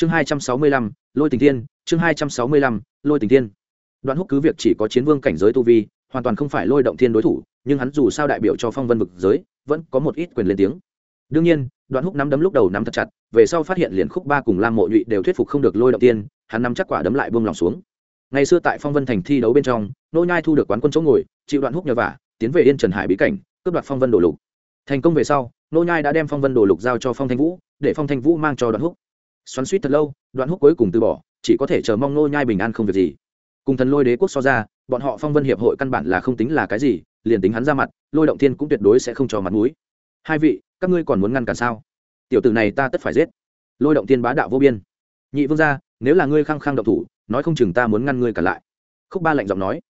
chương hai trăm sáu mươi lăm, lôi tình Thiên. chương hai trăm sáu mươi lăm, lôi tình Thiên. đoạn húc cứ việc chỉ có chiến vương cảnh giới tu vi, hoàn toàn không phải lôi động thiên đối thủ, nhưng hắn dù sao đại biểu cho phong vân vực giới, vẫn có một ít quyền lên tiếng đương nhiên, đoạn húc nắm đấm lúc đầu nắm thật chặt, về sau phát hiện liền khúc ba cùng lam mộ nhụy đều thuyết phục không được lôi động tiên hắn nắm chắc quả đấm lại buông lòng xuống ngày xưa tại phong vân thành thi đấu bên trong, nô nhai thu được quán quân chỗ ngồi, chịu đoạn húc nhờ vả, tiến về yên trần hải bí cảnh, cướp đoạt phong vân đồ lục thành công về sau, nô nhai đã đem phong vân đồ lục giao cho phong thanh vũ, để phong thanh vũ mang cho đoạn húc xoắn suýt thật lâu, đoạn húc cuối cùng từ bỏ, chỉ có thể chờ mong nô nhai bình an không việc gì. Cùng thần lôi đế quốc so ra, bọn họ phong vân hiệp hội căn bản là không tính là cái gì, liền tính hắn ra mặt, lôi động thiên cũng tuyệt đối sẽ không cho mặt mũi. Hai vị, các ngươi còn muốn ngăn cản sao? Tiểu tử này ta tất phải giết. Lôi động thiên bá đạo vô biên. Nhị vương gia, nếu là ngươi khăng khăng động thủ, nói không chừng ta muốn ngăn ngươi cả lại. Khúc ba lạnh giọng nói.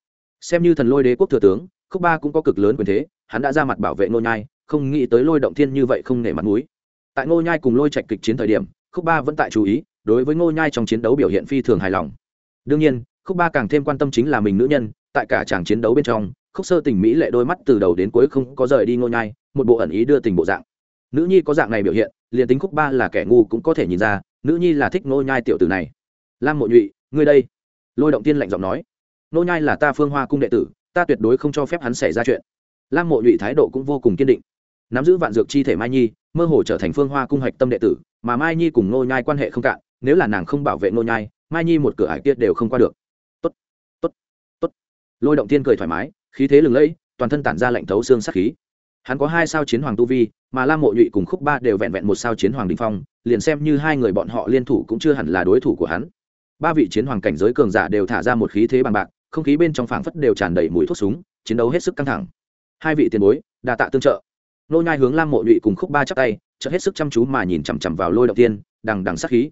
Xem như thần lôi đế quốc thừa tướng, khúc ba cũng có cực lớn quyền thế, hắn đã ra mặt bảo vệ nô nhai, không nghĩ tới lôi động thiên như vậy không nể mặt mũi. Tại ngô nhai cùng lôi trạch kịch chiến thời điểm khúc ba vẫn tại chú ý, đối với ngô nhai trong chiến đấu biểu hiện phi thường hài lòng. Đương nhiên, khúc ba càng thêm quan tâm chính là mình nữ nhân, tại cả tràng chiến đấu bên trong, khúc sơ tình mỹ lệ đôi mắt từ đầu đến cuối không có rời đi ngô nhai, một bộ ẩn ý đưa tình bộ dạng. Nữ nhi có dạng này biểu hiện, liền tính khúc ba là kẻ ngu cũng có thể nhìn ra, nữ nhi là thích ngô nhai tiểu tử này. Lam mộ nhụy, ngươi đây. Lôi động tiên lạnh giọng nói. Ngô nhai là ta phương hoa cung đệ tử, ta tuyệt đối không cho phép hắn xảy ra chuyện. Lam mộ nhụy thái độ cũng vô cùng kiên định. Nắm giữ vạn dược chi thể mai nhi, mơ hồ trở thành phương hoa cung hạch tâm đệ tử mà mai nhi cùng Nô nhai quan hệ không cạn, nếu là nàng không bảo vệ Nô nhai, mai nhi một cửa ải kia đều không qua được. Tốt tốt tốt. Lôi động tiên cười thoải mái, khí thế lừng lẫy, toàn thân tản ra lạnh thấu xương sát khí. Hắn có hai sao chiến hoàng tu vi, mà lam mộ nhụy cùng khúc ba đều vẹn vẹn một sao chiến hoàng đình phong, liền xem như hai người bọn họ liên thủ cũng chưa hẳn là đối thủ của hắn. Ba vị chiến hoàng cảnh giới cường giả đều thả ra một khí thế bằng bạc, không khí bên trong phảng phất đều tràn đầy mùi thuốc súng, chiến đấu hết sức căng thẳng. Hai vị tiền bối đà tạ tương trợ. Nô nhai hướng lam mộ nhụy cùng khúc ba chắp tay chợt hết sức chăm chú mà nhìn chằm chằm vào lôi động tiên, đằng đằng sát khí.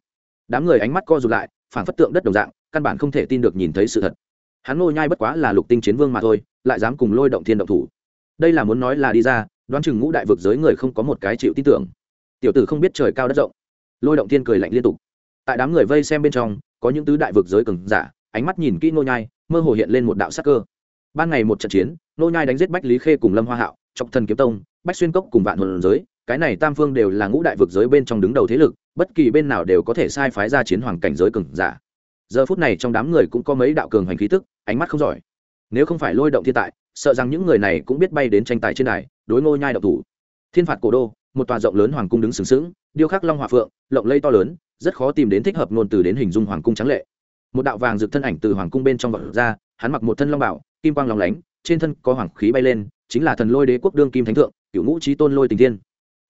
Đám người ánh mắt co rụt lại phản phất tượng đất đồng dạng, căn bản không thể tin được nhìn thấy sự thật. Hắn nô nhai bất quá là lục tinh chiến vương mà thôi, lại dám cùng lôi động thiên động thủ. Đây là muốn nói là đi ra, đoán chừng ngũ đại vực giới người không có một cái chịu tin tưởng. Tiểu tử không biết trời cao đất rộng. Lôi động thiên cười lạnh liên tục. Tại đám người vây xem bên trong, có những tứ đại vực giới cường giả, ánh mắt nhìn kỹ nô nhai, mơ hồ hiện lên một đạo sắc cơ. Ban ngày một trận chiến nô nhai đánh giết bách lý khê cùng lâm hoa hạo trọng thần kiếm tông, bách xuyên cốc cùng vạn hồn giới cái này tam phương đều là ngũ đại vực giới bên trong đứng đầu thế lực, bất kỳ bên nào đều có thể sai phái ra chiến hoàng cảnh giới cường giả. Giờ phút này trong đám người cũng có mấy đạo cường hành khí tức, ánh mắt không giỏi. Nếu không phải lôi động thiên tại, sợ rằng những người này cũng biết bay đến tranh tài trên đài, đối ngô nhai đậu thủ. Thiên phạt cổ đô, một tòa rộng lớn hoàng cung đứng sừng sững, điêu khắc long hòa phượng, lộng lây to lớn, rất khó tìm đến thích hợp ngôn từ đến hình dung hoàng cung trắng lệ. Một đạo vàng rực thân ảnh từ hoàng cung bên trong vật ra, hắn mặc một thân long bảo, kim quang long lánh, trên thân có hoàng khí bay lên, chính là thần lôi đế quốc đương kim thánh thượng cựu ngũ trí tôn lôi tình thiên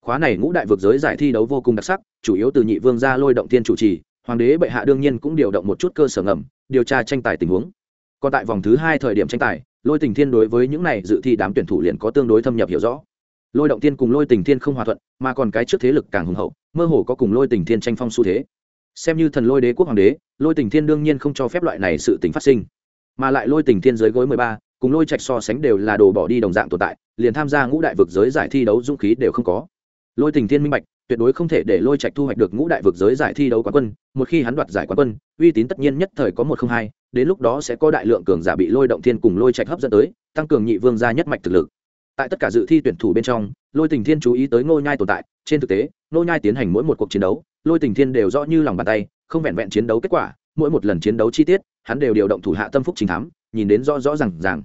khóa này ngũ đại vực giới giải thi đấu vô cùng đặc sắc, chủ yếu từ nhị vương gia lôi động thiên chủ trì, hoàng đế bệ hạ đương nhiên cũng điều động một chút cơ sở ngầm, điều tra tranh tài tình huống. Còn tại vòng thứ hai thời điểm tranh tài, lôi tình thiên đối với những này dự thi đám tuyển thủ liền có tương đối thâm nhập hiểu rõ. Lôi động thiên cùng lôi tình thiên không hòa thuận, mà còn cái trước thế lực càng hùng hậu, mơ hồ có cùng lôi tình thiên tranh phong xu thế. Xem như thần lôi đế quốc hoàng đế, lôi tình thiên đương nhiên không cho phép loại này sự tình phát sinh. Mà lại lôi tình thiên dưới gối mười ba, cùng lôi trạch so sánh đều là đồ bỏ đi đồng dạng tồn tại, liền tham gia ngũ đại vực giới giải thi đấu dũng khí đều không có lôi tình thiên minh bạch, tuyệt đối không thể để lôi trạch thu hoạch được ngũ đại vực giới giải thi đấu quán quân, một khi hắn đoạt giải quán quân, uy tín tất nhiên nhất thời có một không hai, đến lúc đó sẽ có đại lượng cường giả bị lôi động thiên cùng lôi trạch hấp dẫn tới, tăng cường nhị vương gia nhất mạch thực lực. Tại tất cả dự thi tuyển thủ bên trong, lôi tình thiên chú ý tới ngô nhai tồn tại, trên thực tế, ngô nhai tiến hành mỗi một cuộc chiến đấu, lôi tình thiên đều rõ như lòng bàn tay, không vẹn vẹn chiến đấu kết quả, mỗi một lần chiến đấu chi tiết, hắn đều điều động thủ hạ tâm phúc chính thám, nhìn đến rõ rõ ràng ràng.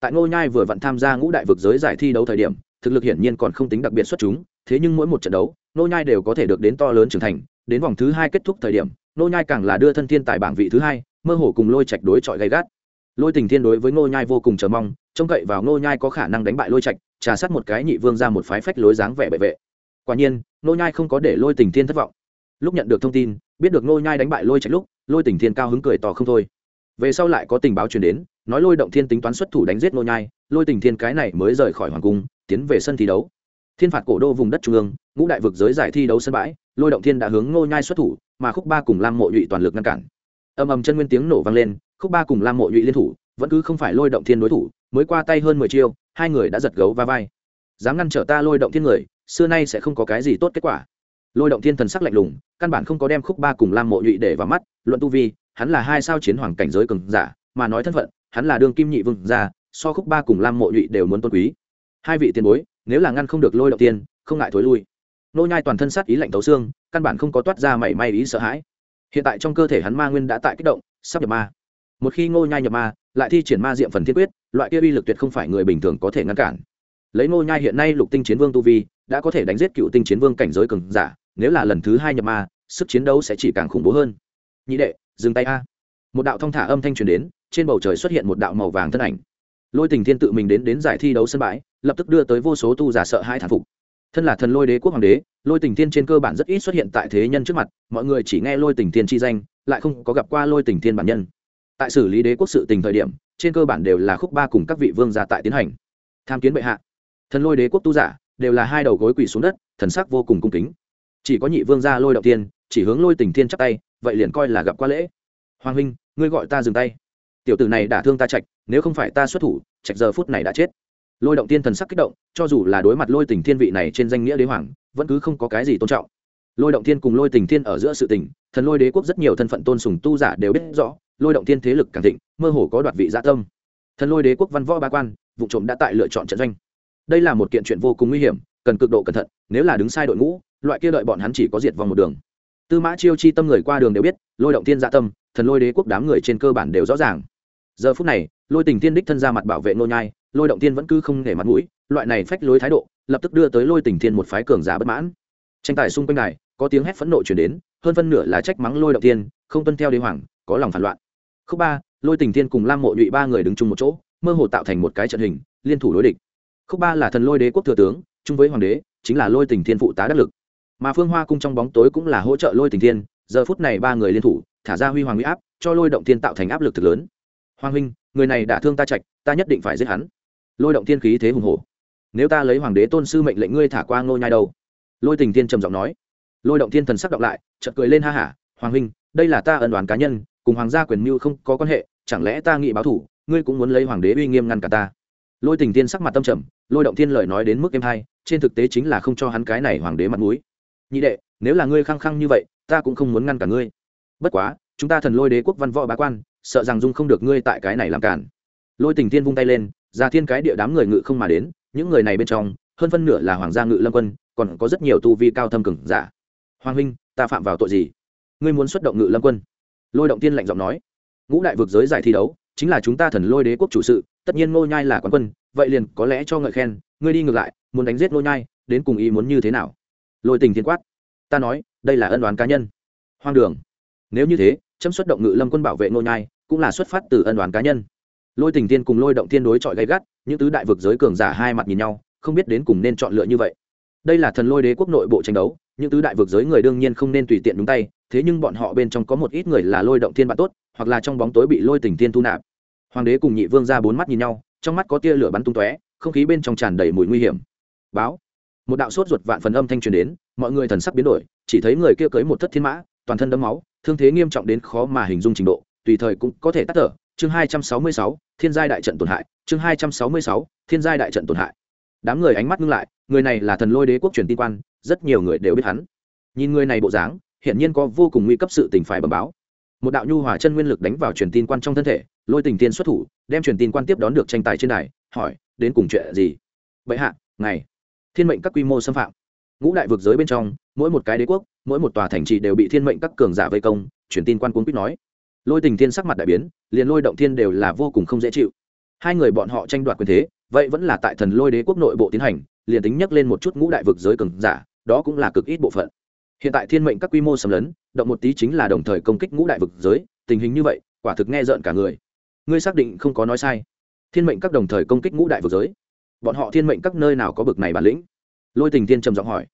Tại ngô nhai vừa vặn tham gia ngũ đại vực giới giải thi đấu thời điểm, thực lực hiển nhiên còn không tính đặc biệt xuất chúng thế nhưng mỗi một trận đấu, Nô nhai đều có thể được đến to lớn trưởng thành. Đến vòng thứ hai kết thúc thời điểm, Nô nhai càng là đưa thân thiên tài bảng vị thứ hai, mơ hồ cùng lôi trạch đối chọi gay gắt. Lôi tình thiên đối với Nô nhai vô cùng chờ mong, trông cậy vào Nô nhai có khả năng đánh bại lôi trạch, trà sát một cái nhị vương ra một phái phách lối dáng vẻ bệ vệ. Quả nhiên, Nô nhai không có để lôi tình thiên thất vọng. Lúc nhận được thông tin, biết được Nô nhai đánh bại lôi trạch lúc, lôi tình thiên cao hứng cười tỏ không thôi. Về sau lại có tình báo truyền đến, nói lôi động thiên tính toán xuất thủ đánh giết Nô nhai, lôi tình thiên cái này mới rời khỏi hoàng cung, tiến về sân thi đấu thiên phạt cổ đô vùng đất trung ương, ngũ đại vực giới giải thi đấu sân bãi, lôi động thiên đã hướng ngô nhai xuất thủ, mà khúc ba cùng lam mộ nhụy toàn lực ngăn cản. Âm ầm chân nguyên tiếng nổ vang lên, khúc ba cùng lam mộ nhụy liên thủ, vẫn cứ không phải lôi động thiên đối thủ, mới qua tay hơn mười chiêu, hai người đã giật gấu va vai. Dám ngăn trở ta lôi động thiên người, xưa nay sẽ không có cái gì tốt kết quả. Lôi động thiên thần sắc lạnh lùng, căn bản không có đem khúc ba cùng lam mộ nhụy để vào mắt, luận tu vi, hắn là hai sao chiến hoàng cảnh giới cường giả, mà nói thân phận, hắn là đương kim nhị vương gia, so khúc ba cùng lam mộ nhụy đều muốn tôn quý. Hai vị tiền bối nếu là ngăn không được lôi động tiên, không ngại thối lui. Nô nhai toàn thân sát ý lạnh tấu xương, căn bản không có toát ra mảy may ý sợ hãi. Hiện tại trong cơ thể hắn ma nguyên đã tại kích động, sắp nhập ma. Một khi ngô nhai nhập ma, lại thi triển ma diệm phần thiên quyết, loại kia uy lực tuyệt không phải người bình thường có thể ngăn cản. Lấy ngô nhai hiện nay lục tinh chiến vương tu vi, đã có thể đánh giết cựu tinh chiến vương cảnh giới cường giả, nếu là lần thứ hai nhập ma, sức chiến đấu sẽ chỉ càng khủng bố hơn. Nhị đệ, dừng tay a. Một đạo thông thả âm thanh truyền đến, trên bầu trời xuất hiện một đạo màu vàng thân ảnh. Lôi tình thiên tự mình đến đến giải thi đấu sân bãi lập tức đưa tới vô số tu giả sợ hai thản phục. Thân là thần lôi đế quốc hoàng đế, lôi tình thiên trên cơ bản rất ít xuất hiện tại thế nhân trước mặt, mọi người chỉ nghe lôi tình thiên chi danh, lại không có gặp qua lôi tình thiên bản nhân. Tại xử lý đế quốc sự tình thời điểm, trên cơ bản đều là khúc ba cùng các vị vương gia tại tiến hành. Tham kiến bệ hạ. Thần lôi đế quốc tu giả, đều là hai đầu gối quỳ xuống đất, thần sắc vô cùng cung kính. Chỉ có nhị vương gia lôi động tiên, chỉ hướng lôi tình thiên chắp tay, vậy liền coi là gặp qua lễ. Hoàng huynh, ngươi gọi ta dừng tay. Tiểu tử này đã thương ta trạch, nếu không phải ta xuất thủ, trạch giờ phút này đã chết lôi động tiên thần sắc kích động, cho dù là đối mặt lôi tình thiên vị này trên danh nghĩa đế hoàng, vẫn cứ không có cái gì tôn trọng. Lôi động thiên cùng lôi tình thiên ở giữa sự tình, thần lôi đế quốc rất nhiều thân phận tôn sùng tu giả đều biết rõ, lôi động thiên thế lực càng thịnh, mơ hồ có đoạt vị gia tâm. Thần lôi đế quốc văn võ ba quan, vụ trộm đã tại lựa chọn trận doanh. Đây là một kiện chuyện vô cùng nguy hiểm, cần cực độ cẩn thận, nếu là đứng sai đội ngũ, loại kia đợi bọn hắn chỉ có diệt vòng một đường. Tư mã chiêu chi tâm người qua đường đều biết, lôi động thiên dạ tâm, thần lôi đế quốc đám người trên cơ bản đều rõ ràng. Giờ phút này, lôi tình tiên đích thân ra mặt bảo vệ nô nhai lôi động tiên vẫn cứ không để mặt mũi, loại này phách lối thái độ, lập tức đưa tới lôi tình thiên một phái cường giả bất mãn. Tranh tài xung quanh này có tiếng hét phẫn nộ chuyển đến, hơn phân nửa là trách mắng lôi động tiên không tuân theo đế hoàng, có lòng phản loạn. Khúc ba, lôi tình thiên cùng lam mộ nhụy ba người đứng chung một chỗ, mơ hồ tạo thành một cái trận hình, liên thủ đối địch. Khúc ba là thần lôi đế quốc thừa tướng, chung với hoàng đế, chính là lôi tình thiên phụ tá đắc lực. Mà phương hoa cung trong bóng tối cũng là hỗ trợ lôi tình thiên, giờ phút này ba người liên thủ, thả ra huy hoàng huy áp, cho lôi động thiên tạo thành áp lực thực lớn. Hoàng huynh, người này đã thương ta trạch, ta nhất định phải giết hắn lôi động thiên khí thế hùng hổ. Nếu ta lấy hoàng đế tôn sư mệnh lệnh ngươi thả qua ngô nhai đâu? Lôi tình thiên trầm giọng nói. Lôi động thiên thần sắc đọc lại, chợt cười lên ha hả, hoàng huynh, đây là ta ân đoán cá nhân, cùng hoàng gia quyền mưu không có quan hệ, chẳng lẽ ta nghị báo thủ, ngươi cũng muốn lấy hoàng đế uy nghiêm ngăn cả ta? Lôi tình thiên sắc mặt tâm trầm, lôi động thiên lời nói đến mức em hai trên thực tế chính là không cho hắn cái này hoàng đế mặt mũi. Nhị đệ, nếu là ngươi khăng khăng như vậy, ta cũng không muốn ngăn cả ngươi. Bất quá, chúng ta thần lôi đế quốc văn võ bá quan, sợ rằng dung không được ngươi tại cái này làm cản lôi tình thiên vung tay lên ra thiên cái địa đám người ngự không mà đến, những người này bên trong, hơn phân nửa là hoàng gia ngự lâm quân, còn có rất nhiều tu vi cao thâm cừng giả. Hoàng huynh, ta phạm vào tội gì? Ngươi muốn xuất động ngự lâm quân? Lôi động tiên lạnh giọng nói. Ngũ đại vực giới giải thi đấu, chính là chúng ta thần lôi đế quốc chủ sự, tất nhiên ngô nhai là quán quân, vậy liền có lẽ cho ngợi khen, ngươi đi ngược lại, muốn đánh giết ngô nhai, đến cùng ý muốn như thế nào? Lôi tình thiên quát. Ta nói, đây là ân đoán cá nhân. Hoang đường. Nếu như thế, chấm xuất động ngự lâm quân bảo vệ ngô nhai, cũng là xuất phát từ ân đoán cá nhân lôi tình tiên cùng lôi động tiên đối chọi gay gắt, những tứ đại vực giới cường giả hai mặt nhìn nhau, không biết đến cùng nên chọn lựa như vậy. Đây là thần lôi đế quốc nội bộ tranh đấu, những tứ đại vực giới người đương nhiên không nên tùy tiện đúng tay, thế nhưng bọn họ bên trong có một ít người là lôi động thiên bạn tốt, hoặc là trong bóng tối bị lôi tình tiên thu nạp. Hoàng đế cùng nhị vương ra bốn mắt nhìn nhau, trong mắt có tia lửa bắn tung tóe, không khí bên trong tràn đầy mùi nguy hiểm. Báo. Một đạo sốt ruột vạn phần âm thanh truyền đến, mọi người thần sắc biến đổi, chỉ thấy người kia cưới một thất thiên mã, toàn thân đấm máu, thương thế nghiêm trọng đến khó mà hình dung trình độ, tùy thời cũng có thể tắt thở chương hai trăm sáu mươi sáu, thiên giai đại trận tổn hại, chương hai trăm sáu mươi sáu, thiên giai đại trận tổn hại. Đám người ánh mắt ngưng lại, người này là thần lôi đế quốc truyền tin quan, rất nhiều người đều biết hắn. Nhìn người này bộ dáng, hiển nhiên có vô cùng nguy cấp sự tình phải bẩm báo. Một đạo nhu hòa chân nguyên lực đánh vào truyền tin quan trong thân thể, lôi tình tiên xuất thủ, đem truyền tin quan tiếp đón được tranh tài trên đài, hỏi, đến cùng chuyện gì? Vậy hạ, ngày, thiên mệnh các quy mô xâm phạm. Ngũ đại vực giới bên trong, mỗi một cái đế quốc, mỗi một tòa thành trì đều bị thiên mệnh các cường giả vây công, truyền tin quan cuốn quýt nói lôi tình thiên sắc mặt đại biến, liền lôi động thiên đều là vô cùng không dễ chịu. Hai người bọn họ tranh đoạt quyền thế, vậy vẫn là tại thần lôi đế quốc nội bộ tiến hành, liền tính nhắc lên một chút ngũ đại vực giới cường giả, đó cũng là cực ít bộ phận. Hiện tại thiên mệnh các quy mô sầm lấn, động một tí chính là đồng thời công kích ngũ đại vực giới, tình hình như vậy, quả thực nghe rợn cả người. Ngươi xác định không có nói sai. Thiên mệnh các đồng thời công kích ngũ đại vực giới. Bọn họ thiên mệnh các nơi nào có bực này bản lĩnh? Lôi tình thiên trầm giọng hỏi.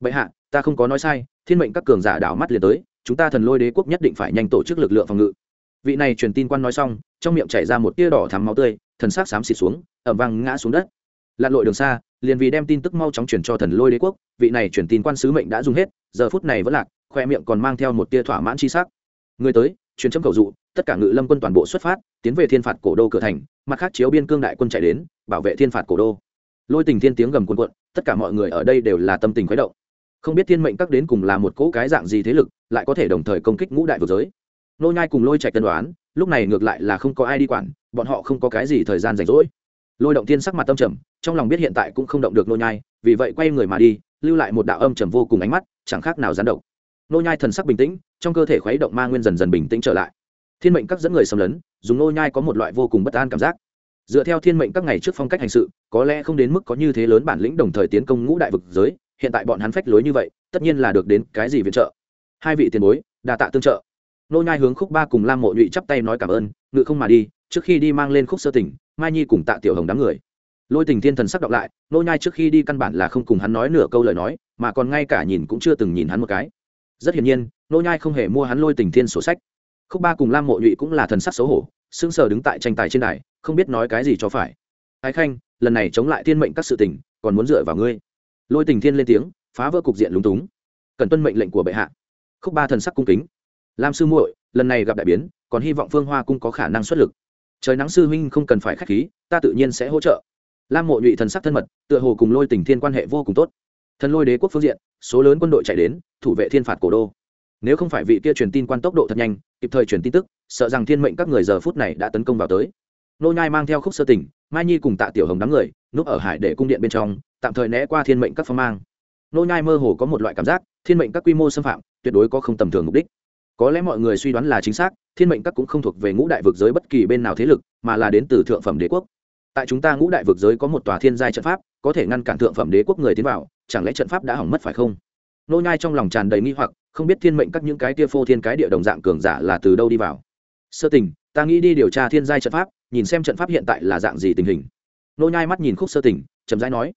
Bệ hạ, ta không có nói sai, thiên mệnh các cường giả đảo mắt liền tới chúng ta thần lôi đế quốc nhất định phải nhanh tổ chức lực lượng phòng ngự. Vị này truyền tin quan nói xong, trong miệng chảy ra một tia đỏ thắm máu tươi, thần sắc xám xịt xuống, ẩm vang ngã xuống đất. Lặn lội đường xa, liền vì đem tin tức mau chóng chuyển cho thần lôi đế quốc, vị này truyền tin quan sứ mệnh đã dùng hết, giờ phút này vẫn lạc, khoe miệng còn mang theo một tia thỏa mãn chi sắc. Người tới, truyền chấm cầu dụ, tất cả ngự lâm quân toàn bộ xuất phát, tiến về thiên phạt cổ đô cửa thành, mặt khác chiếu biên cương đại quân chạy đến, bảo vệ thiên phạt cổ đô. Lôi tình thiên tiếng gầm quân quận tất cả mọi người ở đây đều là tâm tình khuấy động không biết thiên mệnh các đến cùng là một cỗ cái dạng gì thế lực, lại có thể đồng thời công kích ngũ đại vực giới. Nô nhai cùng lôi chạy tân đoán, lúc này ngược lại là không có ai đi quản, bọn họ không có cái gì thời gian rảnh rỗi. Lôi động tiên sắc mặt tâm trầm, trong lòng biết hiện tại cũng không động được nô nhai, vì vậy quay người mà đi, lưu lại một đạo âm trầm vô cùng ánh mắt, chẳng khác nào gián động. nô nhai thần sắc bình tĩnh, trong cơ thể khuấy động ma nguyên dần dần bình tĩnh trở lại. Thiên mệnh các dẫn người xâm lấn, dùng nô nhai có một loại vô cùng bất an cảm giác. Dựa theo thiên mệnh các ngày trước phong cách hành sự, có lẽ không đến mức có như thế lớn bản lĩnh đồng thời tiến công ngũ đại vực giới hiện tại bọn hắn phách lối như vậy, tất nhiên là được đến cái gì viện trợ. Hai vị tiền bối, đa tạ tương trợ. Nô nhai hướng khúc ba cùng lam mộ nhụy chắp tay nói cảm ơn, ngự không mà đi, trước khi đi mang lên khúc sơ tỉnh, mai nhi cùng tạ tiểu hồng đám người. Lôi tình thiên thần sắc đọc lại, nô nhai trước khi đi căn bản là không cùng hắn nói nửa câu lời nói, mà còn ngay cả nhìn cũng chưa từng nhìn hắn một cái. Rất hiển nhiên, nô nhai không hề mua hắn lôi tình thiên sổ sách. Khúc ba cùng lam mộ nhụy cũng là thần sắc xấu hổ, sững sờ đứng tại tranh tài trên đài, không biết nói cái gì cho phải. Ái khanh, lần này chống lại thiên mệnh các sự tình, còn muốn dựa vào ngươi lôi tình thiên lên tiếng, phá vỡ cục diện lúng túng. Cần tuân mệnh lệnh của bệ hạ. Khúc ba thần sắc cung kính. Lam sư muội, lần này gặp đại biến, còn hy vọng phương hoa cung có khả năng xuất lực. Trời nắng sư huynh không cần phải k h á c h khí, ta tự nhiên sẽ hỗ trợ. Lam mộ nhụy thần sắc thân mật, tựa hồ cùng lôi tình thiên quan hệ vô cùng tốt. Thần lôi đế quốc phương diện, số lớn quân đội chạy đến, thủ vệ thiên phạt cổ đô. Nếu không phải vị kia truyền tin quan tốc độ thật nhanh, kịp thời truyền tin tức, sợ rằng thiên mệnh các người giờ phút này đã tấn công vào tới nô nhai mang theo khúc sơ tỉnh mai nhi cùng tạ tiểu hồng đám người, núp ở hải để cung điện bên trong, tạm thời né qua thiên mệnh các phong mang. Nô nhai mơ hồ có một loại cảm giác, thiên mệnh các quy mô xâm phạm, tuyệt đối có không tầm thường mục đích. Có lẽ mọi người suy đoán là chính xác, thiên mệnh các cũng không thuộc về ngũ đại vực giới bất kỳ bên nào thế lực, mà là đến từ thượng phẩm đế quốc. Tại chúng ta ngũ đại vực giới có một tòa thiên giai trận pháp, có thể ngăn cản thượng phẩm đế quốc người tiến vào, chẳng lẽ trận pháp đã hỏng mất phải không? Nô nhai trong lòng tràn đầy nghi hoặc, không biết thiên mệnh các những cái tia phô thiên cái địa đồng dạng cường giả là từ đâu đi vào. Sơ tình, ta nghĩ đi điều tra thiên giai trận pháp nhìn xem trận pháp hiện tại là dạng gì tình hình. Nô nhai mắt nhìn khúc sơ tình, chậm rãi nói,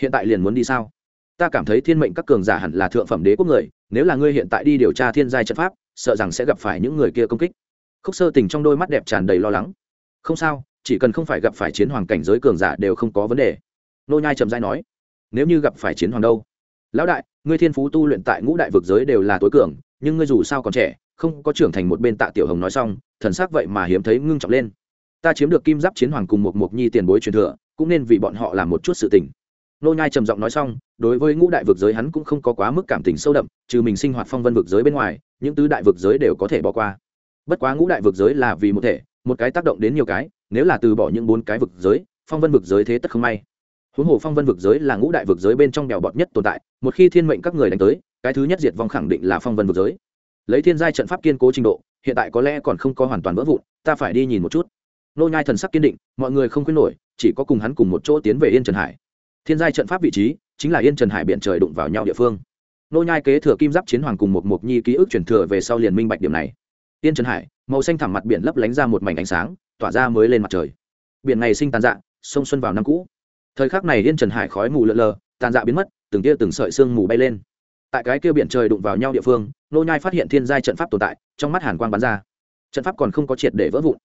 hiện tại liền muốn đi sao? Ta cảm thấy thiên mệnh các cường giả hẳn là thượng phẩm đế quốc người, nếu là ngươi hiện tại đi điều tra thiên giai trận pháp, sợ rằng sẽ gặp phải những người kia công kích. Khúc sơ tình trong đôi mắt đẹp tràn đầy lo lắng. Không sao, chỉ cần không phải gặp phải chiến hoàng cảnh giới cường giả đều không có vấn đề. Nô nhai trầm dai nói, nếu như gặp phải chiến hoàng đâu? Lão đại, ngươi thiên phú tu luyện tại ngũ đại vực giới đều là tối cường, nhưng ngươi dù sao còn trẻ, không có trưởng thành một bên tạ tiểu hồng nói xong, thần sắc vậy mà hiếm thấy ngưng trọng lên ta chiếm được kim giáp chiến hoàng cùng một mộc nhi tiền bối truyền thừa, cũng nên vì bọn họ làm một chút sự tình. Nô nhai trầm giọng nói xong, đối với ngũ đại vực giới hắn cũng không có quá mức cảm tình sâu đậm, trừ mình sinh hoạt phong vân vực giới bên ngoài, những tứ đại vực giới đều có thể bỏ qua. Bất quá ngũ đại vực giới là vì một thể, một cái tác động đến nhiều cái, nếu là từ bỏ những bốn cái vực giới, phong vân vực giới thế tất không may. Huống hồ phong vân vực giới là ngũ đại vực giới bên trong bèo bọt nhất tồn tại, một khi thiên mệnh các người đánh tới, cái thứ nhất diệt vong khẳng định là phong vân vực giới. Lấy thiên giai trận pháp kiên cố trình độ, hiện tại có lẽ còn không có hoàn toàn vỡ vụn, ta phải đi nhìn một chút nô nhai thần sắc kiên định, mọi người không khuyên nổi, chỉ có cùng hắn cùng một chỗ tiến về yên trần hải. Thiên giai trận pháp vị trí chính là yên trần hải biển trời đụng vào nhau địa phương. Nô nhai kế thừa kim giáp chiến hoàng cùng một mục nhi ký ức truyền thừa về sau liền minh bạch điểm này. Yên trần hải, màu xanh thẳm mặt biển lấp lánh ra một mảnh ánh sáng, tỏa ra mới lên mặt trời. Biển ngày sinh tàn dạ sông xuân vào năm cũ. Thời khắc này yên trần hải khói mù lợn lờ, tàn dạ biến mất, từng tia từng sợi sương mù bay lên. Tại cái kia biển trời đụng vào nhau địa phương, nô nhai phát hiện thiên giai trận pháp tồn tại, trong mắt hàn quang bắn ra. Trận pháp còn không có triệt để vỡ vụn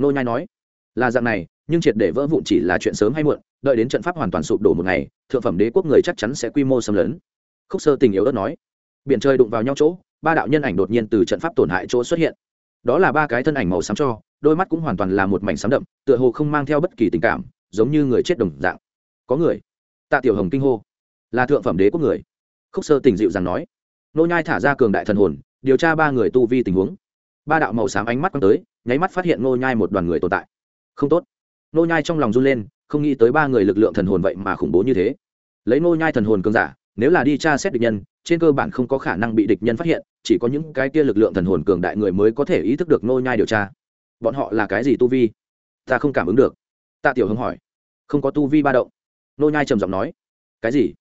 nô nhai nói, là dạng này, nhưng triệt để vỡ vụn chỉ là chuyện sớm hay muộn, đợi đến trận pháp hoàn toàn sụp đổ một ngày, thượng phẩm đế quốc người chắc chắn sẽ quy mô xâm lấn. Khúc sơ tình yếu đất nói, biển trời đụng vào nhau chỗ, ba đạo nhân ảnh đột nhiên từ trận pháp tổn hại chỗ xuất hiện. Đó là ba cái thân ảnh màu xám cho, đôi mắt cũng hoàn toàn là một mảnh xám đậm, tựa hồ không mang theo bất kỳ tình cảm, giống như người chết đồng dạng. Có người. Tạ tiểu hồng kinh hô, là thượng phẩm đế quốc người. Khúc sơ tình dịu rằng nói, nô nhai thả ra cường đại thần hồn, điều tra ba người tu vi tình huống ba đạo màu xám ánh mắt quăng tới, nháy mắt phát hiện Ngô nhai một đoàn người tồn tại. Không tốt. Ngô nhai trong lòng run lên, không nghĩ tới ba người lực lượng thần hồn vậy mà khủng bố như thế. Lấy Ngô nhai thần hồn cường giả, nếu là đi tra xét địch nhân, trên cơ bản không có khả năng bị địch nhân phát hiện, chỉ có những cái kia lực lượng thần hồn cường đại người mới có thể ý thức được Ngô nhai điều tra. Bọn họ là cái gì tu vi? Ta không cảm ứng được. Tạ tiểu hưng hỏi. Không có tu vi ba động. Ngô nhai trầm giọng nói. Cái gì?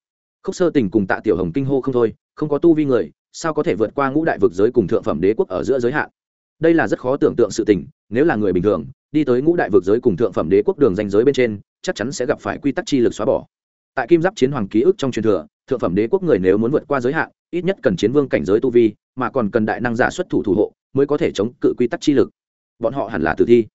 Khúc sơ tình cùng tạ tiểu hồng kinh hô không thôi, không có tu vi người, sao có thể vượt qua ngũ đại vực giới cùng thượng phẩm đế quốc ở giữa giới hạn? Đây là rất khó tưởng tượng sự tình, nếu là người bình thường, đi tới ngũ đại vực giới cùng thượng phẩm đế quốc đường danh giới bên trên, chắc chắn sẽ gặp phải quy tắc chi lực xóa bỏ. Tại kim giáp chiến hoàng ký ức trong truyền thừa, thượng phẩm đế quốc người nếu muốn vượt qua giới hạn, ít nhất cần chiến vương cảnh giới tu vi, mà còn cần đại năng giả xuất thủ thủ hộ, mới có thể chống cự quy tắc chi lực. Bọn họ hẳn là tử thi.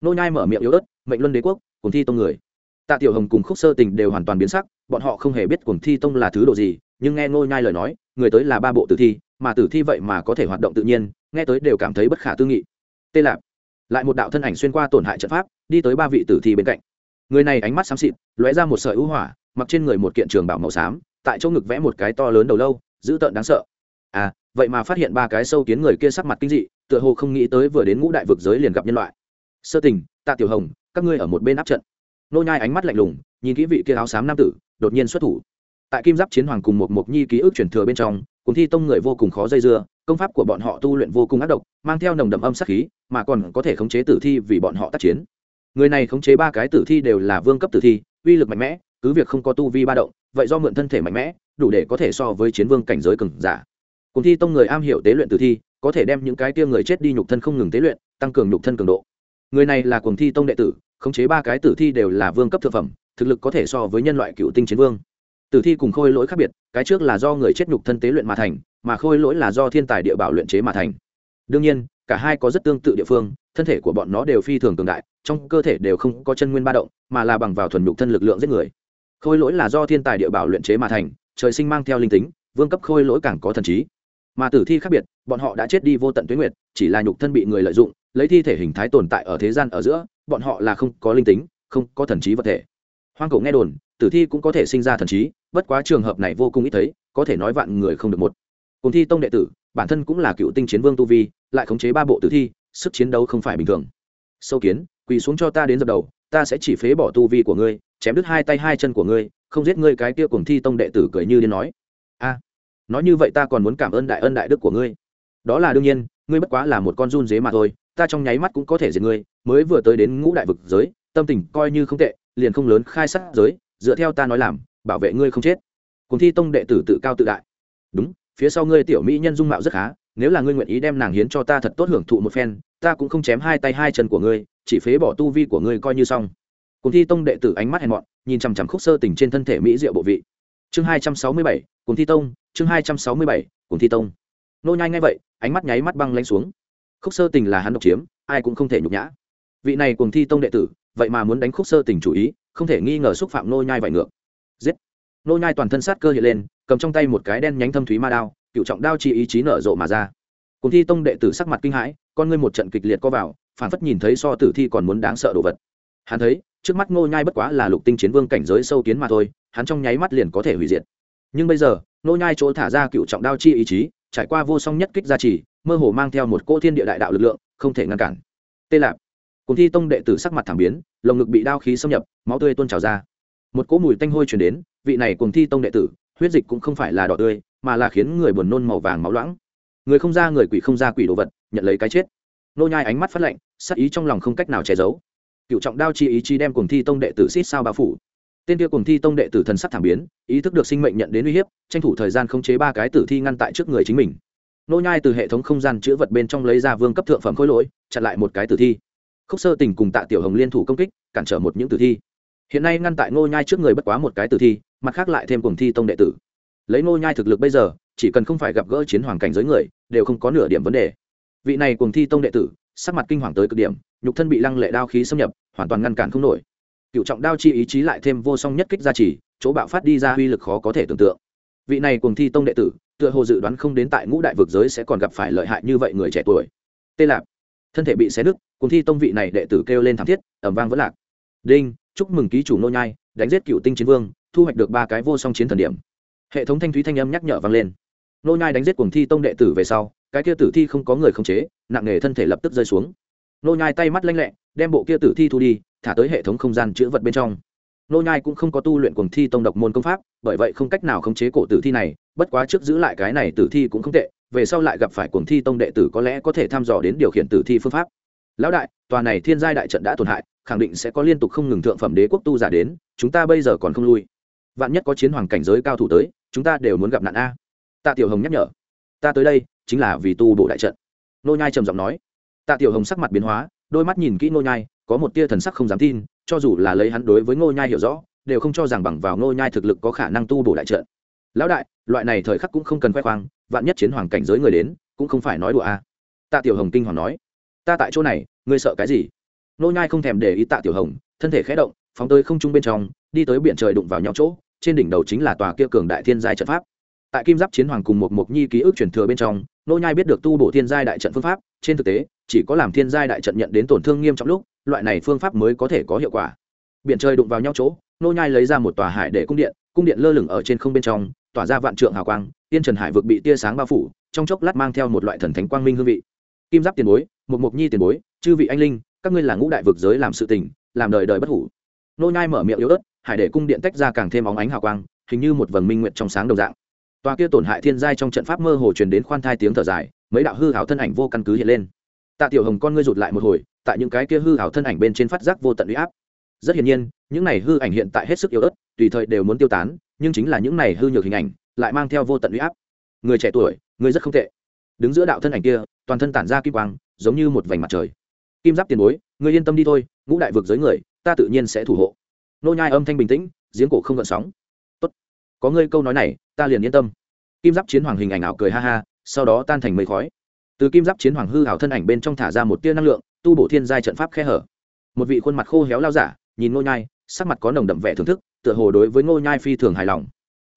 Nô nhai mở miệng yếu ớt, mệnh luân đế quốc cùng thi tông người. Tạ tiểu hồng cùng khúc sơ tình đều hoàn toàn biến sắc, bọn họ không hề biết cùng thi tông là thứ độ gì, nhưng nghe nô nhai lời nói, người tới là ba bộ tử thi, mà tử thi vậy mà có thể hoạt động tự nhiên nghe tới đều cảm thấy bất khả tư nghị. Tê lạp, lại một đạo thân ảnh xuyên qua tổn hại trận pháp, đi tới ba vị tử thi bên cạnh. Người này ánh mắt xám xịt, lóe ra một sợi ưu hỏa, mặc trên người một kiện trường bảo màu xám, tại chỗ ngực vẽ một cái to lớn đầu lâu, dữ tợn đáng sợ. À vậy mà phát hiện ba cái sâu kiến người kia sắc mặt kinh dị, tựa hồ không nghĩ tới vừa đến ngũ đại vực giới liền gặp nhân loại. Sơ tình, tạ tiểu hồng, các ngươi ở một bên áp trận. Nô nhai ánh mắt lạnh lùng, nhìn kỹ vị kia áo xám nam tử, đột nhiên xuất thủ. Tại kim giáp chiến hoàng cùng một mục nhi ký ức truyền thừa bên trong, cùng thi tông người vô cùng khó dây dưa công pháp của bọn họ tu luyện vô cùng ác độc, mang theo nồng đậm âm sát khí, mà còn có thể khống chế tử thi vì bọn họ tác chiến. Người này khống chế ba cái tử thi đều là vương cấp tử thi, uy lực mạnh mẽ, cứ việc không có tu vi ba động, vậy do mượn thân thể mạnh mẽ, đủ để có thể so với chiến vương cảnh giới cường giả. Cùng thi tông người am hiểu tế luyện tử thi, có thể đem những cái tia người chết đi nhục thân không ngừng tế luyện, tăng cường nhục thân cường độ. Người này là cuồng thi tông đệ tử, khống chế ba cái tử thi đều là vương cấp thực phẩm, thực lực có thể so với nhân loại cựu tinh chiến vương. Tử thi cùng khôi lỗi khác biệt, cái trước là do người chết nhục thân tế luyện mà thành mà khôi lỗi là do thiên tài địa bảo luyện chế mà thành. Đương nhiên, cả hai có rất tương tự địa phương, thân thể của bọn nó đều phi thường cường đại, trong cơ thể đều không có chân nguyên ba động, mà là bằng vào thuần nhục thân lực lượng giết người. Khôi lỗi là do thiên tài địa bảo luyện chế mà thành, trời sinh mang theo linh tính, vương cấp khôi lỗi càng có thần trí. Mà tử thi khác biệt, bọn họ đã chết đi vô tận tuyến nguyệt, chỉ là nhục thân bị người lợi dụng, lấy thi thể hình thái tồn tại ở thế gian ở giữa, bọn họ là không có linh tính, không có thần trí vật thể. Hoang cổ nghe đồn, tử thi cũng có thể sinh ra thần trí, bất quá trường hợp này vô cùng ít thấy, có thể nói vạn người không được một cùng thi tông đệ tử, bản thân cũng là cựu tinh chiến vương tu vi, lại khống chế ba bộ tử thi, sức chiến đấu không phải bình thường. Sâu kiến, quỳ xuống cho ta đến dập đầu, ta sẽ chỉ phế bỏ tu vi của ngươi, chém đứt hai tay hai chân của ngươi, không giết ngươi cái kia cùng thi tông đệ tử cười như điên nói. A, nói như vậy ta còn muốn cảm ơn đại ân đại đức của ngươi. Đó là đương nhiên, ngươi bất quá là một con run dế mà thôi, ta trong nháy mắt cũng có thể diệt ngươi, mới vừa tới đến ngũ đại vực giới, tâm tình coi như không tệ, liền không lớn khai sát giới, dựa theo ta nói làm, bảo vệ ngươi không chết. Cùng thi tông đệ tử tự cao tự đại. Đúng phía sau ngươi tiểu mỹ nhân dung mạo rất khá, nếu là ngươi nguyện ý đem nàng hiến cho ta thật tốt hưởng thụ một phen, ta cũng không chém hai tay hai chân của ngươi, chỉ phế bỏ tu vi của ngươi coi như xong. Cùng thi tông đệ tử ánh mắt hèn mọn, nhìn chằm chằm khúc sơ tình trên thân thể mỹ diệu bộ vị. Chương hai trăm sáu mươi bảy, cùng thi tông, chương hai trăm sáu mươi bảy, cùng thi tông. Nô nhai ngay vậy, ánh mắt nháy mắt băng lanh xuống. Khúc sơ tình là hắn độc chiếm, ai cũng không thể nhục nhã. Vị này cùng thi tông đệ tử, vậy mà muốn đánh khúc sơ tình chủ ý, không thể nghi ngờ xúc phạm nô nhai vải ngược. Giết! Nô nhai toàn thân sát cơ hiện lên cầm trong tay một cái đen nhánh thâm thúy ma đao, cựu trọng đao chi ý chí nở rộ mà ra. Cùng thi tông đệ tử sắc mặt kinh hãi, con ngươi một trận kịch liệt co vào, phản phất nhìn thấy so tử thi còn muốn đáng sợ đồ vật. Hắn thấy, trước mắt ngô nhai bất quá là lục tinh chiến vương cảnh giới sâu kiến mà thôi, hắn trong nháy mắt liền có thể hủy diệt. Nhưng bây giờ, ngô nhai chỗ thả ra cựu trọng đao chi ý chí, trải qua vô song nhất kích gia trì, mơ hồ mang theo một cỗ thiên địa đại đạo lực lượng, không thể ngăn cản. Tê lạp. Cùng thi tông đệ tử sắc mặt thảm biến, lồng ngực bị đao khí xâm nhập, máu tươi tuôn trào ra. Một cỗ mùi tanh hôi truyền đến, vị này cùng thi tông đệ tử huyết dịch cũng không phải là đỏ tươi, mà là khiến người buồn nôn màu vàng máu loãng. Người không ra người quỷ không ra quỷ đồ vật, nhận lấy cái chết. Nô nhai ánh mắt phát lạnh sát ý trong lòng không cách nào che giấu. Cựu trọng đao chi ý chi đem cùng thi tông đệ tử xít sao bao phủ. Tên kia cùng thi tông đệ tử thần sắc thảm biến, ý thức được sinh mệnh nhận đến uy hiếp, tranh thủ thời gian khống chế ba cái tử thi ngăn tại trước người chính mình. Nô nhai từ hệ thống không gian chữa vật bên trong lấy ra vương cấp thượng phẩm khối lỗi, chặn lại một cái tử thi. Khúc sơ tình cùng tạ tiểu hồng liên thủ công kích, cản trở một những tử thi. Hiện nay ngăn tại nô nhai trước người bất quá một cái tử thi mặt khác lại thêm cùng thi tông đệ tử. Lấy nô nhai thực lực bây giờ, chỉ cần không phải gặp gỡ chiến hoàng cảnh giới người, đều không có nửa điểm vấn đề. Vị này cùng thi tông đệ tử, sắc mặt kinh hoàng tới cực điểm, nhục thân bị lăng lệ đao khí xâm nhập, hoàn toàn ngăn cản không nổi. Cựu trọng đao chi ý chí lại thêm vô song nhất kích gia trì, chỗ bạo phát đi ra uy lực khó có thể tưởng tượng. Vị này cùng thi tông đệ tử, tựa hồ dự đoán không đến tại ngũ đại vực giới sẽ còn gặp phải lợi hại như vậy người trẻ tuổi. Tê lạp, thân thể bị xé nứt, cùng thi tông vị này đệ tử kêu lên thảm thiết ẩm vang vẫn lạc. Đinh, chúc mừng ký chủ nô nhai, đánh giết cựu tinh chiến vương thu hoạch được ba cái vô song chiến thần điểm. Hệ thống thanh thúy thanh âm nhắc nhở vang lên. Nô nhai đánh giết cuồng thi tông đệ tử về sau, cái kia tử thi không có người khống chế, nặng nề thân thể lập tức rơi xuống. Nô nhai tay mắt lanh lẹ, đem bộ kia tử thi thu đi, thả tới hệ thống không gian chữa vật bên trong. Nô nhai cũng không có tu luyện cuồng thi tông độc môn công pháp, bởi vậy không cách nào khống chế cổ tử thi này, bất quá trước giữ lại cái này tử thi cũng không tệ, về sau lại gặp phải cuồng thi tông đệ tử có lẽ có thể thăm dò đến điều khiển tử thi phương pháp. Lão đại, tòa này thiên giai đại trận đã tổn hại, khẳng định sẽ có liên tục không ngừng thượng phẩm đế quốc tu giả đến, chúng ta bây giờ còn không lui vạn nhất có chiến hoàng cảnh giới cao thủ tới, chúng ta đều muốn gặp nạn a. Tạ tiểu hồng nhắc nhở. Ta tới đây, chính là vì tu bổ đại trận. Nô nhai trầm giọng nói. Tạ tiểu hồng sắc mặt biến hóa, đôi mắt nhìn kỹ nô nhai, có một tia thần sắc không dám tin, cho dù là lấy hắn đối với nô nhai hiểu rõ, đều không cho rằng bằng vào nô nhai thực lực có khả năng tu bổ đại trận. Lão đại, loại này thời khắc cũng không cần khoe khoang, vạn nhất chiến hoàng cảnh giới người đến, cũng không phải nói đùa a. Tạ tiểu hồng kinh hoàng nói. Ta tại chỗ này, ngươi sợ cái gì? Nô nhai không thèm để ý tạ tiểu hồng, thân thể khẽ động, phóng tới không trung bên trong, đi tới biển trời đụng vào nhau chỗ trên đỉnh đầu chính là tòa kia cường đại thiên giai trận pháp. Tại kim giáp chiến hoàng cùng một mục nhi ký ức truyền thừa bên trong, nô nhai biết được tu bổ thiên giai đại trận phương pháp, trên thực tế, chỉ có làm thiên giai đại trận nhận đến tổn thương nghiêm trọng lúc, loại này phương pháp mới có thể có hiệu quả. Biển trời đụng vào nhau chỗ, nô nhai lấy ra một tòa hải để cung điện cung điện lơ lửng ở trên không bên trong, tỏa ra vạn trượng hào quang, tiên trần hải vực bị tia sáng bao phủ, trong chốc lát mang theo một loại thần thánh quang minh hương vị. Kim giáp tiền bối một mục nhi tiền bối, chư vị anh linh, các ngươi là ngũ đại vực giới làm sự tình, làm đời đời bất hủ. Nô nhai mở miệng yếu ớt hải để cung điện tách ra càng thêm óng ánh hào quang, hình như một vầng minh nguyện trong sáng đồng dạng. Tòa kia tổn hại thiên giai trong trận pháp mơ hồ truyền đến khoan thai tiếng thở dài, mấy đạo hư hảo thân ảnh vô căn cứ hiện lên. Tạ tiểu hồng con ngươi rụt lại một hồi, tại những cái kia hư hảo thân ảnh bên trên phát giác vô tận uy áp. Rất hiển nhiên, những này hư ảnh hiện tại hết sức yếu ớt, tùy thời đều muốn tiêu tán, nhưng chính là những này hư nhược hình ảnh lại mang theo vô tận uy áp. Người trẻ tuổi, người rất không tệ. Đứng giữa đạo thân ảnh kia, toàn thân tản ra kim quang, giống như một vành mặt trời. Kim giáp tiền bối người yên tâm đi thôi, ngũ đại vực giới người, ta tự nhiên sẽ thủ hộ nô nhai âm thanh bình tĩnh, giếng cổ không gợn sóng. Tốt, có ngươi câu nói này, ta liền yên tâm. Kim giáp chiến hoàng hình ảnh ảo cười ha ha, sau đó tan thành mây khói. Từ kim giáp chiến hoàng hư ảo thân ảnh bên trong thả ra một tia năng lượng, tu bổ thiên giai trận pháp khe hở. Một vị khuôn mặt khô héo lao giả, nhìn ngô nhai, sắc mặt có nồng đậm vẻ thưởng thức, tựa hồ đối với ngô nhai phi thường hài lòng.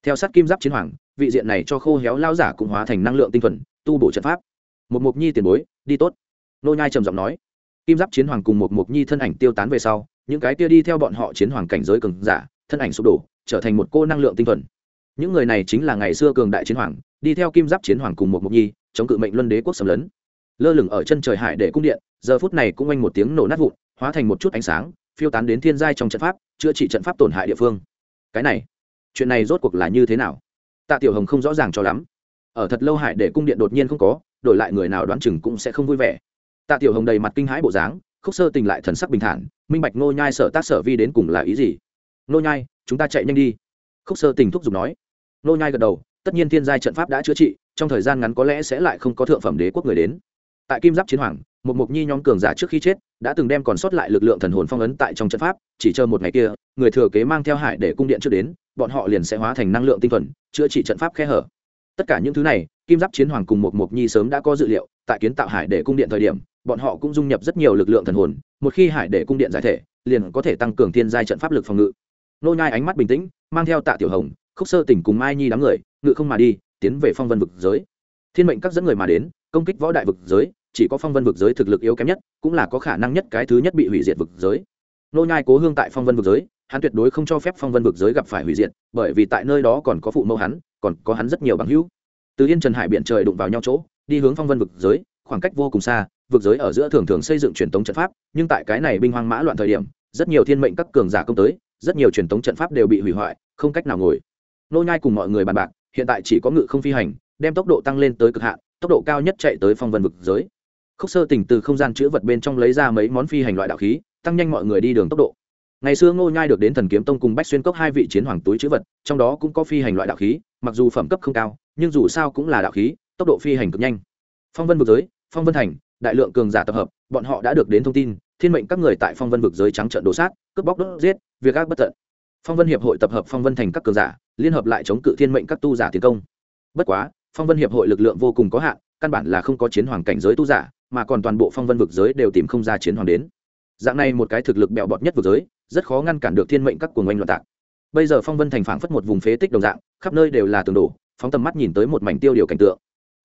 Theo sát kim giáp chiến hoàng, vị diện này cho khô héo lao giả cũng hóa thành năng lượng tinh thuần, tu bổ trận pháp. Một mục nhi tiền bối, đi tốt. Ngô nhai trầm giọng nói kim giáp chiến hoàng cùng một mục nhi thân ảnh tiêu tán về sau, những cái kia đi theo bọn họ chiến hoàng cảnh giới cường giả, thân ảnh sụp đổ, trở thành một cô năng lượng tinh thuần. Những người này chính là ngày xưa cường đại chiến hoàng, đi theo kim giáp chiến hoàng cùng một mục nhi, chống cự mệnh luân đế quốc xâm lấn. Lơ lửng ở chân trời hải để cung điện, giờ phút này cũng oanh một tiếng nổ nát vụn, hóa thành một chút ánh sáng, phiêu tán đến thiên giai trong trận pháp, chữa trị trận pháp tổn hại địa phương. Cái này, chuyện này rốt cuộc là như thế nào? Tạ tiểu hồng không rõ ràng cho lắm. Ở thật lâu hải để cung điện đột nhiên không có, đổi lại người nào đoán chừng cũng sẽ không vui vẻ tạ tiểu hồng đầy mặt kinh hãi bộ dáng, khúc sơ tình lại thần sắc bình thản, minh bạch nô nhai sợ tác sở vi đến cùng là ý gì. Nô nhai, chúng ta chạy nhanh đi. Khúc sơ tình thúc giục nói. Nô nhai gật đầu, tất nhiên thiên giai trận pháp đã chữa trị, trong thời gian ngắn có lẽ sẽ lại không có thượng phẩm đế quốc người đến. Tại kim giáp chiến hoàng, một mục nhi nhóm cường giả trước khi chết, đã từng đem còn sót lại lực lượng thần hồn phong ấn tại trong trận pháp, chỉ chờ một ngày kia, người thừa kế mang theo hải để cung điện trước đến, bọn họ liền sẽ hóa thành năng lượng tinh thuần, chữa trị trận pháp khe hở tất cả những thứ này, kim giáp chiến hoàng cùng một mộc nhi sớm đã có dự liệu, tại kiến tạo hải để cung điện thời điểm, bọn họ cũng dung nhập rất nhiều lực lượng thần hồn, một khi hải để cung điện giải thể, liền có thể tăng cường thiên giai trận pháp lực phòng ngự. Nô nhai ánh mắt bình tĩnh, mang theo tạ tiểu hồng, khúc sơ tỉnh cùng mai nhi đám người, ngự không mà đi, tiến về phong vân vực giới. Thiên mệnh các dẫn người mà đến, công kích võ đại vực giới, chỉ có phong vân vực giới thực lực yếu kém nhất, cũng là có khả năng nhất cái thứ nhất bị hủy diệt vực giới. Nô nhai cố hương tại phong vân vực giới hắn tuyệt đối không cho phép phong vân vực giới gặp phải hủy diệt, bởi vì tại nơi đó còn có phụ mẫu hắn, còn có hắn rất nhiều bằng hữu. Từ yên trần hải biển trời đụng vào nhau chỗ, đi hướng phong vân vực giới, khoảng cách vô cùng xa, vực giới ở giữa thường thường xây dựng truyền thống trận pháp, nhưng tại cái này binh hoang mã loạn thời điểm, rất nhiều thiên mệnh các cường giả công tới, rất nhiều truyền thống trận pháp đều bị hủy hoại, không cách nào ngồi. Nô nhai cùng mọi người bàn bạc, hiện tại chỉ có ngự không phi hành, đem tốc độ tăng lên tới cực hạn, tốc độ cao nhất chạy tới phong vân vực giới. Khúc sơ tỉnh từ không gian chữ vật bên trong lấy ra mấy món phi hành loại đạo khí, tăng nhanh mọi người đi đường tốc độ ngày xưa ngô nhai được đến thần kiếm tông cùng bách xuyên cốc hai vị chiến hoàng túi chữ vật, trong đó cũng có phi hành loại đạo khí, mặc dù phẩm cấp không cao, nhưng dù sao cũng là đạo khí, tốc độ phi hành cực nhanh. Phong vân vực giới, phong vân thành, đại lượng cường giả tập hợp, bọn họ đã được đến thông tin, thiên mệnh các người tại phong vân vực giới trắng trận đổ sát, cướp bóc đốt giết, việc ác bất tận. Phong vân hiệp hội tập hợp phong vân thành các cường giả, liên hợp lại chống cự thiên mệnh các tu giả tiến công. Bất quá, phong vân hiệp hội lực lượng vô cùng có hạn, căn bản là không có chiến hoàng cảnh giới tu giả, mà còn toàn bộ phong vân vực giới đều tìm không ra chiến hoàng đến dạng này một cái thực lực bẹo bọt nhất vực giới, rất khó ngăn cản được thiên mệnh các cuồng oanh loạn tạc. Bây giờ phong vân thành phảng phất một vùng phế tích đồng dạng, khắp nơi đều là tường đổ, phóng tầm mắt nhìn tới một mảnh tiêu điều cảnh tượng.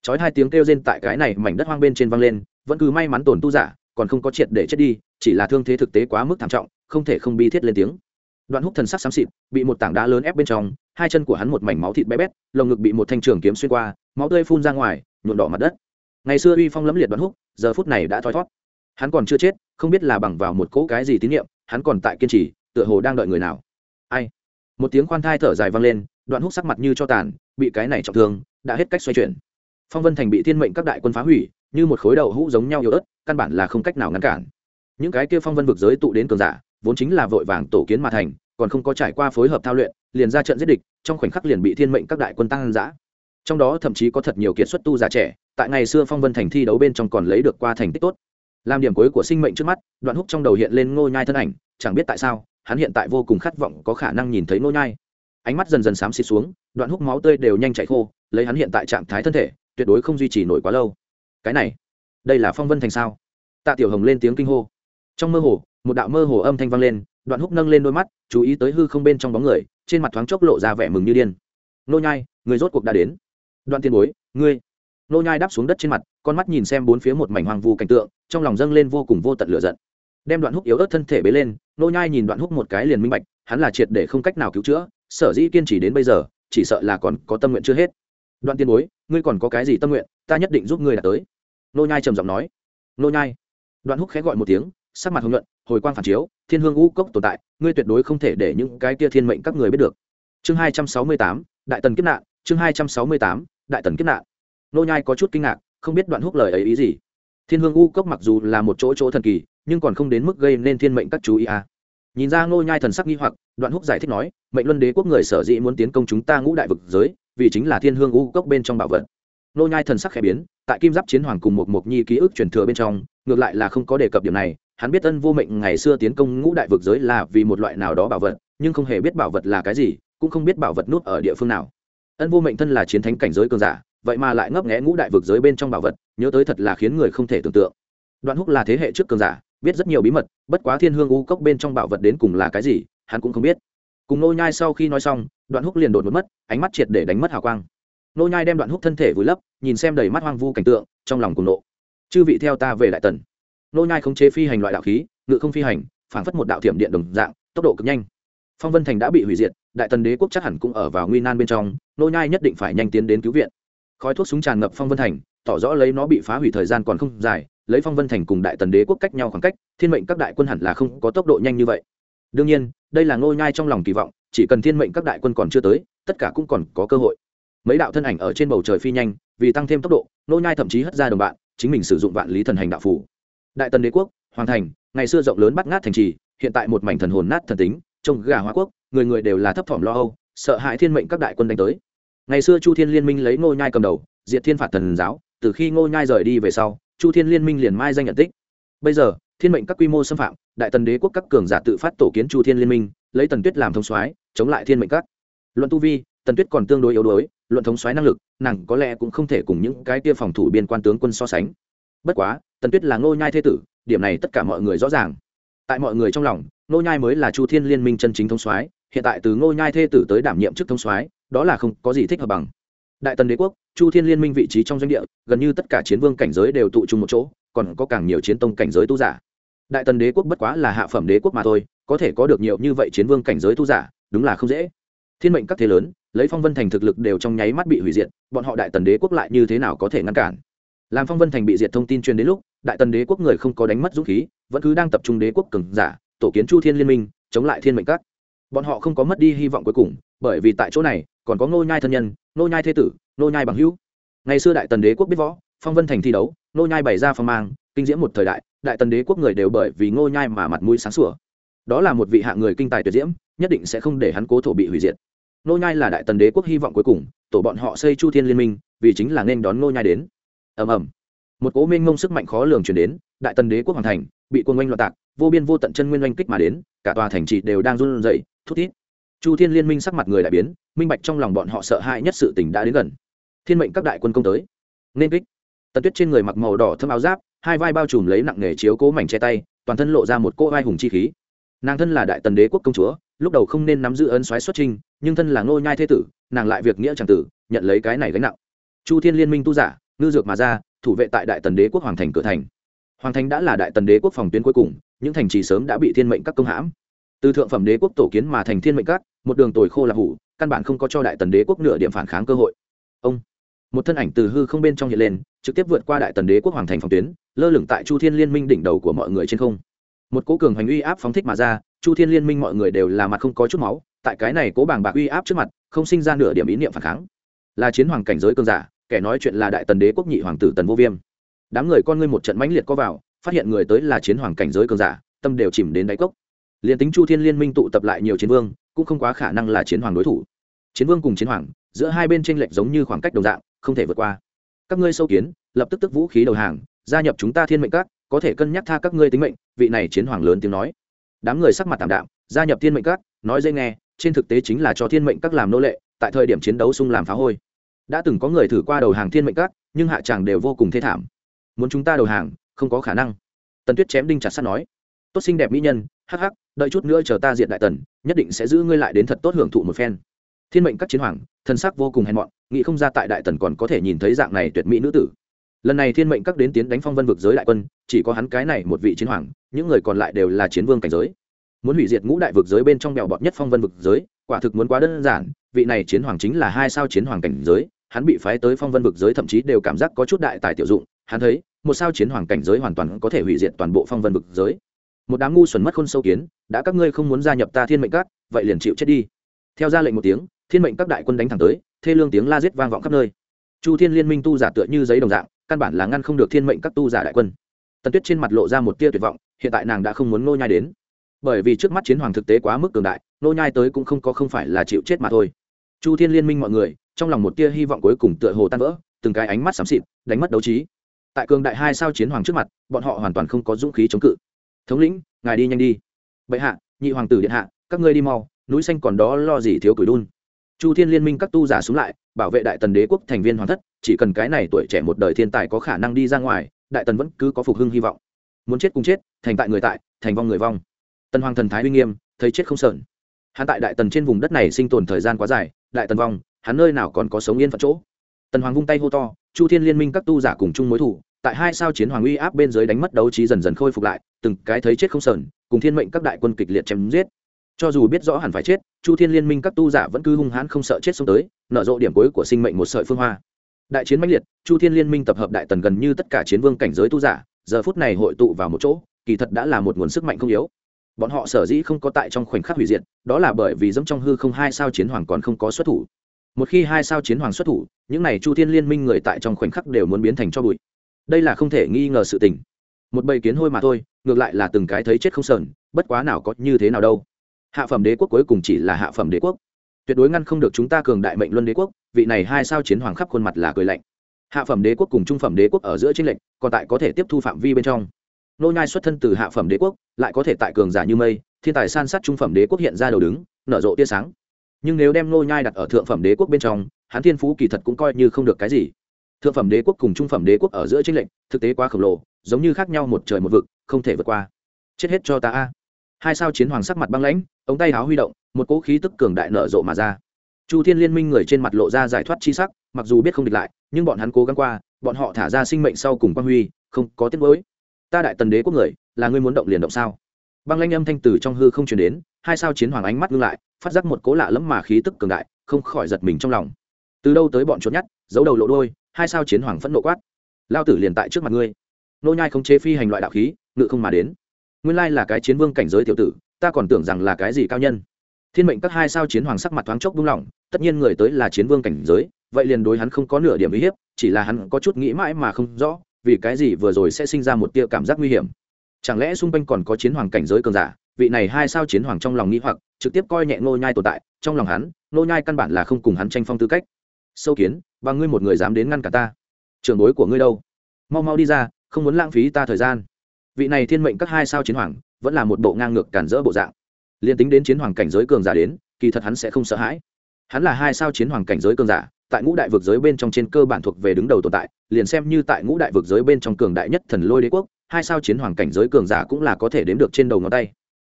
Chói hai tiếng kêu rên tại cái này mảnh đất hoang bên trên vang lên, vẫn cứ may mắn tổn tu giả, còn không có triệt để chết đi, chỉ là thương thế thực tế quá mức thảm trọng, không thể không bi thiết lên tiếng. Đoạn húc thần sắc xám xịt, bị một tảng đá lớn ép bên trong, hai chân của hắn một mảnh máu thịt bé bét, lồng ngực bị một thanh trường kiếm xuyên qua, máu tươi phun ra ngoài nhuộn đỏ mặt đất. Ngày xưa uy phong lẫm liệt đoạn húc, giờ phút này đã thoi thót hắn còn chưa chết, không biết là bằng vào một cỗ cái gì tín nhiệm hắn còn tại kiên trì, tựa hồ đang đợi người nào. Ai? Một tiếng khoan thai thở dài vang lên, đoạn hút sắc mặt như cho tàn, bị cái này trọng thương, đã hết cách xoay chuyển. Phong vân thành bị thiên mệnh các đại quân phá hủy, như một khối đầu hũ giống nhau yếu ớt, căn bản là không cách nào ngăn cản. Những cái kia phong vân vực giới tụ đến cường giả, vốn chính là vội vàng tổ kiến mà thành, còn không có trải qua phối hợp thao luyện, liền ra trận giết địch, trong khoảnh khắc liền bị thiên mệnh các đại quân tăng giã. Trong đó thậm chí có thật nhiều kiệt xuất tu giả trẻ, tại ngày xưa phong vân thành thi đấu bên trong còn lấy được qua thành tích tốt làm điểm cuối của sinh mệnh trước mắt, đoạn húc trong đầu hiện lên ngô nhai thân ảnh, chẳng biết tại sao, hắn hiện tại vô cùng khát vọng có khả năng nhìn thấy ngô nhai. Ánh mắt dần dần xám xịt xuống, đoạn húc máu tươi đều nhanh chảy khô, lấy hắn hiện tại trạng thái thân thể, tuyệt đối không duy trì nổi quá lâu. Cái này, đây là phong vân thành sao? Tạ tiểu hồng lên tiếng kinh hô. Trong mơ hồ, một đạo mơ hồ âm thanh vang lên, đoạn húc nâng lên đôi mắt, chú ý tới hư không bên trong bóng người, trên mặt thoáng chốc lộ ra vẻ mừng như điên. Nô nhai, người rốt cuộc đã đến. Đoạn tiền bối, ngươi nô nhai đáp xuống đất trên mặt, con mắt nhìn xem bốn phía một mảnh hoang vu cảnh tượng, trong lòng dâng lên vô cùng vô tận lửa giận. Đem đoạn húc yếu ớt thân thể bế lên, nô nhai nhìn đoạn húc một cái liền minh bạch, hắn là triệt để không cách nào cứu chữa, sở dĩ kiên trì đến bây giờ, chỉ sợ là còn có tâm nguyện chưa hết. Đoạn tiên bối, ngươi còn có cái gì tâm nguyện, ta nhất định giúp ngươi đạt tới. Nô nhai trầm giọng nói. Nô nhai. Đoạn húc khẽ gọi một tiếng, sắc mặt hồng nhuận, hồi quang phản chiếu, thiên hương U cốc tồn tại, ngươi tuyệt đối không thể để những cái kia thiên mệnh các người biết được. Chương hai trăm sáu mươi tám, đại tần kiếp nạn, chương hai trăm sáu mươi tám, đại tần kiếp nạn nô nhai có chút kinh ngạc, không biết đoạn húc lời ấy ý gì. Thiên hương u cốc mặc dù là một chỗ chỗ thần kỳ, nhưng còn không đến mức gây nên thiên mệnh các chú ý à. nhìn ra nô nhai thần sắc nghi hoặc, đoạn húc giải thích nói, mệnh luân đế quốc người sở dĩ muốn tiến công chúng ta ngũ đại vực giới, vì chính là thiên hương u cốc bên trong bảo vật. Nô nhai thần sắc khẽ biến, tại kim giáp chiến hoàng cùng một một nhi ký ức truyền thừa bên trong, ngược lại là không có đề cập điểm này, hắn biết ân vô mệnh ngày xưa tiến công ngũ đại vực giới là vì một loại nào đó bảo vật, nhưng không hề biết bảo vật là cái gì, cũng không biết bảo vật nút ở địa phương nào. Ân vô mệnh thân là chiến thánh cảnh giới cường giả vậy mà lại ngấp nghé ngũ đại vực giới bên trong bảo vật, nhớ tới thật là khiến người không thể tưởng tượng. Đoạn húc là thế hệ trước cường giả, biết rất nhiều bí mật, bất quá thiên hương u cốc bên trong bảo vật đến cùng là cái gì, hắn cũng không biết. Cùng nô nhai sau khi nói xong, đoạn húc liền đột một mất, ánh mắt triệt để đánh mất hào quang. Nô nhai đem đoạn húc thân thể vùi lấp, nhìn xem đầy mắt hoang vu cảnh tượng, trong lòng cùng nộ. Chư vị theo ta về đại tần. Nô nhai không chế phi hành loại đạo khí, ngự không phi hành, phảng phất một đạo thiểm điện đồng dạng, tốc độ cực nhanh. Phong vân thành đã bị hủy diệt, đại tần đế quốc chắc hẳn cũng ở vào nguy nan bên trong, nô nhai nhất định phải nhanh tiến đến cứu viện khói thuốc súng tràn ngập phong vân thành, tỏ rõ lấy nó bị phá hủy thời gian còn không dài, lấy phong vân thành cùng đại tần đế quốc cách nhau khoảng cách, thiên mệnh các đại quân hẳn là không có tốc độ nhanh như vậy. Đương nhiên, đây là nô nhai trong lòng kỳ vọng, chỉ cần thiên mệnh các đại quân còn chưa tới, tất cả cũng còn có cơ hội. Mấy đạo thân ảnh ở trên bầu trời phi nhanh, vì tăng thêm tốc độ nô nhai thậm chí hất ra đồng bạn, chính mình sử dụng vạn lý thần hành đạo phủ đại tần đế quốc, hoàng thành, ngày xưa rộng lớn bắt ngát thành trì, hiện tại một mảnh thần hồn nát thần tính, trông gà hóa quốc, người người đều là thấp thỏm lo âu, sợ hãi thiên mệnh các đại quân đánh tới ngày xưa chu thiên liên minh lấy ngô nhai cầm đầu, diệt thiên phạt thần giáo, từ khi ngô nhai rời đi về sau, chu thiên liên minh liền mai danh nhận tích. Bây giờ, thiên mệnh các quy mô xâm phạm, đại tần đế quốc các cường giả tự phát tổ kiến chu thiên liên minh, lấy tần tuyết làm thông soái, chống lại thiên mệnh các. Luận tu vi, tần tuyết còn tương đối yếu đuối, luận thống soái năng lực, nàng có lẽ cũng không thể cùng những cái kia phòng thủ biên quan tướng quân so sánh. Bất quá, tần tuyết là ngô nhai thế tử, điểm này tất cả mọi người rõ ràng. Tại mọi người trong lòng, ngô nhai mới là chu thiên liên minh chân chính thông soái hiện tại từ ngô nhai thê tử tới đảm nhiệm chức thông soái, đó là không có gì thích hợp bằng. Đại tần đế quốc, chu thiên liên minh vị trí trong doanh địa, gần như tất cả chiến vương cảnh giới đều tụ trung một chỗ, còn có càng nhiều chiến tông cảnh giới tu giả. Đại tần đế quốc bất quá là hạ phẩm đế quốc mà thôi, có thể có được nhiều như vậy chiến vương cảnh giới tu giả, đúng là không dễ. Thiên mệnh các thế lớn, lấy phong vân thành thực lực đều trong nháy mắt bị hủy diệt, bọn họ đại tần đế quốc lại như thế nào có thể ngăn cản? Làm phong vân thành bị diệt thông tin truyền đến lúc, đại tần đế quốc người không có đánh mất dũng khí, vẫn cứ đang tập trung đế quốc cường giả, tổ kiến chu thiên liên minh, chống lại thiên mệnh các bọn họ không có mất đi hy vọng cuối cùng, bởi vì tại chỗ này, còn có ngô nhai thân nhân, ngô nhai thế tử, ngô nhai bằng hữu. Ngày xưa đại tần đế quốc biết võ, phong vân thành thi đấu, ngô nhai bày ra phong mang, kinh diễm một thời đại đại tần đế quốc người đều bởi vì ngô nhai mà mặt mũi sáng sủa. Đó là một vị hạng người kinh tài tuyệt diễm, nhất định sẽ không để hắn cố thổ bị hủy diệt. Ngô nhai là đại tần đế quốc hy vọng cuối cùng, tổ bọn họ xây chu thiên liên minh, vì chính là nên đón ngô nhai đến. Ầm ầm. Một cố minh ngông sức mạnh khó lường truyền đến, đại tần đế quốc hoàn thành, bị quân oanh loạn tạc vô biên vô tận chân nguyên oanh kích mà đến, cả tòa thành trì đều đang run rẩy, thút thít. Chu thiên liên minh sắc mặt người đại biến, minh bạch trong lòng bọn họ sợ hãi nhất sự tình đã đến gần. Thiên mệnh các đại quân công tới. Nên kích. Tần tuyết trên người mặc màu đỏ thâm áo giáp, hai vai bao trùm lấy nặng nghề chiếu cố mảnh che tay, toàn thân lộ ra một cỗ vai hùng chi khí. Nàng thân là đại tần đế quốc công chúa, lúc đầu không nên nắm giữ ân xoáy xuất trinh nhưng thân là ngô nhai thế tử, nàng lại việc nghĩa c tử, nhận lấy cái này gánh nặng. Chu thiên liên minh tu giả, ngư dược mà ra, thủ vệ tại đại tần đế quốc hoàng thành cửa thành. Hoàng thành đã là đại tần đế quốc phòng tuyến cuối cùng những thành trì sớm đã bị thiên mệnh các công hãm. Từ thượng phẩm đế quốc tổ kiến mà thành thiên mệnh các, một đường tồi khô là hủ, căn bản không có cho đại tần đế quốc nửa điểm phản kháng cơ hội. Ông, một thân ảnh từ hư không bên trong hiện lên, trực tiếp vượt qua đại tần đế quốc hoàng thành phòng tuyến, lơ lửng tại chu thiên liên minh đỉnh đầu của mọi người trên không. Một cố cường hành uy áp phóng thích mà ra, chu thiên liên minh mọi người đều là mặt không có chút máu, tại cái này cố bàng bạc uy áp trước mặt, không sinh ra nửa điểm ý niệm phản kháng. Là chiến hoàng cảnh giới cường giả, kẻ nói chuyện là đại tần đế quốc nhị hoàng tử tần vô viêm. Đám người con ngươi một trận mãnh liệt có vào phát hiện người tới là chiến hoàng cảnh giới cường giả, tâm đều chìm đến đáy cốc. Liền tính chu thiên liên minh tụ tập lại nhiều chiến vương, cũng không quá khả năng là chiến hoàng đối thủ. Chiến vương cùng chiến hoàng, giữa hai bên tranh lệch giống như khoảng cách đồng dạng, không thể vượt qua. Các ngươi sâu kiến, lập tức tức vũ khí đầu hàng, gia nhập chúng ta thiên mệnh các, có thể cân nhắc tha các ngươi tính mệnh, vị này chiến hoàng lớn tiếng nói. Đám người sắc mặt tạm đạm, gia nhập thiên mệnh các, nói dễ nghe, trên thực tế chính là cho thiên mệnh các làm nô lệ, tại thời điểm chiến đấu xung làm phá hôi. Đã từng có người thử qua đầu hàng thiên mệnh các, nhưng hạ tràng đều vô cùng thê thảm. Muốn chúng ta đầu hàng không có khả năng. Tần tuyết chém đinh chặt sắt nói, tốt xinh đẹp mỹ nhân, hắc hắc, đợi chút nữa chờ ta diện đại tần, nhất định sẽ giữ ngươi lại đến thật tốt hưởng thụ một phen. Thiên mệnh các chiến hoàng, thân sắc vô cùng hèn mọn, nghĩ không ra tại đại tần còn có thể nhìn thấy dạng này tuyệt mỹ nữ tử. Lần này thiên mệnh các đến tiến đánh phong vân vực giới đại quân, chỉ có hắn cái này một vị chiến hoàng, những người còn lại đều là chiến vương cảnh giới. Muốn hủy diệt ngũ đại vực giới bên trong bèo bọt nhất phong vân vực giới, quả thực muốn quá đơn giản, vị này chiến hoàng chính là hai sao chiến hoàng cảnh giới, hắn bị phái tới phong vân vực giới thậm chí đều cảm giác có chút đại tài tiểu dụng hắn thấy, một sao chiến hoàng cảnh giới hoàn toàn có thể hủy diệt toàn bộ phong vân vực giới. Một đám ngu xuẩn mất khôn sâu kiến, đã các ngươi không muốn gia nhập ta thiên mệnh các, vậy liền chịu chết đi. Theo ra lệnh một tiếng, thiên mệnh các đại quân đánh thẳng tới, thê lương tiếng la giết vang vọng khắp nơi. Chu thiên liên minh tu giả tựa như giấy đồng dạng, căn bản là ngăn không được thiên mệnh các tu giả đại quân. Tần tuyết trên mặt lộ ra một tia tuyệt vọng, hiện tại nàng đã không muốn nô nhai đến. Bởi vì trước mắt chiến hoàng thực tế quá mức cường đại nô nhai tới cũng không có không phải là chịu chết mà thôi. Chu thiên liên minh mọi người, trong lòng một tia hy vọng cuối cùng tựa hồ tan vỡ, từng cái ánh mắt xám xịt, đánh mất đấu trí tại cường đại hai sao chiến hoàng trước mặt, bọn họ hoàn toàn không có dũng khí chống cự. Thống lĩnh, ngài đi nhanh đi. Bệ hạ, nhị hoàng tử điện hạ, các ngươi đi mau, núi xanh còn đó lo gì thiếu cửi đun. Chu thiên liên minh các tu giả xuống lại, bảo vệ đại tần đế quốc thành viên hoàng thất, chỉ cần cái này tuổi trẻ một đời thiên tài có khả năng đi ra ngoài, đại tần vẫn cứ có phục hưng hy vọng. Muốn chết cùng chết, thành tại người tại, thành vong người vong. Tần hoàng thần thái uy nghiêm, thấy chết không sợn hắn tại đại tần trên vùng đất này sinh tồn thời gian quá dài, đại tần vong, hắn nơi nào còn có sống yên phận chỗ? Tần hoàng vung tay hô to chu thiên liên minh các tu giả cùng chung mối thủ, tại hai sao chiến hoàng uy áp bên dưới đánh mất đấu trí dần dần khôi phục lại, từng cái thấy chết không sờn, cùng thiên mệnh các đại quân kịch liệt chém giết. Cho dù biết rõ hẳn phải chết, chu thiên liên minh các tu giả vẫn cứ hung hãn không sợ chết xông tới, nở rộ điểm cuối của sinh mệnh một sợi phương hoa. Đại chiến mãnh liệt, chu thiên liên minh tập hợp đại tần gần như tất cả chiến vương cảnh giới tu giả, giờ phút này hội tụ vào một chỗ, kỳ thật đã là một nguồn sức mạnh không yếu. Bọn họ sở dĩ không có tại trong khoảnh khắc hủy diệt, đó là bởi vì dẫm trong hư không hai sao chiến hoàng còn không có xuất thủ một khi hai sao chiến hoàng xuất thủ, những n à y chu thiên liên minh người tại trong khoảnh khắc đều muốn biến thành cho bụi. Đây là không thể nghi ngờ sự tình. Một bầy kiến hôi mà thôi, ngược lại là từng cái thấy chết không sờn, bất quá nào có như thế nào đâu. Hạ phẩm đế quốc cuối cùng chỉ là hạ phẩm đế quốc. Tuyệt đối ngăn không được chúng ta cường đại mệnh luân đế quốc, vị này hai sao chiến hoàng khắp khuôn mặt là cười lạnh. Hạ phẩm đế quốc cùng trung phẩm đế quốc ở giữa tranh lệnh còn tại có thể tiếp thu phạm vi bên trong. Nô nhai xuất thân từ hạ phẩm đế quốc, lại có thể tại cường giả như mây, thiên tài san sát trung phẩm đế quốc hiện ra đầu đứng, nở rộ tia sáng nhưng nếu đem nô nhai đặt ở thượng phẩm đế quốc bên trong, hắn thiên phú kỳ thật cũng coi như không được cái gì. Thượng phẩm đế quốc cùng trung phẩm đế quốc ở giữa tranh lệnh thực tế quá khổng lồ, giống như khác nhau một trời một vực, không thể vượt qua. Chết hết cho ta a. Hai sao chiến hoàng sắc mặt băng lãnh, ống tay áo huy động, một cỗ khí tức cường đại nở rộ mà ra. Chu thiên liên minh người trên mặt lộ ra giải thoát chi sắc, mặc dù biết không địch lại, nhưng bọn hắn cố gắng qua, bọn họ thả ra sinh mệnh sau cùng quang huy, không có tiết mới ta đại tần đế quốc người, là ngươi muốn động liền động sao? Băng lãnh âm thanh từ trong hư không truyền đến, hai sao chiến hoàng ánh mắt ngưng lại phát giác một cố lạ lẫm mà khí tức cường đại, không khỏi giật mình trong lòng. Từ đâu tới bọn trốn nhát giấu đầu lộ đôi hai sao chiến hoàng phẫn nộ quát. Lao tử liền tại trước mặt ngươi. Nô nhai không chế phi hành loại đạo khí, ngự không mà đến. Nguyên lai là cái chiến vương cảnh giới tiểu tử, ta còn tưởng rằng là cái gì cao nhân. Thiên mệnh các hai sao chiến hoàng sắc mặt thoáng chốc buông lỏng, tất nhiên người tới là chiến vương cảnh giới, vậy liền đối hắn không có nửa điểm uy hiếp, chỉ là hắn có chút nghĩ mãi mà không rõ, vì cái gì vừa rồi sẽ sinh ra một tia cảm giác nguy hiểm. Chẳng lẽ xung quanh còn có chiến hoàng cảnh giới cường giả? Vị này hai sao chiến hoàng trong lòng nghĩ hoặc, trực tiếp coi nhẹ ngô nhai tồn tại, trong lòng hắn, ngô nhai căn bản là không cùng hắn tranh phong tư cách. Sâu kiến, và ngươi một người dám đến ngăn cả ta. Trưởng bối của ngươi đâu? Mau mau đi ra, không muốn lãng phí ta thời gian. Vị này thiên mệnh các hai sao chiến hoàng, vẫn là một bộ ngang ngược cản rỡ bộ dạng. Liên tính đến chiến hoàng cảnh giới cường giả đến, kỳ thật hắn sẽ không sợ hãi. Hắn là hai sao chiến hoàng cảnh giới cường giả, tại ngũ đại vực giới bên trong trên cơ bản thuộc về đứng đầu tồn tại, liền xem như tại ngũ đại vực giới bên trong cường đại nhất thần lôi đế quốc, hai sao chiến hoàng cảnh giới cường giả cũng là có thể đếm được trên đầu ngón tay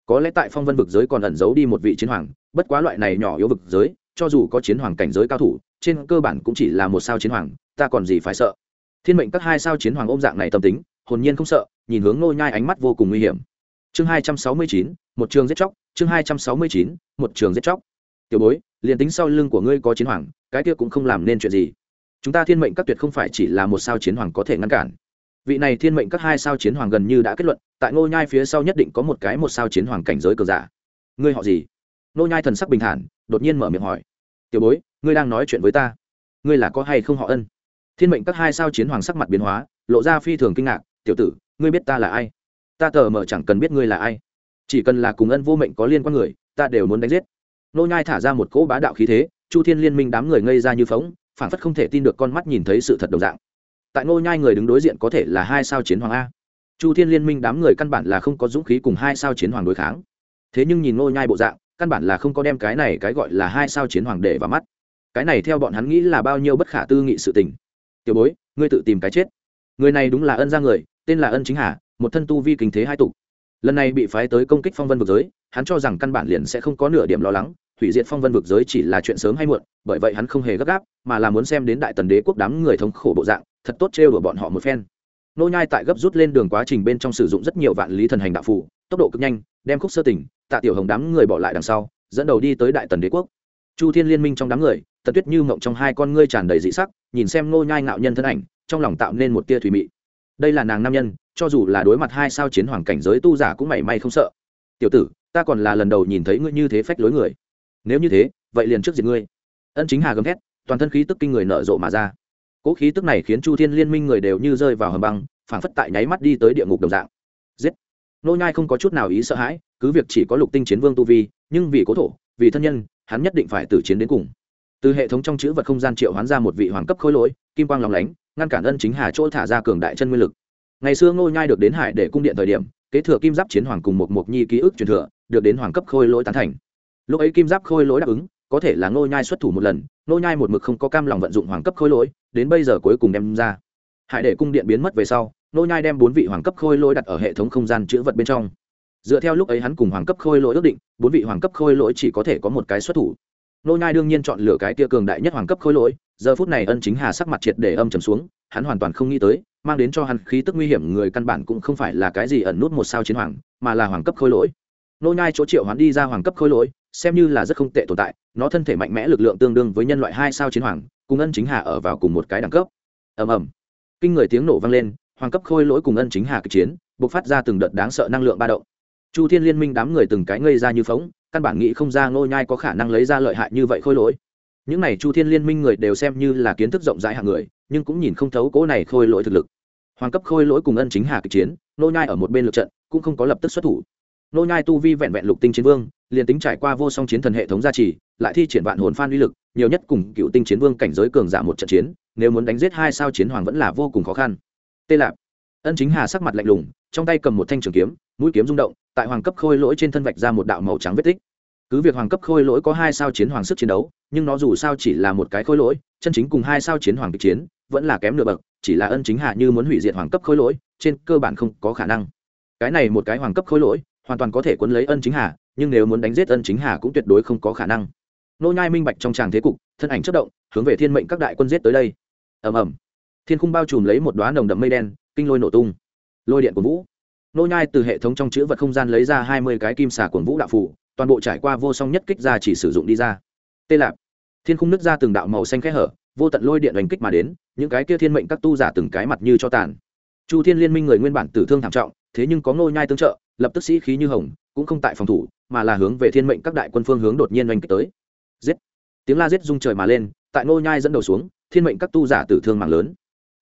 có lẽ tại phong vân vực giới còn ẩn giấu đi một vị chiến hoàng, bất quá loại này nhỏ yếu vực giới, cho dù có chiến hoàng cảnh giới cao thủ, trên cơ bản cũng chỉ là một sao chiến hoàng, ta còn gì phải sợ. Thiên mệnh các hai sao chiến hoàng ôm dạng này tâm tính, hồn nhiên không sợ, nhìn hướng nô nhai ánh mắt vô cùng nguy hiểm. Chương hai trăm sáu mươi chín, một trường giết chóc, chương hai trăm sáu mươi chín, một trường giết chóc. Tiểu bối, liền tính sau lưng của ngươi có chiến hoàng, cái kia cũng không làm nên chuyện gì. Chúng ta thiên mệnh các tuyệt không phải chỉ là một sao chiến hoàng có thể ngăn cản vị này thiên mệnh các hai sao chiến hoàng gần như đã kết luận, tại ngô nhai phía sau nhất định có một cái một sao chiến hoàng cảnh giới cờ giả. Ngươi họ gì? Ngô nhai thần sắc bình thản, đột nhiên mở miệng hỏi. Tiểu bối, ngươi đang nói chuyện với ta. Ngươi là có hay không họ ân? Thiên mệnh các hai sao chiến hoàng sắc mặt biến hóa, lộ ra phi thường kinh ngạc. Tiểu tử, ngươi biết ta là ai? Ta tờ mở chẳng cần biết ngươi là ai. Chỉ cần là cùng ân vô mệnh có liên quan người, ta đều muốn đánh giết. Nô nhai thả ra một cỗ bá đạo khí thế, chu thiên liên minh đám người ngây ra như phóng phản phất không thể tin được con mắt nhìn thấy sự thật đồng dạng tại nô nhai người đứng đối diện có thể là hai sao chiến hoàng a. Chu thiên liên minh đám người căn bản là không có dũng khí cùng hai sao chiến hoàng đối kháng. Thế nhưng nhìn nô nhai bộ dạng, căn bản là không có đem cái này cái gọi là hai sao chiến hoàng để vào mắt. Cái này theo bọn hắn nghĩ là bao nhiêu bất khả tư nghị sự tình. Tiểu bối, ngươi tự tìm cái chết. Người này đúng là ân gia người, tên là ân chính hà, một thân tu vi kinh thế hai tục. Lần này bị phái tới công kích phong vân vực giới, hắn cho rằng căn bản liền sẽ không có nửa điểm lo lắng, hủy diệt phong vân vực giới chỉ là chuyện sớm hay muộn, bởi vậy hắn không hề gấp gáp, mà là muốn xem đến đại tần đế quốc đám người thống khổ bộ dạng thật tốt trêu đùa bọn họ một phen. Nô nhai tại gấp rút lên đường quá trình bên trong sử dụng rất nhiều vạn lý thần hành đạo phù, tốc độ cực nhanh, đem khúc sơ tỉnh, tạ tiểu hồng đám người bỏ lại đằng sau, dẫn đầu đi tới đại tần đế quốc. Chu thiên liên minh trong đám người, tần tuyết như mộng trong hai con ngươi tràn đầy dị sắc, nhìn xem nô nhai ngạo nhân thân ảnh, trong lòng tạo nên một tia thủy mị. Đây là nàng nam nhân, cho dù là đối mặt hai sao chiến hoàng cảnh giới tu giả cũng mảy may không sợ. Tiểu tử, ta còn là lần đầu nhìn thấy ngươi như thế phách lối người. Nếu như thế, vậy liền trước diệt ngươi. Ân chính hà gầm thét, toàn thân khí tức kinh người nở rộ mà ra cỗ khí tức này khiến chu thiên liên minh người đều như rơi vào hầm băng, phảng phất tại nháy mắt đi tới địa ngục đồng dạng. Giết! Nô nhai không có chút nào ý sợ hãi, cứ việc chỉ có lục tinh chiến vương tu vi, nhưng vì cố thổ, vì thân nhân, hắn nhất định phải tử chiến đến cùng. Từ hệ thống trong chữ vật không gian triệu hoán ra một vị hoàng cấp khối lỗi, kim quang lóng lánh, ngăn cản ân chính hà chỗ thả ra cường đại chân nguyên lực. Ngày xưa ngô nhai được đến hải để cung điện thời điểm, kế thừa kim giáp chiến hoàng cùng một mục nhi ký ức truyền thừa, được đến hoàng cấp khôi lỗi tán thành. Lúc ấy kim giáp khôi lỗi đáp ứng, có thể là ngô nhai xuất thủ một lần Nô nhai một mực không có cam lòng vận dụng hoàng cấp khôi lỗi, đến bây giờ cuối cùng đem ra. Hải để cung điện biến mất về sau, Nô nhai đem bốn vị hoàng cấp khôi lỗi đặt ở hệ thống không gian chữ vật bên trong. Dựa theo lúc ấy hắn cùng hoàng cấp khôi lỗi ước định, bốn vị hoàng cấp khôi lỗi chỉ có thể có một cái xuất thủ. Nô nhai đương nhiên chọn lựa cái kia cường đại nhất hoàng cấp khôi lỗi, giờ phút này ân chính hà sắc mặt triệt để âm trầm xuống, hắn hoàn toàn không nghĩ tới, mang đến cho hắn khí tức nguy hiểm người căn bản cũng không phải là cái gì ẩn nút một sao chiến hoàng, mà là hoàng cấp khôi lỗi. Nô nhai chỗ triệu hắn đi ra hoàng cấp khôi lỗi xem như là rất không tệ tồn tại, nó thân thể mạnh mẽ lực lượng tương đương với nhân loại hai sao chiến hoàng, cùng ân chính hà ở vào cùng một cái đẳng cấp. Ầm ầm. Kinh người tiếng nổ vang lên, hoàng cấp khôi lỗi cùng ân chính hà kịch chiến, bộc phát ra từng đợt đáng sợ năng lượng ba động. Chu thiên liên minh đám người từng cái ngây ra như phóng căn bản nghĩ không ra ngô nhai có khả năng lấy ra lợi hại như vậy khôi lỗi. Những này chu thiên liên minh người đều xem như là kiến thức rộng rãi hạng người, nhưng cũng nhìn không thấu cỗ này khôi lỗi thực lực. Hoàng cấp khôi lỗi cùng ân chính hà kịch chiến, ngô nhai ở một bên lượt trận, cũng không có lập tức xuất thủ. Ngô nhai tu vi vẹn vẹn lục tinh chiến vương liền tính trải qua vô song chiến thần hệ thống gia trì, lại thi triển vạn hồn phan uy lực, nhiều nhất cùng cựu tinh chiến vương cảnh giới cường giả một trận chiến, nếu muốn đánh giết hai sao chiến hoàng vẫn là vô cùng khó khăn. Tê lạp. Ân chính hà sắc mặt lạnh lùng, trong tay cầm một thanh trường kiếm, mũi kiếm rung động, tại hoàng cấp khôi lỗi trên thân vạch ra một đạo màu trắng vết tích. Cứ việc hoàng cấp khôi lỗi có hai sao chiến hoàng sức chiến đấu, nhưng nó dù sao chỉ là một cái khôi lỗi, chân chính cùng hai sao chiến hoàng kịch chiến, vẫn là kém nửa bậc, chỉ là ân chính hạ như muốn hủy diệt hoàng cấp khôi lỗi, trên cơ bản không có khả năng. Cái này một cái hoàng cấp khôi lỗi, hoàn toàn có thể quấn lấy ân chính hà nhưng nếu muốn đánh giết ân chính hà cũng tuyệt đối không có khả năng. Nô nhai minh bạch trong tràng thế cục, thân ảnh chất động, hướng về thiên mệnh các đại quân giết tới đây. Ầm ầm. Thiên khung bao trùm lấy một đóa nồng đậm mây đen, kinh lôi nổ tung. Lôi điện của vũ. Nô nhai từ hệ thống trong chữ vật không gian lấy ra hai mươi cái kim xà của vũ đạo phủ toàn bộ trải qua vô song nhất kích ra chỉ sử dụng đi ra. Tê lạp. Thiên khung nứt ra từng đạo màu xanh khẽ hở, vô tận lôi điện đánh kích mà đến, những cái kia thiên mệnh các tu giả từng cái mặt như cho tàn. Chu thiên liên minh người nguyên bản tử thương thảm trọng, thế nhưng có nô nhai tương trợ, lập tức sĩ khí như hồng cũng không tại phòng thủ, mà là hướng về thiên mệnh các đại quân phương hướng đột nhiên đánh kích tới. Giết! Tiếng la giết rung trời mà lên, tại nô nhai dẫn đầu xuống, thiên mệnh các tu giả tử thương mạng lớn.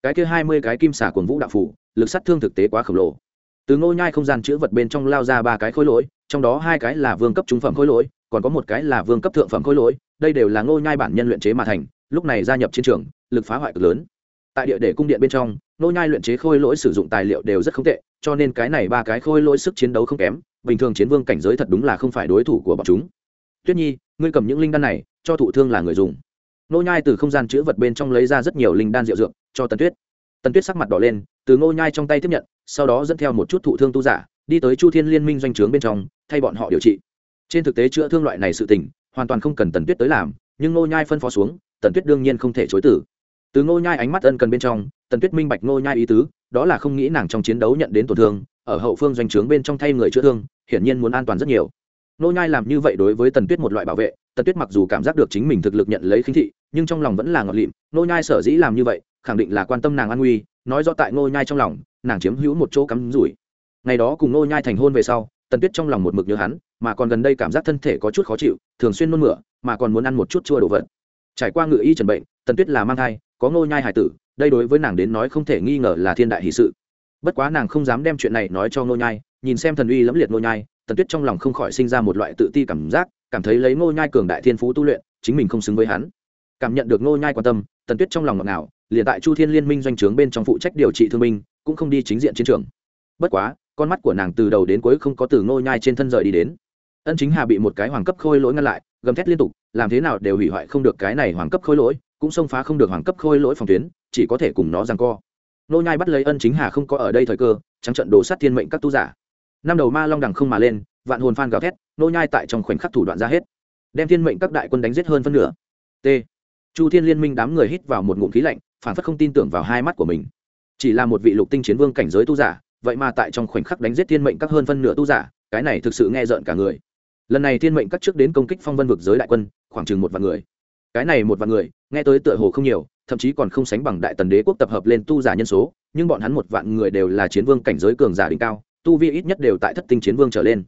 Cái kia hai mươi cái kim xả cuồng vũ đạo phủ, lực sát thương thực tế quá khổng lồ. Từ ngô nhai không gian chữ vật bên trong lao ra ba cái khối lỗi, trong đó hai cái là vương cấp trung phẩm khối lỗi, còn có một cái là vương cấp thượng phẩm khối lỗi, đây đều là ngô nhai bản nhân luyện chế mà thành, lúc này gia nhập chiến trường, lực phá hoại cực lớn. Tại địa để cung điện bên trong, ngô nhai luyện chế khôi lỗi sử dụng tài liệu đều rất không tệ, cho nên cái này ba cái khôi lỗi sức chiến đấu không kém bình thường chiến vương cảnh giới thật đúng là không phải đối thủ của bọn chúng. Tuyết nhi, ngươi cầm những linh đan này, cho thụ thương là người dùng. Ngô nhai từ không gian chứa vật bên trong lấy ra rất nhiều linh đan diệu dược, cho tần tuyết. Tần tuyết sắc mặt đỏ lên, từ ngô nhai trong tay tiếp nhận, sau đó dẫn theo một chút thụ thương tu giả, đi tới chu thiên liên minh doanh trướng bên trong, thay bọn họ điều trị. Trên thực tế chữa thương loại này sự tình, hoàn toàn không cần tần tuyết tới làm, nhưng ngô nhai phân phó xuống, tần tuyết đương nhiên không thể chối tử từ ngô nhai ánh mắt ân cần bên trong, tần tuyết minh bạch ngô nhai ý tứ, đó là không nghĩ nàng trong chiến đấu nhận đến tổn thương ở hậu phương doanh trướng bên trong thay người chữa thương, hiển nhiên muốn an toàn rất nhiều. Nô nhai làm như vậy đối với tần tuyết một loại bảo vệ, tần tuyết mặc dù cảm giác được chính mình thực lực nhận lấy khinh thị, nhưng trong lòng vẫn là ngọt lịm. Nô nhai sở dĩ làm như vậy, khẳng định là quan tâm nàng an nguy, nói rõ tại nô nhai trong lòng, nàng chiếm hữu một chỗ cắm rủi. Ngày đó cùng nô nhai thành hôn về sau, tần tuyết trong lòng một mực nhớ hắn, mà còn gần đây cảm giác thân thể có chút khó chịu, thường xuyên nôn mửa, mà còn muốn ăn một chút chua đồ vật. Trải qua ngự y trần bệnh, tần tuyết là mang thai, có nô nhai hải tử, đây đối với nàng đến nói không thể nghi ngờ là thiên đại hỷ sự bất quá nàng không dám đem chuyện này nói cho ngô nhai, nhìn xem thần uy lẫm liệt ngô nhai, tần tuyết trong lòng không khỏi sinh ra một loại tự ti cảm giác, cảm thấy lấy ngô nhai cường đại thiên phú tu luyện, chính mình không xứng với hắn. Cảm nhận được ngô nhai quan tâm, tần tuyết trong lòng ngọt ngào, liền tại chu thiên liên minh doanh trướng bên trong phụ trách điều trị thương binh, cũng không đi chính diện chiến trường. Bất quá, con mắt của nàng từ đầu đến cuối không có từ ngô nhai trên thân rời đi đến. Ân chính hà bị một cái hoàng cấp khôi lỗi ngăn lại, gầm thét liên tục, làm thế nào đều hủy hoại không được cái này hoàng cấp khôi lỗi, cũng xông phá không được hoàng cấp khôi lỗi phòng tuyến, chỉ có thể cùng nó giằng co. Nô nhai bắt lấy ân chính hà không có ở đây thời cơ, trắng trận đổ sát thiên mệnh các tu giả. Năm đầu ma long đằng không mà lên, vạn hồn phan gào thét, nô nhai tại trong khoảnh khắc thủ đoạn ra hết. Đem thiên mệnh các đại quân đánh giết hơn phân nửa. T. Chu thiên liên minh đám người hít vào một ngụm khí lạnh, phản phất không tin tưởng vào hai mắt của mình. Chỉ là một vị lục tinh chiến vương cảnh giới tu giả, vậy mà tại trong khoảnh khắc đánh giết thiên mệnh các hơn phân nửa tu giả, cái này thực sự nghe rợn cả người. Lần này thiên mệnh các trước đến công kích phong vân vực giới đại quân, khoảng chừng một vạn người cái này một vạn người, nghe tới tựa hồ không nhiều, thậm chí còn không sánh bằng đại tần đế quốc tập hợp lên tu giả nhân số, nhưng bọn hắn một vạn người đều là chiến vương cảnh giới cường giả đỉnh cao, tu vi ít nhất đều tại thất tinh chiến vương trở lên.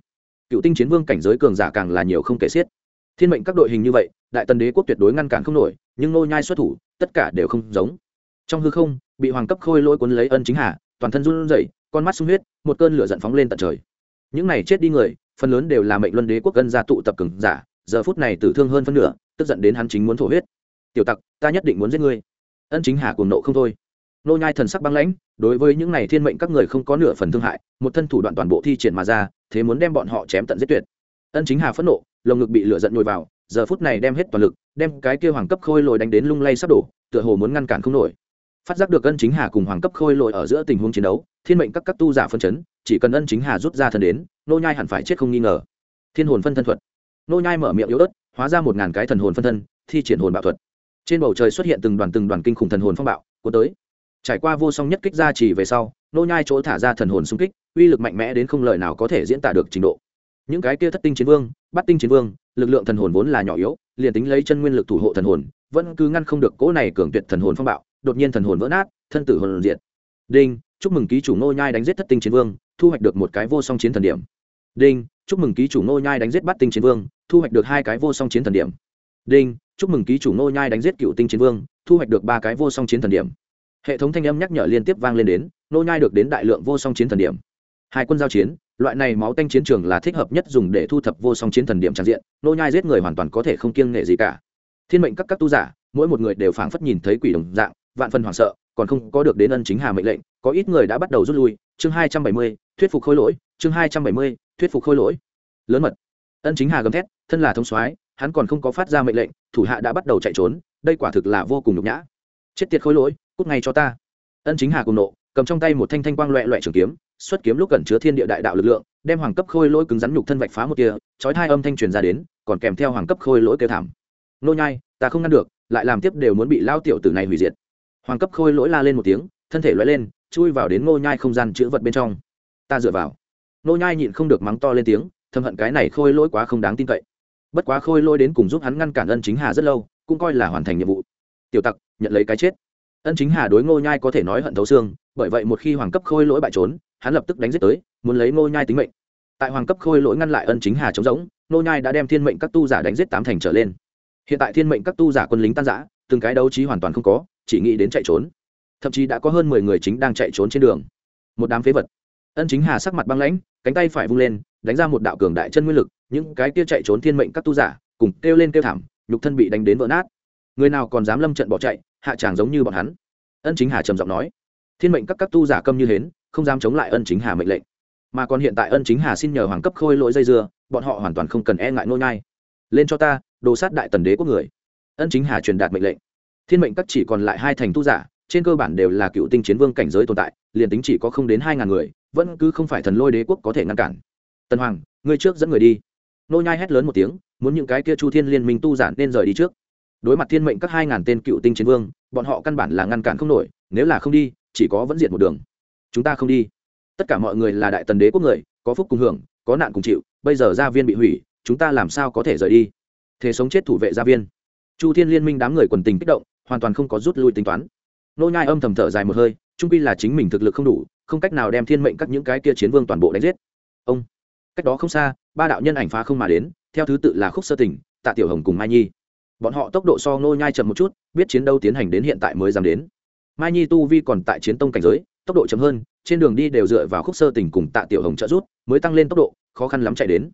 Cựu tinh chiến vương cảnh giới cường giả càng là nhiều không kể xiết. Thiên mệnh các đội hình như vậy, đại tần đế quốc tuyệt đối ngăn cản không nổi, nhưng nô nhai xuất thủ, tất cả đều không giống. Trong hư không, bị hoàng cấp khôi lỗi cuốn lấy ân chính hà, toàn thân run rẩy, con mắt sung huyết, một cơn lửa giận phóng lên tận trời. Những này chết đi người, phần lớn đều là mệnh luân đế quốc gân gia tụ tập cường giả, giờ phút này tử thương hơn phân nửa tức giận đến hắn chính muốn thổ huyết. Tiểu tặc, ta nhất định muốn giết ngươi. Ân chính hà cuồng nộ không thôi. Nô nhai thần sắc băng lãnh, đối với những này thiên mệnh các người không có nửa phần thương hại, một thân thủ đoạn toàn bộ thi triển mà ra, thế muốn đem bọn họ chém tận giết tuyệt. Ân chính hà phẫn nộ, lồng ngực bị lửa giận nhồi vào, giờ phút này đem hết toàn lực, đem cái kia hoàng cấp khôi lồi đánh đến lung lay sắp đổ, tựa hồ muốn ngăn cản không nổi. Phát giác được ân chính hà cùng hoàng cấp khôi lồi ở giữa tình huống chiến đấu, thiên mệnh các các tu giả phân chấn, chỉ cần ân chính hà rút ra thân đến, nô nhai hẳn phải chết không nghi ngờ. Thiên hồn phân thân thuật. Nô nhai mở miệng yếu ớt hóa ra một ngàn cái thần hồn phân thân, thi triển hồn bạo thuật. Trên bầu trời xuất hiện từng đoàn từng đoàn kinh khủng thần hồn phong bạo, cuốn tới. Trải qua vô song nhất kích ra chỉ về sau, nô nhai chỗ thả ra thần hồn xung kích, uy lực mạnh mẽ đến không lời nào có thể diễn tả được trình độ. Những cái kia thất tinh chiến vương bắt tinh chiến vương, lực lượng thần hồn vốn là nhỏ yếu, liền tính lấy chân nguyên lực thủ hộ thần hồn, vẫn cứ ngăn không được cỗ này cường tuyệt thần hồn phong bạo, đột nhiên thần hồn vỡ nát, thân tử hồn diệt. Đinh, chúc mừng ký chủ nô nhai đánh giết thất tinh chiến vương, thu hoạch được một cái vô song chiến thần điểm đinh, chúc mừng ký chủ Ngô nhai đánh giết bắt tinh chiến vương, thu hoạch được hai cái vô song chiến thần điểm. Đinh, chúc mừng ký chủ Ngô nhai đánh giết cựu tinh chiến vương, thu hoạch được ba cái vô song chiến thần điểm. Hệ thống thanh âm nhắc nhở liên tiếp vang lên đến, Ngô nhai được đến đại lượng vô song chiến thần điểm. Hai quân giao chiến, loại này máu tanh chiến trường là thích hợp nhất dùng để thu thập vô song chiến thần điểm trang diện, Ngô nhai giết người hoàn toàn có thể không kiêng nghệ gì cả. Thiên mệnh các các tu giả, mỗi một người đều phảng phất nhìn thấy quỷ đồng dạng, vạn phần hoảng sợ, còn không có được đến ân chính hà mệnh lệnh, có ít người đã bắt đầu rút lui. Chương hai trăm bảy mươi, thuyết phục khôi lỗi, chương hai trăm bảy mươi thuyết phục khôi lỗi. Lớn mật. Ân chính hà gầm thét, thân là thông soái, hắn còn không có phát ra mệnh lệnh, thủ hạ đã bắt đầu chạy trốn, đây quả thực là vô cùng nhục nhã. Chết tiệt khôi lỗi, cút ngay cho ta. Ân chính hà cùng nộ, cầm trong tay một thanh thanh quang loẹ loẹ trường kiếm, xuất kiếm lúc cẩn chứa thiên địa đại đạo lực lượng, đem hoàng cấp khôi lỗi cứng rắn nhục thân vạch phá một kia chói hai âm thanh truyền ra đến, còn kèm theo hoàng cấp khôi lỗi kêu thảm. Nô nhai, ta không ngăn được, lại làm tiếp đều muốn bị lao tiểu tử này hủy diệt. Hoàng cấp khôi lỗi la lên một tiếng, thân thể lóe lên, chui vào đến ngô nhai không gian chữ vật bên trong. Ta dựa vào nô nhai nhịn không được mắng to lên tiếng, thầm hận cái này khôi lỗi quá không đáng tin cậy. Bất quá khôi lỗi đến cùng giúp hắn ngăn cản ân chính hà rất lâu, cũng coi là hoàn thành nhiệm vụ. Tiểu tặc, nhận lấy cái chết. Ân chính hà đối ngô nhai có thể nói hận thấu xương, bởi vậy một khi hoàng cấp khôi lỗi bại trốn, hắn lập tức đánh giết tới, muốn lấy ngô nhai tính mệnh. Tại hoàng cấp khôi lỗi ngăn lại ân chính hà chống giống ngô nhai đã đem thiên mệnh các tu giả đánh giết tám thành trở lên. Hiện tại thiên mệnh các tu giả quân lính tan rã, từng cái đấu trí hoàn toàn không có, chỉ nghĩ đến chạy trốn. Thậm chí đã có hơn mười người chính đang chạy trốn trên đường. Một đám phế vật ân chính hà sắc mặt băng lãnh, cánh tay phải vung lên, đánh ra một đạo cường đại chân nguyên lực, những cái kia chạy trốn thiên mệnh các tu giả, cùng kêu lên kêu thảm, nhục thân bị đánh đến vỡ nát. Người nào còn dám lâm trận bỏ chạy, hạ tràng giống như bọn hắn. Ân chính hà trầm giọng nói, thiên mệnh các các tu giả câm như hến, không dám chống lại ân chính hà mệnh lệnh. Mà còn hiện tại ân chính hà xin nhờ hoàng cấp khôi lỗi dây dưa, bọn họ hoàn toàn không cần e ngại nô nhai. Lên cho ta, đồ sát đại tần đế quốc người. Ân chính hà truyền đạt mệnh lệnh. Thiên mệnh các chỉ còn lại hai thành tu giả, trên cơ bản đều là cựu tinh chiến vương cảnh giới tồn tại, liền tính chỉ có không đến hai ngàn người vẫn cứ không phải thần lôi đế quốc có thể ngăn cản. Tần hoàng, ngươi trước dẫn người đi. Nô nhai hét lớn một tiếng, muốn những cái kia chu thiên liên minh tu giản nên rời đi trước. Đối mặt thiên mệnh các hai ngàn tên cựu tinh chiến vương, bọn họ căn bản là ngăn cản không nổi, nếu là không đi, chỉ có vẫn diệt một đường. Chúng ta không đi. Tất cả mọi người là đại tần đế quốc người, có phúc cùng hưởng, có nạn cùng chịu, bây giờ gia viên bị hủy, chúng ta làm sao có thể rời đi? Thế sống chết thủ vệ gia viên. Chu thiên liên minh đám người quần tình kích động, hoàn toàn không có rút lui tính toán. Nô nhai âm thầm thở dài một hơi trung quy là chính mình thực lực không đủ không cách nào đem thiên mệnh các những cái kia chiến vương toàn bộ đánh giết. Ông, cách đó không xa, ba đạo nhân ảnh phá không mà đến, theo thứ tự là khúc sơ tỉnh tạ tiểu hồng cùng mai nhi. Bọn họ tốc độ so nô nhai chậm một chút, biết chiến đấu tiến hành đến hiện tại mới dám đến. Mai nhi tu vi còn tại chiến tông cảnh giới, tốc độ chậm hơn, trên đường đi đều dựa vào khúc sơ tỉnh cùng tạ tiểu hồng trợ rút mới tăng lên tốc độ, khó khăn lắm chạy đến.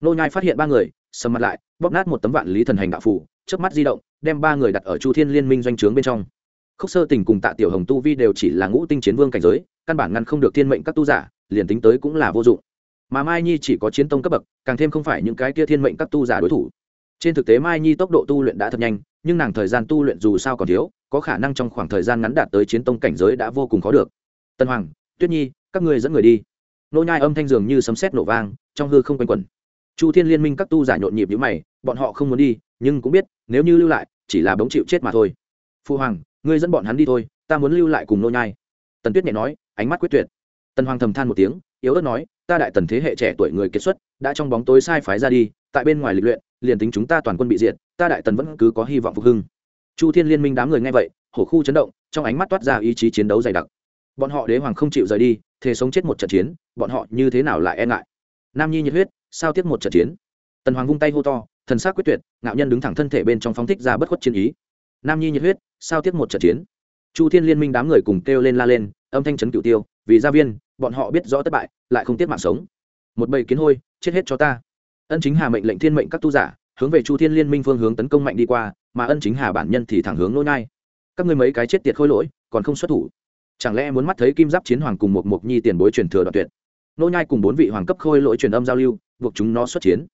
Nô nhai phát hiện ba người, sầm mặt lại, bóp nát một tấm vạn lý thần hành đạo phủ chớp mắt di động, đem ba người đặt ở chu thiên liên minh doanh trướng bên trong khúc sơ tình cùng tạ tiểu hồng tu vi đều chỉ là ngũ tinh chiến vương cảnh giới, căn bản ngăn không được thiên mệnh các tu giả, liền tính tới cũng là vô dụng. Mà mai nhi chỉ có chiến tông cấp bậc, càng thêm không phải những cái kia thiên mệnh các tu giả đối thủ. Trên thực tế mai nhi tốc độ tu luyện đã thật nhanh, nhưng nàng thời gian tu luyện dù sao còn thiếu, có khả năng trong khoảng thời gian ngắn đạt tới chiến tông cảnh giới đã vô cùng khó được. Tân hoàng, tuyết nhi, các ngươi dẫn người đi. Nô nhai âm thanh dường như sấm sét nổ vang, trong hư không quanh quẩn. Chu thiên liên minh các tu giả nhộn nhịp như mày, bọn họ không muốn đi, nhưng cũng biết, nếu như lưu lại, chỉ là bóng chịu chết mà thôi. Phu hoàng ngươi dẫn bọn hắn đi thôi, ta muốn lưu lại cùng nô nhai. Tần tuyết nhẹ nói, ánh mắt quyết tuyệt. Tần hoàng thầm than một tiếng, yếu ớt nói, ta đại tần thế hệ trẻ tuổi người kết xuất, đã trong bóng tối sai phái ra đi, tại bên ngoài lịch luyện, liền tính chúng ta toàn quân bị diệt, ta đại tần vẫn cứ có hy vọng phục hưng. Chu thiên liên minh đám người nghe vậy, hổ khu chấn động, trong ánh mắt toát ra ý chí chiến đấu dày đặc. Bọn họ đế hoàng không chịu rời đi thế sống chết một trận chiến, bọn họ như thế nào lại e ngại? Nam nhi nhiệt huyết, sao tiếc một trận chiến? Tần hoàng vung tay hô to, thần sắc quyết tuyệt, ngạo nhân đứng thẳng thân thể bên trong phóng thích ra bất khuất chiến ý nam nhi nhiệt huyết, sao tiếp một trận chiến? Chu thiên liên minh đám người cùng kêu lên la lên, âm thanh trấn cựu tiêu, vì gia viên, bọn họ biết rõ thất bại, lại không tiếc mạng sống. Một bầy kiến hôi, chết hết cho ta. Ân chính hà mệnh lệnh thiên mệnh các tu giả, hướng về chu thiên liên minh phương hướng tấn công mạnh đi qua, mà ân chính hà bản nhân thì thẳng hướng nô nhai các ngươi mấy cái chết tiệt khôi lỗi, còn không xuất thủ. Chẳng lẽ muốn mắt thấy kim giáp chiến hoàng cùng một mục nhi tiền bối truyền thừa đoạn tuyệt? Nô nhai cùng bốn vị hoàng cấp khôi lỗi truyền âm giao lưu, buộc chúng nó xuất chiến.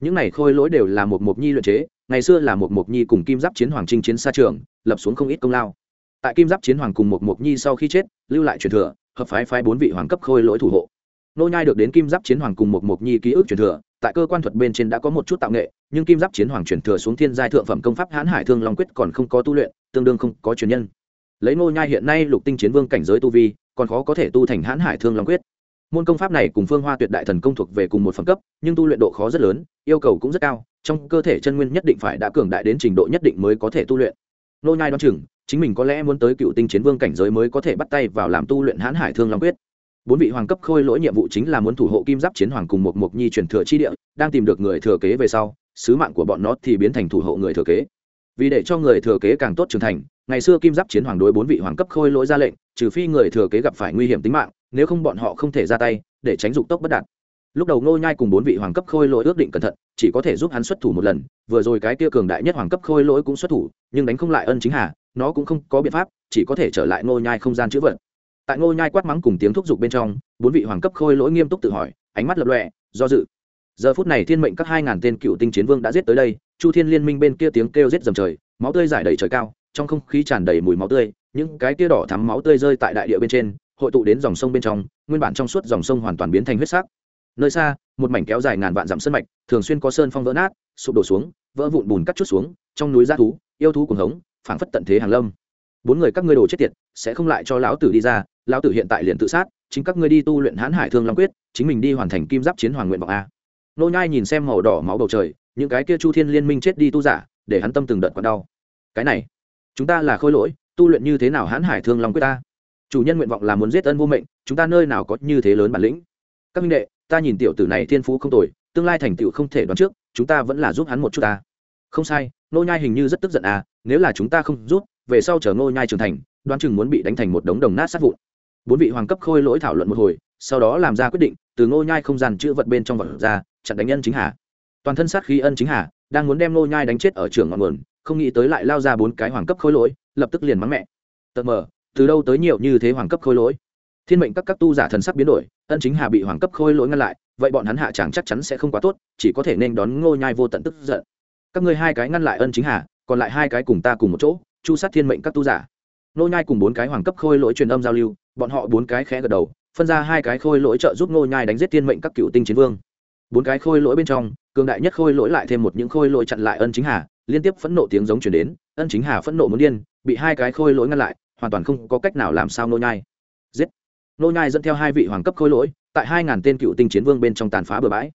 Những này khôi lỗi đều là một mục nhi luyện chế ngày xưa là một mục nhi cùng kim giáp chiến hoàng chinh chiến xa trường, lập xuống không ít công lao. Tại kim giáp chiến hoàng cùng một mục nhi sau khi chết, lưu lại truyền thừa, hợp phái phái bốn vị hoàng cấp khôi lỗi thủ hộ. Nô nhai được đến kim giáp chiến hoàng cùng một mục nhi ký ức truyền thừa, tại cơ quan thuật bên trên đã có một chút tạo nghệ, nhưng kim giáp chiến hoàng truyền thừa xuống thiên giai thượng phẩm công pháp hãn hải thương long quyết còn không có tu luyện, tương đương không có truyền nhân. Lấy nô nhai hiện nay lục tinh chiến vương cảnh giới tu vi, còn khó có thể tu thành hãn hải thương long quyết. Môn công pháp này cùng phương hoa tuyệt đại thần công thuộc về cùng một phẩm cấp, nhưng tu luyện độ khó rất lớn yêu cầu cũng rất cao, trong cơ thể chân nguyên nhất định phải đã cường đại đến trình độ nhất định mới có thể tu luyện. Nô nhai đoán chừng, chính mình có lẽ muốn tới cựu tinh chiến vương cảnh giới mới có thể bắt tay vào làm tu luyện hãn hải thương long quyết. Bốn vị hoàng cấp khôi lỗi nhiệm vụ chính là muốn thủ hộ kim giáp chiến hoàng cùng một mục nhi truyền thừa chi địa, đang tìm được người thừa kế về sau, sứ mạng của bọn nó thì biến thành thủ hộ người thừa kế. Vì để cho người thừa kế càng tốt trưởng thành, ngày xưa kim giáp chiến hoàng đối bốn vị hoàng cấp khôi lỗi ra lệnh, trừ phi người thừa kế gặp phải nguy hiểm tính mạng, nếu không bọn họ không thể ra tay, để tránh dục tốc bất đạt lúc đầu ngô nhai cùng bốn vị hoàng cấp khôi lỗi ước định cẩn thận, chỉ có thể giúp hắn xuất thủ một lần, vừa rồi cái kia cường đại nhất hoàng cấp khôi lỗi cũng xuất thủ, nhưng đánh không lại ân chính hà, nó cũng không có biện pháp, chỉ có thể trở lại ngô nhai không gian chữ vật. Tại ngô nhai quát mắng cùng tiếng thúc giục bên trong, bốn vị hoàng cấp khôi lỗi nghiêm túc tự hỏi, ánh mắt lập lọe do dự. Giờ phút này thiên mệnh các hai ngàn tên cựu tinh chiến vương đã giết tới đây, chu thiên liên minh bên kia tiếng kêu giết dầm trời, máu tươi giải đầy trời cao, trong không khí tràn đầy mùi máu tươi, những cái kia đỏ thắm máu tươi rơi tại đại địa bên trên, hội tụ đến dòng sông bên trong, nguyên bản trong suốt dòng sông hoàn toàn biến thành huyết sắc nơi xa, một mảnh kéo dài ngàn vạn dặm sơn mạch, thường xuyên có sơn phong vỡ nát, sụp đổ xuống, vỡ vụn bùn cắt chút xuống, trong núi g thú, yêu thú cuồng hống, phảng phất tận thế hàng lâm. Bốn người các ngươi đồ chết tiệt, sẽ không lại cho lão tử đi ra, lão tử hiện tại liền tự sát, chính các ngươi đi tu luyện hãn hải thương long quyết, chính mình đi hoàn thành kim giáp chiến hoàng nguyện vọng a. Nô nhai nhìn xem màu đỏ máu bầu trời, những cái kia chu thiên liên minh chết đi tu giả, để hắn tâm từng đợt quặn đau. Cái này, chúng ta là khôi lỗi, tu luyện như thế nào hãn hải thương long quyết ta? Chủ nhân nguyện vọng là muốn giết ân vô mệnh, chúng ta nơi nào có như thế lớn bản lĩnh? Các minh đệ ta nhìn tiểu tử này thiên phú không tồi, tương lai thành tựu không thể đoán trước, chúng ta vẫn là giúp hắn một chút ta. Không sai nô nhai hình như rất tức giận à nếu là chúng ta không giúp, về sau chờ nô nhai trưởng thành, đoán chừng muốn bị đánh thành một đống đồng nát sát vụn. Bốn vị hoàng cấp khôi lỗi thảo luận một hồi, sau đó làm ra quyết định, từ nô nhai không gian chữa vật bên trong vật ra, chặn đánh ân chính hà. Toàn thân sát khí ân chính hà, đang muốn đem nô nhai đánh chết ở trường ngọn nguồn, không nghĩ tới lại lao ra bốn cái hoàng cấp khôi lỗi, lập tức liền mắng mẹ. Tật mờ, từ đâu tới nhiều như thế hoàng cấp khôi lỗi? Thiên mệnh các các tu giả thần sắc biến đổi, ân chính hà bị hoàng cấp khôi lỗi ngăn lại, vậy bọn hắn hạ chẳng chắc chắn sẽ không quá tốt, chỉ có thể nên đón ngô nhai vô tận tức giận. Các ngươi hai cái ngăn lại ân chính hà, còn lại hai cái cùng ta cùng một chỗ, chu sát thiên mệnh các tu giả. Ngô nhai cùng bốn cái hoàng cấp khôi lỗi truyền âm giao lưu, bọn họ bốn cái khẽ gật đầu, phân ra hai cái khôi lỗi trợ giúp ngô nhai đánh giết thiên mệnh các cựu tinh chiến vương. Bốn cái khôi lỗi bên trong, cường đại nhất khôi lỗi lại thêm một những khôi lỗi chặn lại ân chính hà, liên tiếp phẫn nộ tiếng giống truyền đến, ân chính hà phẫn nộ muốn điên, bị hai cái khôi lỗi ngăn lại, hoàn toàn không có cách nào làm sao nô nhai nô nhai dẫn theo hai vị hoàng cấp khôi lỗi, tại hai ngàn tên cựu tinh chiến vương bên trong tàn phá bừa bãi.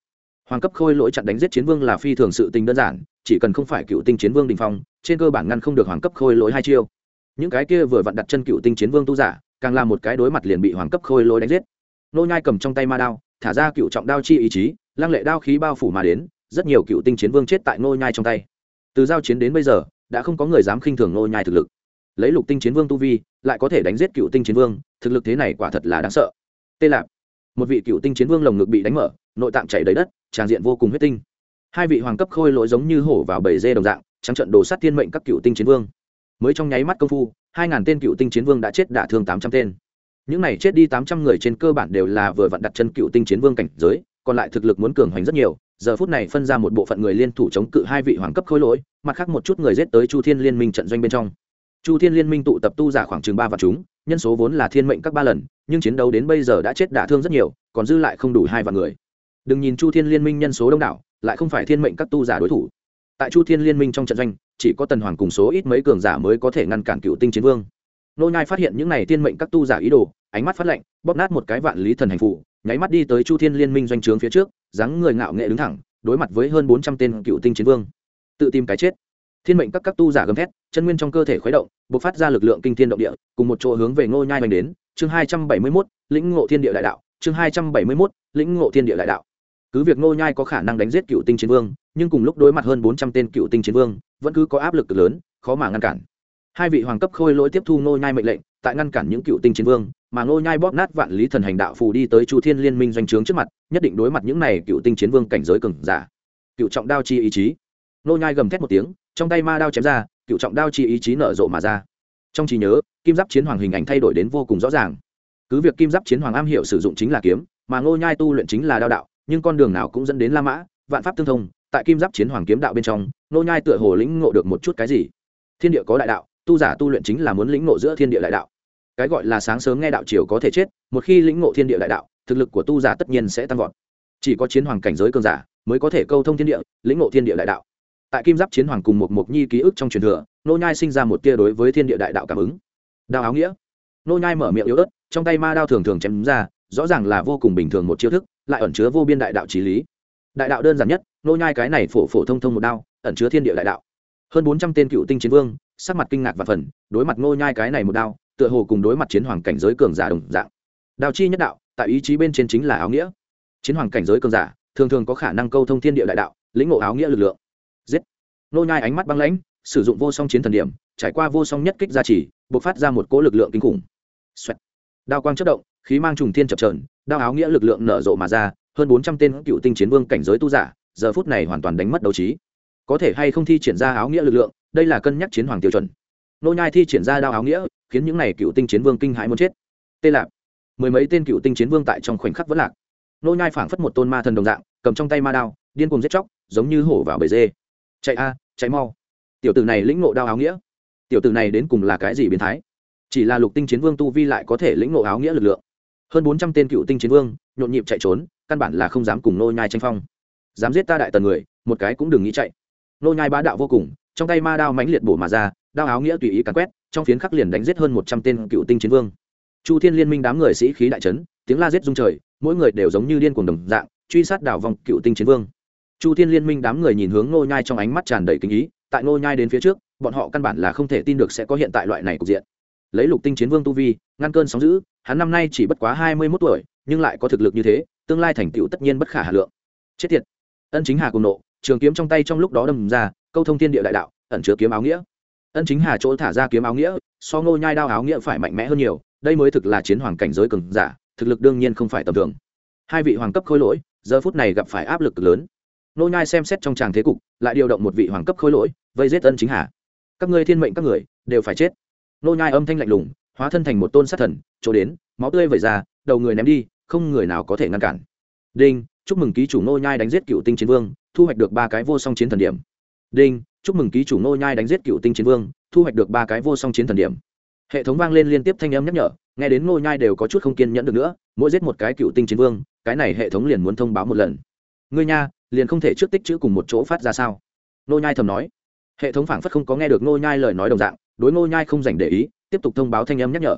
Hoàng cấp khôi lỗi chặn đánh giết chiến vương là phi thường sự tình đơn giản, chỉ cần không phải cựu tinh chiến vương đình phong, trên cơ bản ngăn không được hoàng cấp khôi lỗi hai chiêu. Những cái kia vừa vặn đặt chân cựu tinh chiến vương tu giả, càng là một cái đối mặt liền bị hoàng cấp khôi lỗi đánh giết. Nô nhai cầm trong tay ma đao, thả ra cựu trọng đao chi ý chí, lăng lệ đao khí bao phủ mà đến, rất nhiều cựu tinh chiến vương chết tại nô nhai trong tay. Từ giao chiến đến bây giờ, đã không có người dám khinh thường nô nhai thực lực lấy lục tinh chiến vương tu vi, lại có thể đánh giết cựu tinh chiến vương, thực lực thế này quả thật là đáng sợ. Tê lạp. Một vị cựu tinh chiến vương lồng ngực bị đánh mở, nội tạng chảy đầy đất, tràn diện vô cùng huyết tinh. Hai vị hoàng cấp khôi lỗi giống như hổ vào bầy dê đồng dạng, trắng trận đồ sát thiên mệnh các cựu tinh chiến vương. Mới trong nháy mắt công phu, hai ngàn tên cựu tinh chiến vương đã chết đả thương tám trăm tên. Những này chết đi tám trăm người trên cơ bản đều là vừa vặn đặt chân cựu tinh chiến vương cảnh giới, còn lại thực lực muốn cường hoành rất nhiều. Giờ phút này phân ra một bộ phận người liên thủ chống cự hai vị hoàng cấp khôi lỗi, mặt khác một chút người giết tới chu thiên liên minh trận doanh bên trong chu thiên liên minh tụ tập tu giả khoảng chừng ba vạn chúng, nhân số vốn là thiên mệnh các ba lần, nhưng chiến đấu đến bây giờ đã chết đả thương rất nhiều, còn dư lại không đủ hai vạn người. Đừng nhìn chu thiên liên minh nhân số đông đảo, lại không phải thiên mệnh các tu giả đối thủ. Tại chu thiên liên minh trong trận doanh, chỉ có tần hoàng cùng số ít mấy cường giả mới có thể ngăn cản cựu tinh chiến vương. Nô nhai phát hiện những này thiên mệnh các tu giả ý đồ, ánh mắt phát lạnh, bóp nát một cái vạn lý thần hành phụ, nháy mắt đi tới chu thiên liên minh doanh trướng phía trước, dáng người ngạo nghệ đứng thẳng, đối mặt với hơn bốn trăm tên cựu tinh chiến vương. Tự tìm cái chết thiên mệnh các các tu giả gầm thét, chân nguyên trong cơ thể khuấy động, bộc phát ra lực lượng kinh thiên động địa, cùng một chỗ hướng về ngô nhai mạnh đến. Chương hai trăm bảy mươi mốt, lĩnh ngộ thiên địa đại đạo. Chương hai trăm bảy mươi mốt, lĩnh ngộ thiên địa đại đạo. Cứ việc ngô nhai có khả năng đánh giết cựu tinh chiến vương, nhưng cùng lúc đối mặt hơn bốn trăm tên cựu tinh chiến vương, vẫn cứ có áp lực lớn, khó mà ngăn cản. Hai vị hoàng cấp khôi lỗi tiếp thu ngô nhai mệnh lệnh, tại ngăn cản những cựu tinh chiến vương, mà ngô nhai bóp nát vạn lý thần hành đạo phù đi tới chu thiên liên minh doanh trướng trước mặt, nhất định đối mặt những này cựu tinh chiến vương cảnh giới cường giả. Cựu trọng đao chi ý chí. Ngô nhai gầm thét một tiếng trong tay ma đao chém ra, cựu trọng đao chi ý chí nở rộ mà ra. Trong trí nhớ, kim giáp chiến hoàng hình ảnh thay đổi đến vô cùng rõ ràng. Cứ việc kim giáp chiến hoàng am hiểu sử dụng chính là kiếm, mà ngô nhai tu luyện chính là đao đạo, nhưng con đường nào cũng dẫn đến la mã, vạn pháp tương thông, tại kim giáp chiến hoàng kiếm đạo bên trong, ngô nhai tựa hồ lĩnh ngộ được một chút cái gì. Thiên địa có đại đạo, tu giả tu luyện chính là muốn lĩnh ngộ giữa thiên địa đại đạo. Cái gọi là sáng sớm nghe đạo chiều có thể chết, một khi lĩnh ngộ thiên địa đại đạo, thực lực của tu giả tất nhiên sẽ tăng vọt. Chỉ có chiến hoàng cảnh giới cường giả mới có thể câu thông thiên địa, lĩnh ngộ thiên địa đại đạo tại kim giáp chiến hoàng cùng một mộc nhi ký ức trong truyền thừa, nô nhai sinh ra một tia đối với thiên địa đại đạo cảm ứng. Đao áo nghĩa. Nô nhai mở miệng yếu ớt, trong tay ma đao thường thường chém ra, rõ ràng là vô cùng bình thường một chiêu thức, lại ẩn chứa vô biên đại đạo trí lý. Đại đạo đơn giản nhất, nô nhai cái này phổ phổ thông thông một đao, ẩn chứa thiên địa đại đạo. Hơn bốn trăm tên cựu tinh chiến vương, sắc mặt kinh ngạc và phần, đối mặt nô nhai cái này một đao, tựa hồ cùng đối mặt chiến hoàng cảnh giới cường giả đồng dạng. Đao chi nhất đạo, tại ý chí bên trên chính là áo nghĩa. Chiến hoàng cảnh giới cường giả, thường thường có khả năng câu thông thiên địa đại đạo, lĩnh ngộ áo nghĩa lực lượng nô nhai ánh mắt băng lãnh, sử dụng vô song chiến thần điểm, trải qua vô song nhất kích gia trì, bộc phát ra một cỗ lực lượng kinh khủng. Xoẹt. đao quang chớp động, khí mang trùng thiên chập chờn đao áo nghĩa lực lượng nở rộ mà ra, hơn bốn trăm tên cựu tinh chiến vương cảnh giới tu giả, giờ phút này hoàn toàn đánh mất đấu trí. Có thể hay không thi triển ra áo nghĩa lực lượng, đây là cân nhắc chiến hoàng tiêu chuẩn. Nô nhai thi triển ra đao áo nghĩa, khiến những này cựu tinh chiến vương kinh hãi muốn chết. Tê lạp. Mười mấy tên cựu tinh chiến vương tại trong khoảnh khắc vẫn lạc. Nô nhai phảng phất một tôn ma thần đồng dạng, cầm trong tay ma đao, điên cuồng giết chóc, giống như hổ vào bể dê chạy a, chạy mau. Tiểu tử này lĩnh ngộ đao áo nghĩa. Tiểu tử này đến cùng là cái gì biến thái? Chỉ là lục tinh chiến vương tu vi lại có thể lĩnh ngộ áo nghĩa lực lượng. Hơn bốn trăm tên cựu tinh chiến vương, nhộn nhịp chạy trốn, căn bản là không dám cùng nô nhai tranh phong. Dám giết ta đại tần người, một cái cũng đừng nghĩ chạy. Nô nhai bá đạo vô cùng, trong tay ma đao mãnh liệt bổ mà ra, đao áo nghĩa tùy ý cắn quét, trong phiến khắc liền đánh giết hơn một trăm tên cựu tinh chiến vương. Chu thiên liên minh đám người sĩ khí đại trấn tiếng la giết rung trời, mỗi người đều giống như điên cuồng đồng dạng, truy sát đảo vòng cựu tinh chiến vương chu thiên liên minh đám người nhìn hướng Ngô nhai trong ánh mắt tràn đầy kinh ý, tại Ngô nhai đến phía trước, bọn họ căn bản là không thể tin được sẽ có hiện tại loại này cục diện. Lấy lục tinh chiến vương tu vi, ngăn cơn sóng dữ, hắn năm nay chỉ bất quá hai mươi mốt tuổi, nhưng lại có thực lực như thế, tương lai thành tựu tất nhiên bất khả hà lượng. Chết tiệt. Ân chính hà cùng nộ, trường kiếm trong tay trong lúc đó đâm ra, câu thông thiên địa đại đạo, ẩn chứa kiếm áo nghĩa. Ân chính hà chỗ thả ra kiếm áo nghĩa, so ngô nhai đao áo nghĩa phải mạnh mẽ hơn nhiều, đây mới thực là chiến hoàng cảnh giới cường giả, thực lực đương nhiên không phải tầm thường. Hai vị hoàng cấp khôi lỗi, giờ phút này gặp phải áp lực lớn nô nhai xem xét trong tràng thế cục, lại điều động một vị hoàng cấp khôi lỗi, vây giết ân chính hà. Các ngươi thiên mệnh các người, đều phải chết. Nô nhai âm thanh lạnh lùng, hóa thân thành một tôn sát thần, chỗ đến, máu tươi vẩy ra, đầu người ném đi, không người nào có thể ngăn cản. Đinh, chúc mừng ký chủ nô nhai đánh giết cựu tinh chiến vương, thu hoạch được ba cái vô song chiến thần điểm. Đinh, chúc mừng ký chủ nô nhai đánh giết cựu tinh chiến vương, thu hoạch được ba cái vô song chiến thần điểm. Hệ thống vang lên liên tiếp thanh âm nhắc nhở, nghe đến nô nhai đều có chút không kiên nhẫn được nữa, mỗi giết một cái cựu tinh chiến vương, cái này hệ thống liền muốn thông báo một lần. Ngươi nha liền không thể trước tích chữ cùng một chỗ phát ra sao? Nô nhai thầm nói. Hệ thống phảng phất không có nghe được nô nhai lời nói đồng dạng, đối nô nhai không dành để ý, tiếp tục thông báo thanh âm nhắc nhở.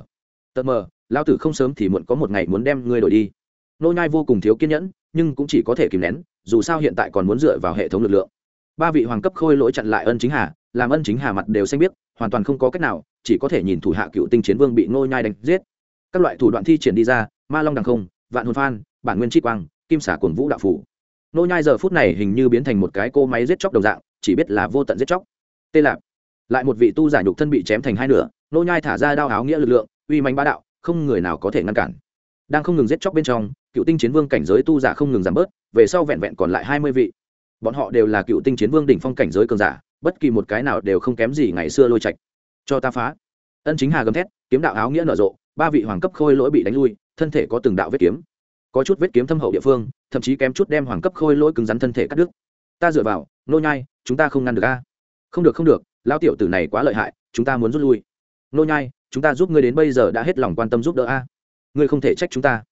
Tật mờ lao tử không sớm thì muộn có một ngày muốn đem ngươi đổi đi. Nô nhai vô cùng thiếu kiên nhẫn, nhưng cũng chỉ có thể kìm nén, dù sao hiện tại còn muốn dựa vào hệ thống lực lượng. Ba vị hoàng cấp khôi lỗi chặn lại ân chính hà, làm ân chính hà mặt đều xanh biết hoàn toàn không có cách nào, chỉ có thể nhìn thủ hạ cựu tinh chiến vương bị nô nhai đánh giết. Các loại thủ đoạn thi triển đi ra, ma long đằng không, vạn hồn phan, bản nguyên chi quang, kim xả cuồng vũ đạo phủ nô nhai giờ phút này hình như biến thành một cái cô máy giết chóc đồng dạng, chỉ biết là vô tận giết chóc. Tê lạp. Lại một vị tu giả nhục thân bị chém thành hai nửa, nô nhai thả ra đao áo nghĩa lực lượng, uy mãnh bá đạo, không người nào có thể ngăn cản. Đang không ngừng giết chóc bên trong, cựu tinh chiến vương cảnh giới tu giả không ngừng giảm bớt, về sau vẹn vẹn còn lại hai mươi vị. Bọn họ đều là cựu tinh chiến vương đỉnh phong cảnh giới cường giả, bất kỳ một cái nào đều không kém gì ngày xưa lôi trạch. Cho ta phá. Ân chính hà gầm thét, kiếm đạo áo nghĩa nở rộ, ba vị hoàng cấp khôi lỗi bị đánh lui, thân thể có từng đạo vết kiếm có chút vết kiếm thâm hậu địa phương, thậm chí kém chút đem hoàng cấp khôi lỗi cứng rắn thân thể cắt đứt. Ta dựa vào, nô nhai, chúng ta không ngăn được a. Không được không được, lão tiểu tử này quá lợi hại, chúng ta muốn rút lui. Nô nhai, chúng ta giúp ngươi đến bây giờ đã hết lòng quan tâm giúp đỡ a. Ngươi không thể trách chúng ta.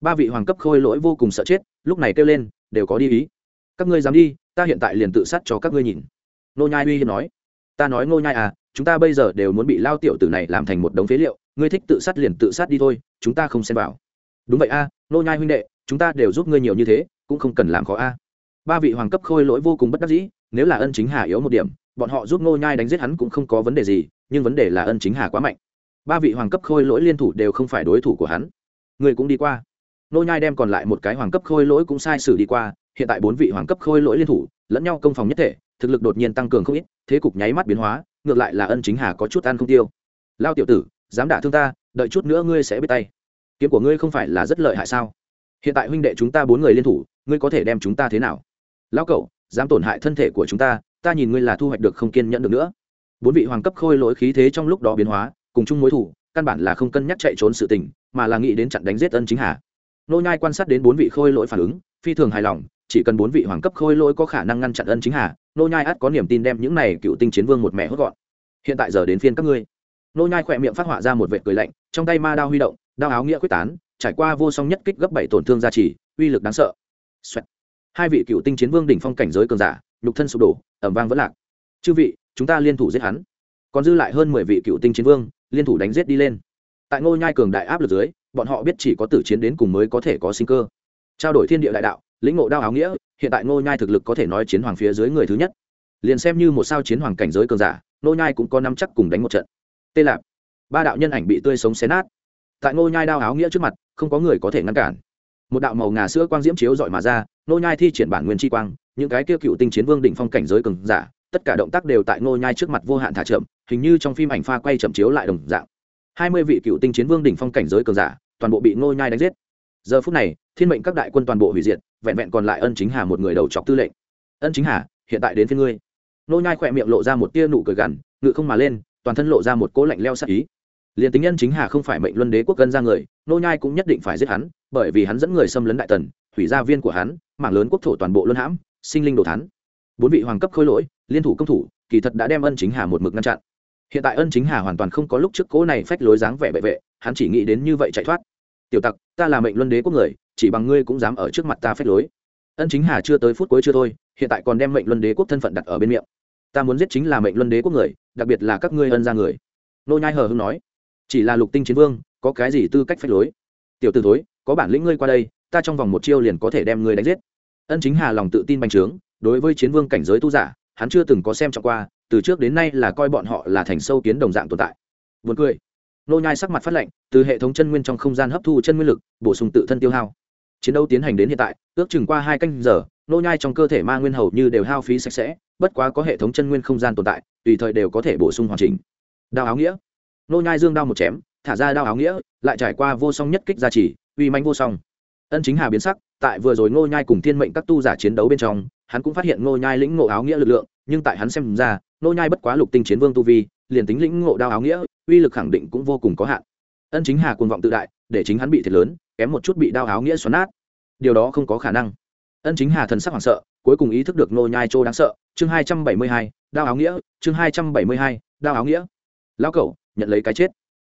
Ba vị hoàng cấp khôi lỗi vô cùng sợ chết, lúc này kêu lên, đều có đi ý. Các ngươi dám đi, ta hiện tại liền tự sát cho các ngươi nhìn. Nô nhai uy hiếp nói. Ta nói nô nhai à chúng ta bây giờ đều muốn bị lao tiểu tử này làm thành một đống phế liệu, ngươi thích tự sát liền tự sát đi thôi, chúng ta không xem vào đúng vậy a, nô nhai huynh đệ, chúng ta đều giúp ngươi nhiều như thế, cũng không cần làm khó a. Ba vị hoàng cấp khôi lỗi vô cùng bất đắc dĩ, nếu là ân chính hà yếu một điểm, bọn họ giúp nô nhai đánh giết hắn cũng không có vấn đề gì, nhưng vấn đề là ân chính hà quá mạnh. Ba vị hoàng cấp khôi lỗi liên thủ đều không phải đối thủ của hắn. Người cũng đi qua. Nô nhai đem còn lại một cái hoàng cấp khôi lỗi cũng sai sử đi qua, hiện tại bốn vị hoàng cấp khôi lỗi liên thủ, lẫn nhau công phòng nhất thể, thực lực đột nhiên tăng cường không ít, thế cục nháy mắt biến hóa, ngược lại là ân chính hà có chút ăn không tiêu. Lao tiểu tử, dám đả thương ta, đợi chút nữa ngươi sẽ biết tay kiếm của ngươi không phải là rất lợi hại sao? Hiện tại huynh đệ chúng ta bốn người liên thủ, ngươi có thể đem chúng ta thế nào? Lão cậu, dám tổn hại thân thể của chúng ta ta nhìn ngươi là thu hoạch được không kiên nhẫn được nữa. Bốn vị hoàng cấp khôi lỗi khí thế trong lúc đó biến hóa, cùng chung mối thủ, căn bản là không cân nhắc chạy trốn sự tình, mà là nghĩ đến chặn đánh giết ân chính hà. Nô nhai quan sát đến bốn vị khôi lỗi phản ứng, phi thường hài lòng, chỉ cần bốn vị hoàng cấp khôi lỗi có khả năng ngăn chặn ân chính hà, nô nhai ắt có niềm tin đem những này cựu tinh chiến vương một mẹ hốt gọn. Hiện tại giờ đến phiên các ngươi. Nô nhai khỏe miệng phát họa ra một vệt cười lạnh, trong tay ma đao huy động đao áo nghĩa quyết tán, trải qua vô song nhất kích gấp bảy tổn thương gia trì, uy lực đáng sợ、Xoẹt. Hai vị cựu tinh chiến vương đỉnh phong cảnh giới cường giả, nhục thân sụp đổ, ẩm vang vẫn lạc. Chư vị, chúng ta liên thủ giết hắn. Còn dư lại hơn mười vị cựu tinh chiến vương, liên thủ đánh giết đi lên. Tại ngôi nhai cường đại áp lực dưới, bọn họ biết chỉ có tử chiến đến cùng mới có thể có sinh cơ. Trao đổi thiên địa đại đạo, lĩnh ngộ đao áo nghĩa, hiện tại ngôi nhai thực lực có thể nói chiến hoàng phía dưới người thứ nhất. Liền xem như một sao chiến hoàng cảnh giới cường giả ngôi nhai cũng có năm chắc cùng đánh một trận. Tê lạp. Ba đạo nhân ảnh bị tươi sống xé nát tại ngô nhai đao áo nghĩa trước mặt, không có người có thể ngăn cản. Một đạo màu ngà sữa quang diễm chiếu dọi mà ra, ngô nhai thi triển bản nguyên chi quang, những cái kia cựu tinh chiến vương đỉnh phong cảnh giới cường giả, tất cả động tác đều tại ngô nhai trước mặt vô hạn thả chậm, hình như trong phim ảnh pha quay chậm chiếu lại đồng dạng. Hai mươi vị cựu tinh chiến vương đỉnh phong cảnh giới cường giả, toàn bộ bị ngô nhai đánh giết. Giờ phút này, thiên mệnh các đại quân toàn bộ hủy diệt, vẹn vẹn còn lại ân chính hà một người đầu chọc tư lệnh. Ân chính hà, hiện tại đến phía ngươi. Nô nhai khỏe miệng lộ ra một tia nụ cười gằn, ngự không mà lên, toàn thân lộ ra một cỗ lạnh leo sắc ý liền tính nhân chính hà không phải mệnh luân đế quốc gân ra người, nô nhai cũng nhất định phải giết hắn, bởi vì hắn dẫn người xâm lấn đại tần, hủy gia viên của hắn, mảng lớn quốc thổ toàn bộ luân hãm, sinh linh đồ thán. Bốn vị hoàng cấp khôi lỗi, liên thủ công thủ, kỳ thật đã đem ân chính hà một mực ngăn chặn. Hiện tại ân chính hà hoàn toàn không có lúc trước cố này phách lối dáng vẻ bệ vệ, hắn chỉ nghĩ đến như vậy chạy thoát. Tiểu tặc, ta là mệnh luân đế quốc người, chỉ bằng ngươi cũng dám ở trước mặt ta phách lối. Ân chính hà chưa tới phút cuối chưa thôi, hiện tại còn đem mệnh luân đế quốc thân phận đặt ở bên miệng. Ta muốn giết chính là mệnh luân đế quốc người, đặc biệt là các ngươi ân ra người. Nô nhai hờ hưng nói chỉ là lục tinh chiến vương có cái gì tư cách phách lối tiểu tử thối có bản lĩnh ngươi qua đây ta trong vòng một chiêu liền có thể đem ngươi đánh giết ân chính hà lòng tự tin bành trướng đối với chiến vương cảnh giới tu giả hắn chưa từng có xem trọng qua từ trước đến nay là coi bọn họ là thành sâu kiến đồng dạng tồn tại Buồn cười. Nô nhai sắc mặt phát lệnh từ hệ thống chân nguyên trong không gian hấp thu chân nguyên lực, bổ sung tự thân tiêu hao. Chiến đấu tiến hành đến hiện tại, ước chừng qua hai canh giờ, nô nhai trong cơ thể ma nguyên hầu như đều hao phí sạch sẽ, bất quá có hệ thống chân nguyên không gian tồn tại, tùy thời đều có thể bổ sung hoàn chỉnh. đào áo nghĩa. Nô nhai dương đao một chém, thả ra đao áo nghĩa, lại trải qua vô song nhất kích gia trì, uy manh vô song. Ân chính hà biến sắc, tại vừa rồi Nô nhai cùng thiên mệnh các tu giả chiến đấu bên trong, hắn cũng phát hiện Nô nhai lĩnh ngộ áo nghĩa lực lượng, nhưng tại hắn xem ra, nô nhai bất quá lục tinh chiến vương tu vi liền tính lĩnh ngộ đao áo nghĩa uy lực khẳng định cũng vô cùng có hạn. Ân chính hà cuồng vọng tự đại để chính hắn bị thiệt lớn kém một chút bị đao áo nghĩa xoắn nát. Điều đó không có khả năng. Ân chính hà thần sắc hoảng sợ cuối cùng ý thức được nô nhai trô đáng sợ. Chương hai trăm bảy mươi hai đao áo nghĩa chương hai trăm bảy mươi hai đao áo nghĩa. Lão cẩu nhận lấy cái chết.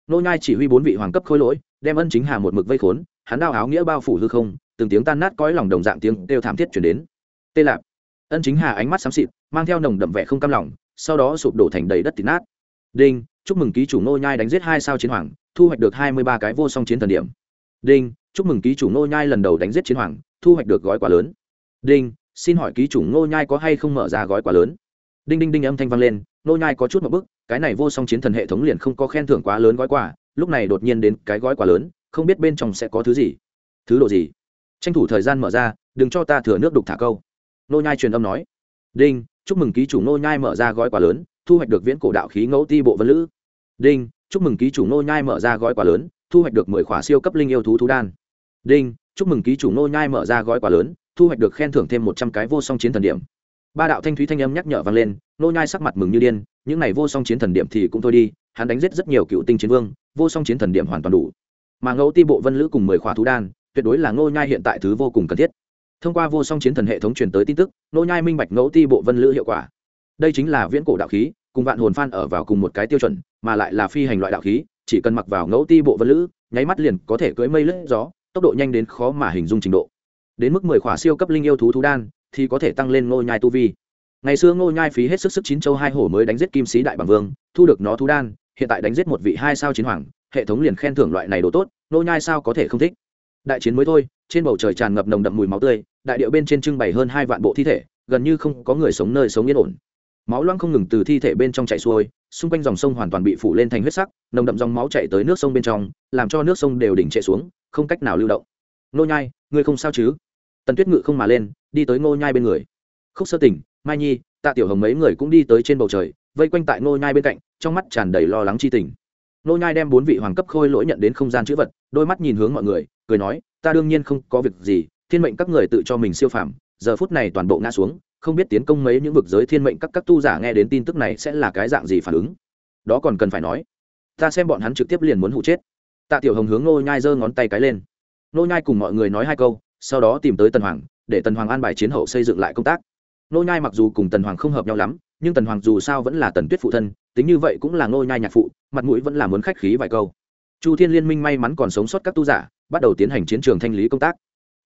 Nô nhai chỉ huy bốn vị hoàng cấp khôi lỗi, đem ân chính hà một mực vây khốn, hắn đao áo nghĩa bao phủ hư không, từng tiếng tan nát cõi lòng đồng dạng tiếng đều thảm thiết truyền đến. Tê lạp. Ân chính hà ánh mắt xám xịt, mang theo nồng đậm vẻ không cam lòng, sau đó sụp đổ thành đầy đất thịt nát. Đinh, chúc mừng ký chủ nô nhai đánh giết hai sao chiến hoàng, thu hoạch được hai mươi ba cái vô song chiến thần điểm. Đinh, chúc mừng ký chủ nô nhai lần đầu đánh giết chiến hoàng, thu hoạch được gói quà lớn. Đinh, xin hỏi ký chủ nô nhai có hay không mở ra gói quà lớn? Đinh đinh đinh âm thanh vang lên, nô nhai có chút một bức cái này vô song chiến thần hệ thống liền không có khen thưởng quá lớn gói quà, lúc này đột nhiên đến cái gói quà lớn, không biết bên trong sẽ có thứ gì. Thứ độ gì? Tranh thủ thời gian mở ra, đừng cho ta thừa nước đục thả câu. Nô nhai truyền âm nói. Đinh, chúc mừng ký chủ nô nhai mở ra gói quà lớn, thu hoạch được viễn cổ đạo khí ngẫu ti bộ vân lữ. Đinh, chúc mừng ký chủ nô nhai mở ra gói quà lớn, thu hoạch được mười khỏa siêu cấp linh yêu thú thú đan. Đinh, chúc mừng ký chủ nô nhai mở ra gói quà lớn, thu hoạch được khen thưởng thêm một trăm cái vô song chiến thần điểm. Ba đạo thanh thúy thanh âm nhắc nhở vang lên, nô nhai sắc mặt mừng như điên những này vô song chiến thần điểm thì cũng thôi đi, hắn đánh giết rất nhiều cựu tinh chiến vương, vô song chiến thần điểm hoàn toàn đủ. Mà ngẫu ti bộ vân lữ cùng mười khỏa thú đan, tuyệt đối là nô nhai hiện tại thứ vô cùng cần thiết. Thông qua vô song chiến thần hệ thống truyền tới tin tức nô nhai minh bạch ngẫu ti bộ vân lữ hiệu quả. Đây chính là viễn cổ đạo khí, cùng vạn hồn phan ở vào cùng một cái tiêu chuẩn, mà lại là phi hành loại đạo khí, chỉ cần mặc vào ngẫu ti bộ vân lữ, nháy mắt liền có thể cưỡi mây lướt gió, tốc độ nhanh đến khó mà hình dung trình độ. Đến mức mười khỏa siêu cấp linh yêu thú thú đan, thì có thể tăng lên ngô nhai tu vi ngày xưa ngô nhai phí hết sức sức chín châu hai hổ mới đánh giết kim sĩ đại bằng vương, thu được nó thú đan, hiện tại đánh giết một vị hai sao chiến hoàng, hệ thống liền khen thưởng loại này đồ tốt, ngô nhai sao có thể không thích? Đại chiến mới thôi, trên bầu trời tràn ngập nồng đậm mùi máu tươi, đại điệu bên trên trưng bày hơn hai vạn bộ thi thể, gần như không có người sống nơi sống yên ổn. Máu loang không ngừng từ thi thể bên trong chảy xuôi, xung quanh dòng sông hoàn toàn bị phủ lên thành huyết sắc, nồng đậm dòng máu chảy tới nước sông bên trong, làm cho nước sông đều đỉnh chạy xuống, không cách nào lưu động. Nô nhai, ngươi không sao chứ? Tần tuyết ngự không mà lên, đi tới ngô nhai bên người. Khúc sơ tỉnh mai nhi, tạ tiểu hồng mấy người cũng đi tới trên bầu trời, vây quanh tại ngô nhai bên cạnh, trong mắt tràn đầy lo lắng chi tình. Ngô nhai đem bốn vị hoàng cấp khôi lỗi nhận đến không gian chữ vật, đôi mắt nhìn hướng mọi người, cười nói, ta đương nhiên không có việc gì, thiên mệnh các người tự cho mình siêu phàm, giờ phút này toàn bộ ngã xuống, không biết tiến công mấy những vực giới thiên mệnh các các tu giả nghe đến tin tức này sẽ là cái dạng gì phản ứng. Đó còn cần phải nói. Ta xem bọn hắn trực tiếp liền muốn hụ chết. Tạ tiểu hồng hướng nô nhai giơ ngón tay cái lên. Nô nhai cùng mọi người nói hai câu, sau đó tìm tới tần hoàng, để tần hoàng an bài chiến hậu xây dựng lại công tác nô nhai mặc dù cùng tần hoàng không hợp nhau lắm, nhưng tần hoàng dù sao vẫn là tần tuyết phụ thân, tính như vậy cũng là nô nhai nhạc phụ, mặt mũi vẫn là muốn khách khí vài câu. Chu thiên liên minh may mắn còn sống sót các tu giả, bắt đầu tiến hành chiến trường thanh lý công tác.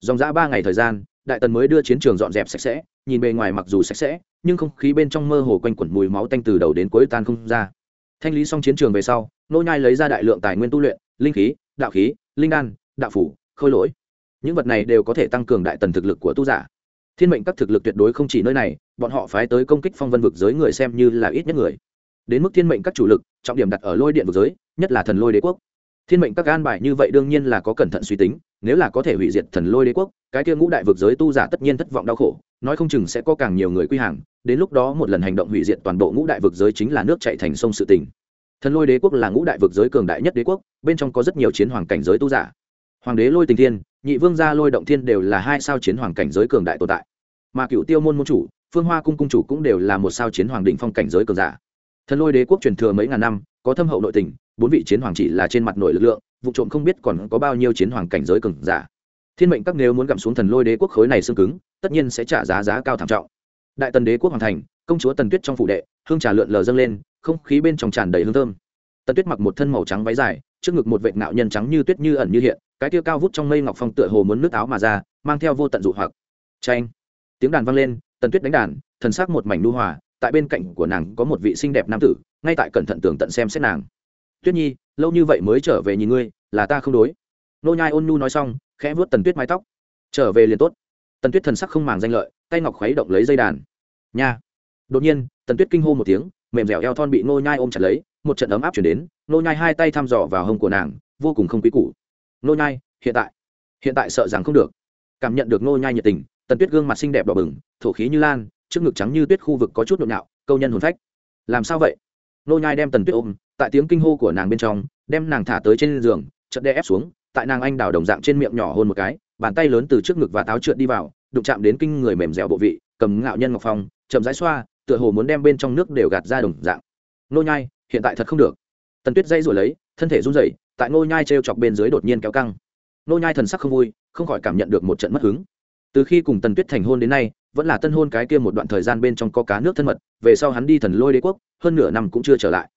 Dòng dã ba ngày thời gian, đại tần mới đưa chiến trường dọn dẹp sạch sẽ, nhìn bề ngoài mặc dù sạch sẽ, nhưng không khí bên trong mơ hồ quanh quẩn mùi máu tanh từ đầu đến cuối tan không ra. Thanh lý xong chiến trường về sau nô nhai lấy ra đại lượng tài nguyên tu luyện, linh khí, đạo khí, linh đan, đạo phủ, khôi lỗi. Những vật này đều có thể tăng cường đại tần thực lực của tu giả thiên mệnh các thực lực tuyệt đối không chỉ nơi này, bọn họ phái tới công kích phong vân vực giới người xem như là ít nhất người. Đến mức thiên mệnh các chủ lực, trọng điểm đặt ở lôi điện vực giới, nhất là thần lôi đế quốc. Thiên mệnh các gan bài như vậy đương nhiên là có cẩn thận suy tính, nếu là có thể hủy diệt thần lôi đế quốc, cái kia ngũ đại vực giới tu giả tất nhiên thất vọng đau khổ, nói không chừng sẽ có càng nhiều người quy hàng, đến lúc đó một lần hành động hủy diệt toàn bộ ngũ đại vực giới chính là nước chạy thành sông sự tình. Thần lôi đế quốc là ngũ đại vực giới cường đại nhất đế quốc, bên trong có rất nhiều chiến hoàng cảnh giới tu giả. Hoàng đế lôi tình thiên, nhị vương gia lôi động thiên đều là hai sao chiến hoàng cảnh giới cường đại tồn tại mà cựu tiêu môn môn chủ, phương hoa cung cung chủ cũng đều là một sao chiến hoàng định phong cảnh giới cường giả. Thần lôi đế quốc truyền thừa mấy ngàn năm, có thâm hậu nội tình, bốn vị chiến hoàng chỉ là trên mặt nội lực lượng, vụ trộm không biết còn có bao nhiêu chiến hoàng cảnh giới cường giả. Thiên mệnh các nếu muốn gặm xuống thần lôi đế quốc khối này xương cứng, tất nhiên sẽ trả giá giá cao thảm trọng. Đại tần đế quốc hoàng thành, công chúa tần tuyết trong phủ đệ, hương trà lượn lờ dâng lên, không khí bên trong tràn đầy hương thơm. Tần tuyết mặc một thân màu trắng váy dài, trước ngực một vệ nạo nhân trắng như tuyết như ẩn như hiện, cái tiêu cao vút trong mây ngọc phong tựa hồ muốn nước áo mà ra, mang theo vô tận dụ hoặc. Tranh tiếng đàn vang lên, tần tuyết đánh đàn, thần sắc một mảnh nu hòa, tại bên cạnh của nàng có một vị xinh đẹp nam tử, ngay tại cẩn thận tường tận xem xét nàng. Tuyết nhi, lâu như vậy mới trở về nhìn ngươi, là ta không đối. Nô nhai ôn nhu nói xong, khẽ vuốt tần tuyết mái tóc. Trở về liền tốt. Tần tuyết thần sắc không màng danh lợi, tay ngọc khuấy động lấy dây đàn. Nha. Đột nhiên, tần tuyết kinh hô một tiếng, mềm dẻo eo thon bị nô nhai ôm chặt lấy, một trận ấm áp chuyển đến, nô nhai hai tay thăm dò vào hông của nàng, vô cùng không quý củ. Nô nhai, hiện tại hiện tại sợ rằng không được. Cảm nhận được nô nhai nhiệt tình tần tuyết gương mặt xinh đẹp đỏ bừng, thổ khí như lan, trước ngực trắng như tuyết khu vực có chút nhộn nhạo, câu nhân hồn phách. Làm sao vậy? Nô nhai đem tần tuyết ôm, tại tiếng kinh hô của nàng bên trong, đem nàng thả tới trên giường, chợt đè ép xuống, tại nàng anh đào đồng dạng trên miệng nhỏ hôn một cái, bàn tay lớn từ trước ngực và táo trượt đi vào, đụng chạm đến kinh người mềm dẻo bộ vị, cầm ngạo nhân ngọc phong, chậm rãi xoa, tựa hồ muốn đem bên trong nước đều gạt ra đồng dạng. Nô nhai, hiện tại thật không được. Tần tuyết dây rồi lấy, thân thể run rẩy, tại nô nhai treo chọc bên dưới đột nhiên kéo căng. Nô nhai thần sắc không vui, không khỏi cảm nhận được một trận mất hứng từ khi cùng tần tuyết thành hôn đến nay, vẫn là tân hôn cái kia một đoạn thời gian bên trong có cá nước thân mật, về sau hắn đi thần lôi đế quốc, hơn nửa năm cũng chưa trở lại.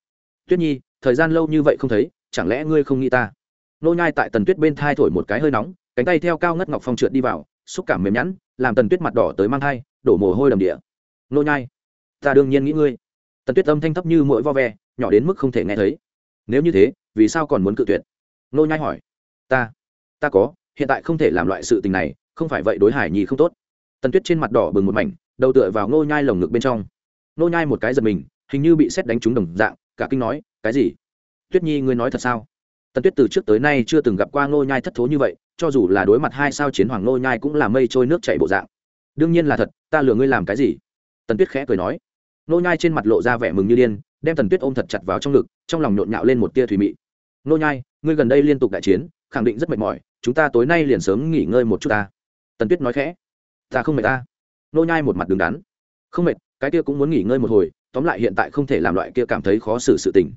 Tuyết nhi, thời gian lâu như vậy không thấy, chẳng lẽ ngươi không nghĩ ta? Nô nhai tại tần tuyết bên thai thổi một cái hơi nóng, cánh tay theo cao ngất ngọc phong trượt đi vào, xúc cảm mềm nhẵn, làm tần tuyết mặt đỏ tới mang thai, đổ mồ hôi đầm địa. Nô nhai, ta đương nhiên nghĩ ngươi. Tần tuyết âm thanh thấp như mũi vo ve, nhỏ đến mức không thể nghe thấy. Nếu như thế, vì sao còn muốn cự tuyệt? Nô nhai hỏi. Ta ta có, hiện tại không thể làm loại sự tình này không phải vậy đối hải nhi không tốt. Tần tuyết trên mặt đỏ bừng một mảnh, đầu tựa vào nô nhai lồng ngực bên trong. Nô nhai một cái giật mình, hình như bị xét đánh trúng đồng dạng, cả kinh nói, cái gì? Tuyết nhi ngươi nói thật sao? Tần tuyết từ trước tới nay chưa từng gặp qua nô nhai thất thố như vậy, cho dù là đối mặt hai sao chiến hoàng nô nhai cũng là mây trôi nước chảy bộ dạng. Đương nhiên là thật, ta lừa ngươi làm cái gì? Tần tuyết khẽ cười nói. Nô nhai trên mặt lộ ra vẻ mừng như điên, đem tần tuyết ôm thật chặt vào trong ngực, trong lòng nhộn nhạo lên một tia thủy mị. Nô nhai, ngươi gần đây liên tục đại chiến, khẳng định rất mệt mỏi, chúng ta tối nay liền sớm nghỉ ngơi một chút ta tần tuyết nói khẽ, ta không mệt ta. Nô nhai một mặt đứng đắn, không mệt, cái kia cũng muốn nghỉ ngơi một hồi, tóm lại hiện tại không thể làm loại kia cảm thấy khó xử sự tình.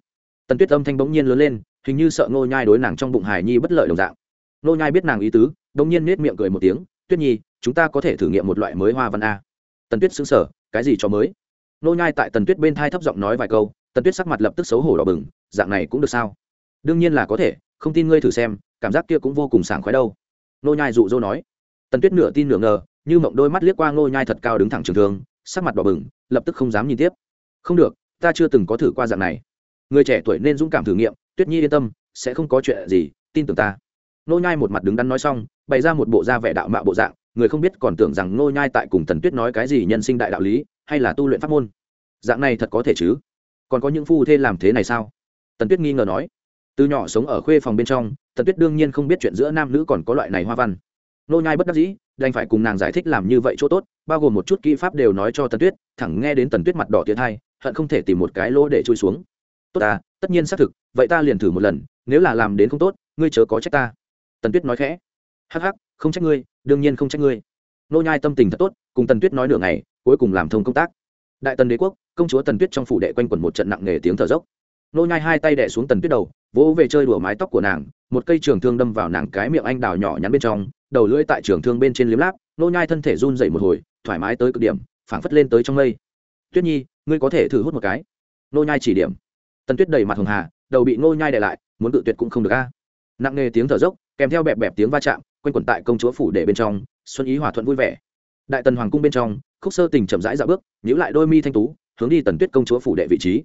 Tần tuyết âm thanh bỗng nhiên lớn lên, hình như sợ nô nhai đối nàng trong bụng hải nhi bất lợi đồng dạng. Nô nhai biết nàng ý tứ, bỗng nhiên nết miệng cười một tiếng, tuyết nhi, chúng ta có thể thử nghiệm một loại mới hoa văn a. Tần tuyết sững sờ, cái gì cho mới? Nô nhai tại tần tuyết bên thai thấp giọng nói vài câu, tần tuyết sắc mặt lập tức xấu hổ đỏ bừng, dạng này cũng được sao? Đương nhiên là có thể, không tin ngươi thử xem, cảm giác kia cũng vô cùng sảng khoái đâu. Nô nhai dụ dỗ nói tần tuyết nửa tin nửa ngờ, như mộng đôi mắt liếc qua Ngô nhai thật cao đứng thẳng trường thương, sắc mặt đỏ bừng, lập tức không dám nhìn tiếp. Không được, ta chưa từng có thử qua dạng này. Người trẻ tuổi nên dũng cảm thử nghiệm, tuyết nhi yên tâm, sẽ không có chuyện gì, tin tưởng ta. Ngô nhai một mặt đứng đắn nói xong, bày ra một bộ da vẻ đạo mạo bộ dạng, người không biết còn tưởng rằng Ngô nhai tại cùng tần tuyết nói cái gì nhân sinh đại đạo lý, hay là tu luyện pháp môn. Dạng này thật có thể chứ? Còn có những phu thê làm thế này sao? Tần tuyết nghi ngờ nói. Từ nhỏ sống ở khuê phòng bên trong, tần tuyết đương nhiên không biết chuyện giữa nam nữ còn có loại này hoa văn nô nhai bất đắc dĩ, đành phải cùng nàng giải thích làm như vậy chỗ tốt, bao gồm một chút kỹ pháp đều nói cho tần tuyết, thẳng nghe đến tần tuyết mặt đỏ tiến hai, hận không thể tìm một cái lỗ để chui xuống. Tốt ta, tất nhiên xác thực, vậy ta liền thử một lần, nếu là làm đến không tốt, ngươi chớ có trách ta. Tần tuyết nói khẽ. Hắc hắc, không trách ngươi, đương nhiên không trách ngươi. Nô nhai tâm tình thật tốt, cùng tần tuyết nói nửa ngày, cuối cùng làm thông công tác. Đại tần đế quốc, công chúa tần tuyết trong phủ đệ quanh quẩn một trận nặng nề tiếng thở dốc. Nô nhai hai tay đè xuống tần tuyết đầu vỗ về chơi đùa mái tóc của nàng, một cây trường thương đâm vào nàng cái miệng anh đào nhỏ nhắn bên trong, đầu lưỡi tại trường thương bên trên liếm láp, nô nhai thân thể run rẩy một hồi, thoải mái tới cực điểm, phảng phất lên tới trong mây. Tuyết nhi, ngươi có thể thử hút một cái. Nô nhai chỉ điểm. Tần tuyết đầy mặt hồng hà, đầu bị nô nhai đè lại, muốn tự tuyệt cũng không được a. Nặng nề tiếng thở dốc, kèm theo bẹp bẹp tiếng va chạm, quanh quẩn tại công chúa phủ đệ bên trong, xuân ý hòa thuận vui vẻ. Đại tần hoàng cung bên trong, khúc sơ tình chậm rãi dạo bước, nhíu lại đôi mi thanh tú, hướng đi tần tuyết công chúa phủ đệ vị trí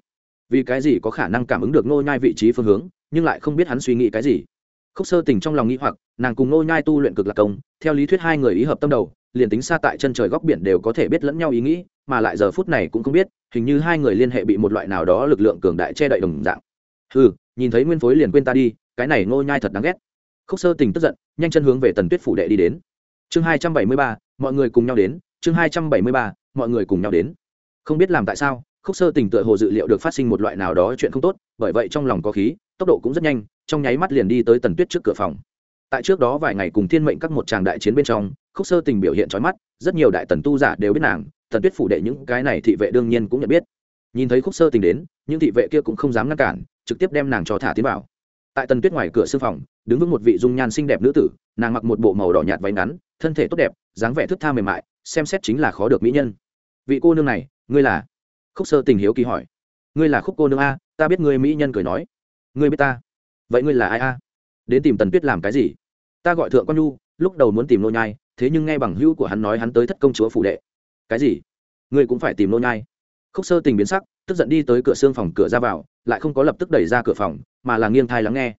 vì cái gì có khả năng cảm ứng được nô nhai vị trí phương hướng, nhưng lại không biết hắn suy nghĩ cái gì. Khúc sơ tình trong lòng nghĩ hoặc, nàng cùng nô nhai tu luyện cực lạc công, theo lý thuyết hai người ý hợp tâm đầu, liền tính xa tại chân trời góc biển đều có thể biết lẫn nhau ý nghĩ, mà lại giờ phút này cũng không biết, hình như hai người liên hệ bị một loại nào đó lực lượng cường đại che đậy đồng dạng. Ừ nhìn thấy nguyên phối liền quên ta đi, cái này nô nhai thật đáng ghét. Khúc sơ tình tức giận, nhanh chân hướng về tần tuyết phủ đệ đi đến. Chương hai trăm bảy mươi ba, mọi người cùng nhau đến, chương hai trăm bảy mươi ba, mọi người cùng nhau đến. Không biết làm tại sao khúc sơ tình tựa hồ dự liệu được phát sinh một loại nào đó chuyện không tốt, bởi vậy trong lòng có khí, tốc độ cũng rất nhanh, trong nháy mắt liền đi tới tần tuyết trước cửa phòng. Tại trước đó vài ngày cùng thiên mệnh các một tràng đại chiến bên trong, khúc sơ tình biểu hiện trói mắt, rất nhiều đại tần tu giả đều biết nàng, tần tuyết phủ đệ những cái này thị vệ đương nhiên cũng nhận biết. Nhìn thấy khúc sơ tình đến, những thị vệ kia cũng không dám ngăn cản, trực tiếp đem nàng cho thả tiến vào. Tại tần tuyết ngoài cửa sư phòng, đứng vững một vị dung nhan xinh đẹp nữ tử, nàng mặc một bộ màu đỏ nhạt váy ngắn, thân thể tốt đẹp, dáng vẻ thức tha mềm mại, xem xét chính là khó được mỹ nhân. Vị cô nương này, ngươi là? Khúc sơ tình hiếu kỳ hỏi. Ngươi là khúc cô nương a, ta biết ngươi mỹ nhân cười nói. Ngươi biết ta? Vậy ngươi là ai a? Đến tìm tần tuyết làm cái gì? Ta gọi thượng quan nhu, lúc đầu muốn tìm nô nhai, thế nhưng nghe bằng hữu của hắn nói hắn tới thất công chúa phủ đệ. Cái gì? Ngươi cũng phải tìm nô nhai. Khúc sơ tình biến sắc, tức giận đi tới cửa xương phòng, cửa ra vào, lại không có lập tức đẩy ra cửa phòng, mà là nghiêng thai lắng nghe.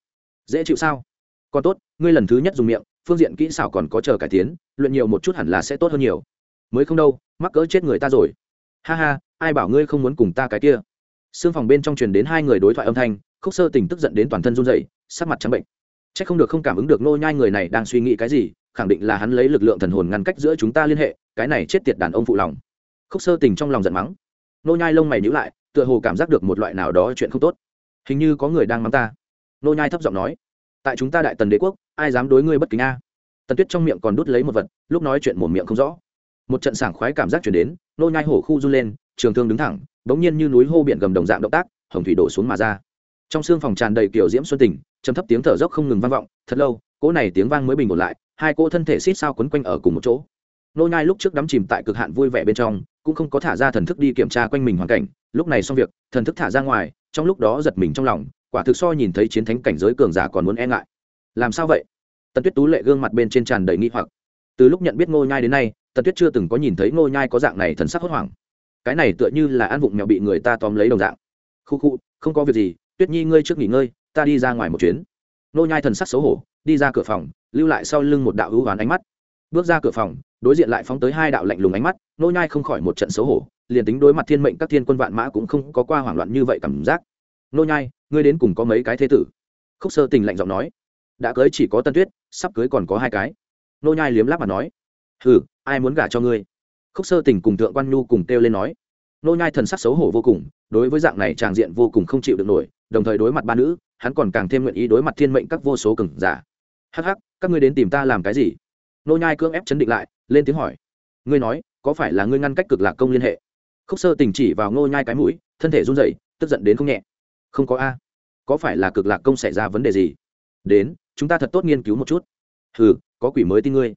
Dễ chịu sao? Còn tốt, ngươi lần thứ nhất dùng miệng, phương diện kỹ xảo còn có chờ cải tiến, luyện nhiều một chút hẳn là sẽ tốt hơn nhiều. Mới không đâu, mắc cỡ chết người ta rồi. Ha ha ai bảo ngươi không muốn cùng ta cái kia? Xương phòng bên trong truyền đến hai người đối thoại âm thanh, khúc sơ tình tức giận đến toàn thân run rẩy, sắc mặt trắng bệnh. C h ắ c không được không cảm ứng được nô nhai người này đang suy nghĩ cái gì, khẳng định là hắn lấy lực lượng thần hồn ngăn cách giữa chúng ta liên hệ, cái này chết tiệt đàn ông phụ lòng. Khúc sơ tình trong lòng giận mắng. Nô nhai lông mày nhíu lại, tựa hồ cảm giác được một loại nào đó chuyện không tốt. Hình như có người đang mắng ta. Nô nhai thấp giọng nói, tại chúng ta đại tần đế quốc, ai dám đối ngươi bất kính a? Tần tuyết trong miệng còn đút lấy một vật, lúc nói chuyện mồm miệng không rõ. Một trận sảng khoái cảm giác chuyển đến, nô nhai hổ khu run lên trường thương đứng thẳng, bỗng nhiên như núi hô biển gầm đồng dạng động tác, hồng thủy đổ xuống mà ra. Trong xương phòng tràn đầy kiểu diễm xuân tình, trầm thấp tiếng thở dốc không ngừng vang vọng, thật lâu, cỗ này tiếng vang mới bình ổn lại, hai cỗ thân thể xít sao quấn quanh ở cùng một chỗ. Nô nhai lúc trước đắm chìm tại cực hạn vui vẻ bên trong, cũng không có thả ra thần thức đi kiểm tra quanh mình hoàn cảnh, lúc này xong việc, thần thức thả ra ngoài, trong lúc đó giật mình trong lòng, quả thực so nhìn thấy chiến thánh cảnh giới cường giả còn muốn e ngại. Làm sao vậy? Tần tuyết tú lệ gương mặt bên trên tràn đầy nghi hoặc. Từ lúc nhận biết ngô nhai đến nay, tần tuyết chưa từng có nhìn thấy ngô nhai có dạng này thần sắc hốt hoảng cái này tựa như là ăn vụng mèo bị người ta tóm lấy đồng dạng. Khu khu, không có việc gì, tuyết nhi ngươi trước nghỉ ngơi, ta đi ra ngoài một chuyến. Nô nhai thần sắc xấu hổ, đi ra cửa phòng, lưu lại sau lưng một đạo hữu hoán ánh mắt. Bước ra cửa phòng, đối diện lại phóng tới hai đạo lạnh lùng ánh mắt, nô nhai không khỏi một trận xấu hổ, liền tính đối mặt thiên mệnh các thiên quân vạn mã cũng không có qua hoảng loạn như vậy cảm giác. Nô nhai, ngươi đến cùng có mấy cái thế tử? Khúc sơ tình lạnh giọng nói. Đã cưới chỉ có tân tuyết, sắp cưới còn có hai cái. Nô nhai liếm láp mà nói. Hừ, ai muốn gả cho ngươi? Khúc sơ tình cùng thượng quan nhu cùng kêu lên nói, nô nhai thần sắc xấu hổ vô cùng, đối với dạng này tràng diện vô cùng không chịu được nổi, đồng thời đối mặt ba nữ, hắn còn càng thêm nguyện ý đối mặt thiên mệnh các vô số cường giả. Hắc hắc, các ngươi đến tìm ta làm cái gì? Nô nhai cưỡng ép chấn định lại, lên tiếng hỏi, ngươi nói, có phải là ngươi ngăn cách cực lạc công liên hệ? Khúc sơ tình chỉ vào nô nhai cái mũi, thân thể run rẩy, tức giận đến không nhẹ. Không có a, có phải là cực lạc công xảy ra vấn đề gì? Đến, chúng ta thật tốt nghiên cứu một chút. Hừ, có quỷ mới tin ngươi.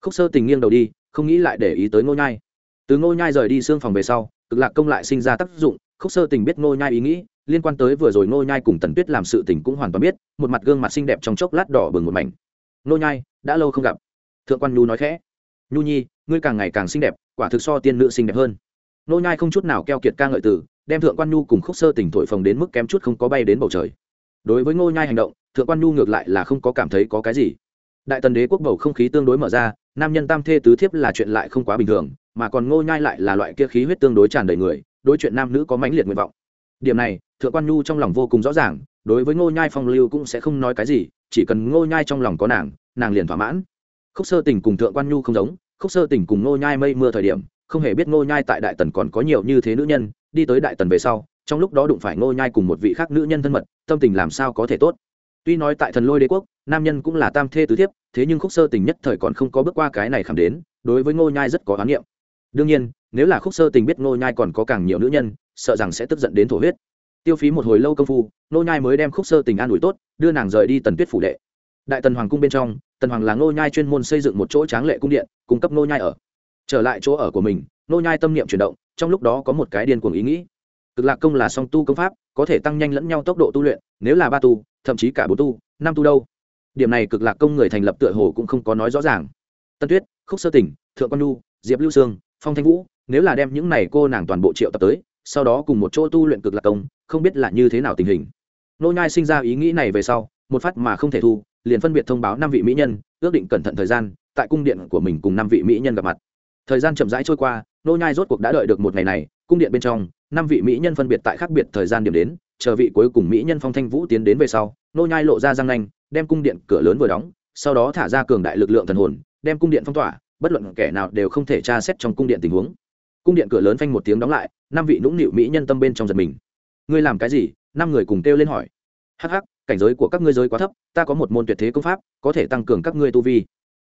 Khúc sơ tình nghiêng đầu đi không nghĩ lại để ý tới ngô nhai. Từ ngô nhai rời đi xương phòng về sau, cực lạc công lại sinh ra tác dụng, khúc sơ tình biết ngô nhai ý nghĩ, liên quan tới vừa rồi ngô nhai cùng tần tuyết làm sự tình cũng hoàn toàn biết, một mặt gương mặt xinh đẹp trong chốc lát đỏ bừng một mảnh. Ngô nhai, đã lâu không gặp. Thượng quan nhu nói khẽ. Nhu nhi, ngươi càng ngày càng xinh đẹp, quả thực so tiên nữ xinh đẹp hơn. Ngô nhai không chút nào keo kiệt ca ngợi từ, đem thượng quan nhu cùng khúc sơ tình thổi phồng đến mức kém chút không có bay đến bầu trời. Đối với ngô nhai hành động, thượng quan nhu ngược lại là không có cảm thấy có cái gì đại tần đế quốc bầu không khí tương đối mở ra, nam nhân tam thê tứ thiếp là chuyện lại không quá bình thường, mà còn ngô nhai lại là loại kia khí huyết tương đối tràn đầy người, đối chuyện nam nữ có mãnh liệt nguyện vọng. Điểm này, thượng quan nhu trong lòng vô cùng rõ ràng, đối với ngô nhai phong lưu cũng sẽ không nói cái gì, chỉ cần ngô nhai trong lòng có nàng nàng liền thỏa mãn. Khúc sơ tình cùng thượng quan nhu không giống, khúc sơ tình cùng Ngô nhai mây mưa thời điểm, không hề biết Ngô nhai tại đại tần còn có nhiều như thế nữ nhân, đi tới đại tần về sau, trong lúc đó đụng phải Ngô nhai cùng một vị khác nữ nhân thân mật, tâm tình làm sao có thể tốt. Tuy nói tại thần lôi đế quốc nam nhân cũng là tam thê tứ thiếp, thế nhưng khúc sơ tình nhất thời còn không có bước qua cái này khảm đến, đối với ngô nhai rất có oán niệm. Đương nhiên, nếu là khúc sơ tình biết ngô nhai còn có càng nhiều nữ nhân, sợ rằng sẽ tức giận đến thổ huyết. Tiêu phí một hồi lâu công phu, ngô nhai mới đem khúc sơ tình an ủi tốt, đưa nàng rời đi tần tuyết phủ đệ. Đại tần hoàng cung bên trong, tần hoàng là ngô nhai chuyên môn xây dựng một chỗ tráng lệ cung điện, cung cấp ngô nhai ở. Trở lại chỗ ở của mình, ngô nhai tâm niệm chuyển động, trong lúc đó có một cái điên cuồng ý nghĩ. Cực lạc công là song tu công pháp, có thể tăng nhanh lẫn nhau tốc độ tu luyện, nếu là ba tu, thậm chí cả bốn tu, năm tu đâu? Điểm này cực lạc công người thành lập tựa hồ cũng không có nói rõ ràng. Tân tuyết, khúc sơ tỉnh, thượng quan nhu, diệp lưu sương, phong thanh vũ, nếu là đem những này cô nàng toàn bộ triệu tập tới, sau đó cùng một chỗ tu luyện cực lạc công, không biết là như thế nào tình hình. Nô nhai sinh ra ý nghĩ này về sau, một phát mà không thể thu, liền phân biệt thông báo năm vị mỹ nhân, ước định cẩn thận thời gian, tại cung điện của mình cùng năm vị mỹ nhân gặp mặt. Thời gian chậm rãi trôi qua, nô nhai rốt cuộc đã đợi được một ngày này, cung điện bên trong, năm vị mỹ nhân phân biệt tại khác biệt thời gian điểm đến, chờ vị cuối cùng mỹ nhân phong thanh vũ tiến đến về sau, nô nhai lộ ra răng nanh đem cung điện cửa lớn vừa đóng, sau đó thả ra cường đại lực lượng thần hồn, đem cung điện phong tỏa, bất luận kẻ nào đều không thể tra xét trong cung điện tình huống. Cung điện cửa lớn phanh một tiếng đóng lại, năm vị nũng nịu mỹ nhân tâm bên trong giật mình. Ngươi làm cái gì? Năm người cùng kêu lên hỏi. Hắc hắc, cảnh giới của các ngươi giới quá thấp, ta có một môn tuyệt thế công pháp, có thể tăng cường các ngươi tu vi.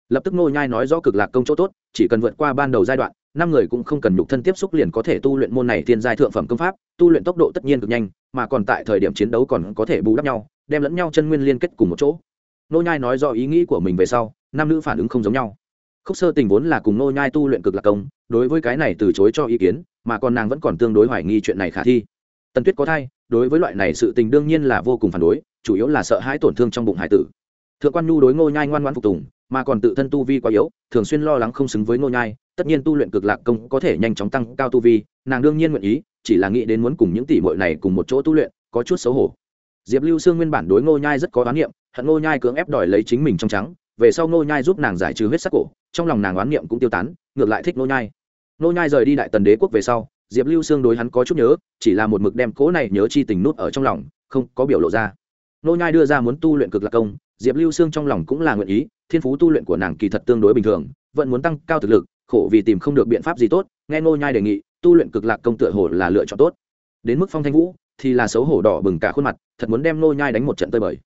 Lập tức nô nhai nói rõ cực lạc công chỗ tốt, chỉ cần vượt qua ban đầu giai đoạn, năm người cũng không cần nhục thân tiếp xúc liền có thể tu luyện môn này thiên giai thượng phẩm công pháp, tu luyện tốc độ tất nhiên cực nhanh mà còn tại thời điểm chiến đấu còn có thể bù đắp nhau, đem lẫn nhau chân nguyên liên kết cùng một chỗ. Nô nhai nói rõ ý nghĩ của mình về sau, nam nữ phản ứng không giống nhau. Khúc sơ tình vốn là cùng nô nhai tu luyện cực lạc công, đối với cái này từ chối cho ý kiến, mà còn nàng vẫn còn tương đối hoài nghi chuyện này khả thi. Tần tuyết có thai, đối với loại này sự tình đương nhiên là vô cùng phản đối, chủ yếu là sợ hãi tổn thương trong bụng hải tử. Thượng quan nhu đối ngô nhai ngoan ngoãn phục tùng, mà còn tự thân tu vi quá yếu, thường xuyên lo lắng không xứng với ngô nhai, tất nhiên tu luyện cực lạc công có thể nhanh chóng tăng cao tu vi, nàng đương nhiên nguyện ý chỉ là nghĩ đến muốn cùng những tỷ muội này cùng một chỗ tu luyện, có chút xấu hổ. Diệp lưu sương nguyên bản đối ngô nhai rất có oán niệm, hận ngô nhai cưỡng ép đòi lấy chính mình trong trắng, về sau ngô nhai giúp nàng giải trừ huyết sắc cổ, trong lòng nàng oán niệm cũng tiêu tán, ngược lại thích ngô nhai. Ngô nhai rời đi đại tần đế quốc về sau, diệp lưu sương đối hắn có chút nhớ, chỉ là một mực đem cố này nhớ chi tình nút ở trong lòng, không có biểu lộ ra. Ngô nhai đưa ra muốn tu luyện cực lạc công, diệp lưu sương trong lòng cũng là nguyện ý, thiên phú tu luyện của nàng kỳ thật tương đối bình thường, vẫn muốn tăng cao thực lực, khổ vì tìm không được biện pháp gì tốt, nghe ngô nhai đề nghị tu luyện cực lạc công tựa hồ là lựa chọn tốt. Đến mức phong thanh vũ, thì là xấu hổ đỏ bừng cả khuôn mặt, thật muốn đem nô nhai đánh một trận tơi bời.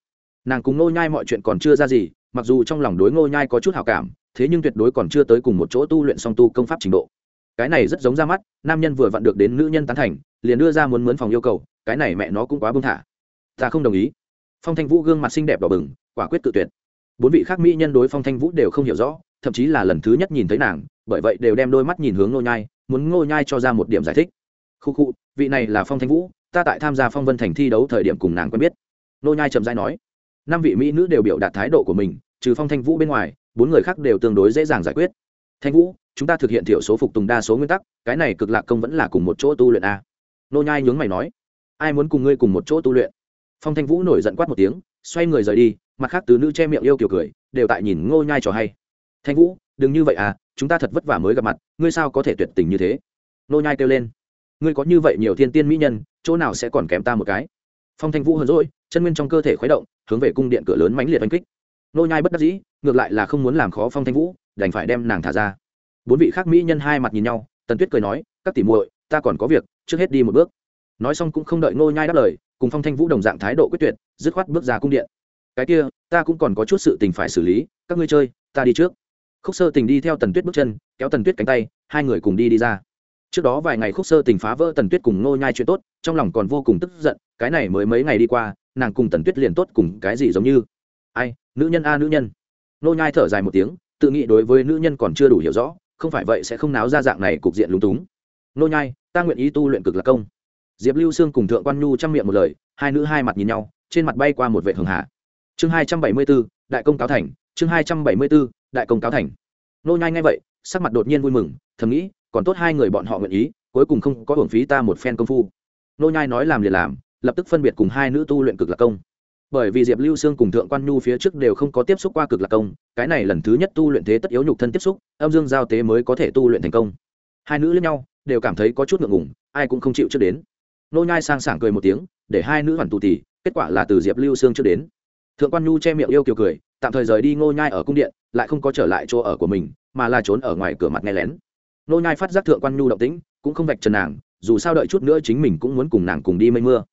Nàng cùng nô nhai mọi chuyện còn chưa ra gì, mặc dù trong lòng đối nô nhai có chút hảo cảm, thế nhưng tuyệt đối còn chưa tới cùng một chỗ tu luyện song tu công pháp trình độ. Cái này rất giống ra mắt, nam nhân vừa vặn được đến nữ nhân tán thành, liền đưa ra muốn mướn phòng yêu cầu, cái này mẹ nó cũng quá bưng thả. Ta không đồng ý. Phong thanh vũ gương mặt xinh đẹp đỏ bừng, quả quyết tự tuyệt. Bốn vị khác mỹ nhân đối phong thanh vũ đều không hiểu rõ, thậm chí là lần thứ nhất nhìn thấy nàng, bởi vậy đều đem đôi mắt nhìn hướng nô nhai muốn ngô nhai cho ra một điểm giải thích. Khu khu, vị này là phong thanh vũ, ta tại tham gia phong vân thành thi đấu thời điểm cùng nàng quen biết. Ngô nhai chậm rãi nói, năm vị mỹ nữ đều biểu đạt thái độ của mình, trừ phong thanh vũ bên ngoài, bốn người khác đều tương đối dễ dàng giải quyết. Thanh vũ, chúng ta thực hiện thiểu số phục tùng đa số nguyên tắc, cái này cực lạc công vẫn là cùng một chỗ tu luyện a. Nô nhai nhướng mày nói, ai muốn cùng ngươi cùng một chỗ tu luyện? Phong thanh vũ nổi giận quát một tiếng, xoay người rời đi, mặt khác tứ nữ che miệng yêu kiều cười, đều tại nhìn ngô nhai trò hay. Thanh vũ đừng như vậy à chúng ta thật vất vả mới gặp mặt, ngươi sao có thể tuyệt tình như thế? Nô nhai kêu lên. Ngươi có như vậy nhiều thiên tiên mỹ nhân, chỗ nào sẽ còn kém ta một cái? Phong thanh vũ hờn rỗi chân nguyên trong cơ thể khuấy động, hướng về cung điện cửa lớn mãnh liệt đánh kích. Nô nhai bất đắc dĩ, ngược lại là không muốn làm khó phong thanh vũ, đành phải đem nàng thả ra. Bốn vị khác mỹ nhân hai mặt nhìn nhau, tần tuyết cười nói, các tỷ muội, ta còn có việc, trước hết đi một bước. Nói xong cũng không đợi nô nhai đáp lời, cùng phong thanh vũ đồng dạng thái độ quyết tuyệt, dứt khoát bước ra cung điện. Cái kia, ta cũng còn có chút sự tình phải xử lý, các ngươi chơi, ta đi trước khúc sơ tình đi theo tần tuyết bước chân kéo tần tuyết cánh tay hai người cùng đi đi ra. Trước đó vài ngày khúc sơ tình phá vỡ tần tuyết cùng nô nhai chuyện tốt trong lòng còn vô cùng tức giận cái này mới mấy ngày đi qua nàng cùng tần tuyết liền tốt cùng cái gì giống như. Ai nữ nhân a nữ nhân. Nô nhai thở dài một tiếng tự nghĩ đối với nữ nhân còn chưa đủ hiểu rõ không phải vậy sẽ không náo ra dạng này cục diện lúng túng. Nô nhai ta nguyện ý tu luyện cực lạc công. Diệp lưu sương cùng thượng quan nhu chăm miệng một lời hai nữ hai mặt nhìn nhau trên mặt bay qua một vệ hường hạ chương hai trăm bảy mươi 274, đại công cáo thành chương hai trăm bảy mươi 274, đại công cáo thành. Nô nhai nghe vậy, sắc mặt đột nhiên vui mừng, thầm nghĩ, còn tốt hai người bọn họ nguyện ý, cuối cùng không có hưởng phí ta một phen công phu. Nô nhai nói làm liền làm, lập tức phân biệt cùng hai nữ tu luyện cực lạc công. Bởi vì diệp lưu sương cùng thượng quan nhu phía trước đều không có tiếp xúc qua cực lạc công, cái này lần thứ nhất tu luyện thế tất yếu nhục thân tiếp xúc, âm dương giao tế mới có thể tu luyện thành công. Hai nữ lẫn nhau, đều cảm thấy có chút ngượng ngùng, ai cũng không chịu trước đến. Nô nhai sang sảng cười một tiếng, để hai nữ hoàn tụ tỷ kết quả là từ diệp lưu sương trước đến. Thượng quan nhu che miệng yêu kiều cười tạm thời rời đi ngô nhai ở cung điện, lại không có trở lại chỗ ở của mình, mà là trốn ở ngoài cửa mặt nghe lén. Ngô nhai phát giác thượng quan nhu động tĩnh, cũng không vạch trần nàng, dù sao đợi chút nữa chính mình cũng muốn cùng nàng cùng đi mây mưa.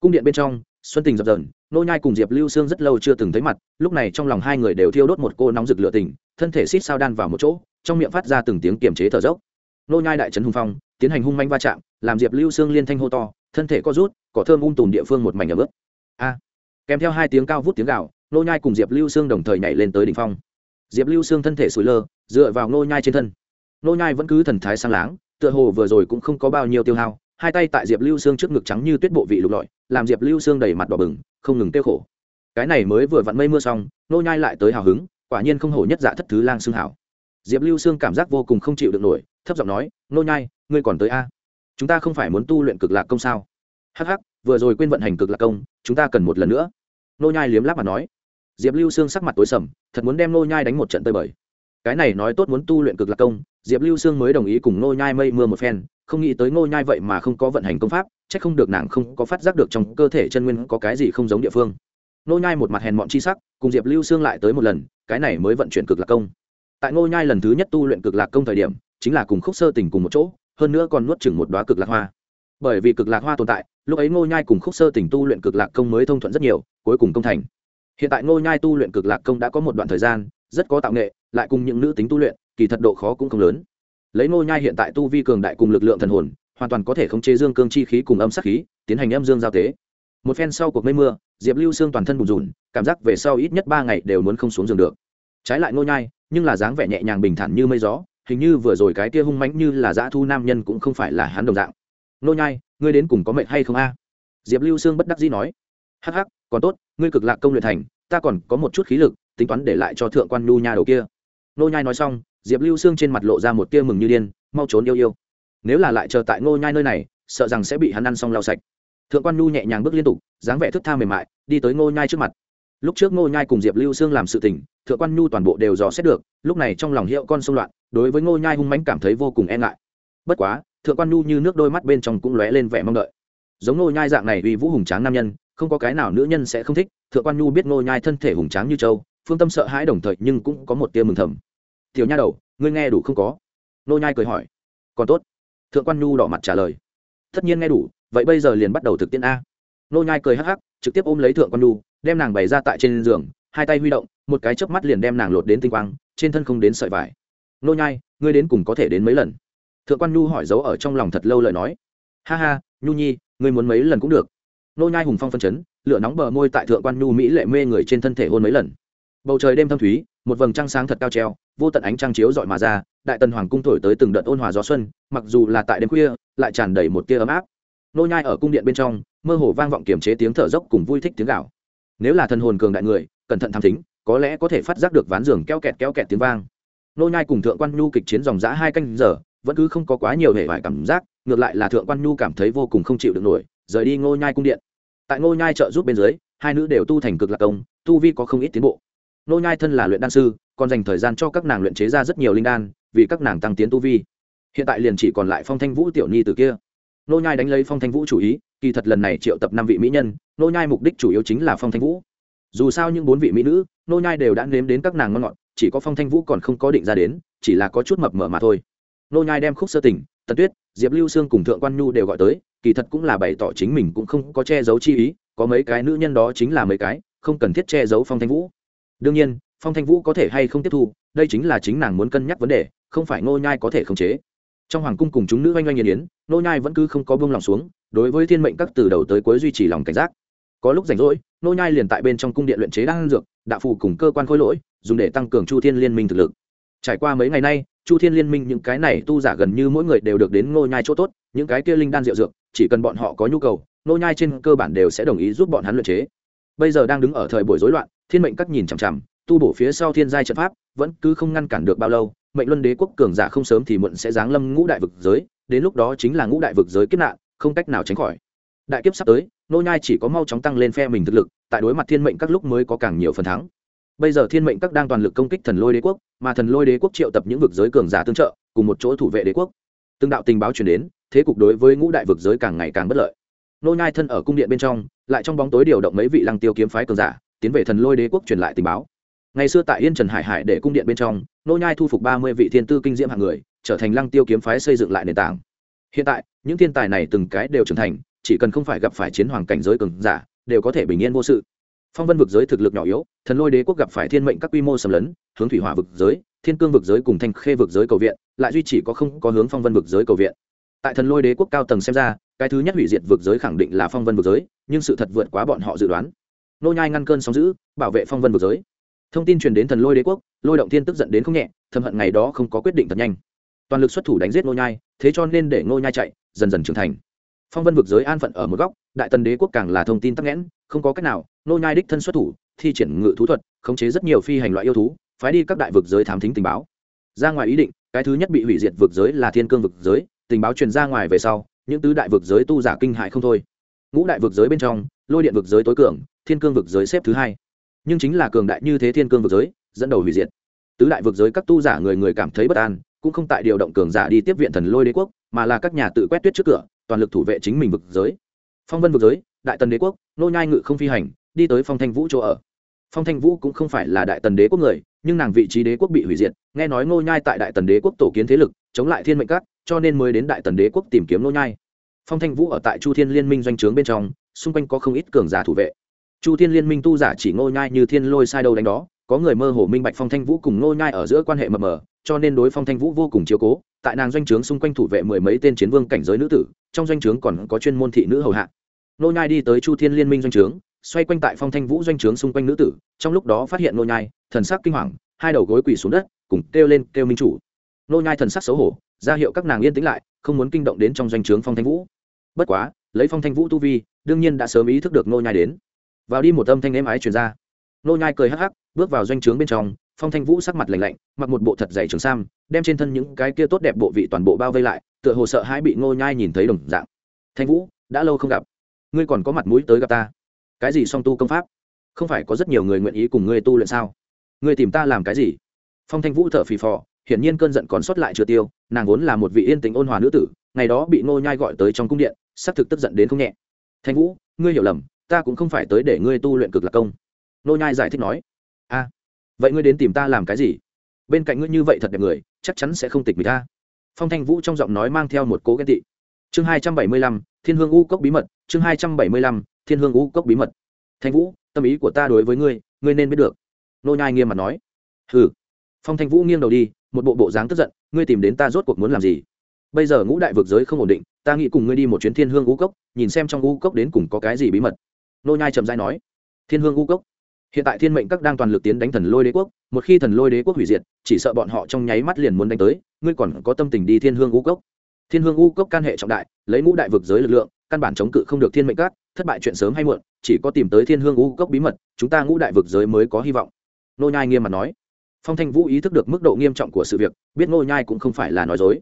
Cung điện bên trong, xuân tình dập dờn nô nhai cùng diệp lưu sương rất lâu chưa từng thấy mặt, lúc này trong lòng hai người đều thiêu đốt một cô nóng rực lửa tình, thân thể xít sao đan vào một chỗ, trong miệng phát ra từng tiếng kiềm chế thở dốc. Nô nhai đại trấn hung phong, tiến hành hung manh va chạm, làm diệp lưu sương liên thanh hô to, thân thể co rút, cỏ thơm um tùm địa phương một mảnh ở bước a! Kèm theo hai tiếng cao vút tiếng gào nô nhai cùng diệp lưu sương đồng thời nhảy lên tới đỉnh phong. Diệp lưu sương thân thể sủi lơ, dựa vào nô nhai trên thân. Nô nhai vẫn cứ thần thái sang láng, tựa hồ vừa rồi cũng không có bao nhiêu tiêu hao, hai tay tại diệp lưu xương trước ngực trắng như tuyết bộ vị lục lọi, làm diệp lưu xương đầy mặt đỏ bừng, không ngừng tiêu khổ. Cái này mới vừa vặn mây mưa xong nô nhai lại tới hào hứng, quả nhiên không hổ nhất dạ thất thứ lang xương hảo. Diệp lưu xương cảm giác vô cùng không chịu được nổi, thấp giọng nói nô nhai, ngươi còn tới a? Chúng ta không phải muốn tu luyện cực lạc công sao? Hắc hắc, vừa rồi quên vận hành cực lạc công, chúng ta cần một lần nữa. Nô nhai liếm láp mà nói diệp lưu xương sắc mặt tối sầm, thật muốn đem nô nhai đánh một trận tơi bời. Cái này nói tốt muốn tu luyện cực lạc công, diệp lưu sương mới đồng ý cùng nô nhai mây mưa một phen, không nghĩ tới nô nhai vậy mà không có vận hành công pháp, chắc không được nàng không có phát giác được trong cơ thể chân nguyên có cái gì không giống địa phương. Nô nhai một mặt hèn mọn chi sắc, cùng diệp lưu sương lại tới một lần, cái này mới vận chuyển cực lạc công. Tại nô nhai lần thứ nhất tu luyện cực lạc công thời điểm, chính là cùng khúc sơ tình cùng một chỗ, hơn nữa còn nuốt chửng một đóa cực lạc hoa. Bởi vì cực lạc hoa tồn tại, lúc ấy nô nhai cùng khúc sơ tình tu luyện cực lạc công mới thông thuận rất nhiều, cuối cùng công thành hiện tại Ngô nhai tu luyện cực lạc công đã có một đoạn thời gian, rất có tạo nghệ, lại cùng những nữ tính tu luyện, kỳ thật độ khó cũng không lớn. Lấy ngô nhai hiện tại tu vi cường đại cùng lực lượng thần hồn, hoàn toàn có thể khống chế dương cương chi khí cùng âm sát khí, tiến hành âm dương giao tế. Một phen sau cuộc mây mưa, diệp lưu xương toàn thân bùn rùn, cảm giác về sau ít nhất ba ngày đều muốn không xuống giường được. Trái lại ngô nhai, nhưng là dáng vẻ nhẹ nhàng bình thản như mây gió, hình như vừa rồi cái tia hung mãnh như là dã thu nam nhân cũng không phải là hắn đồng dạng. Ngô nhai, ngươi đến cùng có mệnh hay không a? Diệp lưu xương bất đắc dĩ nói. Hắc hắc còn tốt, ngươi cực lạc công luyện thành, ta còn có một chút khí lực, tính toán để lại cho thượng quan nhu nha đầu kia. Nô nhai nói xong, diệp lưu xương trên mặt lộ ra một tia mừng như điên, mau trốn yêu yêu. Nếu là lại chờ tại ngô nhai nơi này, sợ rằng sẽ bị hắn ăn xong lau sạch. Thượng quan nhu nhẹ nhàng bước liên tục, dáng vẻ thức tha mềm mại, đi tới ngô nhai trước mặt. Lúc trước ngô nhai cùng diệp lưu xương làm sự tình, thượng quan nhu toàn bộ đều dò xét được, lúc này trong lòng hiệu con xung loạn, đối với ngô nhai hung mãnh cảm thấy vô cùng e ngại. Bất quá, thượng quan nhu như nước đôi mắt bên trong cũng lóe lên vẻ mong đợi. Giống ngô nhai dạng này uy vũ hùng tráng nam nhân không có cái nào nữ nhân sẽ không thích, thượng quan nhu biết ngô nhai thân thể hùng tráng như châu phương tâm sợ hãi đồng thời nhưng cũng có một tia mừng thầm. Tiểu nha đầu, ngươi nghe đủ không có? Nô nhai cười hỏi. Còn tốt. Thượng quan nhu đỏ mặt trả lời. Tất nhiên nghe đủ, vậy bây giờ liền bắt đầu thực tiễn a. Nô nhai cười hắc hắc, trực tiếp ôm lấy thượng quan nhu, đem nàng bày ra tại trên giường, hai tay huy động, một cái chớp mắt liền đem nàng lột đến tinh quang, trên thân không đến sợi vải. Nô nhai, ngươi đến cùng có thể đến mấy lần? Thượng quan nhu hỏi giấu ở trong lòng thật lâu lời nói. Ha ha, nhu nhi, ngươi muốn mấy lần cũng được nô nhai hùng phong phân chấn, lửa nóng bờ môi tại thượng quan nhu mỹ lệ mê người trên thân thể hôn mấy lần. Bầu trời đêm thâm thúy, một vầng trăng sáng thật cao treo, vô tận ánh trăng chiếu dọi mà ra, đại tần hoàng cung thổi tới từng đợt ôn hòa gió xuân, mặc dù là tại đêm khuya, lại tràn đầy một tia ấm áp. Nô nhai ở cung điện bên trong, mơ hồ vang vọng kiềm chế tiếng thở dốc cùng vui thích tiếng gạo nếu là thần hồn cường đại người, cẩn thận tham thính, có lẽ có thể phát giác được ván giường keo kẹt keo kẹt tiếng vang. Nô nhai cùng thượng quan nhu kịch chiến dòng dã hai canh giờ, vẫn cứ không có quá nhiều hệ vải cảm giác, ngược lại là thượng quan nhu cảm thấy vô cùng không chịu được nổi rời đi ngô nhai cung điện. Tại ngô nhai trợ giúp bên dưới, hai nữ đều tu thành cực lạc công tu vi có không ít tiến bộ. Ngô nhai thân là luyện đan sư, còn dành thời gian cho các nàng luyện chế ra rất nhiều linh đan, vì các nàng tăng tiến tu vi. Hiện tại liền chỉ còn lại phong thanh vũ tiểu nhi từ kia. Ngô nhai đánh lấy phong thanh vũ chủ ý, kỳ thật lần này triệu tập năm vị mỹ nhân, Ngô nhai mục đích chủ yếu chính là phong thanh vũ. Dù sao những bốn vị mỹ nữ, Ngô nhai đều đã nếm đến các nàng ngon ngọt, chỉ có phong thanh vũ còn không có định ra đến, chỉ là có chút mập mờ mà thôi. Ngô nhai đem khúc sơ tình, tần tuyết, diệp lưu sương cùng thượng quan nhu đều gọi tới kỳ thật cũng là bày tỏ chính mình cũng không có che giấu chi ý, có mấy cái nữ nhân đó chính là mấy cái, không cần thiết che giấu phong thanh vũ. Đương nhiên, phong thanh vũ có thể hay không tiếp thu, đây chính là chính nàng muốn cân nhắc vấn đề, không phải ngô nhai có thể khống chế. Trong hoàng cung cùng chúng nữ oanh oanh nghiền yến, ngô nhai vẫn cứ không có buông lòng xuống, đối với thiên mệnh các từ đầu tới cuối duy trì lòng cảnh giác. Có lúc rảnh rỗi, ngô nhai liền tại bên trong cung điện luyện chế đan dược, đạo phù cùng cơ quan khối lỗi, dùng để tăng cường chu thiên liên minh thực lực. Trải qua mấy ngày nay, chu thiên liên minh những cái này tu giả gần như mỗi người đều được đến ngô nhai chỗ tốt, những cái kia linh đan rượu dược chỉ cần bọn họ có nhu cầu, nô nhai trên cơ bản đều sẽ đồng ý giúp bọn hắn luyện chế. Bây giờ đang đứng ở thời buổi rối loạn, thiên mệnh các nhìn chằm chằm, tu bổ phía sau thiên giai trận pháp, vẫn cứ không ngăn cản được bao lâu, mệnh luân đế quốc cường giả không sớm thì muộn sẽ giáng lâm ngũ đại vực giới, đến lúc đó chính là ngũ đại vực giới kiếp nạn, không cách nào tránh khỏi. Đại kiếp sắp tới, nô nhai chỉ có mau chóng tăng lên phe mình thực lực, tại đối mặt thiên mệnh các lúc mới có càng nhiều phần thắng. Bây giờ thiên mệnh các đang toàn lực công kích thần lôi đế quốc, mà thần lôi đế quốc triệu tập những vực giới cường giả tương trợ, cùng một chỗ thủ vệ đế quốc. Từng đạo tình báo truyền đến thế cục đối với ngũ đại vực giới càng ngày càng bất lợi. Nô nhai thân ở cung điện bên trong, lại trong bóng tối điều động mấy vị lăng tiêu kiếm phái cường giả, tiến về thần lôi đế quốc truyền lại tình báo. Ngày xưa tại yên trần hải hải để cung điện bên trong, nô nhai thu phục ba mươi vị thiên tư kinh diễm hạng người, trở thành lăng tiêu kiếm phái xây dựng lại nền tảng. Hiện tại, những thiên tài này từng cái đều trưởng thành, chỉ cần không phải gặp phải chiến hoàng cảnh giới cường giả, đều có thể bình yên vô sự. Phong vân vực giới thực lực nhỏ yếu, thần lôi đế quốc gặp phải thiên mệnh các quy mô sầm lấn, hướng thủy hỏa vực giới, thiên cương vực giới cùng thanh khê vực giới cầu viện, lại duy chỉ có không có hướng phong vân vực giới cầu viện tại thần lôi đế quốc cao tầng xem ra, cái thứ nhất hủy diệt vực giới khẳng định là phong vân vực giới, nhưng sự thật vượt quá bọn họ dự đoán. Nô nhai ngăn cơn sóng giữ bảo vệ phong vân vực giới. Thông tin truyền đến thần lôi đế quốc, lôi động thiên tức giận đến không nhẹ, thầm hận ngày đó không có quyết định thật nhanh. Toàn lực xuất thủ đánh giết nô nhai, thế cho nên để nô nhai chạy, dần dần trưởng thành. Phong vân vực giới an phận ở một góc, đại tần đế quốc càng là thông tin tắc nghẽn, không có cách nào, nô nhai đích thân xuất thủ, thi triển ngự thú thuật, khống chế rất nhiều phi hành loại yêu thú, phái đi các đại vực giới thám thính tình báo. Ra ngoài ý định, cái thứ nhất bị hủy diệt vực giới là thiên cương vực giới tình báo truyền ra ngoài về sau, những tứ đại vực giới tu giả kinh hại không thôi. Ngũ đại vực giới bên trong, lôi điện vực giới tối cường, thiên cương vực giới xếp thứ hai. Nhưng chính là cường đại như thế thiên cương vực giới, dẫn đầu hủy diệt. Tứ đại vực giới các tu giả người người cảm thấy bất an, cũng không tại điều động cường giả đi tiếp viện thần lôi đế quốc, mà là các nhà tự quét tuyết trước cửa, toàn lực thủ vệ chính mình vực giới. Phong vân vực giới, đại tần đế quốc, nô nhai ngự không phi hành, đi tới phong thanh vũ chỗ ở. Phong thanh vũ cũng không phải là đại tần đế quốc người, nhưng nàng vị trí đế quốc bị hủy diệt, nghe nói nô nhai tại đại tần đế quốc tổ kiến thế lực, chống lại thiên mệnh các cho nên mới đến đại tần đế quốc tìm kiếm nô nhai. Phong thanh vũ ở tại chu thiên liên minh doanh trướng bên trong, xung quanh có không ít cường giả thủ vệ. Chu thiên liên minh tu giả chỉ nô nhai như thiên lôi sai đâu đánh đó, có người mơ hồ minh bạch phong thanh vũ cùng nô nhai ở giữa quan hệ mờ mờ, cho nên đối phong thanh vũ vô cùng chiếu cố. Tại nàng doanh trướng xung quanh thủ vệ mười mấy tên chiến vương cảnh giới nữ tử, trong doanh trướng còn có chuyên môn thị nữ hầu hạ. Nô nhai đi tới chu thiên liên minh doanh trướng, xoay quanh tại phong thanh vũ doanh trướng xung quanh nữ tử, trong lúc đó phát hiện nô nhai, thần sắc kinh hoàng, hai đầu gối quỳ xuống đất, cùng kêu lên kêu minh chủ. Nô nhai thần sắc xấu hổ ra hiệu các nàng yên tĩnh lại, không muốn kinh động đến trong doanh trướng phong thanh vũ. Bất quá, lấy phong thanh vũ tu vi, đương nhiên đã sớm ý thức được nô nhai đến. Vào đi một âm thanh êm ái truyền ra. Nô nhai cười hắc hắc, bước vào doanh trướng bên trong, phong thanh vũ sắc mặt lạnh lạnh, mặc một bộ thật dày trường sam, đem trên thân những cái kia tốt đẹp bộ vị toàn bộ bao vây lại, tựa hồ sợ hãi bị nô nhai nhìn thấy đồng dạng. Thanh vũ, đã lâu không gặp. Ngươi còn có mặt mũi tới gặp ta. Cái gì song tu công pháp? Không phải có rất nhiều người nguyện ý cùng ngươi tu luyện sao? Ngươi tìm ta làm cái gì? Phong thanh vũ thở phì phò hiển nhiên cơn giận còn sót lại chưa tiêu, nàng vốn là một vị yên tĩnh ôn hòa nữ tử, ngày đó bị Ngô nhai gọi tới trong cung điện, xác thực tức giận đến không nhẹ. Thanh vũ, ngươi hiểu lầm, ta cũng không phải tới để ngươi tu luyện cực lạc công. Ngô nhai giải thích nói. A, vậy ngươi đến tìm ta làm cái gì? Bên cạnh ngươi như vậy thật đẹp người, chắc chắn sẽ không tịch mình ta. Phong thanh vũ trong giọng nói mang theo một cố ghen tị. Chương hai trăm bảy mươi lăm, thiên hương u cốc bí mật, chương hai trăm bảy mươi lăm, thiên hương u cốc bí mật. Thanh vũ, tâm ý của ta đối với ngươi ngươi nên biết được. Nô nhai nghiêm mặt nói. Hừ. Phong thanh vũ nghiêng đầu đi một bộ bộ dáng tức giận, ngươi tìm đến ta rốt cuộc muốn làm gì? Bây giờ ngũ đại vực giới không ổn định, ta nghĩ cùng ngươi đi một chuyến thiên hương u cốc, nhìn xem trong u cốc đến cùng có cái gì bí mật. Nô nhai trầm dai nói, thiên hương u cốc? Hiện tại thiên mệnh các đang toàn lực tiến đánh thần lôi đế quốc, một khi thần lôi đế quốc hủy diệt, chỉ sợ bọn họ trong nháy mắt liền muốn đánh tới, ngươi còn có tâm tình đi thiên hương u cốc? Thiên hương u cốc can hệ trọng đại, lấy ngũ đại vực giới lực lượng, căn bản chống cự không được thiên mệnh các, thất bại chuyện sớm hay muộn, chỉ có tìm tới thiên hương u cốc bí mật, chúng ta ngũ đại vực giới mới có hy vọng. Nô nhai nghiêm mặt nói phong thanh vũ ý thức được mức độ nghiêm trọng của sự việc, biết Ngô nhai cũng không phải là nói dối.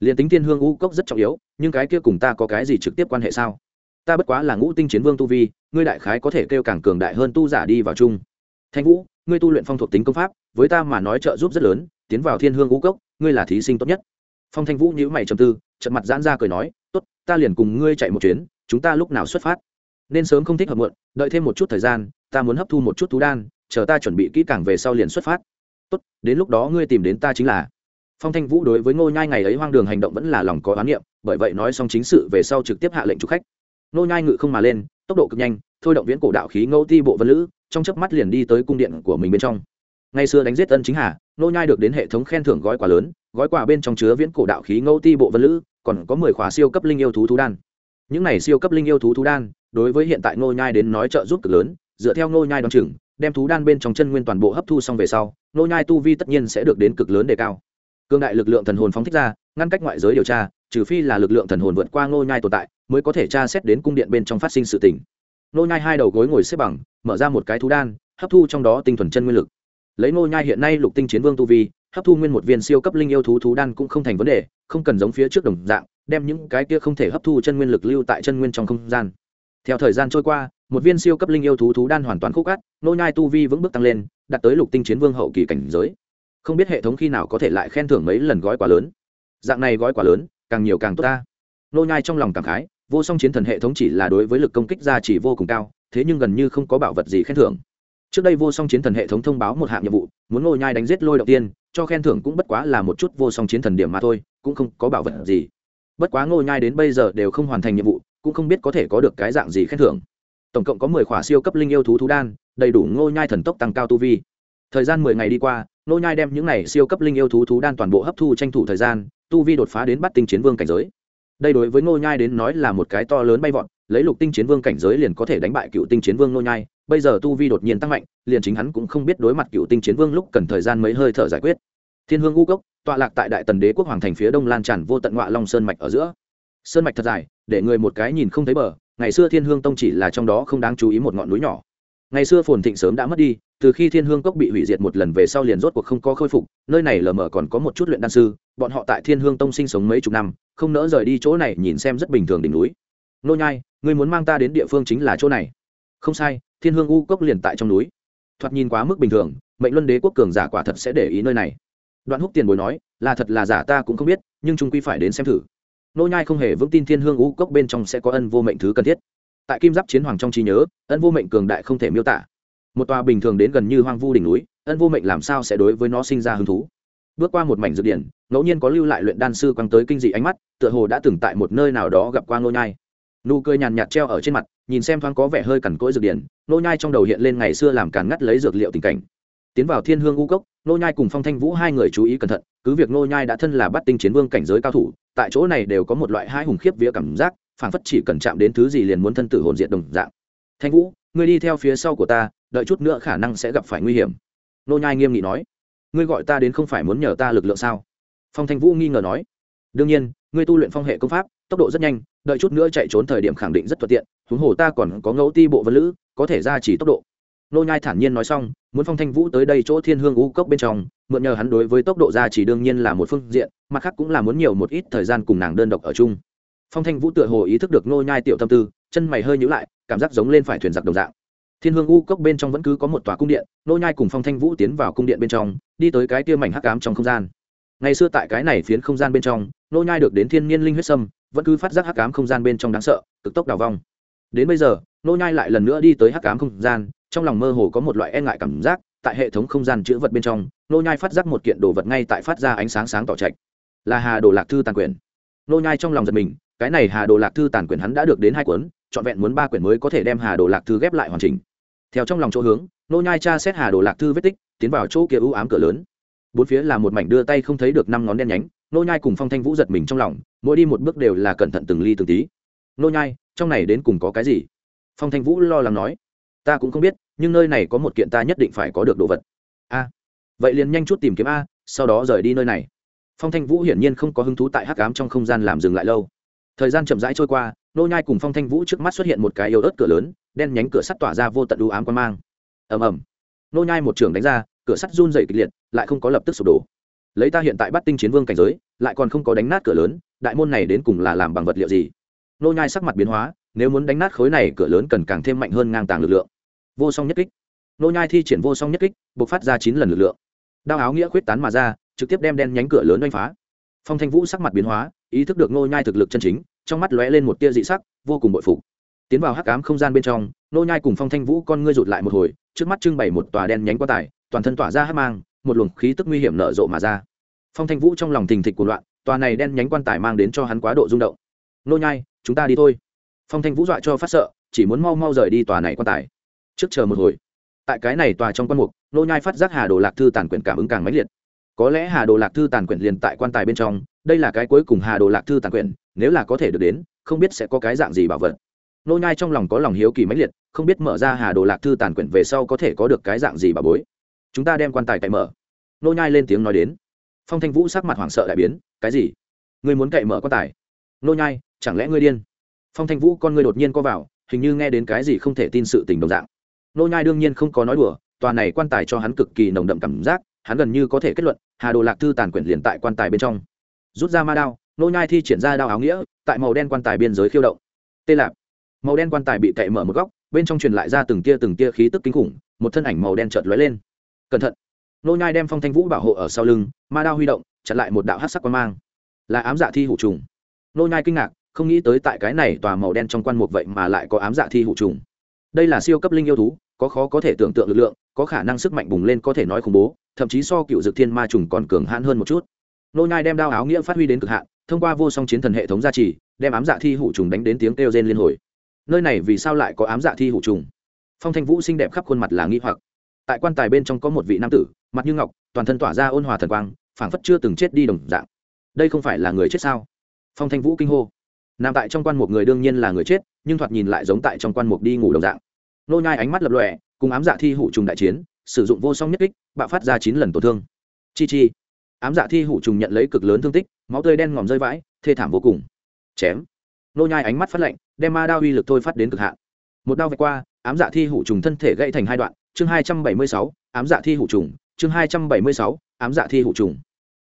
Liền tính thiên hương u cốc rất trọng yếu, nhưng cái kia cùng ta có cái gì trực tiếp quan hệ sao? Ta bất quá là ngũ tinh chiến vương tu vi, ngươi đại khái có thể kêu càng cường đại hơn tu giả đi vào chung. Thanh vũ, ngươi tu luyện phong thuộc tính công pháp, với ta mà nói trợ giúp rất lớn, tiến vào thiên hương U cốc, ngươi là thí sinh tốt nhất. Phong thanh vũ nhíu mày trầm tư trận mặt giãn ra cười nói, tốt, ta liền cùng ngươi chạy một chuyến, chúng ta lúc nào xuất phát? Nên sớm không thích hợp muộn, đợi thêm một chút thời gian, ta muốn hấp thu một chút thú đan, chờ ta chuẩn bị kỹ càng về sau liền xuất phát tốt, đến lúc đó ngươi tìm đến ta chính là. Phong thanh vũ đối với ngô nhai ngày ấy hoang đường hành động vẫn là lòng có oán niệm, bởi vậy nói xong chính sự về sau trực tiếp hạ lệnh chủ khách. Ngô nhai ngự không mà lên, tốc độ cực nhanh, thôi động viễn cổ đạo khí ngẫu ti bộ vân lữ, trong chớp mắt liền đi tới cung điện của mình bên trong. Ngày xưa đánh giết ân chính hà, ngô nhai được đến hệ thống khen thưởng gói quà lớn, gói quà bên trong chứa viễn cổ đạo khí ngẫu ti bộ vân lữ, còn có mười khóa siêu cấp linh yêu thú thú đan. Những này siêu cấp linh yêu thú thú đan, đối với hiện tại ngô nhai đến nói trợ giúp cực lớn, dựa theo ngô nhai đoán chừng đem thú đan bên trong chân nguyên toàn bộ hấp thu xong về sau, nô nhai tu vi tất nhiên sẽ được đến cực lớn đề cao. Cương đại lực lượng thần hồn phóng thích ra, ngăn cách ngoại giới điều tra, trừ phi là lực lượng thần hồn vượt qua nô nhai tồn tại, mới có thể tra xét đến cung điện bên trong phát sinh sự tình. Nô nhai hai đầu gối ngồi xếp bằng, mở ra một cái thú đan, hấp thu trong đó tinh thuần chân nguyên lực. Lấy nô nhai hiện nay lục tinh chiến vương tu vi, hấp thu nguyên một viên siêu cấp linh yêu thú thú đan cũng không thành vấn đề, không cần giống phía trước đồng dạng, đem những cái kia không thể hấp thu chân nguyên lực lưu tại chân nguyên trong không gian. Theo thời gian trôi qua một viên siêu cấp linh yêu thú thú đan hoàn toàn khúc cát, nô nhai tu vi vững bước tăng lên, đạt tới lục tinh chiến vương hậu kỳ cảnh giới. Không biết hệ thống khi nào có thể lại khen thưởng mấy lần gói quà lớn. Dạng này gói quà lớn, càng nhiều càng tốt ta. Nô nhai trong lòng cảm khái, vô song chiến thần hệ thống chỉ là đối với lực công kích ra chỉ vô cùng cao, thế nhưng gần như không có bảo vật gì khen thưởng. Trước đây vô song chiến thần hệ thống thông báo một hạng nhiệm vụ, muốn nô nhai đánh giết lôi động tiên, cho khen thưởng cũng bất quá là một chút vô song chiến thần điểm mà thôi, cũng không có bảo vật gì. Bất quá ngô nhai đến bây giờ đều không hoàn thành nhiệm vụ, cũng không biết có thể có được cái dạng gì khen thưởng tổng cộng có mười khỏa siêu cấp linh yêu thú thú đan, đầy đủ ngô nhai thần tốc tăng cao tu vi. Thời gian mười ngày đi qua, ngô nhai đem những này siêu cấp linh yêu thú thú đan toàn bộ hấp thu tranh thủ thời gian, tu vi đột phá đến bắt tinh chiến vương cảnh giới. Đây đối với ngô nhai đến nói là một cái to lớn bay vọt, lấy lục tinh chiến vương cảnh giới liền có thể đánh bại cựu tinh chiến vương ngô nhai, bây giờ tu vi đột nhiên tăng mạnh, liền chính hắn cũng không biết đối mặt cựu tinh chiến vương lúc cần thời gian mấy hơi thở giải quyết. Thiên hương u cốc, tọa lạc tại đại tần đế quốc hoàng thành phía đông lan tràn vô tận ngọa long sơn mạch ở giữa. Sơn mạch thật dài, để người một cái nhìn không thấy bờ ngày xưa thiên hương tông chỉ là trong đó không đáng chú ý một ngọn núi nhỏ. Ngày xưa phồn thịnh sớm đã mất đi, từ khi thiên hương cốc bị hủy diệt một lần về sau liền rốt cuộc không có khôi phục, nơi này lờ mờ còn có một chút luyện đan sư, bọn họ tại thiên hương tông sinh sống mấy chục năm, không nỡ rời đi chỗ này nhìn xem rất bình thường đỉnh núi. Nô nhai, ngươi muốn mang ta đến địa phương chính là chỗ này. Không sai, thiên hương u cốc liền tại trong núi. Thoạt nhìn quá mức bình thường, mệnh luân đế quốc cường giả quả thật sẽ để ý nơi này. Đoạn húc tiền bối nói, là thật là giả ta cũng không biết, nhưng trung quy phải đến xem thử nô nhai không hề vững tin thiên hương u cốc bên trong sẽ có ân vô mệnh thứ cần thiết. Tại kim giáp chiến hoàng trong trí nhớ, ân vô mệnh cường đại không thể miêu tả. Một tòa bình thường đến gần như hoang vu đỉnh núi, ân vô mệnh làm sao sẽ đối với nó sinh ra hứng thú? Bước qua một mảnh dược điển, ngẫu nhiên có lưu lại luyện đan sư quăng tới kinh dị ánh mắt, tựa hồ đã từng tại một nơi nào đó gặp qua nô nhai. Nụ cười nhàn nhạt treo ở trên mặt, nhìn xem thoáng có vẻ hơi cằn cỗi dược điển, nô nhai trong đầu hiện lên ngày xưa làm càn ngắt lấy dược liệu tình cảnh tiến vào thiên hương u cốc, nô nhai cùng phong thanh vũ hai người chú ý cẩn thận, cứ việc nô nhai đã thân là bắt tinh chiến vương cảnh giới cao thủ, tại chỗ này đều có một loại hai hùng khiếp vía cảm giác, phảng phất chỉ cần chạm đến thứ gì liền muốn thân tử hồn diệt đồng dạng. Thanh vũ, ngươi đi theo phía sau của ta, đợi chút nữa khả năng sẽ gặp phải nguy hiểm. Nô nhai nghiêm nghị nói. Ngươi gọi ta đến không phải muốn nhờ ta lực lượng sao? Phong thanh vũ nghi ngờ nói. Đương nhiên, ngươi tu luyện phong hệ công pháp, tốc độ rất nhanh, đợi chút nữa chạy trốn thời điểm khẳng định rất thuận tiện, huống hồ ta còn có ngẫu ti bộ vân lữ, có thể ra chỉ tốc độ nô nhai thản nhiên nói xong, muốn phong thanh vũ tới đây chỗ thiên hương u cốc bên trong, mượn nhờ hắn đối với tốc độ ra chỉ đương nhiên là một phương diện, mặt khác cũng là muốn nhiều một ít thời gian cùng nàng đơn độc ở chung. Phong thanh vũ tựa hồ ý thức được nô nhai tiểu tâm tư, chân mày hơi nhíu lại, cảm giác giống lên phải thuyền giặc đồng dạng. Thiên hương u cốc bên trong vẫn cứ có một tòa cung điện, nô nhai cùng phong thanh vũ tiến vào cung điện bên trong, đi tới cái kia mảnh hắc ám trong không gian. Ngày xưa tại cái này phiến không gian bên trong, nô nhai được đến thiên nhiên linh huyết sâm, vẫn cứ phát giác hắc ám không gian bên trong đáng sợ, cực tốc đào vong. Đến bây giờ nô nhai lại lần nữa đi tới hắc ám không gian, trong lòng mơ hồ có một loại e ngại cảm giác, tại hệ thống không gian chứa vật bên trong, nô nhai phát giác một kiện đồ vật ngay tại phát ra ánh sáng sáng tỏ trạch, là hà đồ lạc thư tàn quyển. Nô nhai trong lòng giật mình, cái này hà đồ lạc thư tàn quyển hắn đã được đến hai cuốn chọn vẹn muốn ba quyển mới có thể đem hà đồ lạc thư ghép lại hoàn chỉnh. Theo trong lòng chỗ hướng, nô nhai tra xét hà đồ lạc thư vết tích, tiến vào chỗ kia u ám cửa lớn. Bốn phía là một mảnh đưa tay không thấy được năm ngón đen nhánh, nô nhai cùng phong thanh vũ giật mình trong lòng, mỗi đi một bước đều là cẩn thận từng ly từng tí. Nô nhai, trong này đến cùng có cái gì? Phong thanh vũ lo lắng nói, ta cũng không biết, nhưng nơi này có một kiện ta nhất định phải có được đồ vật. A, vậy liền nhanh chút tìm kiếm a, sau đó rời đi nơi này. Phong thanh vũ hiển nhiên không có hứng thú tại hắc ám trong không gian làm dừng lại lâu. Thời gian chậm rãi trôi qua, nô nhai cùng phong thanh vũ trước mắt xuất hiện một cái yếu ớt cửa lớn, đen nhánh cửa sắt tỏa ra vô tận u ám quan mang. Ầm ầm. Nô nhai một trường đánh ra, cửa sắt run rẩy kịch liệt, lại không có lập tức sụp đổ. Lấy ta hiện tại bắt tinh chiến vương cảnh giới, lại còn không có đánh nát cửa lớn, đại môn này đến cùng là làm bằng vật liệu gì? Nô nhai sắc mặt biến hóa nếu muốn đánh nát khối này, cửa lớn cần càng thêm mạnh hơn ngang tàng lực lượng. Vô song nhất kích. Nô nhai thi triển vô song nhất kích, bộc phát ra chín lần lực lượng. Đao áo nghĩa khuyết tán mà ra, trực tiếp đem đen nhánh cửa lớn đánh phá. Phong thanh vũ sắc mặt biến hóa, ý thức được nô nhai thực lực chân chính, trong mắt lóe lên một tia dị sắc, vô cùng bội phục. Tiến vào hắc ám không gian bên trong, nô nhai cùng phong thanh vũ con ngươi rụt lại một hồi, trước mắt trưng bày một tòa đen nhánh quan tài toàn thân tỏa ra hắc mang, một luồng khí tức nguy hiểm nở rộ mà ra. Phong thanh vũ trong lòng thình thịch cuồng loạn, tòa này đen nhánh quan tài mang đến cho hắn quá độ rung động. Nô nhai, chúng ta đi thôi phong thanh vũ dọa cho phát sợ, chỉ muốn mau mau rời đi tòa này quan tài. Trước chờ một hồi. Tại cái này tòa trong quan mục, nô nhai phát giác hà đồ lạc thư tàn quyển cảm ứng càng mãnh liệt. Có lẽ hà đồ lạc thư tàn quyển liền tại quan tài bên trong, đây là cái cuối cùng hà đồ lạc thư tàn quyển, nếu là có thể được đến, không biết sẽ có cái dạng gì bảo vật. Nô nhai trong lòng có lòng hiếu kỳ mãnh liệt, không biết mở ra hà đồ lạc thư tàn quyển về sau có thể có được cái dạng gì bảo bối. Chúng ta đem quan tài cậy mở. Nô nhai lên tiếng nói đến. Phong thanh vũ sắc mặt hoảng sợ đại biến. Cái gì? Ngươi muốn cậy mở quan tài? Nô nhai, chẳng lẽ ngươi điên? Phong thanh vũ con ngươi đột nhiên co vào, hình như nghe đến cái gì không thể tin sự tình đồng dạng. Nô nhai đương nhiên không có nói đùa, tòa này quan tài cho hắn cực kỳ nồng đậm cảm giác, hắn gần như có thể kết luận, hà đồ lạc thư tàn quyển liền tại quan tài bên trong. Rút ra ma đao, nô nhai thi triển ra đao áo nghĩa, tại màu đen quan tài biên giới khiêu động. Tê lạp. Màu đen quan tài bị cậy mở một góc, bên trong truyền lại ra từng tia từng tia khí tức kinh khủng, một thân ảnh màu đen chợt lóe lên. Cẩn thận. Nô nhai đem phong thanh vũ bảo hộ ở sau lưng, ma đao huy động, chặn lại một đạo hắc sắc quan mang. Là ám dạ thi hủ trùng. Nô nhai kinh ngạc không nghĩ tới tại cái này tòa màu đen trong quan mục vậy mà lại có ám dạ thi hụ trùng. Đây là siêu cấp linh yêu thú, có khó có thể tưởng tượng lực lượng, có khả năng sức mạnh bùng lên có thể nói khủng bố, thậm chí so cựu dược thiên ma trùng còn cường hãn hơn một chút. Nô nhai đem đao áo nghĩa phát huy đến cực hạn, thông qua vô song chiến thần hệ thống gia trì, đem ám dạ thi hụ trùng đánh đến tiếng kêu rên liên hồi. Nơi này vì sao lại có ám dạ thi hụ trùng? Phong thanh vũ xinh đẹp khắp khuôn mặt là nghi hoặc. Tại quan tài bên trong có một vị nam tử, mặt như ngọc, toàn thân tỏa ra ôn hòa thần quang, phảng phất chưa từng chết đi đồng dạng. Đây không phải là người chết sao? Phong thanh vũ kinh hô nằm tại trong quan một người đương nhiên là người chết, nhưng thoạt nhìn lại giống tại trong quan mục đi ngủ đồng dạng. Nô nhai ánh mắt lập lòe, cùng ám dạ thi hủ trùng đại chiến, sử dụng vô song nhất kích, bạo phát ra chín lần tổn thương. Chi chi. Ám dạ thi hủ trùng nhận lấy cực lớn thương tích, máu tươi đen ngòm rơi vãi, thê thảm vô cùng. Chém. Nô nhai ánh mắt phát lạnh, đem ma đao uy lực thôi phát đến cực hạn. Một đao vạch qua, ám dạ thi hủ trùng thân thể gãy thành hai đoạn, chương hai trăm bảy mươi sáu, ám dạ thi hủ trùng, chương hai trăm bảy mươi sáu, ám dạ thi hủ trùng.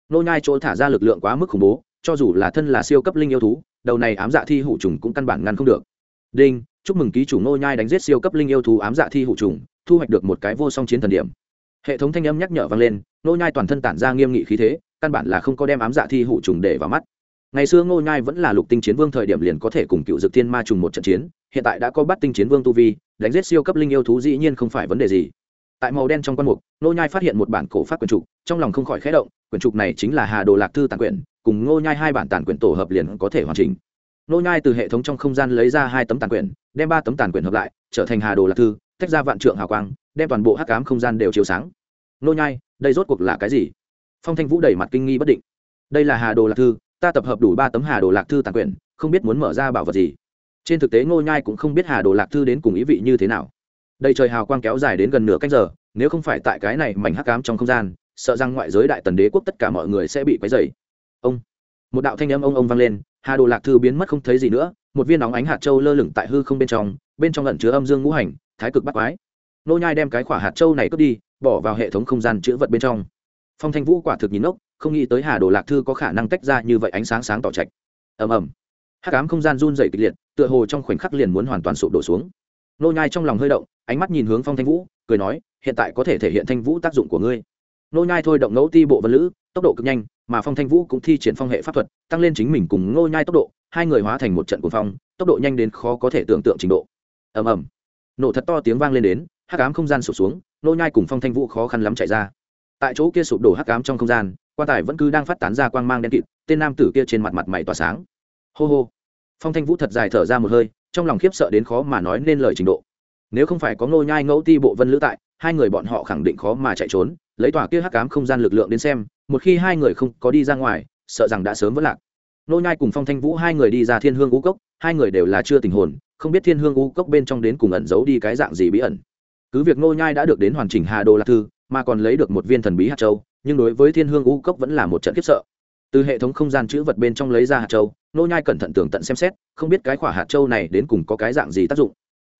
Nô nhai chỗ thả ra lực lượng quá mức khủng bố, cho dù là thân là siêu cấp linh yêu thú đầu này ám dạ thi hủ trùng cũng căn bản ngăn không được. Đinh, chúc mừng ký chủ Ngô nhai đánh giết siêu cấp linh yêu thú ám dạ thi hủ trùng, thu hoạch được một cái vô song chiến thần điểm. Hệ thống thanh âm nhắc nhở vang lên, Ngô nhai toàn thân tản ra nghiêm nghị khí thế, căn bản là không có đem ám dạ thi hủ trùng để vào mắt. Ngày xưa ngô nhai vẫn là lục tinh chiến vương thời điểm liền có thể cùng cựu dực thiên ma trùng một trận chiến, hiện tại đã có bắt tinh chiến vương tu vi, đánh giết siêu cấp linh yêu thú dĩ nhiên không phải vấn đề gì. Tại màu đen trong quan mục, ngô nhai phát hiện một bản cổ pháp quyển trục, trong lòng không khỏi khẽ động quyển trục này chính là hà đồ lạc thư tàn quyển cùng ngô nhai hai bản tàn quyển tổ hợp liền có thể hoàn chỉnh. Ngô nhai từ hệ thống trong không gian lấy ra hai tấm tàn quyển, đem ba tấm tàn quyển hợp lại, trở thành hà đồ lạc thư, tách ra vạn trượng hào quang, đem toàn bộ hắc ám không gian đều chiếu sáng. Ngô nhai, đây rốt cuộc là cái gì? Phong thanh vũ đầy mặt kinh nghi bất định. Đây là hà đồ lạc thư, ta tập hợp đủ ba tấm hà đồ lạc thư tàn quyển, không biết muốn mở ra bảo vật gì. Trên thực tế ngô nhai cũng không biết hà đồ lạc thư đến cùng ý vị như thế nào. Đây trời hào quang kéo dài đến gần nửa canh giờ, nếu không phải tại cái này mảnh hắc ám trong không gian, sợ rằng ngoại giới đại tần đế quốc tất cả mọi người sẽ bị quấy rầy ông. Một đạo thanh âm ông ông vang lên, hà đồ lạc thư biến mất không thấy gì nữa, một viên nóng ánh hạt châu lơ lửng tại hư không bên trong bên trong lẩn chứa âm dương ngũ hành, thái cực bắt quái. Nô nhai đem cái quả hạt châu này cướp đi, bỏ vào hệ thống không gian chữ vật bên trong. Phong thanh vũ quả thực nhìn ốc không nghĩ tới hà đồ lạc thư có khả năng tách ra như vậy ánh sáng sáng tỏ trạch. Ầm ầm. Hắc ám không gian run rẩy kịch liệt, tựa hồ trong khoảnh khắc liền muốn hoàn toàn sụp đổ xuống. Nô nhai trong lòng hơi động, ánh mắt nhìn hướng phong thanh vũ, cười nói, hiện tại có thể thể hiện thanh vũ tác dụng của ngươi. Nô nhai thôi động ngẫu ti bộ vân lữ, tốc độ cực nhanh mà phong thanh vũ cũng thi triển phong hệ pháp thuật, tăng lên chính mình cùng nô nhai tốc độ, hai người hóa thành một trận cuồng phong, tốc độ nhanh đến khó có thể tưởng tượng trình độ. Ầm ầm. Nổ thật to tiếng vang lên đến, hắc ám không gian sụp xuống nô nhai cùng phong thanh vũ khó khăn lắm chạy ra. Tại chỗ kia sụp đổ hắc ám trong không gian, quan tài vẫn cứ đang phát tán ra quang mang đen kịt, tên nam tử kia trên mặt mặt mày tỏa sáng. Hô hô. Phong thanh vũ thật dài thở ra một hơi, trong lòng khiếp sợ đến khó mà nói nên lời trình độ. Nếu không phải có ngô nhai ngẫu ti bộ vân lữ tại, hai người bọn họ khẳng định khó mà chạy trốn, lấy tòa kia hắc ám không gian lực lượng đến xem một khi hai người không có đi ra ngoài, sợ rằng đã sớm vỡ lạc. Nô nhai cùng phong thanh vũ hai người đi ra thiên hương U cốc, hai người đều là chưa tình hồn, không biết thiên hương U cốc bên trong đến cùng ẩn giấu đi cái dạng gì bí ẩn. Cứ việc Nô nhai đã được đến hoàn chỉnh hà đồ lạc thư, mà còn lấy được một viên thần bí hạt châu, nhưng đối với thiên hương U cốc vẫn là một trận khiếp sợ. Từ hệ thống không gian chữ vật bên trong lấy ra hạt châu, nô nhai cẩn thận tường tận xem xét, không biết cái quả hạt châu này đến cùng có cái dạng gì tác dụng.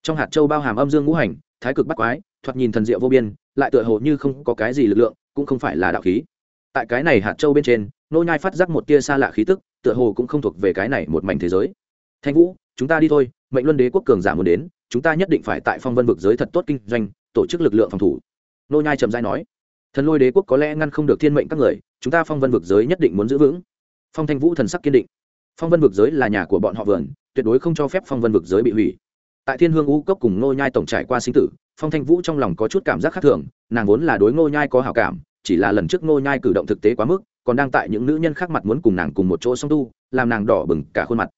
Trong hạt châu bao hàm âm dương ngũ hành, thái cực bắt quái, thoạt nhìn thần diệu vô biên, lại tựa hồ như không có cái gì lực lượng, cũng không phải là đạo khí tại cái này hạt châu bên trên, nô nhai phát giác một tia xa lạ khí tức, tựa hồ cũng không thuộc về cái này một mảnh thế giới. Thanh vũ, chúng ta đi thôi, mệnh luân đế quốc cường giả muốn đến, chúng ta nhất định phải tại phong vân vực giới thật tốt kinh doanh, tổ chức lực lượng phòng thủ. Nô nhai trầm rãi nói, thần lôi đế quốc có lẽ ngăn không được thiên mệnh các người, chúng ta phong vân vực giới nhất định muốn giữ vững. Phong thanh vũ thần sắc kiên định. Phong vân vực giới là nhà của bọn họ vườn, tuyệt đối không cho phép phong vân vực giới bị hủy. Tại thiên hương u cốc cùng nô nhai tổng trải qua sinh tử, phong thanh vũ trong lòng có chút cảm giác khác thường, nàng vốn là đối nô nhai có hảo cảm chỉ là lần trước ngô nhai cử động thực tế quá mức, còn đang tại những nữ nhân khác mặt muốn cùng nàng cùng một chỗ song tu, làm nàng đỏ bừng cả khuôn mặt.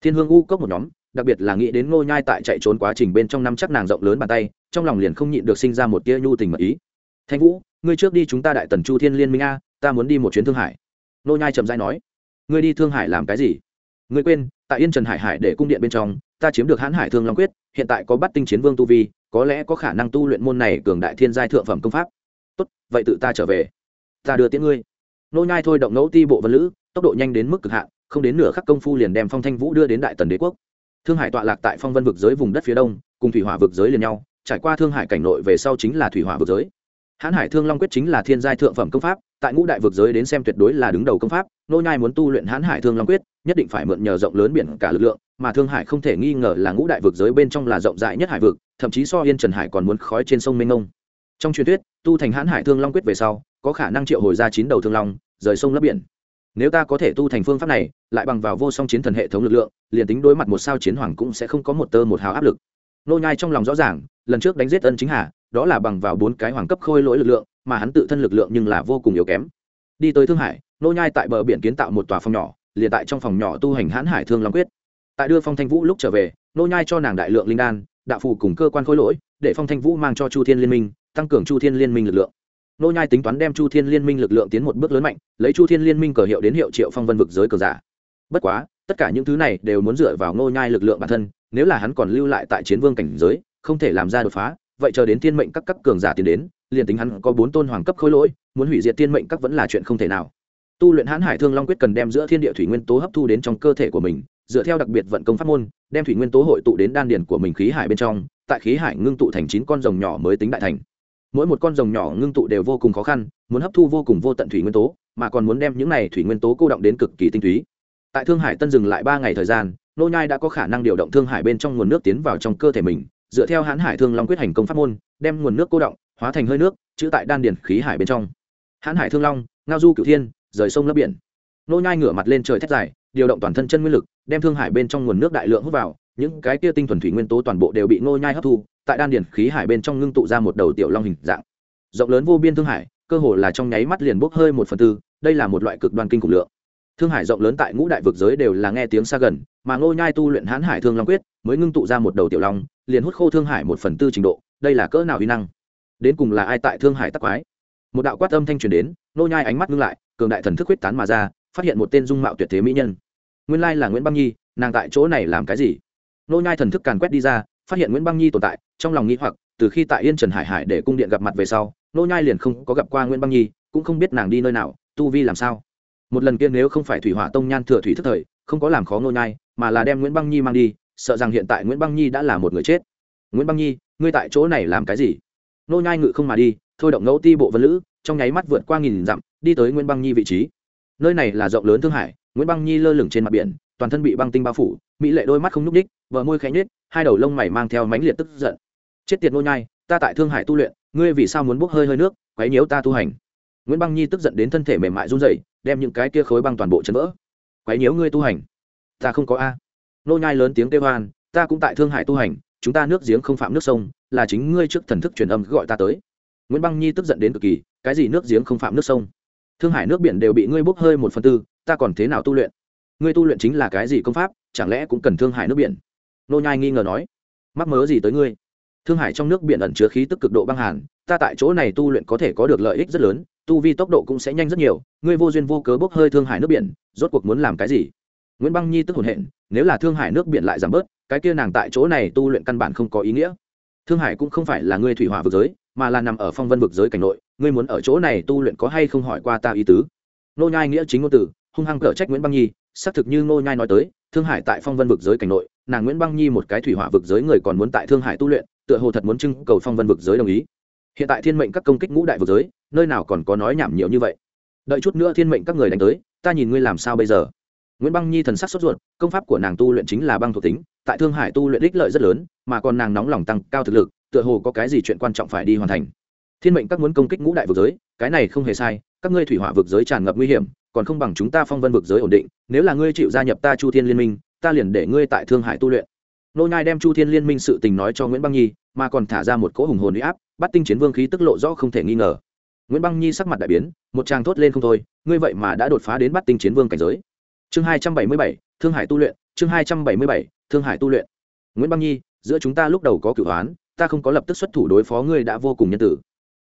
Thiên hương U cốc một nhóm, đặc biệt là nghĩ đến ngô nhai tại chạy trốn quá trình bên trong năm chắc nàng rộng lớn bàn tay, trong lòng liền không nhịn được sinh ra một tia nhu tình mật ý. Thanh vũ, ngươi trước đi chúng ta đại tần chu thiên liên minh a, ta muốn đi một chuyến thương hải. Ngô nhai trầm dai nói. Ngươi đi thương hải làm cái gì? Ngươi quên, tại yên trần hải hải để cung điện bên trong, ta chiếm được hãn hải thương long quyết, hiện tại có bắt tinh chiến vương tu vi, có lẽ có khả năng tu luyện môn này cường đại thiên giai thượng phẩm công pháp tốt, vậy tự ta trở về. Ta đưa tiễn ngươi. Nô nhai thôi động ngẫu ti bộ vân lữ, tốc độ nhanh đến mức cực hạn, không đến nửa khắc công phu liền đem phong thanh vũ đưa đến đại tần đế quốc. Thương hải tọa lạc tại phong vân vực giới vùng đất phía đông, cùng thủy hỏa vực giới liền nhau, trải qua thương hải cảnh nội về sau chính là thủy hỏa vực giới. Hãn hải thương long quyết chính là thiên giai thượng phẩm công pháp, tại ngũ đại vực giới đến xem tuyệt đối là đứng đầu công pháp, nô nhai muốn tu luyện hãn hải thương long quyết, nhất định phải mượn nhờ rộng lớn biển cả lực lượng, mà thương hải không thể nghi ngờ là ngũ đại vực giới bên trong là rộng rãi nhất hải vực, thậm chí so yên trần hải còn muốn khói trên sông mênh mông trong truyền thuyết, tu thành hãn hải thương long quyết về sau, có khả năng triệu hồi ra chín đầu thương long, rời sông lấp biển. Nếu ta có thể tu thành phương pháp này, lại bằng vào vô song chiến thần hệ thống lực lượng, liền tính đối mặt một sao chiến hoàng cũng sẽ không có một tơ một hào áp lực. Nô nhai trong lòng rõ ràng, lần trước đánh giết ân chính hà, đó là bằng vào bốn cái hoàng cấp khôi lỗi lực lượng, mà hắn tự thân lực lượng nhưng là vô cùng yếu kém. Đi tới thương hải, nô nhai tại bờ biển kiến tạo một tòa phòng nhỏ, liền tại trong phòng nhỏ tu hành hãn hải thương long quyết. Tại đưa phong thanh vũ lúc trở về, nô nhai cho nàng đại lượng linh đan, đạo phù cùng cơ quan khôi lỗi, để phong thanh vũ mang cho chu thiên liên minh tăng cường chu thiên liên minh lực lượng. Nô nhai tính toán đem chu thiên liên minh lực lượng tiến một bước lớn mạnh, lấy chu thiên liên minh cờ hiệu đến hiệu triệu phong vân vực giới cờ giả. Bất quá, tất cả những thứ này đều muốn dựa vào nô nhai lực lượng bản thân, nếu là hắn còn lưu lại tại chiến vương cảnh giới, không thể làm ra đột phá, vậy chờ đến thiên mệnh các cấp cường giả tiến đến, liền tính hắn có bốn tôn hoàng cấp khôi lỗi, muốn hủy diệt thiên mệnh các vẫn là chuyện không thể nào. Tu luyện hãn hải thương long quyết cần đem giữa thiên địa thủy nguyên tố hấp thu đến trong cơ thể của mình, dựa theo đặc biệt vận công pháp môn, đem thủy nguyên tố hội tụ đến đan điển của mình khí hải bên trong, tại khí hải ngưng tụ thành chín con rồng nhỏ mới tính đại thành mỗi một con rồng nhỏ ngưng tụ đều vô cùng khó khăn, muốn hấp thu vô cùng vô tận thủy nguyên tố, mà còn muốn đem những này thủy nguyên tố cô động đến cực kỳ tinh túy. Tại thương hải tân dừng lại ba ngày thời gian, nô nhai đã có khả năng điều động thương hải bên trong nguồn nước tiến vào trong cơ thể mình, dựa theo hãn hải thương long quyết hành công pháp môn, đem nguồn nước cô động, hóa thành hơi nước chữ tại đan điển khí hải bên trong. Hãn hải thương long, ngao du cửu thiên, rời sông lấp biển. Nô nhai ngửa mặt lên trời thét dài, điều động toàn thân chân nguyên lực, đem thương hải bên trong nguồn nước đại lượng hút vào, những cái kia tinh thuần thủy nguyên tố toàn bộ đều bị nô nhai hấp thu tại đan điển khí hải bên trong ngưng tụ ra một đầu tiểu long hình dạng. Rộng lớn vô biên thương hải, cơ hồ là trong nháy mắt liền bốc hơi một phần tư, đây là một loại cực đoan kinh khủng lượng. Thương hải rộng lớn tại ngũ đại vực giới đều là nghe tiếng xa gần, mà ngô nhai tu luyện hãn hải thương long quyết mới ngưng tụ ra một đầu tiểu long, liền hút khô thương hải một phần tư trình độ, đây là cỡ nào uy năng? Đến cùng là ai tại thương hải tắc quái? Một đạo quát âm thanh truyền đến, ngô nhai ánh mắt ngưng lại, cường đại thần thức quyết tán mà ra, phát hiện một tên dung mạo tuyệt thế mỹ nhân. Nguyên lai là nguyễn băng nhi, nàng tại chỗ này làm cái gì? Ngô nhai thần thức càn quét đi ra phát hiện nguyễn băng nhi tồn tại, trong lòng nghĩ hoặc, từ khi tại yên trần hải hải để cung điện gặp mặt về sau, nô nhai liền không có gặp qua nguyễn băng nhi, cũng không biết nàng đi nơi nào, tu vi làm sao. Một lần kia nếu không phải thủy hỏa tông nhan thừa thủy thức thời, không có làm khó nô nhai, mà là đem nguyễn băng nhi mang đi, sợ rằng hiện tại nguyễn băng nhi đã là một người chết. Nguyễn băng nhi, ngươi tại chỗ này làm cái gì? Nô nhai ngự không mà đi, thôi động ngẫu ti bộ vân lữ, trong nháy mắt vượt qua nghìn dặm, đi tới nguyễn băng nhi vị trí. Nơi này là rộng lớn thương hải, nguyễn băng nhi lơ lửng trên mặt biển toàn thân bị băng tinh bao phủ, mỹ lệ đôi mắt không nhúc đích vợ môi khẽ nhếch, hai đầu lông mày mang theo mánh liệt tức giận. Chết tiệt nô nhai, ta tại thương hải tu luyện, ngươi vì sao muốn bốc hơi hơi nước, quấy nhiễu ta tu hành? Nguyễn băng nhi tức giận đến thân thể mềm mại run rẩy, đem những cái kia khối băng toàn bộ chấn vỡ. Quấy nhiễu ngươi tu hành? Ta không có a. Nô nhai lớn tiếng kêu hoan, ta cũng tại thương hải tu hành, chúng ta nước giếng không phạm nước sông, là chính ngươi trước thần thức truyền âm gọi ta tới. Nguyễn băng nhi tức giận đến cực kỳ, cái gì nước giếng không phạm nước sông? Thương hải nước biển đều bị ngươi bốc hơi một phần tư, ta còn thế nào tu luyện? Ngươi tu luyện chính là cái gì công pháp, chẳng lẽ cũng cần thương hải nước biển? Nô nhai nghi ngờ nói. Mắc mớ gì tới ngươi? Thương hải trong nước biển ẩn chứa khí tức cực độ băng hàn, ta tại chỗ này tu luyện có thể có được lợi ích rất lớn, tu vi tốc độ cũng sẽ nhanh rất nhiều, ngươi vô duyên vô cớ bốc hơi thương hải nước biển, rốt cuộc muốn làm cái gì? Nguyễn băng nhi tức hồn hện, nếu là thương hải nước biển lại giảm bớt, cái kia nàng tại chỗ này tu luyện căn bản không có ý nghĩa. Thương hải cũng không phải là ngươi thủy hỏa vực giới, mà là nằm ở phong vân vực giới cảnh nội, ngươi muốn ở chỗ này tu luyện có hay không hỏi qua ta ý tứ? Nô nhai nghĩa chính ngôn tử hung hăng cở trách nguyễn băng nhi xác thực như nô nhai nói tới, thương hải tại phong vân vực giới cảnh nội, nàng nguyễn băng nhi một cái thủy hỏa vực giới người còn muốn tại thương hải tu luyện, tựa hồ thật muốn trưng cầu phong vân vực giới đồng ý. Hiện tại thiên mệnh các công kích ngũ đại vực giới, nơi nào còn có nói nhảm nhiều như vậy? Đợi chút nữa thiên mệnh các người đánh tới, ta nhìn ngươi làm sao bây giờ? Nguyễn băng nhi thần sắc sốt ruột, công pháp của nàng tu luyện chính là băng thuộc tính, tại thương hải tu luyện ích lợi rất lớn, mà còn nàng nóng lòng tăng cao thực lực, tựa hồ có cái gì chuyện quan trọng phải đi hoàn thành. Thiên mệnh các muốn công kích ngũ đại vực giới, cái này không hề sai, các ngươi thủy hỏa vực giới tràn ngập nguy hiểm còn không bằng chúng ta phong vân vực giới ổn định, nếu là ngươi chịu gia nhập ta chu thiên liên minh, ta liền để ngươi tại thương hải tu luyện. Nô nhai đem chu thiên liên minh sự tình nói cho nguyễn băng nhi, mà còn thả ra một cỗ hùng hồn uy áp, bắt tinh chiến vương khí tức lộ rõ không thể nghi ngờ. Nguyễn băng nhi sắc mặt đại biến, một tràng thốt lên không thôi, ngươi vậy mà đã đột phá đến bắt tinh chiến vương cảnh giới. Chương hai trăm bảy mươi bảy, thương hải tu luyện, chương hai trăm bảy mươi bảy, thương hải tu luyện. Nguyễn băng nhi, giữa chúng ta lúc đầu có cửu hoán, ta không có lập tức xuất thủ đối phó ngươi đã vô cùng nhân tử.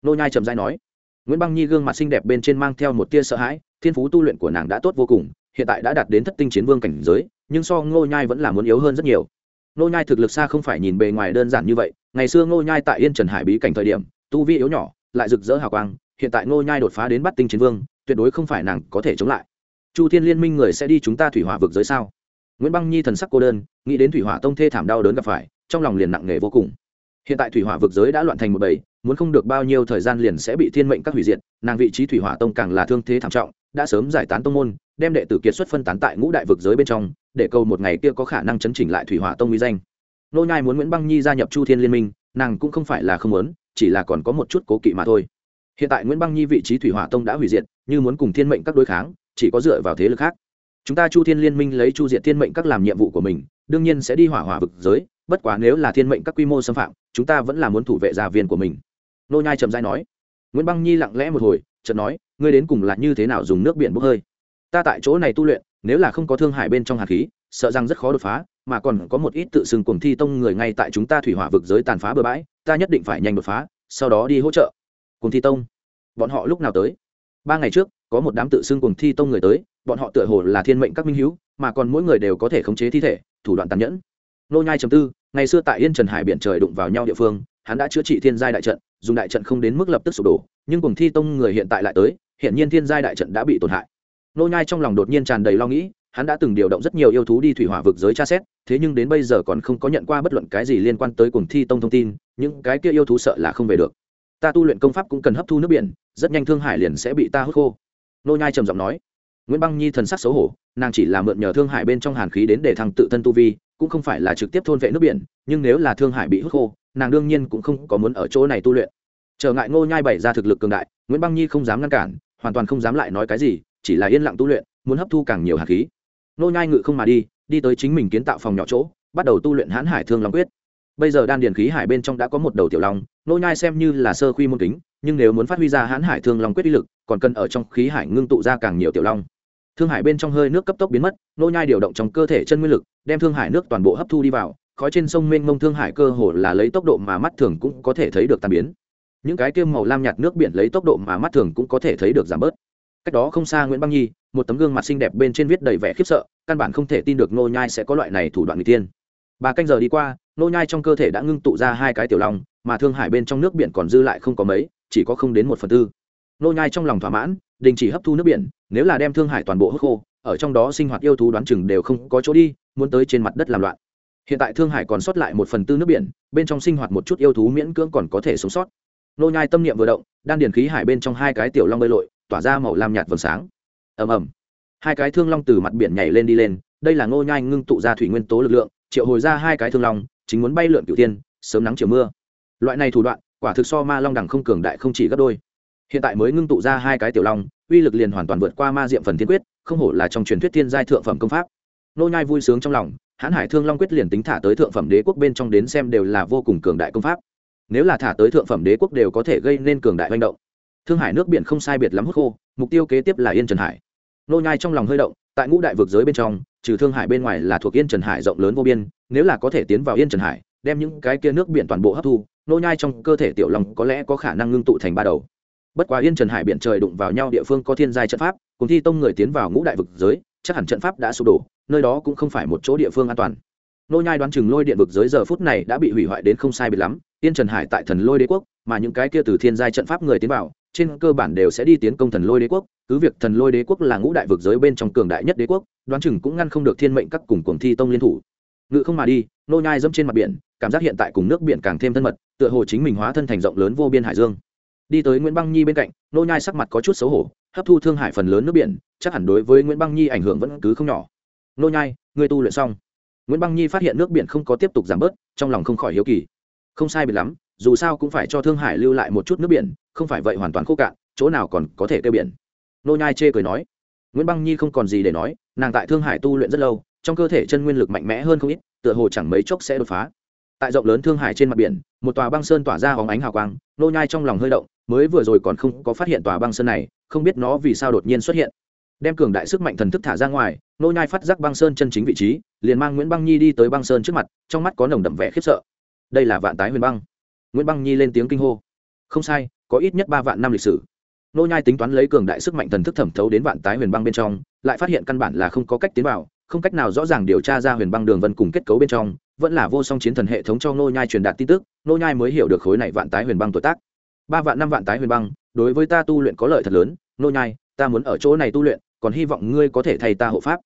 Nô nhai trầm dai nói nguyễn băng nhi gương mặt xinh đẹp bên trên mang theo một tia sợ hãi, thiên phú tu luyện của nàng đã tốt vô cùng, hiện tại đã đạt đến thất tinh chiến vương cảnh giới, nhưng so ngô nhai vẫn là muốn yếu hơn rất nhiều. Ngô nhai thực lực xa không phải nhìn bề ngoài đơn giản như vậy, ngày xưa ngô nhai tại yên trần hải bí cảnh thời điểm, tu vi yếu nhỏ, lại rực rỡ hào quang, hiện tại ngô nhai đột phá đến bắt tinh chiến vương, tuyệt đối không phải nàng có thể chống lại. Chu thiên liên minh người sẽ đi chúng ta thủy hỏa vực giới sao? Nguyễn băng nhi thần sắc cô đơn, nghĩ đến thủy hỏa tông thê thảm đau đớn gặp phải, trong lòng liền nặng nề vô cùng hiện tại thủy hỏa vực giới đã loạn thành một bầy, muốn không được bao nhiêu thời gian liền sẽ bị thiên mệnh các hủy diệt, nàng vị trí thủy hỏa tông càng là thương thế thảm trọng, đã sớm giải tán tông môn, đem đệ tử kiệt xuất phân tán tại ngũ đại vực giới bên trong, để cầu một ngày kia có khả năng chấn chỉnh lại thủy hỏa tông uy danh. Nô nhai muốn nguyễn băng nhi gia nhập chu thiên liên minh, nàng cũng không phải là không muốn, chỉ là còn có một chút cố kỵ mà thôi. Hiện tại nguyễn băng nhi vị trí thủy hỏa tông đã hủy diệt, như muốn cùng thiên mệnh các đối kháng, chỉ có dựa vào thế lực khác. Chúng ta chu thiên liên minh lấy chu diệt thiên mệnh các làm nhiệm vụ của mình, đương nhiên sẽ đi hỏa hỏa vực giới bất quá nếu là thiên mệnh các quy mô xâm phạm, chúng ta vẫn là muốn thủ vệ gia viên của mình. Nô nhai trầm dai nói. Nguyễn băng nhi lặng lẽ một hồi, chợt nói, ngươi đến cùng là như thế nào dùng nước biển bốc hơi? Ta tại chỗ này tu luyện, nếu là không có thương hải bên trong hạt khí, sợ rằng rất khó đột phá, mà còn có một ít tự xưng cuồng thi tông người ngay tại chúng ta thủy hỏa vực giới tàn phá bừa bãi, ta nhất định phải nhanh đột phá, sau đó đi hỗ trợ. Cuồng thi tông? Bọn họ lúc nào tới? Ba ngày trước, có một đám tự xưng cuồng thi tông người tới, bọn họ tựa hồ là thiên mệnh các minh hữu mà còn mỗi người đều có thể khống chế thi thể, thủ đoạn tàn nhẫn nô nhai chấm tư, ngày xưa tại yên trần hải biển trời đụng vào nhau địa phương, hắn đã chữa trị thiên giai đại trận, dùng đại trận không đến mức lập tức sụp đổ, nhưng cùng thi tông người hiện tại lại tới hiện nhiên thiên giai đại trận đã bị tổn hại. Nô nhai trong lòng đột nhiên tràn đầy lo nghĩ, hắn đã từng điều động rất nhiều yêu thú đi thủy hỏa vực giới tra xét, thế nhưng đến bây giờ còn không có nhận qua bất luận cái gì liên quan tới cùng thi tông thông tin, những cái kia yêu thú sợ là không về được. Ta tu luyện công pháp cũng cần hấp thu nước biển, rất nhanh thương hải liền sẽ bị ta hút khô. Nô nhai trầm giọng nói. Nguyễn băng nhi thần sắc xấu hổ, nàng chỉ là mượn nhờ thương hải bên trong hàn khí đến để thằng tự thân tu vi cũng không phải là trực tiếp thôn vệ nước biển, nhưng nếu là thương hải bị hút khô, nàng đương nhiên cũng không có muốn ở chỗ này tu luyện. Trở ngại ngô nhai bày ra thực lực cường đại, nguyễn băng nhi không dám ngăn cản, hoàn toàn không dám lại nói cái gì, chỉ là yên lặng tu luyện, muốn hấp thu càng nhiều hạt khí. Ngô nhai ngự không mà đi đi tới chính mình kiến tạo phòng nhỏ chỗ, bắt đầu tu luyện hãn hải thương long quyết. Bây giờ đan điền khí hải bên trong đã có một đầu tiểu long, ngô nhai xem như là sơ quy môn kính, nhưng nếu muốn phát huy ra hãn hải thương long quyết uy lực, còn cần ở trong khí hải ngưng tụ ra càng nhiều tiểu long thương hải bên trong hơi nước cấp tốc biến mất, nô nhai điều động trong cơ thể chân nguyên lực, đem thương hải nước toàn bộ hấp thu đi vào, khói trên sông mênh mông thương hải cơ hồ là lấy tốc độ mà mắt thường cũng có thể thấy được tan biến. Những cái kia màu lam nhạt nước biển lấy tốc độ mà mắt thường cũng có thể thấy được giảm bớt. Cách đó không xa nguyễn băng nhi, một tấm gương mặt xinh đẹp bên trên viết đầy vẻ khiếp sợ, căn bản không thể tin được nô nhai sẽ có loại này thủ đoạn người tiên ba canh giờ đi qua, nô nhai trong cơ thể đã ngưng tụ ra hai cái tiểu long, mà thương hải bên trong nước biển còn dư lại không có mấy, chỉ có không đến một phần tư. Nô nhai trong lòng thỏa mãn, đình chỉ hấp thu nước biển nếu là đem thương hải toàn bộ hốc khô, ở trong đó sinh hoạt yêu thú đoán chừng đều không có chỗ đi, muốn tới trên mặt đất làm loạn. Hiện tại thương hải còn sót lại một phần tư nước biển, bên trong sinh hoạt một chút yêu thú miễn cưỡng còn có thể sống sót. Nô nhai tâm niệm vừa động, đan điền khí hải bên trong hai cái tiểu long bơi lội, tỏa ra màu lam nhạt vầng sáng. Ầm ầm. Hai cái thương long từ mặt biển nhảy lên đi lên, đây là nô nhai ngưng tụ ra thủy nguyên tố lực lượng, triệu hồi ra hai cái thương long, chính muốn bay lượn cửu tiên sớm nắng chiều mưa. Loại này thủ đoạn, quả thực so ma long đẳng không cường đại không chỉ gấp đôi. Hiện tại mới ngưng tụ ra hai cái tiểu long uy lực liền hoàn toàn vượt qua ma diệm phần thiên quyết, không hổ là trong truyền thuyết thiên giai thượng phẩm công pháp. Nô nhai vui sướng trong lòng, hãn hải thương long quyết liền tính thả tới thượng phẩm đế quốc bên trong đến xem đều là vô cùng cường đại công pháp. Nếu là thả tới thượng phẩm đế quốc đều có thể gây nên cường đại manh động. Thương hải nước biển không sai biệt lắm hút khô, mục tiêu kế tiếp là yên trần hải. Nô nhai trong lòng hơi động, tại ngũ đại vực giới bên trong, trừ thương hải bên ngoài là thuộc yên trần hải rộng lớn vô biên, nếu là có thể tiến vào yên trần hải, đem những cái kia nước biển toàn bộ hấp thu, nô nhai trong cơ thể tiểu long có lẽ có khả năng ngưng tụ thành ba đầu bất quá yên trần hải biển trời đụng vào nhau địa phương có thiên giai trận pháp, cùng thi tông người tiến vào ngũ đại vực giới, chắc hẳn trận pháp đã sụp đổ, nơi đó cũng không phải một chỗ địa phương an toàn. Nô nhai đoán chừng lôi điện vực giới giờ phút này đã bị hủy hoại đến không sai biệt lắm, yên trần hải tại thần lôi đế quốc, mà những cái kia từ thiên giai trận pháp người tiến vào, trên cơ bản đều sẽ đi tiến công thần lôi đế quốc, cứ việc thần lôi đế quốc là ngũ đại vực giới bên trong cường đại nhất đế quốc, đoán chừng cũng ngăn không được thiên mệnh các cùng cuồng thi tông liên thủ. Ngự không mà đi, nô nhai dẫm trên mặt biển, cảm giác hiện tại cùng nước biển càng thêm thân mật, tựa hồ chính mình hóa thân thành rộng lớn vô biên hải dương đi tới nguyễn băng nhi bên cạnh, nô nhai sắc mặt có chút xấu hổ, hấp thu thương hải phần lớn nước biển, chắc hẳn đối với nguyễn băng nhi ảnh hưởng vẫn cứ không nhỏ. Nô nhai, ngươi tu luyện xong. Nguyễn băng nhi phát hiện nước biển không có tiếp tục giảm bớt, trong lòng không khỏi hiếu kỳ. Không sai biệt lắm, dù sao cũng phải cho thương hải lưu lại một chút nước biển, không phải vậy hoàn toàn khô cạn, chỗ nào còn có thể kêu biển. Nô nhai chê cười nói. Nguyễn băng nhi không còn gì để nói, nàng tại thương hải tu luyện rất lâu, trong cơ thể chân nguyên lực mạnh mẽ hơn không ít, tựa hồ chẳng mấy chốc sẽ đột phá tại rộng lớn thương hải trên mặt biển, một tòa băng sơn tỏa ra hóng ánh hào quang, nô nhai trong lòng hơi động, mới vừa rồi còn không có phát hiện tòa băng sơn này, không biết nó vì sao đột nhiên xuất hiện. Đem cường đại sức mạnh thần thức thả ra ngoài, nô nhai phát giác băng sơn chân chính vị trí, liền mang nguyễn băng nhi đi tới băng sơn trước mặt, trong mắt có nồng đậm vẻ khiếp sợ. Đây là vạn tái huyền băng. Nguyễn băng nhi lên tiếng kinh hô. Không sai, có ít nhất ba vạn năm lịch sử. Nô nhai tính toán lấy cường đại sức mạnh thần thức thẩm thấu đến vạn tái huyền băng bên trong, lại phát hiện căn bản là không có cách tiến vào, không cách nào rõ ràng điều tra ra huyền băng đường vân cùng kết cấu bên trong vẫn là vô song chiến thần hệ thống cho nô nhai truyền đạt tin tức nô nhai mới hiểu được khối này vạn tái huyền băng tuổi tác. Ba vạn năm vạn tái huyền băng, đối với ta tu luyện có lợi thật lớn nô nhai, ta muốn ở chỗ này tu luyện, còn hy vọng ngươi có thể thay ta hộ pháp.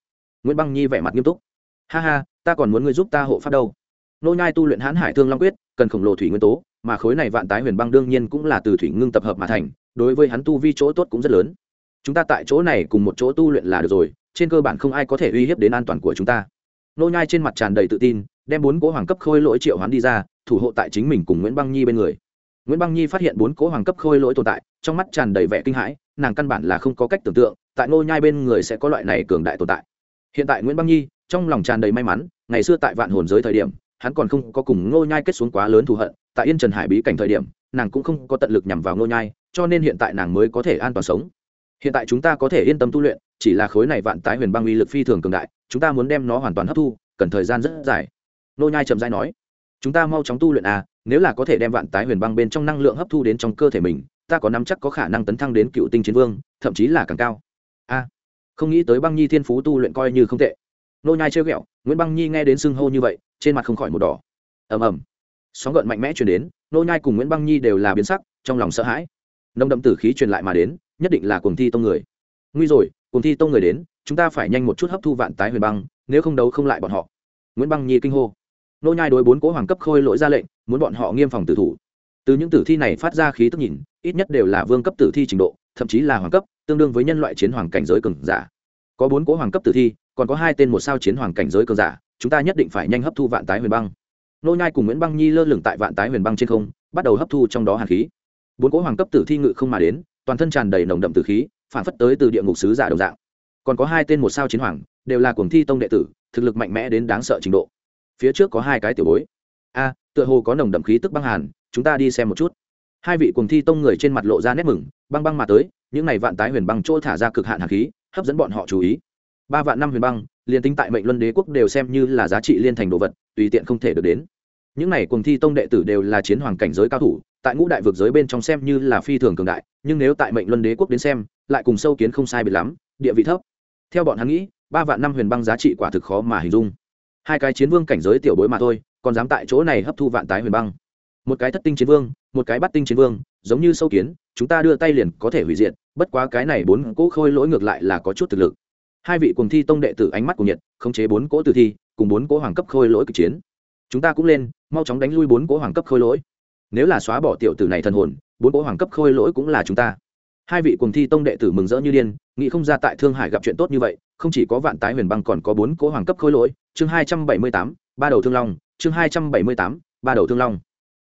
Nguyễn băng nhi vẻ mặt nghiêm túc. Ha ha, ta còn muốn ngươi giúp ta hộ pháp đâu. Nô nhai tu luyện hãn hải thương long quyết, cần khổng lồ thủy nguyên tố, mà khối này vạn tái huyền băng đương nhiên cũng là từ thủy ngưng tập hợp mà thành, đối với hắn tu vi chỗ tốt cũng rất lớn. Chúng ta tại chỗ này cùng một chỗ tu luyện là được rồi, trên cơ bản không ai có thể uy hiếp đến an toàn của chúng ta. Nô nhai trên mặt tràn đầy tự tin đem bốn cỗ hoàng cấp khôi lỗi triệu hoán đi ra, thủ hộ tại chính mình cùng nguyễn băng nhi bên người. Nguyễn băng nhi phát hiện bốn cỗ hoàng cấp khôi lỗi tồn tại, trong mắt tràn đầy vẻ kinh hãi, nàng căn bản là không có cách tưởng tượng, tại ngôi nhai bên người sẽ có loại này cường đại tồn tại. Hiện tại nguyễn băng nhi, trong lòng tràn đầy may mắn, ngày xưa tại vạn hồn giới thời điểm, hắn còn không có cùng ngô nhai kết xuống quá lớn thù hận, tại yên trần hải bí cảnh thời điểm, nàng cũng không có tận lực nhằm vào ngô nhai, cho nên hiện tại nàng mới có thể an toàn sống. Hiện tại chúng ta có thể yên tâm tu luyện, chỉ là khối này vạn tái huyền băng uy lực phi thường cường đại, chúng ta muốn đem nó hoàn toàn hấp thu, cần thời gian rất dài. Nô nhai chậm rãi nói, chúng ta mau chóng tu luyện à nếu là có thể đem vạn tái huyền băng bên trong năng lượng hấp thu đến trong cơ thể mình, ta có nắm chắc có khả năng tấn thăng đến cựu tinh chiến vương, thậm chí là càng cao. A, không nghĩ tới băng nhi thiên phú tu luyện coi như không tệ. Nô nhai trêu ghẹo, nguyễn băng nhi nghe đến sưng hô như vậy, trên mặt không khỏi một đỏ. Ầm ầm. Sóng gợn mạnh mẽ truyền đến, nô nhai cùng nguyễn băng nhi đều là biến sắc, trong lòng sợ hãi. Nồng đậm tử khí truyền lại mà đến, nhất định là cuồng thi tông người. Nguy rồi, cuồng thi tông người đến, chúng ta phải nhanh một chút hấp thu vạn tái huyền băng, nếu không đấu không lại bọn họ. Nguyễn băng nhi kinh hô nô nhai đối bốn cố hoàng cấp khôi lỗi ra lệnh, muốn bọn họ nghiêm phòng tử thủ. Từ những tử thi này phát ra khí tức nhìn, ít nhất đều là vương cấp tử thi trình độ, thậm chí là hoàng cấp, tương đương với nhân loại chiến hoàng cảnh giới cường giả. Có bốn cố hoàng cấp tử thi, còn có hai tên một sao chiến hoàng cảnh giới cường giả, chúng ta nhất định phải nhanh hấp thu vạn tái huyền băng. Nô nhai cùng nguyễn băng nhi lơ lửng tại vạn tái huyền băng trên không, bắt đầu hấp thu trong đó hàn khí. Bốn cố hoàng cấp tử thi ngự không mà đến, toàn thân tràn đầy nồng đậm tử khí, phản phất tới từ địa ngục sứ giả đồng dạng. Còn có hai tên một sao chiến hoàng, đều là cuồng thi tông đệ tử, thực lực mạnh mẽ đến đáng sợ trình độ phía trước có hai cái tiểu bối. A, tựa hồ có nồng đậm khí tức băng hàn, chúng ta đi xem một chút. Hai vị cuồng thi tông người trên mặt lộ ra nét mừng, băng băng mà tới, những này vạn tái huyền băng chỗ thả ra cực hạn hạt khí, hấp dẫn bọn họ chú ý. Ba vạn năm huyền băng, liền tính tại mệnh luân đế quốc đều xem như là giá trị liên thành đồ vật, tùy tiện không thể được đến. Những này cùng thi tông đệ tử đều là chiến hoàng cảnh giới cao thủ, tại ngũ đại vực giới bên trong xem như là phi thường cường đại, nhưng nếu tại mệnh luân đế quốc đến xem, lại cùng sâu kiến không sai biệt lắm, địa vị thấp. Theo bọn hắn nghĩ, ba vạn năm huyền băng giá trị quả thực khó mà hình dung hai cái chiến vương cảnh giới tiểu bối mà thôi, còn dám tại chỗ này hấp thu vạn tái huyền băng. Một cái thất tinh chiến vương, một cái bắt tinh chiến vương, giống như sâu kiến, chúng ta đưa tay liền có thể hủy diệt, bất quá cái này bốn cỗ khôi lỗi ngược lại là có chút thực lực. Hai vị cùng thi tông đệ tử ánh mắt của nhiệt, khống chế bốn cỗ tử thi, cùng bốn cỗ hoàng cấp khôi lỗi cực chiến. Chúng ta cũng lên, mau chóng đánh lui bốn cỗ hoàng cấp khôi lỗi. Nếu là xóa bỏ tiểu tử này thần hồn, bốn cỗ hoàng cấp khôi lỗi cũng là chúng ta hai vị cùng thi tông đệ tử mừng rỡ như điên, nghĩ không ra tại thương hải gặp chuyện tốt như vậy, không chỉ có vạn tái huyền băng còn có bốn cỗ hoàng cấp khôi lỗi. Chương hai trăm bảy mươi tám, ba đầu thương long. Chương hai trăm bảy mươi tám, ba đầu thương long.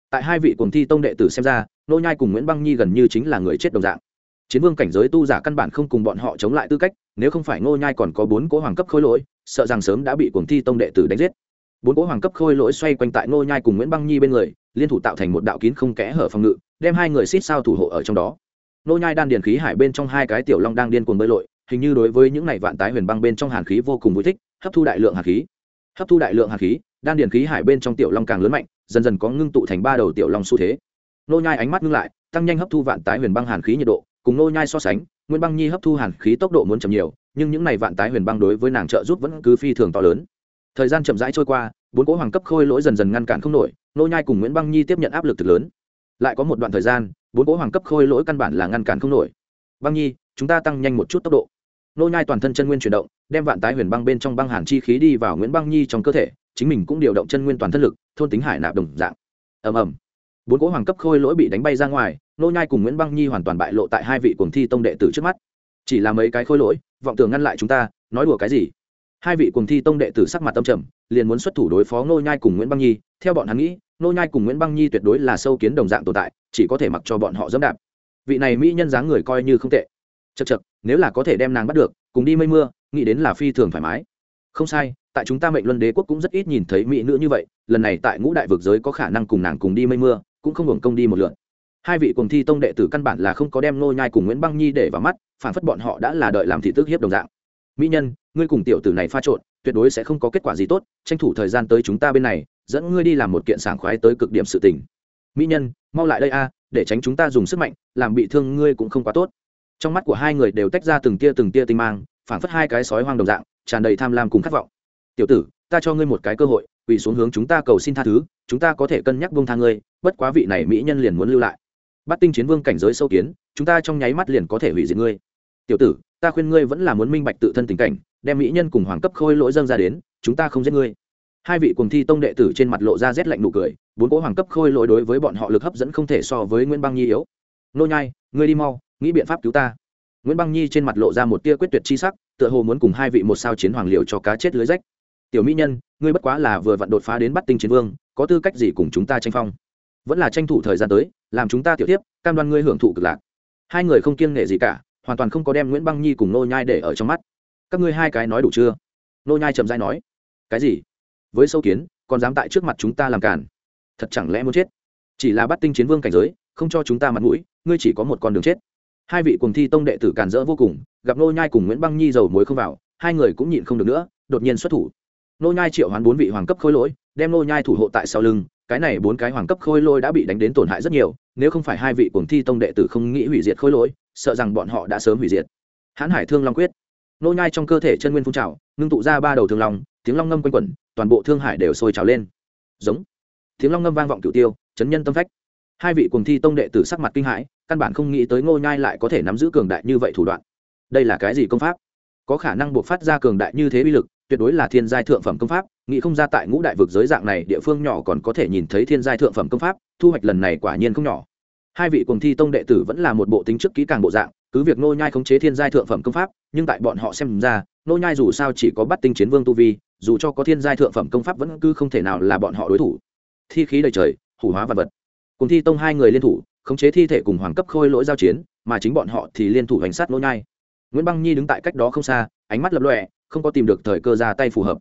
Tại hai vị cùng thi tông đệ tử xem ra, nô nhai cùng nguyễn băng nhi gần như chính là người chết đồng dạng. Chiến vương cảnh giới tu giả căn bản không cùng bọn họ chống lại tư cách, nếu không phải ngô nhai còn có bốn cỗ hoàng cấp khôi lỗi, sợ rằng sớm đã bị cuồng thi tông đệ tử đánh giết. Bốn cỗ hoàng cấp khôi lỗi xoay quanh tại ngô nhai cùng nguyễn băng nhi bên người, liên thủ tạo thành một đạo kín không kẽ hở phòng ngự, đem hai người xít sao thủ hộ ở trong đó. Nô nhai đan điền khí hải bên trong hai cái tiểu long đang điên cuồng bơi lội, hình như đối với những này vạn tái huyền băng bên trong hàn khí vô cùng vui thích, hấp thu đại lượng hàn khí. Hấp thu đại lượng hàn khí, đan điền khí hải bên trong tiểu long càng lớn mạnh, dần dần có ngưng tụ thành ba đầu tiểu long xu thế. Nô nhai ánh mắt ngưng lại, tăng nhanh hấp thu vạn tái huyền băng hàn khí nhiệt độ, cùng nô nhai so sánh nguyễn băng nhi hấp thu hàn khí tốc độ muốn chậm nhiều, nhưng những này vạn tái huyền băng đối với nàng trợ giúp vẫn cứ phi thường to lớn. Thời gian chậm rãi trôi qua, bốn cỗ hoàng cấp khôi lỗi dần dần ngăn cản không nổi, nô nhai cùng nguyễn băng nhi tiếp nhận áp lực thực lớn lại có một đoạn thời gian, bốn cỗ hoàng cấp khôi lỗi căn bản là ngăn cản không nổi. Băng nhi, chúng ta tăng nhanh một chút tốc độ. Nô nhai toàn thân chân nguyên chuyển động, đem vạn tái huyền băng bên trong băng hàn chi khí đi vào nguyễn băng nhi trong cơ thể, chính mình cũng điều động chân nguyên toàn thân lực, thôn tính hải nạp đồng dạng. Ầm ầm. Bốn cỗ hoàng cấp khôi lỗi bị đánh bay ra ngoài, nô nhai cùng nguyễn băng nhi hoàn toàn bại lộ tại hai vị cuồng thi tông đệ tử trước mắt. Chỉ là mấy cái khôi lỗi, vọng tưởng ngăn lại chúng ta, nói đùa cái gì? Hai vị cuồng thi tông đệ tử sắc mặt tâm trầm, liền muốn xuất thủ đối phó nô nhai cùng nguyễn băng nhi theo bọn hắn nghĩ, nô nhai cùng nguyễn băng nhi tuyệt đối là sâu kiến đồng dạng tồn tại, chỉ có thể mặc cho bọn họ dẫm đạp. Vị này mỹ nhân dáng người coi như không tệ. Chật chật nếu là có thể đem nàng bắt được, cùng đi mây mưa, nghĩ đến là phi thường thoải mái. Không sai, tại chúng ta mệnh luân đế quốc cũng rất ít nhìn thấy mỹ nữ như vậy, lần này tại ngũ đại vực giới có khả năng cùng nàng cùng đi mây mưa, cũng không hưởng công đi một lượt hai vị cùng thi tông đệ tử căn bản là không có đem nô nhai cùng nguyễn băng nhi để vào mắt, phản phất bọn họ đã là đợi làm thị tước hiếp đồng dạng. Mỹ nhân, ngươi cùng tiểu tử này pha trộn, tuyệt đối sẽ không có kết quả gì tốt, tranh thủ thời gian tới chúng ta bên này dẫn ngươi đi làm một kiện sảng khoái tới cực điểm sự tình. Mỹ nhân, mau lại đây a, để tránh chúng ta dùng sức mạnh, làm bị thương ngươi cũng không quá tốt. Trong mắt của hai người đều tách ra từng tia từng tia tinh mang phản phất hai cái sói hoang đồng dạng, tràn đầy tham lam cùng khát vọng. Tiểu tử, ta cho ngươi một cái cơ hội, quỳ xuống hướng chúng ta cầu xin tha thứ, chúng ta có thể cân nhắc buông tha ngươi, bất quá vị này mỹ nhân liền muốn lưu lại. Bắt tinh chiến vương cảnh giới sâu kiến, chúng ta trong nháy mắt liền có thể hủy diệt ngươi. Tiểu tử, ta khuyên ngươi vẫn là muốn minh bạch tự thân tình cảnh, đem mỹ nhân cùng hoàng cấp khôi lỗi dâng ra đến, chúng ta không giết ngươi hai vị cùng thi tông đệ tử trên mặt lộ ra rét lạnh nụ cười, bốn cỗ hoàng cấp khôi lỗi đối với bọn họ lực hấp dẫn không thể so với nguyễn băng nhi yếu. Nô nhai, ngươi đi mau, nghĩ biện pháp cứu ta. Nguyễn băng nhi trên mặt lộ ra một tia quyết tuyệt chi sắc, tựa hồ muốn cùng hai vị một sao chiến hoàng liều cho cá chết lưới rách. Tiểu mỹ nhân, ngươi bất quá là vừa vặn đột phá đến bắt tinh chiến vương, có tư cách gì cùng chúng ta tranh phong? Vẫn là tranh thủ thời gian tới, làm chúng ta tiểu tiếp cam đoan ngươi hưởng thụ cực lạc. Hai người không kiêng nể gì cả, hoàn toàn không có đem nguyễn băng nhi cùng nô nhai để ở trong mắt. Các ngươi hai cái nói đủ chưa? Nô nhai chậm rãi nói. Cái gì? Với sâu kiến, còn dám tại trước mặt chúng ta làm cản thật chẳng lẽ muốn chết? Chỉ là bắt tinh chiến vương cảnh giới, không cho chúng ta mặt mũi, ngươi chỉ có một con đường chết. Hai vị cùng thi tông đệ tử cản rỡ vô cùng, gặp nô nhai cùng nguyễn băng nhi dầu muối không vào, hai người cũng nhịn không được nữa, đột nhiên xuất thủ. Nô nhai triệu hoán bốn vị hoàng cấp khôi lỗi, đem nô nhai thủ hộ tại sau lưng, cái này bốn cái hoàng cấp khôi lỗi đã bị đánh đến tổn hại rất nhiều, nếu không phải hai vị cuồng thi tông đệ tử không nghĩ hủy diệt khôi lỗi, sợ rằng bọn họ đã sớm hủy diệt. Hãn hải thương long quyết. Nô nhai trong cơ thể chân nguyên phun trào, ngưng tụ ra ba đầu thương long, tiếng long ngâm quanh quẩn toàn bộ thương hải đều sôi trào lên. Giống. Tiếng long ngâm vang vọng cửu tiêu, chấn nhân tâm phách. Hai vị cùng thi tông đệ tử sắc mặt kinh hãi, căn bản không nghĩ tới ngô nhai lại có thể nắm giữ cường đại như vậy thủ đoạn. Đây là cái gì công pháp? Có khả năng buộc phát ra cường đại như thế uy lực, tuyệt đối là thiên giai thượng phẩm công pháp, nghĩ không ra tại ngũ đại vực giới dạng này địa phương nhỏ còn có thể nhìn thấy thiên giai thượng phẩm công pháp, thu hoạch lần này quả nhiên không nhỏ hai vị cùng thi tông đệ tử vẫn là một bộ tính chức kỹ càng bộ dạng cứ việc nô nhai khống chế thiên giai thượng phẩm công pháp nhưng tại bọn họ xem ra nô nhai dù sao chỉ có bắt tinh chiến vương tu vi dù cho có thiên giai thượng phẩm công pháp vẫn cứ không thể nào là bọn họ đối thủ. Thi khí đầy trời hủ hóa vật vật. Cùng thi tông hai người liên thủ khống chế thi thể cùng hoàng cấp khôi lỗi giao chiến mà chính bọn họ thì liên thủ hành sát nô nhai. Nguyễn băng nhi đứng tại cách đó không xa ánh mắt lập lòe, không có tìm được thời cơ ra tay phù hợp.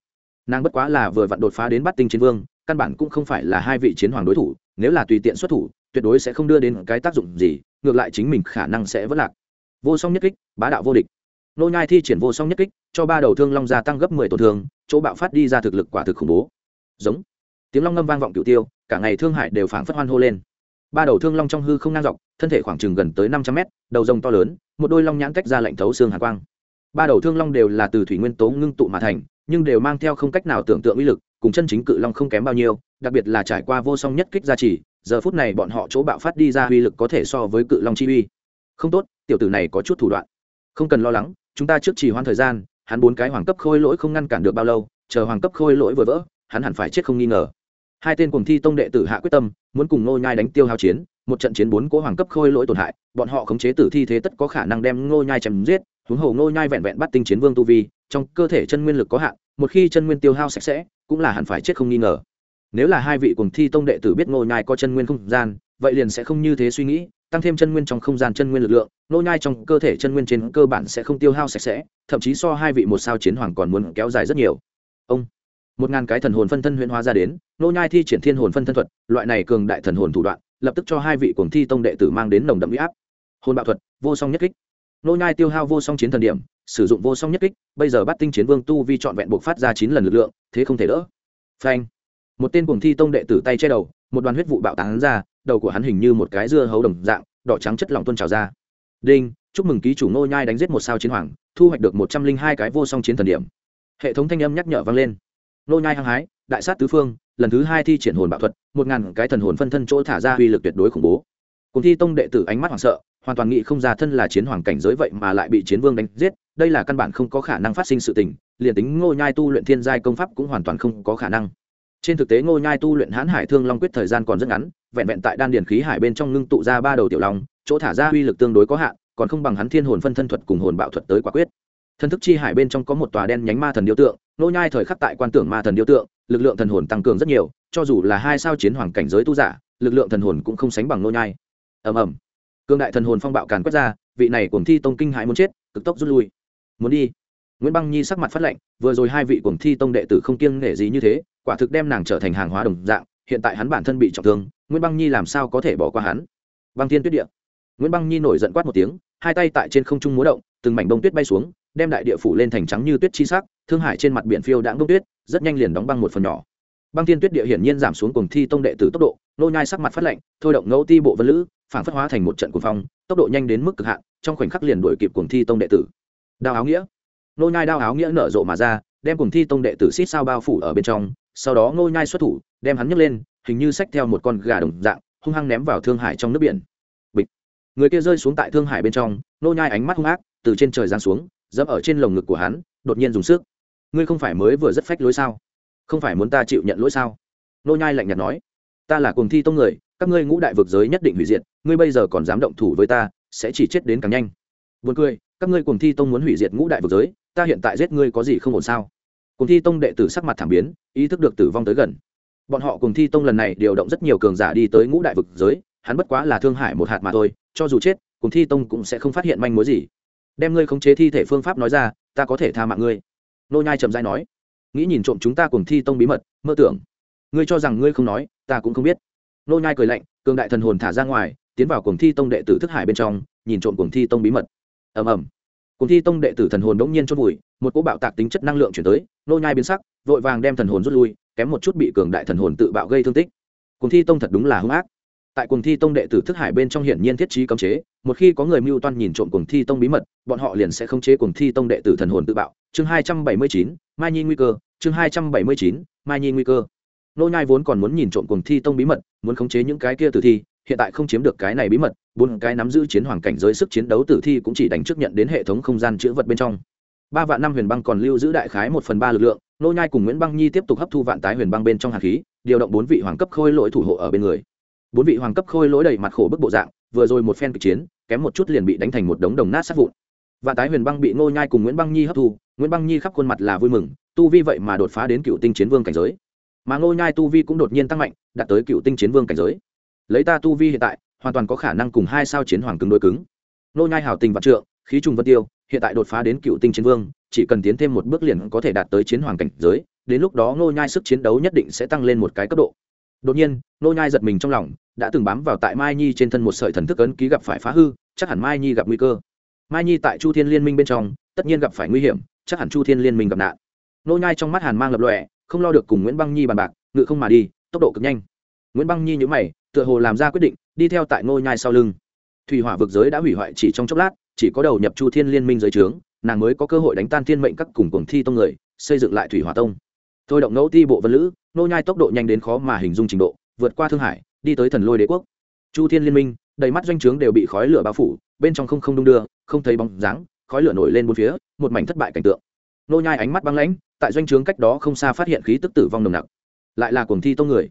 Nàng bất quá là vừa vặn đột phá đến bắt tinh chiến vương căn bản cũng không phải là hai vị chiến hoàng đối thủ nếu là tùy tiện xuất thủ tuyệt đối sẽ không đưa đến cái tác dụng gì, ngược lại chính mình khả năng sẽ vất lạc. Vô song nhất kích, bá đạo vô địch. Nô nhai thi triển vô song nhất kích, cho ba đầu thương long gia tăng gấp mười tổn thương, chỗ bạo phát đi ra thực lực quả thực khủng bố. Giống. Tiếng long ngâm vang vọng cửu tiêu, cả ngày thương hải đều phảng phất hoan hô lên. Ba đầu thương long trong hư không ngang dọc, thân thể khoảng chừng gần tới năm trăm mét, đầu rồng to lớn, một đôi long nhãn cách ra lạnh thấu xương hàn quang. Ba đầu thương long đều là từ thủy nguyên tố ngưng tụ mà thành, nhưng đều mang theo không cách nào tưởng tượng uy lực, cùng chân chính cự long không kém bao nhiêu, đặc biệt là trải qua vô song nhất kích gia trì giờ phút này bọn họ chỗ bạo phát đi ra uy lực có thể so với cự long chi uy. Không tốt, tiểu tử này có chút thủ đoạn. Không cần lo lắng, chúng ta trước trì hoãn thời gian, hắn bốn cái hoàng cấp khôi lỗi không ngăn cản được bao lâu, chờ hoàng cấp khôi lỗi vừa vỡ, hắn hẳn phải chết không nghi ngờ. Hai tên cùng thi tông đệ tử hạ quyết tâm, muốn cùng ngô nhai đánh tiêu hao chiến, một trận chiến bốn cố hoàng cấp khôi lỗi tổn hại, bọn họ khống chế tử thi thế tất có khả năng đem ngô nhai chém giết, huống hồ ngô nhai vẹn vẹn bắt tinh chiến vương tu vi, trong cơ thể chân nguyên lực có hạn, một khi chân nguyên tiêu hao sạch sẽ, cũng là hẳn phải chết không nghi ngờ nếu là hai vị cùng thi tông đệ tử biết ngô nhai có chân nguyên không gian, vậy liền sẽ không như thế suy nghĩ, tăng thêm chân nguyên trong không gian chân nguyên lực lượng, ngô nhai trong cơ thể chân nguyên trên cơ bản sẽ không tiêu hao sạch sẽ, thậm chí so hai vị một sao chiến hoàng còn muốn kéo dài rất nhiều. Ông, một ngàn cái thần hồn phân thân huyễn hóa ra đến, ngô nhai thi triển thiên hồn phân thân thuật, loại này cường đại thần hồn thủ đoạn, lập tức cho hai vị cùng thi tông đệ tử mang đến nồng đậm uy áp. Hồn bạo thuật, vô song nhất kích. Nô nhai tiêu hao vô song chiến thần điểm, sử dụng vô song nhất kích, bây giờ bắt tinh chiến vương tu vi trọn vẹn buộc phát ra chín lần lực lượng, thế không thể đỡ. Phanh một tên cuồng thi tông đệ tử tay che đầu, một đoàn huyết vụ bạo tán ra, đầu của hắn hình như một cái dưa hấu đồng dạng, đỏ trắng chất lỏng tuôn trào ra. Đinh, chúc mừng ký chủ Ngô nhai đánh giết một sao chiến hoàng, thu hoạch được một trăm linh hai cái vô song chiến thần điểm. Hệ thống thanh âm nhắc nhở vang lên. Ngô nhai hăng hái, đại sát tứ phương, lần thứ hai thi triển hồn bạo thuật, một ngàn cái thần hồn phân thân chỗ thả ra uy lực tuyệt đối khủng bố. Cùng thi tông đệ tử ánh mắt hoảng sợ, hoàn toàn nghĩ không ra thân là chiến hoàng cảnh giới vậy mà lại bị chiến vương đánh giết, đây là căn bản không có khả năng phát sinh sự tình, liền tính ngô nhai tu luyện thiên giai công pháp cũng hoàn toàn không có khả năng trên thực tế ngô nhai tu luyện hãn hải thương long quyết thời gian còn rất ngắn, vẹn vẹn tại đan điển khí hải bên trong ngưng tụ ra ba đầu tiểu long, chỗ thả ra uy lực tương đối có hạn, còn không bằng hắn thiên hồn phân thân thuật cùng hồn bạo thuật tới quả quyết. Thân thức chi hải bên trong có một tòa đen nhánh ma thần điêu tượng nô nhai thời khắc tại quan tưởng ma thần điêu tượng, lực lượng thần hồn tăng cường rất nhiều, cho dù là hai sao chiến hoàng cảnh giới tu giả, lực lượng thần hồn cũng không sánh bằng nô nhai. Ầm ầm. Cương đại thần hồn phong bạo càn quét ra, vị này cuồng thi tông kinh hãi muốn chết, cực tốc rút lui. Muốn đi nguyễn băng nhi sắc mặt phát lệnh vừa rồi hai vị cuồng thi tông đệ tử không kiêng nể gì như thế, quả thực đem nàng trở thành hàng hóa đồng dạng, hiện tại hắn bản thân bị trọng thương, nguyễn băng nhi làm sao có thể bỏ qua hắn? Băng thiên tuyết địa. Nguyễn băng nhi nổi giận quát một tiếng, hai tay tại trên không trung múa động, từng mảnh bông tuyết bay xuống, đem đại địa phủ lên thành trắng như tuyết chi sắc, thương hải trên mặt biển phiêu đãng bông tuyết, rất nhanh liền đóng băng một phần nhỏ. Băng thiên tuyết địa hiển nhiên giảm xuống cùng thi tông đệ tử tốc độ, nô nhai sắc mặt phát lạnh, thôi động ngẫu ti bộ vân lữ phản phất hóa thành một trận cuồng phong, tốc độ nhanh đến mức cực hạn, trong khoảnh khắc liền đuổi kịp cuồng thi tông đệ tử. Đao áo nghĩa nô nhai đao áo nghĩa nở rộ mà ra, đem cuồng thi tông đệ tử xít sao bao phủ ở bên trong, sau đó nô nhai xuất thủ, đem hắn nhấc lên, hình như xách theo một con gà đồng dạng, hung hăng ném vào thương hải trong nước biển. Bịch. Người kia rơi xuống tại thương hải bên trong nô nhai ánh mắt hung ác, từ trên trời giáng xuống, dẫm ở trên lồng ngực của hắn, đột nhiên dùng sức. Ngươi không phải mới vừa rất phách lối sao? Không phải muốn ta chịu nhận lỗi sao? Nô nhai lạnh nhạt nói. Ta là cuồng thi tông người, các ngươi ngũ đại vực giới nhất định hủy diệt, ngươi bây giờ còn dám động thủ với ta, sẽ chỉ chết đến càng nhanh. Buồn cười, các ngươi cuồng thi tông muốn hủy diệt ngũ đại vực giới ta hiện tại giết ngươi có gì không ổn sao? Cuồng thi tông đệ tử sắc mặt thảm biến, ý thức được tử vong tới gần. Bọn họ cuồng thi tông lần này điều động rất nhiều cường giả đi tới ngũ đại vực giới, hắn bất quá là thương hại một hạt mà thôi, cho dù chết cuồng thi tông cũng sẽ không phát hiện manh mối gì. Đem ngươi khống chế thi thể phương pháp nói ra, ta có thể tha mạng ngươi. Nô nhai trầm dai nói. Nghĩ nhìn trộm chúng ta cùng thi tông bí mật, mơ tưởng. Ngươi cho rằng ngươi không nói, ta cũng không biết. Nô nhai cười lạnh, cường đại thần hồn thả ra ngoài, tiến vào cuồng thi tông đệ tử thức hải bên trong, nhìn trộm cuồng thi tông bí mật. Ầm ầm cuồng thi tông đệ tử thần hồn đống nhiên chôn vùi, một cỗ bạo tạc tính chất năng lượng chuyển tới, nô nhai biến sắc, vội vàng đem thần hồn rút lui, kém một chút bị cường đại thần hồn tự bạo gây thương tích. Cuồng thi tông thật đúng là hung ác. Tại cuồng thi tông đệ tử thức hải bên trong hiển nhiên thiết trí cấm chế, một khi có người mưu toan nhìn trộm cuồng thi tông bí mật, bọn họ liền sẽ khống chế cuồng thi tông đệ tử thần hồn tự bạo. Chương hai trăm bảy mươi chín, mai nhi nguy cơ. Chương hai trăm bảy mươi chín, mai nhi nguy cơ. Nô nhai vốn còn muốn nhìn trộm cuồng thi tông bí mật, muốn khống chế những cái kia tử thi hiện tại không chiếm được cái này bí mật, bốn cái nắm giữ chiến hoàng cảnh giới sức chiến đấu tử thi cũng chỉ đánh trước nhận đến hệ thống không gian chữ vật bên trong. Ba vạn năm huyền băng còn lưu giữ đại khái một phần ba lực lượng, nô nhai cùng nguyễn băng nhi tiếp tục hấp thu vạn tái huyền băng bên trong hàn khí, điều động bốn vị hoàng cấp khôi lỗi thủ hộ ở bên người. Bốn vị hoàng cấp khôi lỗi đầy mặt khổ bức bộ dạng, vừa rồi một phen kịch chiến, kém một chút liền bị đánh thành một đống đồng nát sát vụn. Vạn tái huyền băng bị nô nhai cùng nguyễn băng nhi hấp thu, nguyễn băng nhi khắp khuôn mặt là vui mừng, tu vi vậy mà đột phá đến cựu tinh chiến vương cảnh giới. Mà nô nhai tu vi cũng đột nhiên tăng mạnh, đạt tới cựu tinh chiến vương cảnh giới lấy ta tu vi hiện tại, hoàn toàn có khả năng cùng hai sao chiến hoàng cứng đối cứng. Nô nhai hảo tình vạn trượng, khí trùng vân tiêu, hiện tại đột phá đến cựu tinh chiến vương, chỉ cần tiến thêm một bước liền có thể đạt tới chiến hoàng cảnh giới, đến lúc đó nô nhai sức chiến đấu nhất định sẽ tăng lên một cái cấp độ. Đột nhiên, nô nhai giật mình trong lòng, đã từng bám vào tại mai nhi trên thân một sợi thần thức ấn ký gặp phải phá hư, chắc hẳn mai nhi gặp nguy cơ. Mai nhi tại chu thiên liên minh bên trong, tất nhiên gặp phải nguy hiểm, chắc hẳn chu thiên liên minh gặp nạn. Nô nhai trong mắt hàn mang lập lòe, không lo được cùng nguyễn băng nhi bàn bạc, ngự không mà đi, tốc độ cực nhanh. Nguyễn băng nhi nhíu mày tựa hồ làm ra quyết định, đi theo tại ngôi nhai sau lưng. Thủy hỏa vực giới đã hủy hoại chỉ trong chốc lát, chỉ có đầu nhập chu thiên liên minh giới trướng, nàng mới có cơ hội đánh tan thiên mệnh các cùng cuồng thi tông người, xây dựng lại thủy hỏa tông. Thôi động ngẫu ti bộ vân lữ nô nhai tốc độ nhanh đến khó mà hình dung trình độ, vượt qua thương hải, đi tới thần lôi đế quốc. Chu thiên liên minh, đầy mắt doanh trướng đều bị khói lửa bao phủ, bên trong không không đung đưa, không thấy bóng dáng, khói lửa nổi lên bốn phía, một mảnh thất bại cảnh tượng. Nô nhai ánh mắt băng lãnh, tại doanh trướng cách đó không xa phát hiện khí tức tử vong nồng nặc. Lại là cuồng thi tông người.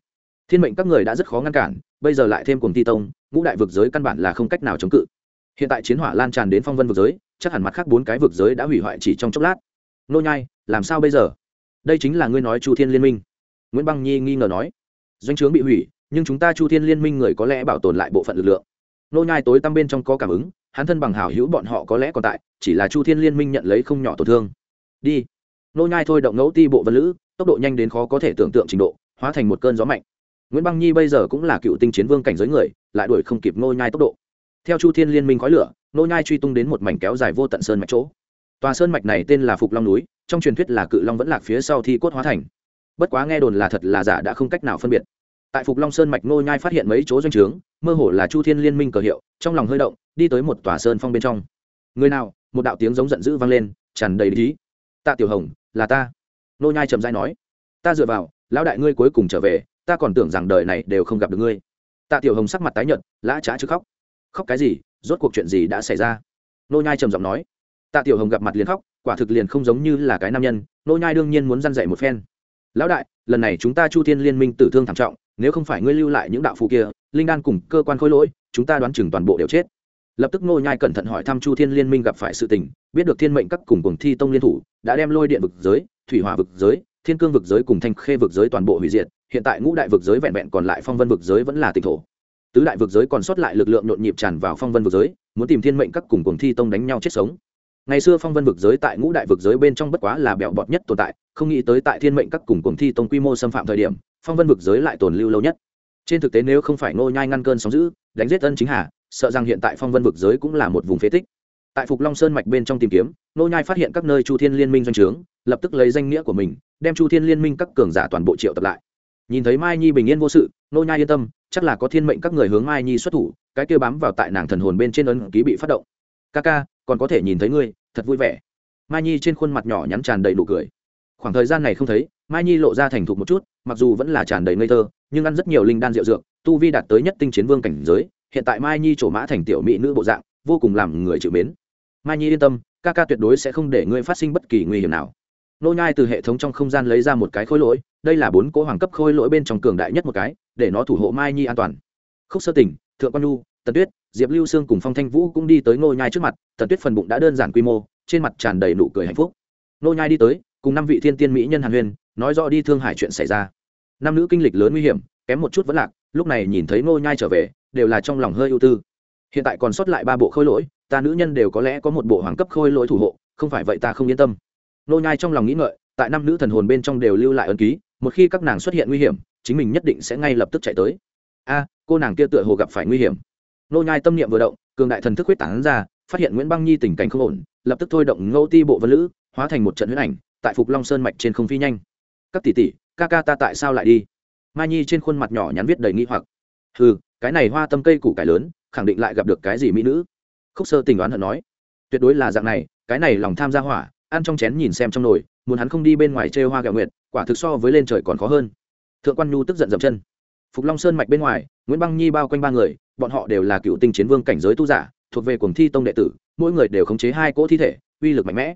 Thiên mệnh các người đã rất khó ngăn cản bây giờ lại thêm cùng thi tông, ngũ đại vực giới căn bản là không cách nào chống cự. Hiện tại chiến hỏa lan tràn đến phong vân vực giới, chắc hẳn mặt khác bốn cái vực giới đã hủy hoại chỉ trong chốc lát. Nô nhai, làm sao bây giờ? Đây chính là ngươi nói chu thiên liên minh. Nguyễn băng nhi nghi ngờ nói. Doanh trướng bị hủy, nhưng chúng ta chu thiên liên minh người có lẽ bảo tồn lại bộ phận lực lượng. Nô nhai tối tăm bên trong có cảm ứng, hắn thân bằng hảo hữu bọn họ có lẽ còn tại, chỉ là chu thiên liên minh nhận lấy không nhỏ tổn thương. Đi. Nô nhai thôi động ngẫu ti bộ vân lữ, tốc độ nhanh đến khó có thể tưởng tượng trình độ, hóa thành một cơn gió mạnh nguyễn băng nhi bây giờ cũng là cựu tinh chiến vương cảnh giới người, lại đuổi không kịp ngô nhai tốc độ. Theo chu thiên liên minh khói lửa, ngô nhai truy tung đến một mảnh kéo dài vô tận sơn mạch chỗ. Tòa sơn mạch này tên là phục long núi, trong truyền thuyết là cự long vẫn lạc phía sau thi cốt hóa thành. Bất quá nghe đồn là thật là giả đã không cách nào phân biệt. Tại phục long sơn mạch ngô nhai phát hiện mấy chỗ doanh trướng, mơ hồ là chu thiên liên minh cờ hiệu, trong lòng hơi động, đi tới một tòa sơn phong bên trong. Người nào? Một đạo tiếng giống giận dữ vang lên, tràn đầy lý tạ tiểu hồng, là ta. Ngô nhai trầm dai nói. Ta dựa vào, lão đại ngươi cuối cùng trở về ta còn tưởng rằng đời này đều không gặp được ngươi. Tạ tiểu hồng sắc mặt tái nhợt, lã trá chứ khóc. Khóc cái gì? Rốt cuộc chuyện gì đã xảy ra? Nô nhai trầm giọng nói. Tạ tiểu hồng gặp mặt liền khóc, quả thực liền không giống như là cái nam nhân, nô nhai đương nhiên muốn dăn dạy một phen. Lão đại, lần này chúng ta chu thiên liên minh tử thương thảm trọng, nếu không phải ngươi lưu lại những đạo phù kia, linh đan cùng cơ quan khối lỗi, chúng ta đoán chừng toàn bộ đều chết. Lập tức nô nhai cẩn thận hỏi thăm chu thiên liên minh gặp phải sự tình, biết được thiên mệnh các cùng cùng thi tông liên thủ, đã đem lôi điện vực giới, thủy hỏa vực giới, thiên cương vực giới cùng thanh khê vực giới toàn bộ hủy diệt hiện tại ngũ đại vực giới vẹn vẹn còn lại phong vân vực giới vẫn là tịch thổ. Tứ đại vực giới còn sót lại lực lượng nhộn nhịp tràn vào phong vân vực giới, muốn tìm thiên mệnh các cùng cuồng thi tông đánh nhau chết sống. Ngày xưa phong vân vực giới tại ngũ đại vực giới bên trong bất quá là bẹo bọt nhất tồn tại, không nghĩ tới tại thiên mệnh các cùng cuồng thi tông quy mô xâm phạm thời điểm, phong vân vực giới lại tồn lưu lâu nhất. Trên thực tế nếu không phải ngô nhai ngăn cơn sóng dữ, đánh giết ân chính hà, sợ rằng hiện tại phong vân vực giới cũng là một vùng phế tích. Tại phục long sơn mạch bên trong tìm kiếm nô nhai phát hiện các nơi chu thiên liên minh doanh trướng, lập tức lấy danh nghĩa của mình, đem chu thiên liên minh các cường giả toàn bộ triệu tập lại nhìn thấy mai nhi bình yên vô sự, nô nhai yên tâm, chắc là có thiên mệnh các người hướng mai nhi xuất thủ, cái kia bám vào tại nàng thần hồn bên trên ấn ký bị phát động. Ca ca, còn có thể nhìn thấy ngươi, thật vui vẻ. Mai nhi trên khuôn mặt nhỏ nhắn tràn đầy nụ cười. Khoảng thời gian này không thấy, mai nhi lộ ra thành thục một chút, mặc dù vẫn là tràn đầy ngây thơ, nhưng ăn rất nhiều linh đan rượu dược, tu vi đạt tới nhất tinh chiến vương cảnh giới, hiện tại mai nhi trổ mã thành tiểu mỹ nữ bộ dạng, vô cùng làm người chịu mến. Mai nhi yên tâm, ca ca tuyệt đối sẽ không để ngươi phát sinh bất kỳ nguy hiểm nào nô nhai từ hệ thống trong không gian lấy ra một cái khối lỗi, đây là bốn cỗ hoàng cấp khối lỗi bên trong cường đại nhất một cái, để nó thủ hộ mai nhi an toàn. Khúc sơ tỉnh thượng quan nhu, tần tuyết, diệp lưu sương cùng phong thanh vũ cũng đi tới nô nhai trước mặt, tần tuyết phần bụng đã đơn giản quy mô, trên mặt tràn đầy nụ cười hạnh phúc. Nô nhai đi tới, cùng năm vị thiên tiên mỹ nhân hàn huyền, nói rõ đi thương hải chuyện xảy ra. Năm nữ kinh lịch lớn nguy hiểm, kém một chút vẫn lạc, lúc này nhìn thấy nô nhai trở về, đều là trong lòng hơi ưu tư. Hiện tại còn sót lại ba bộ khôi lỗi, ta nữ nhân đều có lẽ có một bộ hoàng cấp khôi lỗi thủ hộ, không phải vậy ta không yên tâm nô nhai trong lòng nghĩ ngợi, tại năm nữ thần hồn bên trong đều lưu lại ấn ký, một khi các nàng xuất hiện nguy hiểm, chính mình nhất định sẽ ngay lập tức chạy tới. A, cô nàng kia tựa hồ gặp phải nguy hiểm. Nô nhai tâm niệm vừa động, cường đại thần thức huyết tán ra, phát hiện nguyễn băng nhi tình cảnh không ổn, lập tức thôi động ngô ti bộ vân lữ, hóa thành một trận huyết ảnh, tại phục long sơn mạch trên không phi nhanh. Các tỷ tỷ, ca ca ta tại sao lại đi? Mai nhi trên khuôn mặt nhỏ nhắn viết đầy nghi hoặc. Hừ, cái này hoa tâm cây củ cải lớn, khẳng định lại gặp được cái gì mỹ nữ? Khúc sơ tình đoán hận nói. Tuyệt đối là dạng này, cái này lòng tham gia hỏa ăn trong chén nhìn xem trong nồi, muốn hắn không đi bên ngoài chơi hoa gạo nguyệt, quả thực so với lên trời còn khó hơn. Thượng quan nhu tức giận dậm chân. Phục long sơn mạch bên ngoài, nguyễn băng nhi bao quanh ba người, bọn họ đều là cựu tinh chiến vương cảnh giới tu giả, thuộc về cuồng thi tông đệ tử, mỗi người đều khống chế hai cỗ thi thể, uy lực mạnh mẽ.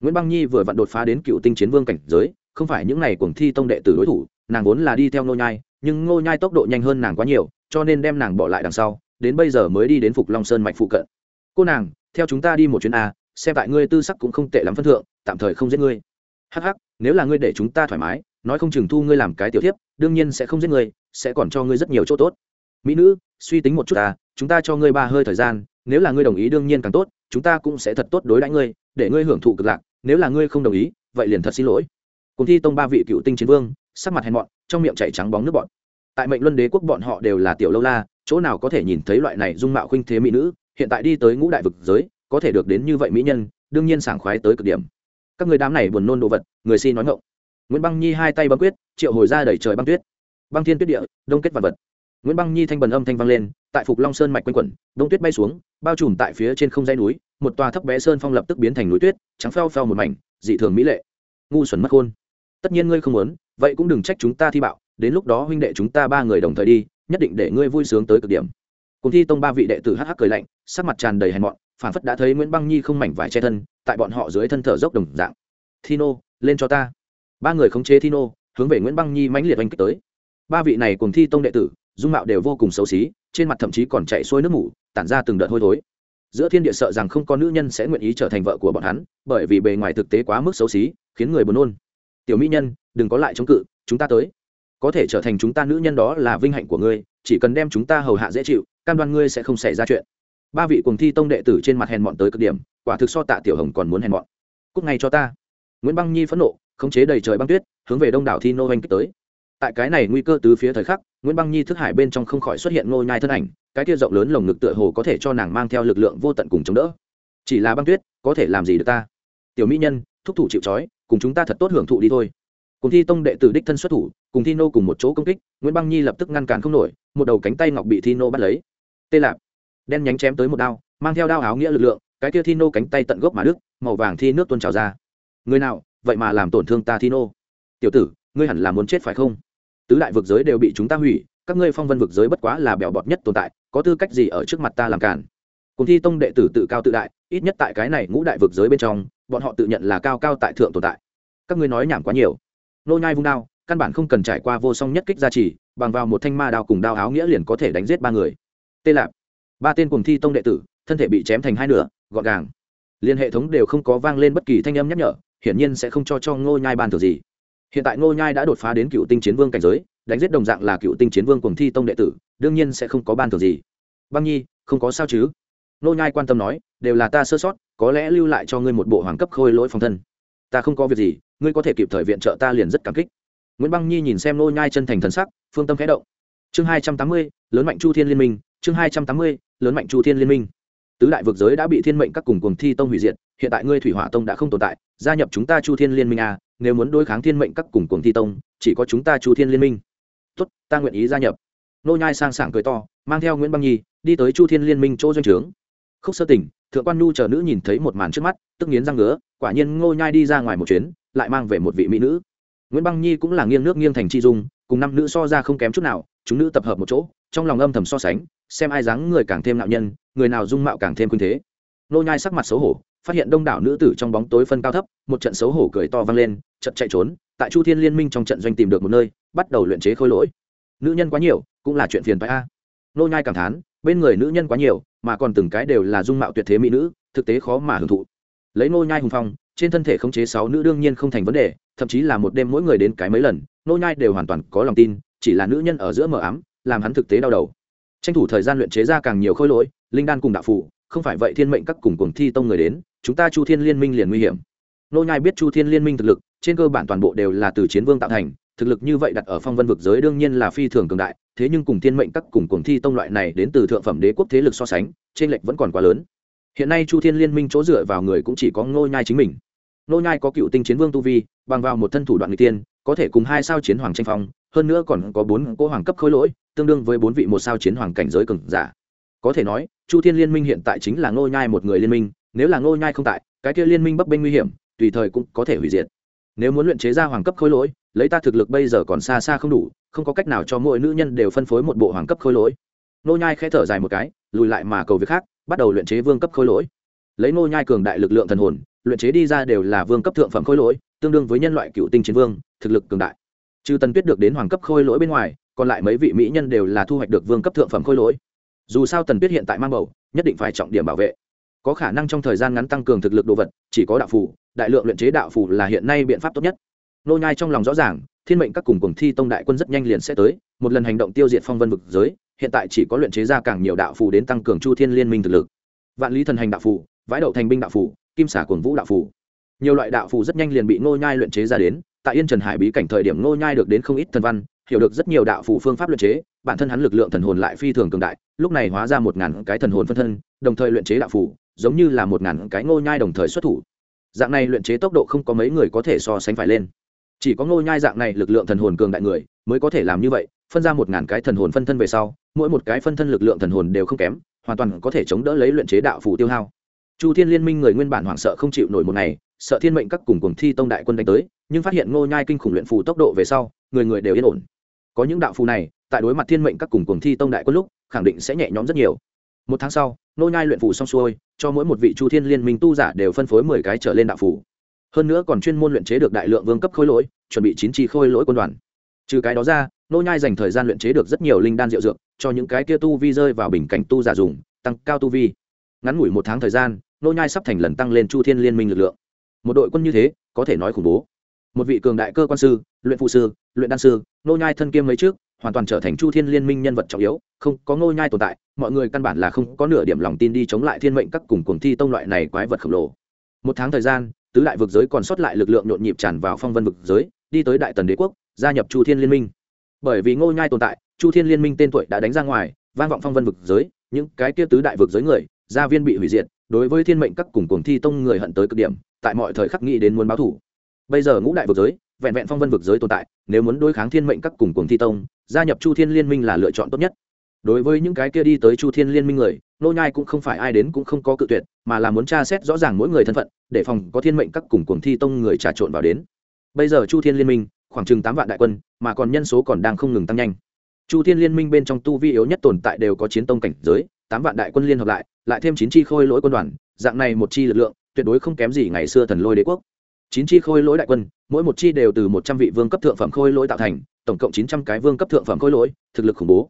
Nguyễn băng nhi vừa vặn đột phá đến cựu tinh chiến vương cảnh giới, không phải những n à y cuồng thi tông đệ tử đối thủ, nàng vốn là đi theo ngô nhai, nhưng ngô nhai tốc độ nhanh hơn nàng quá nhiều, cho nên đem nàng bỏ lại đằng sau, đến bây giờ mới đi đến phục long sơn mạch phụ cận. Cô nàng, theo chúng ta đi một chuyến a xem tại ngươi tư sắc cũng không tệ lắm phân thượng, tạm thời không giết ngươi. Hắc hắc, nếu là ngươi để chúng ta thoải mái, nói không chừng thu ngươi làm cái tiểu thiếp, đương nhiên sẽ không giết ngươi, sẽ còn cho ngươi rất nhiều chỗ tốt. Mỹ nữ, suy tính một chút ta chúng ta cho ngươi ba hơi thời gian, nếu là ngươi đồng ý đương nhiên càng tốt, chúng ta cũng sẽ thật tốt đối đãi ngươi, để ngươi hưởng thụ cực lạc, nếu là ngươi không đồng ý, vậy liền thật xin lỗi. Cùng thi tông ba vị cựu tinh chiến vương, sắc mặt hèn mọn, trong miệng chảy trắng bóng nước bọn. Tại mệnh luân đế quốc bọn họ đều là tiểu lâu la, chỗ nào có thể nhìn thấy loại này dung mạo khuynh thế mỹ nữ, hiện tại đi tới ngũ đại vực giới có thể được đến như vậy mỹ nhân, đương nhiên sảng khoái tới cực điểm. Các người đám này buồn nôn đồ vật, người si nói ngộng nguyễn băng nhi hai tay băng quyết, triệu hồi ra đẩy trời băng tuyết. Băng thiên tuyết địa, đông kết vật vật. Nguyễn băng nhi thanh bần âm thanh vang lên, tại phục long sơn mạch quanh quẩn, đông tuyết bay xuống, bao trùm tại phía trên không dây núi, một tòa thấp bé sơn phong lập tức biến thành núi tuyết, trắng phèo phèo một mảnh, dị thường mỹ lệ. Ngu xuẩn mất khôn. Tất nhiên ngươi không muốn, vậy cũng đừng trách chúng ta thi bạo, đến lúc đó huynh đệ chúng ta ba người đồng thời đi, nhất định để ngươi vui sướng tới cực điểm. Cùng thi tông ba vị đệ tử hh cười lạnh, sắc mặt tràn đầy hèn mọn phản phất đã thấy nguyễn băng nhi không mảnh vải che thân, tại bọn họ dưới thân thở dốc đồng dạng. Thino, lên cho ta. Ba người khống chế thino, hướng về nguyễn băng nhi mãnh liệt oanh kích tới. Ba vị này cùng thi tông đệ tử, dung mạo đều vô cùng xấu xí, trên mặt thậm chí còn chạy xuôi nước mủ, tản ra từng đợt hôi thối. Giữa thiên địa sợ rằng không có nữ nhân sẽ nguyện ý trở thành vợ của bọn hắn, bởi vì bề ngoài thực tế quá mức xấu xí, khiến người buồn nôn. Tiểu mỹ nhân, đừng có lại chống cự, chúng ta tới. Có thể trở thành chúng ta nữ nhân đó là vinh hạnh của ngươi, chỉ cần đem chúng ta hầu hạ dễ chịu, cam đoan ngươi sẽ không xảy ra chuyện ba vị cùng thi tông đệ tử trên mặt hèn mọn tới cực điểm, quả thực so tạ tiểu hồng còn muốn hèn mọn. Cúc ngay cho ta. Nguyễn băng nhi phẫn nộ, khống chế đầy trời băng tuyết, hướng về đông đảo thi nô oanh kích tới. Tại cái này nguy cơ từ phía thời khắc, nguyễn băng nhi thức hải bên trong không khỏi xuất hiện ngôi nhai thân ảnh, cái kia rộng lớn lồng ngực tựa hồ có thể cho nàng mang theo lực lượng vô tận cùng chống đỡ. Chỉ là băng tuyết, có thể làm gì được ta? Tiểu mỹ nhân, thúc thủ chịu trói, cùng chúng ta thật tốt hưởng thụ đi thôi. Cùng thi tông đệ tử đích thân xuất thủ, cùng thi nô cùng một chỗ công kích, nguyễn băng nhi lập tức ngăn cản không nổi, một đầu cánh tay ngọc bị thi nô bắt lấy. Tê lạp đen nhánh chém tới một đao, mang theo đao áo nghĩa lực lượng, cái kia thi nô cánh tay tận gốc mà đức màu vàng thi nước tuôn trào ra. Người nào, vậy mà làm tổn thương ta thi nô tiểu tử, ngươi hẳn là muốn chết phải không? Tứ đại vực giới đều bị chúng ta hủy, các ngươi phong vân vực giới bất quá là bèo bọt nhất tồn tại, có tư cách gì ở trước mặt ta làm cản? Cùng thi tông đệ tử tự cao tự đại, ít nhất tại cái này ngũ đại vực giới bên trong, bọn họ tự nhận là cao cao tại thượng tồn tại. Các ngươi nói nhảm quá nhiều. Nô nhai vung đao, căn bản không cần trải qua vô song nhất kích gia trì, bằng vào một thanh ma đao cùng đao áo nghĩa liền có thể đánh giết ba người. Tê lạp ba tên cùng thi tông đệ tử, thân thể bị chém thành hai nửa, gọn gàng. Liên hệ thống đều không có vang lên bất kỳ thanh âm nhắc nhở, hiển nhiên sẽ không cho cho ngô nhai ban thưởng gì. Hiện tại ngô nhai đã đột phá đến cựu tinh chiến vương cảnh giới, đánh giết đồng dạng là cựu tinh chiến vương cùng thi tông đệ tử, đương nhiên sẽ không có ban thưởng gì. Băng nhi, không có sao chứ? Ngô nhai quan tâm nói, đều là ta sơ sót, có lẽ lưu lại cho ngươi một bộ hoàng cấp khôi lỗi phòng thân. Ta không có việc gì, ngươi có thể kịp thời viện trợ ta liền rất cảm kích. Nguyễn băng nhi nhìn xem ngô nhai chân thành thần sắc, phương tâm khẽ động. Chương hai trăm tám mươi, lớn mạnh chu thiên liên minh chương hai trăm tám mươi, lớn mạnh chu thiên liên minh. Tứ đại vực giới đã bị thiên mệnh các cùng cùng thi tông hủy diệt, hiện tại ngươi thủy hỏa tông đã không tồn tại, gia nhập chúng ta chu thiên liên minh à nếu muốn đối kháng thiên mệnh các cùng cùng thi tông, chỉ có chúng ta chu thiên liên minh. Tốt, ta nguyện ý gia nhập. Nô nhai sang sảng cười to, mang theo nguyễn băng nhi, đi tới chu thiên liên minh chỗ doanh trướng. Khúc sơ tỉnh, thượng quan nu chờ nữ nhìn thấy một màn trước mắt, tức nghiến răng ngứa, quả nhiên ngô nhai đi ra ngoài một chuyến, lại mang về một vị mỹ nữ. Nguyễn băng nhi cũng là nghiêng nước nghiêng thành chi dung cùng năm nữ so ra không kém chút nào, chúng nữ tập hợp một chỗ, trong lòng âm thầm so sánh, xem ai dáng người càng thêm nạo nhân, người nào dung mạo càng thêm quyên thế. Nô nhai sắc mặt xấu hổ, phát hiện đông đảo nữ tử trong bóng tối phân cao thấp, một trận xấu hổ cười to vang lên trận chạy trốn, tại chu thiên liên minh trong trận doanh tìm được một nơi, bắt đầu luyện chế khôi lỗi. Nữ nhân quá nhiều, cũng là chuyện phiền phải a. Nô nhai cảm thán, bên người nữ nhân quá nhiều, mà còn từng cái đều là dung mạo tuyệt thế mỹ nữ, thực tế khó mà hưởng thụ. Lấy nô nhai hùng phong trên thân thể khống chế sáu nữ đương nhiên không thành vấn đề, thậm chí là một đêm mỗi người đến cái mấy lần, nô nhai đều hoàn toàn có lòng tin, chỉ là nữ nhân ở giữa mờ ám, làm hắn thực tế đau đầu. Tranh thủ thời gian luyện chế ra càng nhiều khôi lỗi, linh đan cùng đạo phụ không phải vậy thiên mệnh các cùng cuồng thi tông người đến, chúng ta chu thiên liên minh liền nguy hiểm. Nô nhai biết chu thiên liên minh thực lực, trên cơ bản toàn bộ đều là từ chiến vương tạo thành, thực lực như vậy đặt ở phong vân vực giới đương nhiên là phi thường cường đại, thế nhưng cùng thiên mệnh các cùng cuồng thi tông loại này đến từ thượng phẩm đế quốc thế lực so sánh trên lệch vẫn còn quá lớn. Hiện nay chu thiên liên minh chỗ dựa vào người cũng chỉ có ngô nhai chính mình. Nô nhai có cựu tinh chiến vương tu vi, bằng vào một thân thủ đoạn người tiên có thể cùng hai sao chiến hoàng tranh phong, hơn nữa còn có bốn cỗ hoàng cấp khối lỗi, tương đương với bốn vị một sao chiến hoàng cảnh giới cường giả. Có thể nói, chu thiên liên minh hiện tại chính là ngô nhai một người liên minh, nếu là ngô nhai không tại, cái kia liên minh bấp bênh nguy hiểm, tùy thời cũng có thể hủy diệt. Nếu muốn luyện chế ra hoàng cấp khối lỗi, lấy ta thực lực bây giờ còn xa xa không đủ, không có cách nào cho mỗi nữ nhân đều phân phối một bộ hoàng cấp khối lỗi. Nô nhai khẽ thở dài một cái, lùi lại mà cầu việc khác, bắt đầu luyện chế vương cấp khối lỗi. Lấy nô nhai cường đại lực lượng thần hồn luyện chế đi ra đều là vương cấp thượng phẩm khôi lỗi, tương đương với nhân loại cựu tinh chiến vương, thực lực cường đại. Trừ tần tuyết được đến hoàng cấp khôi lỗi bên ngoài, còn lại mấy vị mỹ nhân đều là thu hoạch được vương cấp thượng phẩm khôi lỗi. Dù sao tần tuyết hiện tại mang bầu, nhất định phải trọng điểm bảo vệ. Có khả năng trong thời gian ngắn tăng cường thực lực đồ vật, chỉ có đạo phù, đại lượng luyện chế đạo phù là hiện nay biện pháp tốt nhất. Nô nhai trong lòng rõ ràng, thiên mệnh các cùng cùng thi tông đại quân rất nhanh liền sẽ tới, một lần hành động tiêu diệt phong vân vực giới, hiện tại chỉ có luyện chế ra càng nhiều đạo phù đến tăng cường chu thiên liên minh thực lực. Vạn lý thần hành đạo phù, vãi đậu thành binh đạo phù kim xả cuồng vũ đạo phù. Nhiều loại đạo phù rất nhanh liền bị Ngô nhai luyện chế ra đến, tại yên trần hải bí cảnh thời điểm Ngô nhai được đến không ít thần văn, hiểu được rất nhiều đạo phù phương pháp luyện chế, bản thân hắn lực lượng thần hồn lại phi thường cường đại, lúc này hóa ra một ngàn cái thần hồn phân thân, đồng thời luyện chế đạo phù, giống như là một ngàn cái Ngô nhai đồng thời xuất thủ. Dạng này luyện chế tốc độ không có mấy người có thể so sánh phải lên. Chỉ có ngô nhai dạng này lực lượng thần hồn cường đại người, mới có thể làm như vậy, phân ra một ngàn cái thần hồn phân thân về sau, mỗi một cái phân thân lực lượng thần hồn đều không kém, hoàn toàn có thể chống đỡ lấy luyện chế đạo phù tiêu hao chu thiên liên minh người nguyên bản hoảng sợ không chịu nổi một ngày, sợ thiên mệnh các cùng cùng thi tông đại quân đánh tới, nhưng phát hiện ngô nhai kinh khủng luyện phù tốc độ về sau, người người đều yên ổn. Có những đạo phù này, tại đối mặt thiên mệnh các cùng cùng thi tông đại quân lúc, khẳng định sẽ nhẹ nhõm rất nhiều. Một tháng sau, ngô nhai luyện phù xong xuôi, cho mỗi một vị chu thiên liên minh tu giả đều phân phối mười cái trở lên đạo phù. Hơn nữa còn chuyên môn luyện chế được đại lượng vương cấp khối lỗi, chuẩn bị chín chi khôi lỗi quân đoàn. Trừ cái đó ra nô nhai dành thời gian luyện chế được rất nhiều linh đan diệu dược, cho những cái kia tu vi rơi vào bình cảnh tu giả dùng, tăng cao tu vi. Ngắn ngủi một tháng thời gian nô nhai sắp thành lần tăng lên chu thiên liên minh lực lượng. Một đội quân như thế, có thể nói khủng bố. Một vị cường đại cơ quan sư, luyện phụ sư, luyện đan sư, nô nhai thân kiêm mấy trước, hoàn toàn trở thành chu thiên liên minh nhân vật trọng yếu, không có nô nhai tồn tại, mọi người căn bản là không có nửa điểm lòng tin đi chống lại thiên mệnh các cùng cuồng thi tông loại này quái vật khổng lồ. Một tháng thời gian, tứ đại vực giới còn sót lại lực lượng nhộn nhịp tràn vào phong vân vực giới, đi tới đại tần đế quốc, gia nhập chu thiên liên minh. Bởi vì ngô nhai tồn tại, chu thiên liên minh tên tuổi đã đánh ra ngoài, vang vọng phong vân vực giới, những cái kia tứ đại vực giới người, gia viên bị hủy diệt đối với thiên mệnh các cùng cuồng thi tông người hận tới cực điểm, tại mọi thời khắc nghĩ đến muốn báo thù bây giờ ngũ đại vực giới, vẹn vẹn phong vân vực giới tồn tại, nếu muốn đối kháng thiên mệnh các cùng cuồng thi tông, gia nhập chu thiên liên minh là lựa chọn tốt nhất. Đối với những cái kia đi tới chu thiên liên minh người, nô nhai cũng không phải ai đến cũng không có cự tuyệt, mà là muốn tra xét rõ ràng mỗi người thân phận, để phòng có thiên mệnh các cùng cuồng thi tông người trà trộn vào đến. Bây giờ chu thiên liên minh, khoảng chừng tám vạn đại quân, mà còn nhân số còn đang không ngừng tăng nhanh. Chu thiên liên minh bên trong tu vi yếu nhất tồn tại đều có chiến tông cảnh giới tám vạn đại quân liên hợp lại lại thêm chín chi khôi lỗi quân đoàn, dạng này một chi lực lượng, tuyệt đối không kém gì ngày xưa thần lôi đế quốc. Chín chi khôi lỗi đại quân, mỗi một chi đều từ một trăm vị vương cấp thượng phẩm khôi lỗi tạo thành, tổng cộng chín trăm cái vương cấp thượng phẩm khôi lỗi, thực lực khủng bố.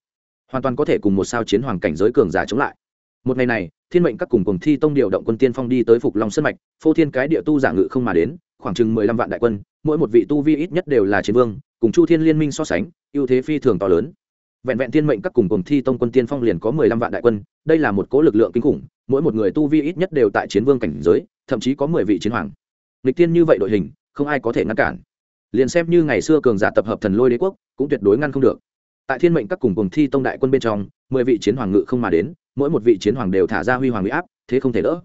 Hoàn toàn có thể cùng một sao chiến hoàng cảnh giới cường giả chống lại. Một ngày này, thiên mệnh các cùng cùng thi tông điều động quân tiên phong đi tới phục long sân mạch, phô thiên cái địa tu giả ngự không mà đến, khoảng chừng mười lăm vạn đại quân, mỗi một vị tu vi ít nhất đều là chiến vương, cùng chu thiên liên minh so sánh, ưu thế phi thường to lớn vẹn vẹn thiên mệnh các cùng cùng thi tông quân tiên phong liền có mười lăm vạn đại quân, đây là một cố lực lượng kinh khủng, mỗi một người tu vi ít nhất đều tại chiến vương cảnh giới, thậm chí có mười vị chiến hoàng. Lịch tiên như vậy đội hình, không ai có thể ngăn cản. Liền xem như ngày xưa cường giả tập hợp thần lôi đế quốc, cũng tuyệt đối ngăn không được. Tại thiên mệnh các cùng cùng thi tông đại quân bên trong, mười vị chiến hoàng ngự không mà đến, mỗi một vị chiến hoàng đều thả ra huy hoàng huy áp, thế không thể đỡ.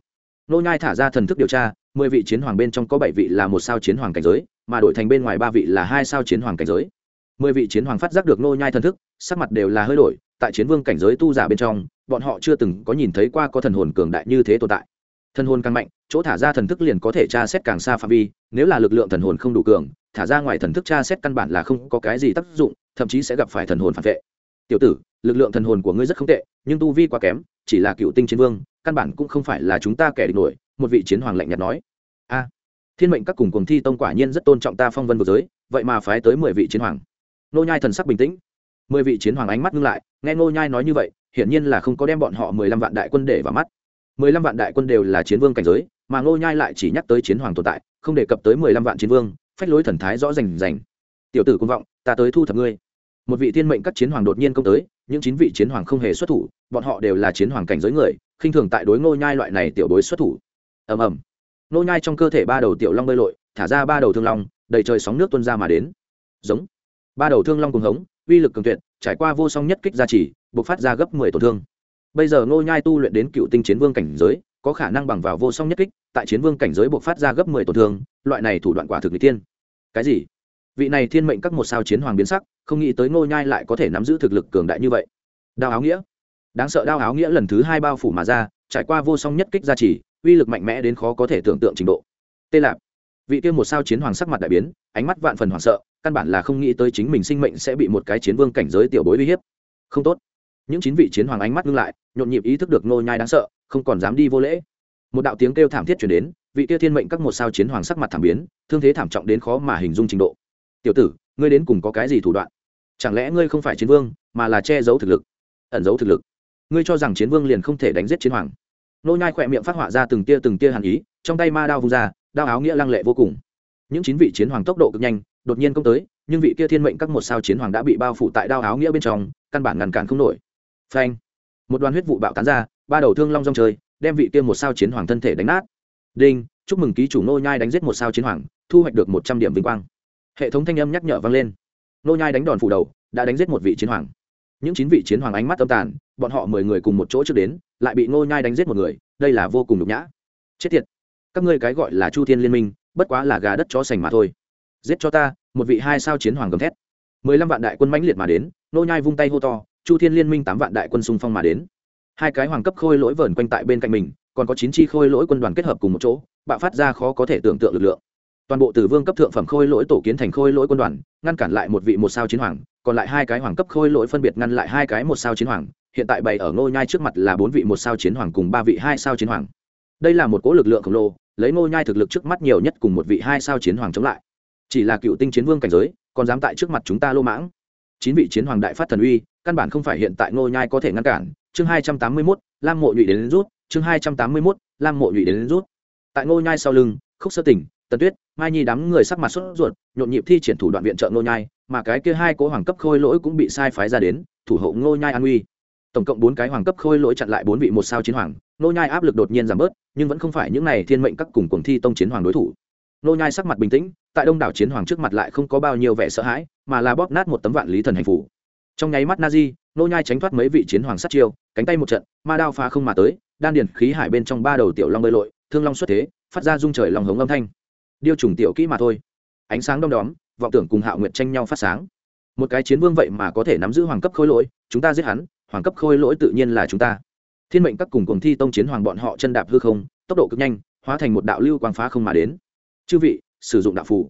Nô nhai thả ra thần thức điều tra, mười vị chiến hoàng bên trong có bảy vị là một sao chiến hoàng cảnh giới, mà đổi thành bên ngoài ba vị là hai sao chiến hoàng cảnh giới. Mười vị chiến hoàng phát giác được nô nhai thần thức sắc mặt đều là hơi đổi, tại chiến vương cảnh giới tu giả bên trong, bọn họ chưa từng có nhìn thấy qua có thần hồn cường đại như thế tồn tại. Thần hồn càng mạnh, chỗ thả ra thần thức liền có thể tra xét càng xa phạm vi, nếu là lực lượng thần hồn không đủ cường, thả ra ngoài thần thức tra xét căn bản là không có cái gì tác dụng, thậm chí sẽ gặp phải thần hồn phản vệ. Tiểu tử, lực lượng thần hồn của ngươi rất không tệ, nhưng tu vi quá kém, chỉ là cựu tinh chiến vương, căn bản cũng không phải là chúng ta kẻ địch nổi, một vị chiến hoàng lạnh nhạt nói. A, thiên mệnh các cùng cùng thi tông quả nhiên rất tôn trọng ta phong vân vô giới, vậy mà phái tới mười vị chiến hoàng. Nô nhai thần sắc bình tĩnh mười vị chiến hoàng ánh mắt ngưng lại, nghe ngô nhai nói như vậy, hiển nhiên là không có đem bọn họ mười lăm vạn đại quân để vào mắt. Mười lăm vạn đại quân đều là chiến vương cảnh giới, mà ngô nhai lại chỉ nhắc tới chiến hoàng tồn tại, không đề cập tới mười lăm vạn chiến vương, phách lối thần thái rõ rành rành. Tiểu tử cung vọng, ta tới thu thập ngươi. Một vị thiên mệnh các chiến hoàng đột nhiên công tới, những chín vị chiến hoàng không hề xuất thủ, bọn họ đều là chiến hoàng cảnh giới người, khinh thường tại đối ngô nhai loại này tiểu đối xuất thủ. Ầm ầm. Ngô nhai trong cơ thể ba đầu tiểu long bơi lội, thả ra ba đầu thương long, đầy trời sóng nước tuôn ra mà đến. Giống. Ba đầu thương long cùng hống uy lực cường tuyệt, trải qua vô song nhất kích gia trì buộc phát ra gấp mười tổn thương. Bây giờ ngô nhai tu luyện đến cựu tinh chiến vương cảnh giới, có khả năng bằng vào vô song nhất kích, tại chiến vương cảnh giới buộc phát ra gấp mười tổn thương, loại này thủ đoạn quả thực n tiên cái gì? Vị này thiên mệnh các một sao chiến hoàng biến sắc, không nghĩ tới ngô nhai lại có thể nắm giữ thực lực cường đại như vậy. Đao áo nghĩa. Đáng sợ đao áo nghĩa lần thứ hai bao phủ mà ra, trải qua vô song nhất kích gia trì, uy lực mạnh mẽ đến khó có thể tưởng tượng trình độ. Tê lạp. Vị kia một sao chiến hoàng sắc mặt đại biến, ánh mắt vạn phần hoảng sợ căn bản là không nghĩ tới chính mình sinh mệnh sẽ bị một cái chiến vương cảnh giới tiểu bối uy hiếp. Không tốt. Những chín vị chiến hoàng ánh mắt ngưng lại, nhộn nhịp ý thức được nô nhai đáng sợ, không còn dám đi vô lễ. Một đạo tiếng kêu thảm thiết truyền đến, vị kia thiên mệnh các một sao chiến hoàng sắc mặt thảm biến, thương thế thảm trọng đến khó mà hình dung trình độ. Tiểu tử, ngươi đến cùng có cái gì thủ đoạn? Chẳng lẽ ngươi không phải chiến vương, mà là che giấu thực lực? Ẩn giấu thực lực? Ngươi cho rằng chiến vương liền không thể đánh giết chiến hoàng? Nô nhai khỏe miệng phát họa ra từng tia từng tia hàn ý, trong tay ma đao vung ra, đao áo nghĩa lăng lệ vô cùng. Những chín vị chiến hoàng tốc độ cực nhanh đột nhiên công tới nhưng vị kia thiên mệnh các một sao chiến hoàng đã bị bao phủ tại đao áo nghĩa bên trong căn bản ngăn cản không nổi. Phanh! Một đoàn huyết vụ bạo tán ra ba đầu thương long rong trời, đem vị kia một sao chiến hoàng thân thể đánh nát. Đinh! Chúc mừng ký chủ nô nhai đánh giết một sao chiến hoàng thu hoạch được một trăm điểm vinh quang. Hệ thống thanh âm nhắc nhở vang lên. Nô nhai đánh đòn phủ đầu đã đánh giết một vị chiến hoàng. Những chín vị chiến hoàng ánh mắt âm tàn bọn họ mười người cùng một chỗ trước đến lại bị nô nhai đánh giết một người đây là vô cùng nhục nhã. Chết tiệt! Các ngươi cái gọi là chu thiên liên minh bất quá là gà đất chó sành mà thôi giết cho ta, một vị hai sao chiến hoàng gầm thét. Mười lăm vạn đại quân mãnh liệt mà đến, nô nhai vung tay hô to, chu thiên liên minh tám vạn đại quân xung phong mà đến. Hai cái hoàng cấp khôi lỗi vờn quanh tại bên cạnh mình, còn có chín chi khôi lỗi quân đoàn kết hợp cùng một chỗ, bạo phát ra khó có thể tưởng tượng lực lượng. Toàn bộ tử vương cấp thượng phẩm khôi lỗi tổ kiến thành khôi lỗi quân đoàn, ngăn cản lại một vị một sao chiến hoàng, còn lại hai cái hoàng cấp khôi lỗi phân biệt ngăn lại hai cái một sao chiến hoàng, hiện tại bày ở ngô nhai trước mặt là bốn vị một sao chiến hoàng cùng ba vị hai sao chiến hoàng. Đây là một cỗ lực lượng khổng lồ, lấy ngô nhai thực lực trước mắt nhiều nhất cùng một vị hai sao chiến hoàng chống lại chỉ là cựu tinh chiến vương cảnh giới còn dám tại trước mặt chúng ta lô mãng. Chín vị chiến hoàng đại phát thần uy căn bản không phải hiện tại ngô nhai có thể ngăn cản. Chương hai trăm tám mươi 281, lam mộ nhụy đến, đến rút. Chương hai trăm tám mươi 281, lam mộ nhụy đến, đến rút. Tại ngô nhai sau lưng khúc sơ tỉnh tần tuyết mai nhi đám người sắc mặt sốt ruột nhộn nhịp thi triển thủ đoạn viện trợ ngô nhai mà cái kia hai cố hoàng cấp khôi lỗi cũng bị sai phái ra đến thủ hộ ngô nhai an uy. Tổng cộng bốn cái hoàng cấp khôi lỗi chặn lại bốn vị một sao chiến hoàng ngô nhai áp lực đột nhiên giảm bớt nhưng vẫn không phải những này thiên mệnh các cùng cuồng thi tông chiến hoàng đối thủ. Nô nhai sắc mặt bình tĩnh, tại đông đảo chiến hoàng trước mặt lại không có bao nhiêu vẻ sợ hãi, mà là bóp nát một tấm vạn lý thần hành phủ. Trong nháy mắt nazi, nô nhai tránh thoát mấy vị chiến hoàng sát chiêu, cánh tay một trận, ma đao phá không mà tới, đan điền khí hải bên trong ba đầu tiểu long bơi lội, thương long xuất thế, phát ra rung trời lòng hống âm thanh. Điêu trùng tiểu kỹ mà thôi. Ánh sáng đông đóm, vọng tưởng cùng hạo nguyệt tranh nhau phát sáng. Một cái chiến vương vậy mà có thể nắm giữ hoàng cấp khôi lỗi, chúng ta giết hắn, hoàng cấp khôi lỗi tự nhiên là chúng ta. Thiên mệnh các cùng cùng thi tông chiến hoàng bọn họ chân đạp hư không, tốc độ cực nhanh, hóa thành một đạo lưu quang phá không mà đến chư vị, sử dụng đạo phủ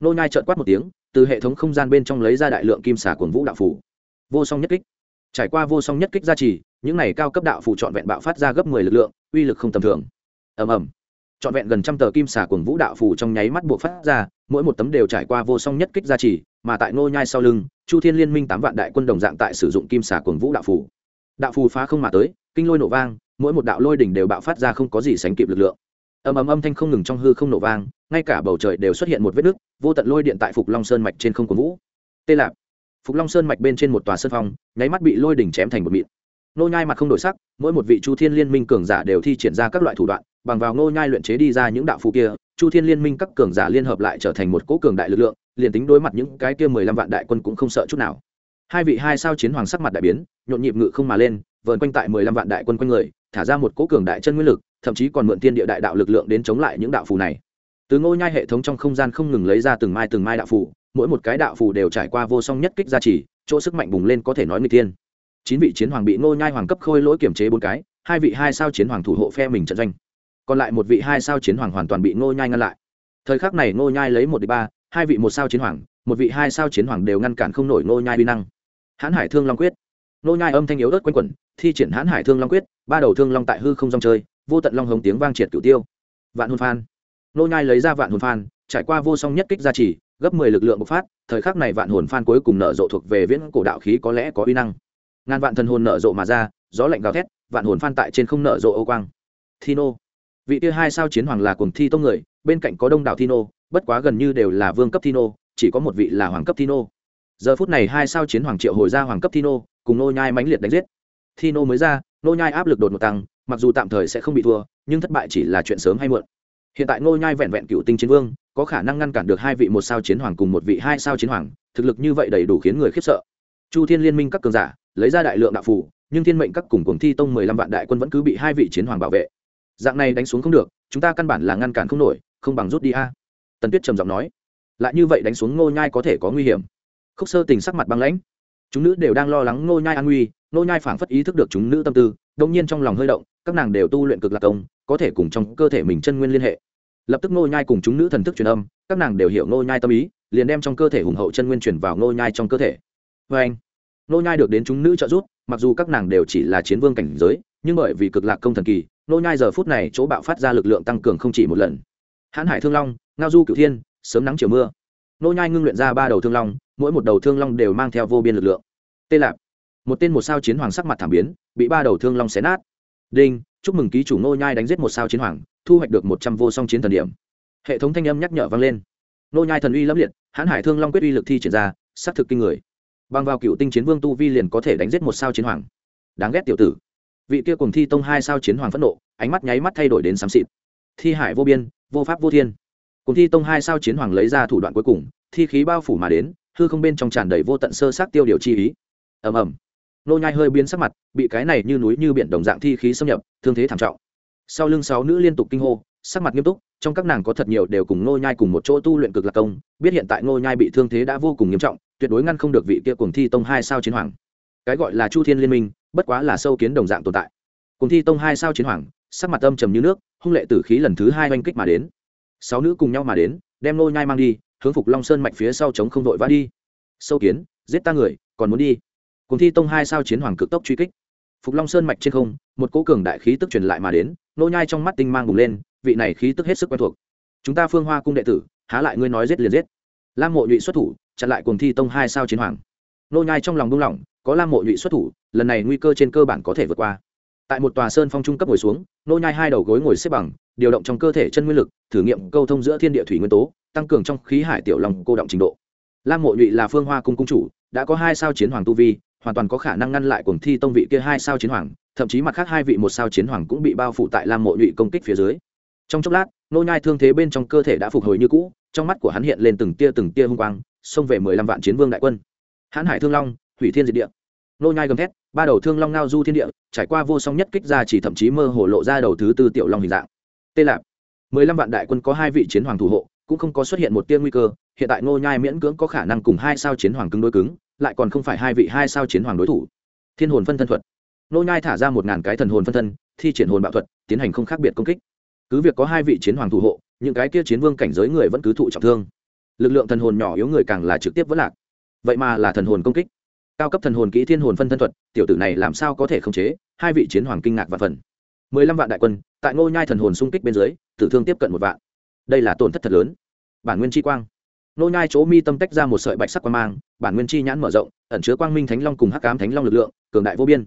nô nhai trợn quát một tiếng, từ hệ thống không gian bên trong lấy ra đại lượng kim xà cuồng vũ đạo phủ vô song nhất kích. Trải qua vô song nhất kích gia trì, những này cao cấp đạo phủ trọn vẹn bạo phát ra gấp mười lực lượng, uy lực không tầm thường. Ầm ầm. Trọn vẹn gần trăm tờ kim xà cuồng vũ đạo phủ trong nháy mắt buộc phát ra, mỗi một tấm đều trải qua vô song nhất kích gia trì, mà tại nô nhai sau lưng, chu thiên liên minh tám vạn đại quân đồng dạng tại sử dụng kim xà cuồng vũ đạo phủ đạo phù phá không mà tới, kinh lôi nổ vang, mỗi một đạo lôi đỉnh đều bạo phát ra không có gì sánh kịp lực lượng. Ầm ầm âm thanh không ngừng trong hư không nổ vang ngay cả bầu trời đều xuất hiện một vết nứt, vô tận lôi điện tại phục long sơn mạch trên không cổ vũ. Tê lạp. Phục long sơn mạch bên trên một tòa sơn phong, nháy mắt bị lôi đỉnh chém thành một mịn. Nô nhai mặt không đổi sắc, mỗi một vị chu thiên liên minh cường giả đều thi triển ra các loại thủ đoạn, bằng vào nô nhai luyện chế đi ra những đạo phù kia, chu thiên liên minh các cường giả liên hợp lại trở thành một cỗ cường đại lực lượng, liền tính đối mặt những cái kia mười lăm vạn đại quân cũng không sợ chút nào. Hai vị hai sao chiến hoàng sắc mặt đại biến, nhộn nhịp ngự không mà lên, vờn quanh tại mười lăm vạn đại quân quanh người, thả ra một cỗ cường đại chân nguyên lực, thậm chí còn mượn thiên địa đại đạo lực lượng đến chống lại những đạo phù này từ ngôi nhai hệ thống trong không gian không ngừng lấy ra từng mai từng mai đạo phù, mỗi một cái đạo phù đều trải qua vô song nhất kích gia trì, chỗ sức mạnh bùng lên có thể nói người tiên chín vị chiến hoàng bị ngôi nhai hoàng cấp khôi lỗi kiểm chế bốn cái, hai vị hai sao chiến hoàng thủ hộ phe mình trận doanh. Còn lại một vị hai sao chiến hoàng hoàn toàn bị ngôi nhai ngăn lại. Thời khắc này ngôi nhai lấy một đi ba, hai vị một sao chiến hoàng, một vị hai sao chiến hoàng đều ngăn cản không nổi ngôi nhai vi năng. Hãn hải thương long quyết. Ngôi nhai âm thanh yếu ớt quanh quẩn, thi triển hãn hải thương long quyết, ba đầu thương long tại hư không rong chơi, vô tận long hồng tiếng vang triệt cửu tiêu. Vạn hồn phan nô nhai lấy ra vạn hồn phan, trải qua vô song nhất kích gia trì, gấp mười lực lượng bộc phát, thời khắc này vạn hồn phan cuối cùng nở rộ thuộc về viễn cổ đạo khí có lẽ có uy năng. Ngàn vạn thần hồn nở rộ mà ra, gió lạnh gào thét, vạn hồn phan tại trên không nở rộ ô quang. Thino. Vị kia hai sao chiến hoàng là cùng thi tông người, bên cạnh có đông đảo thino, bất quá gần như đều là vương cấp thino, chỉ có một vị là hoàng cấp thino. Giờ phút này hai sao chiến hoàng triệu hồi ra hoàng cấp thino, cùng nô nhai mãnh liệt đánh giết. Thino mới ra, nô nhai áp lực đột ngột tăng, mặc dù tạm thời sẽ không bị thua, nhưng thất bại chỉ là chuyện sớm hay muộn hiện tại ngô nhai vẹn vẹn cựu tinh chiến vương, có khả năng ngăn cản được hai vị một sao chiến hoàng cùng một vị hai sao chiến hoàng, thực lực như vậy đầy đủ khiến người khiếp sợ. Chu thiên liên minh các cường giả, lấy ra đại lượng đạo phủ nhưng thiên mệnh các cùng cuồng thi tông mười lăm vạn đại quân vẫn cứ bị hai vị chiến hoàng bảo vệ. Dạng này đánh xuống không được, chúng ta căn bản là ngăn cản không nổi, không bằng rút đi a. Tần tuyết trầm giọng nói. Lại như vậy đánh xuống ngô nhai có thể có nguy hiểm. Khúc sơ tình sắc mặt băng lãnh. Chúng nữ đều đang lo lắng ngô nhai an nguy, ngô nhai phảng phất ý thức được chúng nữ tâm tư đông nhiên trong lòng hơi động các nàng đều tu luyện cực lạc công có thể cùng trong cơ thể mình chân nguyên liên hệ. Lập tức ngô nhai cùng chúng nữ thần thức truyền âm, các nàng đều hiểu ngô nhai tâm ý, liền đem trong cơ thể hùng hậu chân nguyên chuyển vào ngô nhai trong cơ thể. Với anh, ngô nhai được đến chúng nữ trợ giúp, mặc dù các nàng đều chỉ là chiến vương cảnh giới, nhưng bởi vì cực lạc công thần kỳ, ngô nhai giờ phút này chỗ bạo phát ra lực lượng tăng cường không chỉ một lần. Hãn hải thương long, ngao du cửu thiên, sớm nắng chiều mưa. Ngô nhai ngưng luyện ra ba đầu thương long, mỗi một đầu thương long đều mang theo vô biên lực lượng. Tê lạp, một tên một sao chiến hoàng sắc mặt thảm biến, bị ba đầu thương long xé nát đinh, chúc mừng ký chủ ngô nhai đánh giết một sao chiến hoàng, thu hoạch được một trăm vô song chiến thần điểm. Hệ thống thanh âm nhắc nhở vang lên. Ngô nhai thần uy lẫm liệt, hãn hải thương long quyết uy lực thi triển ra, sát thực kinh người. Bằng vào cựu tinh chiến vương tu vi liền có thể đánh giết một sao chiến hoàng. Đáng ghét tiểu tử. Vị kia cùng thi tông hai sao chiến hoàng phẫn nộ, ánh mắt nháy mắt thay đổi đến xám xịt. Thi hải vô biên, vô pháp vô thiên. Cùng thi tông hai sao chiến hoàng lấy ra thủ đoạn cuối cùng, thi khí bao phủ mà đến, hư không bên trong tràn đầy vô tận sơ sát tiêu điều chi ý. Ầm ầm nô nhai hơi biến sắc mặt, bị cái này như núi như biển đồng dạng thi khí xâm nhập, thương thế thảm trọng. Sau lưng sáu nữ liên tục kinh hô, sắc mặt nghiêm túc, trong các nàng có thật nhiều đều cùng nô nhai cùng một chỗ tu luyện cực lạc công, biết hiện tại nô nhai bị thương thế đã vô cùng nghiêm trọng, tuyệt đối ngăn không được vị kia cùng thi tông hai sao chiến hoàng. Cái gọi là chu thiên liên minh, bất quá là sâu kiến đồng dạng tồn tại. Cùng thi tông hai sao chiến hoàng, sắc mặt âm trầm như nước, hung lệ tử khí lần thứ hai oanh kích mà đến. Sáu nữ cùng nhau mà đến, đem nô nhai mang đi, hướng phục long sơn mạch phía sau chống không đội vã đi. Sâu kiến, giết ta người, còn muốn đi cùng thi tông hai sao chiến hoàng cực tốc truy kích. Phục long sơn mạch trên không, một cỗ cường đại khí tức truyền lại mà đến nô nhai trong mắt tinh mang bùng lên, vị này khí tức hết sức quen thuộc. Chúng ta phương hoa cung đệ tử, há lại ngươi nói giết liền giết. Lam mộ nhụy xuất thủ, chặn lại cùng thi tông hai sao chiến hoàng. Nô nhai trong lòng buông lỏng, có lam mộ nhụy xuất thủ, lần này nguy cơ trên cơ bản có thể vượt qua. Tại một tòa sơn phong trung cấp ngồi xuống nô nhai hai đầu gối ngồi xếp bằng, điều động trong cơ thể chân nguyên lực, thử nghiệm câu thông giữa thiên địa thủy nguyên tố, tăng cường trong khí hải tiểu lòng cô động trình độ. Lam mộ nhụy là phương hoa cung cung chủ, đã có hai sao chiến hoàng tu vi hoàn toàn có khả năng ngăn lại cuồng thi tông vị kia hai sao chiến hoàng, thậm chí mặt khác hai vị một sao chiến hoàng cũng bị bao phủ tại lam mộ nhụy công kích phía dưới. Trong chốc lát, nô nhai thương thế bên trong cơ thể đã phục hồi như cũ, trong mắt của hắn hiện lên từng tia từng tia hung quang, xông về mười lăm vạn chiến vương đại quân. Hãn hải thương long, hủy thiên diệt địa. Nô nhai gầm thét, ba đầu thương long ngao du thiên địa, trải qua vô song nhất kích ra chỉ thậm chí mơ hồ lộ ra đầu thứ tư tiểu long hình dạng. Tê lạp. Mười lăm vạn đại quân có hai vị chiến hoàng thủ hộ, cũng không có xuất hiện một tia nguy cơ, hiện tại nô nhai miễn cưỡng có khả năng cùng hai sao chiến hoàng cứng đối cứng lại còn không phải hai vị hai sao chiến hoàng đối thủ. Thiên hồn phân thân thuật. Nô nhai thả ra một ngàn cái thần hồn phân thân, thi triển hồn bạo thuật, tiến hành không khác biệt công kích. Cứ việc có hai vị chiến hoàng thủ hộ, những cái kia chiến vương cảnh giới người vẫn cứ thụ trọng thương. Lực lượng thần hồn nhỏ yếu người càng là trực tiếp vỡ lạc. Vậy mà là thần hồn công kích. Cao cấp thần hồn kỹ thiên hồn phân thân thuật, tiểu tử này làm sao có thể khống chế? Hai vị chiến hoàng kinh ngạc và phần. Mười lăm vạn đại quân, tại ngô nhai thần hồn xung kích bên dưới, tử thương tiếp cận một vạn. Đây là tổn thất thật lớn. Bản nguyên chi quang. Nô nhai chỗ mi tâm tách ra một sợi bạch sắc quang mang, bản nguyên chi nhãn mở rộng, ẩn chứa quang minh thánh long cùng hắc ám thánh long lực lượng, cường đại vô biên.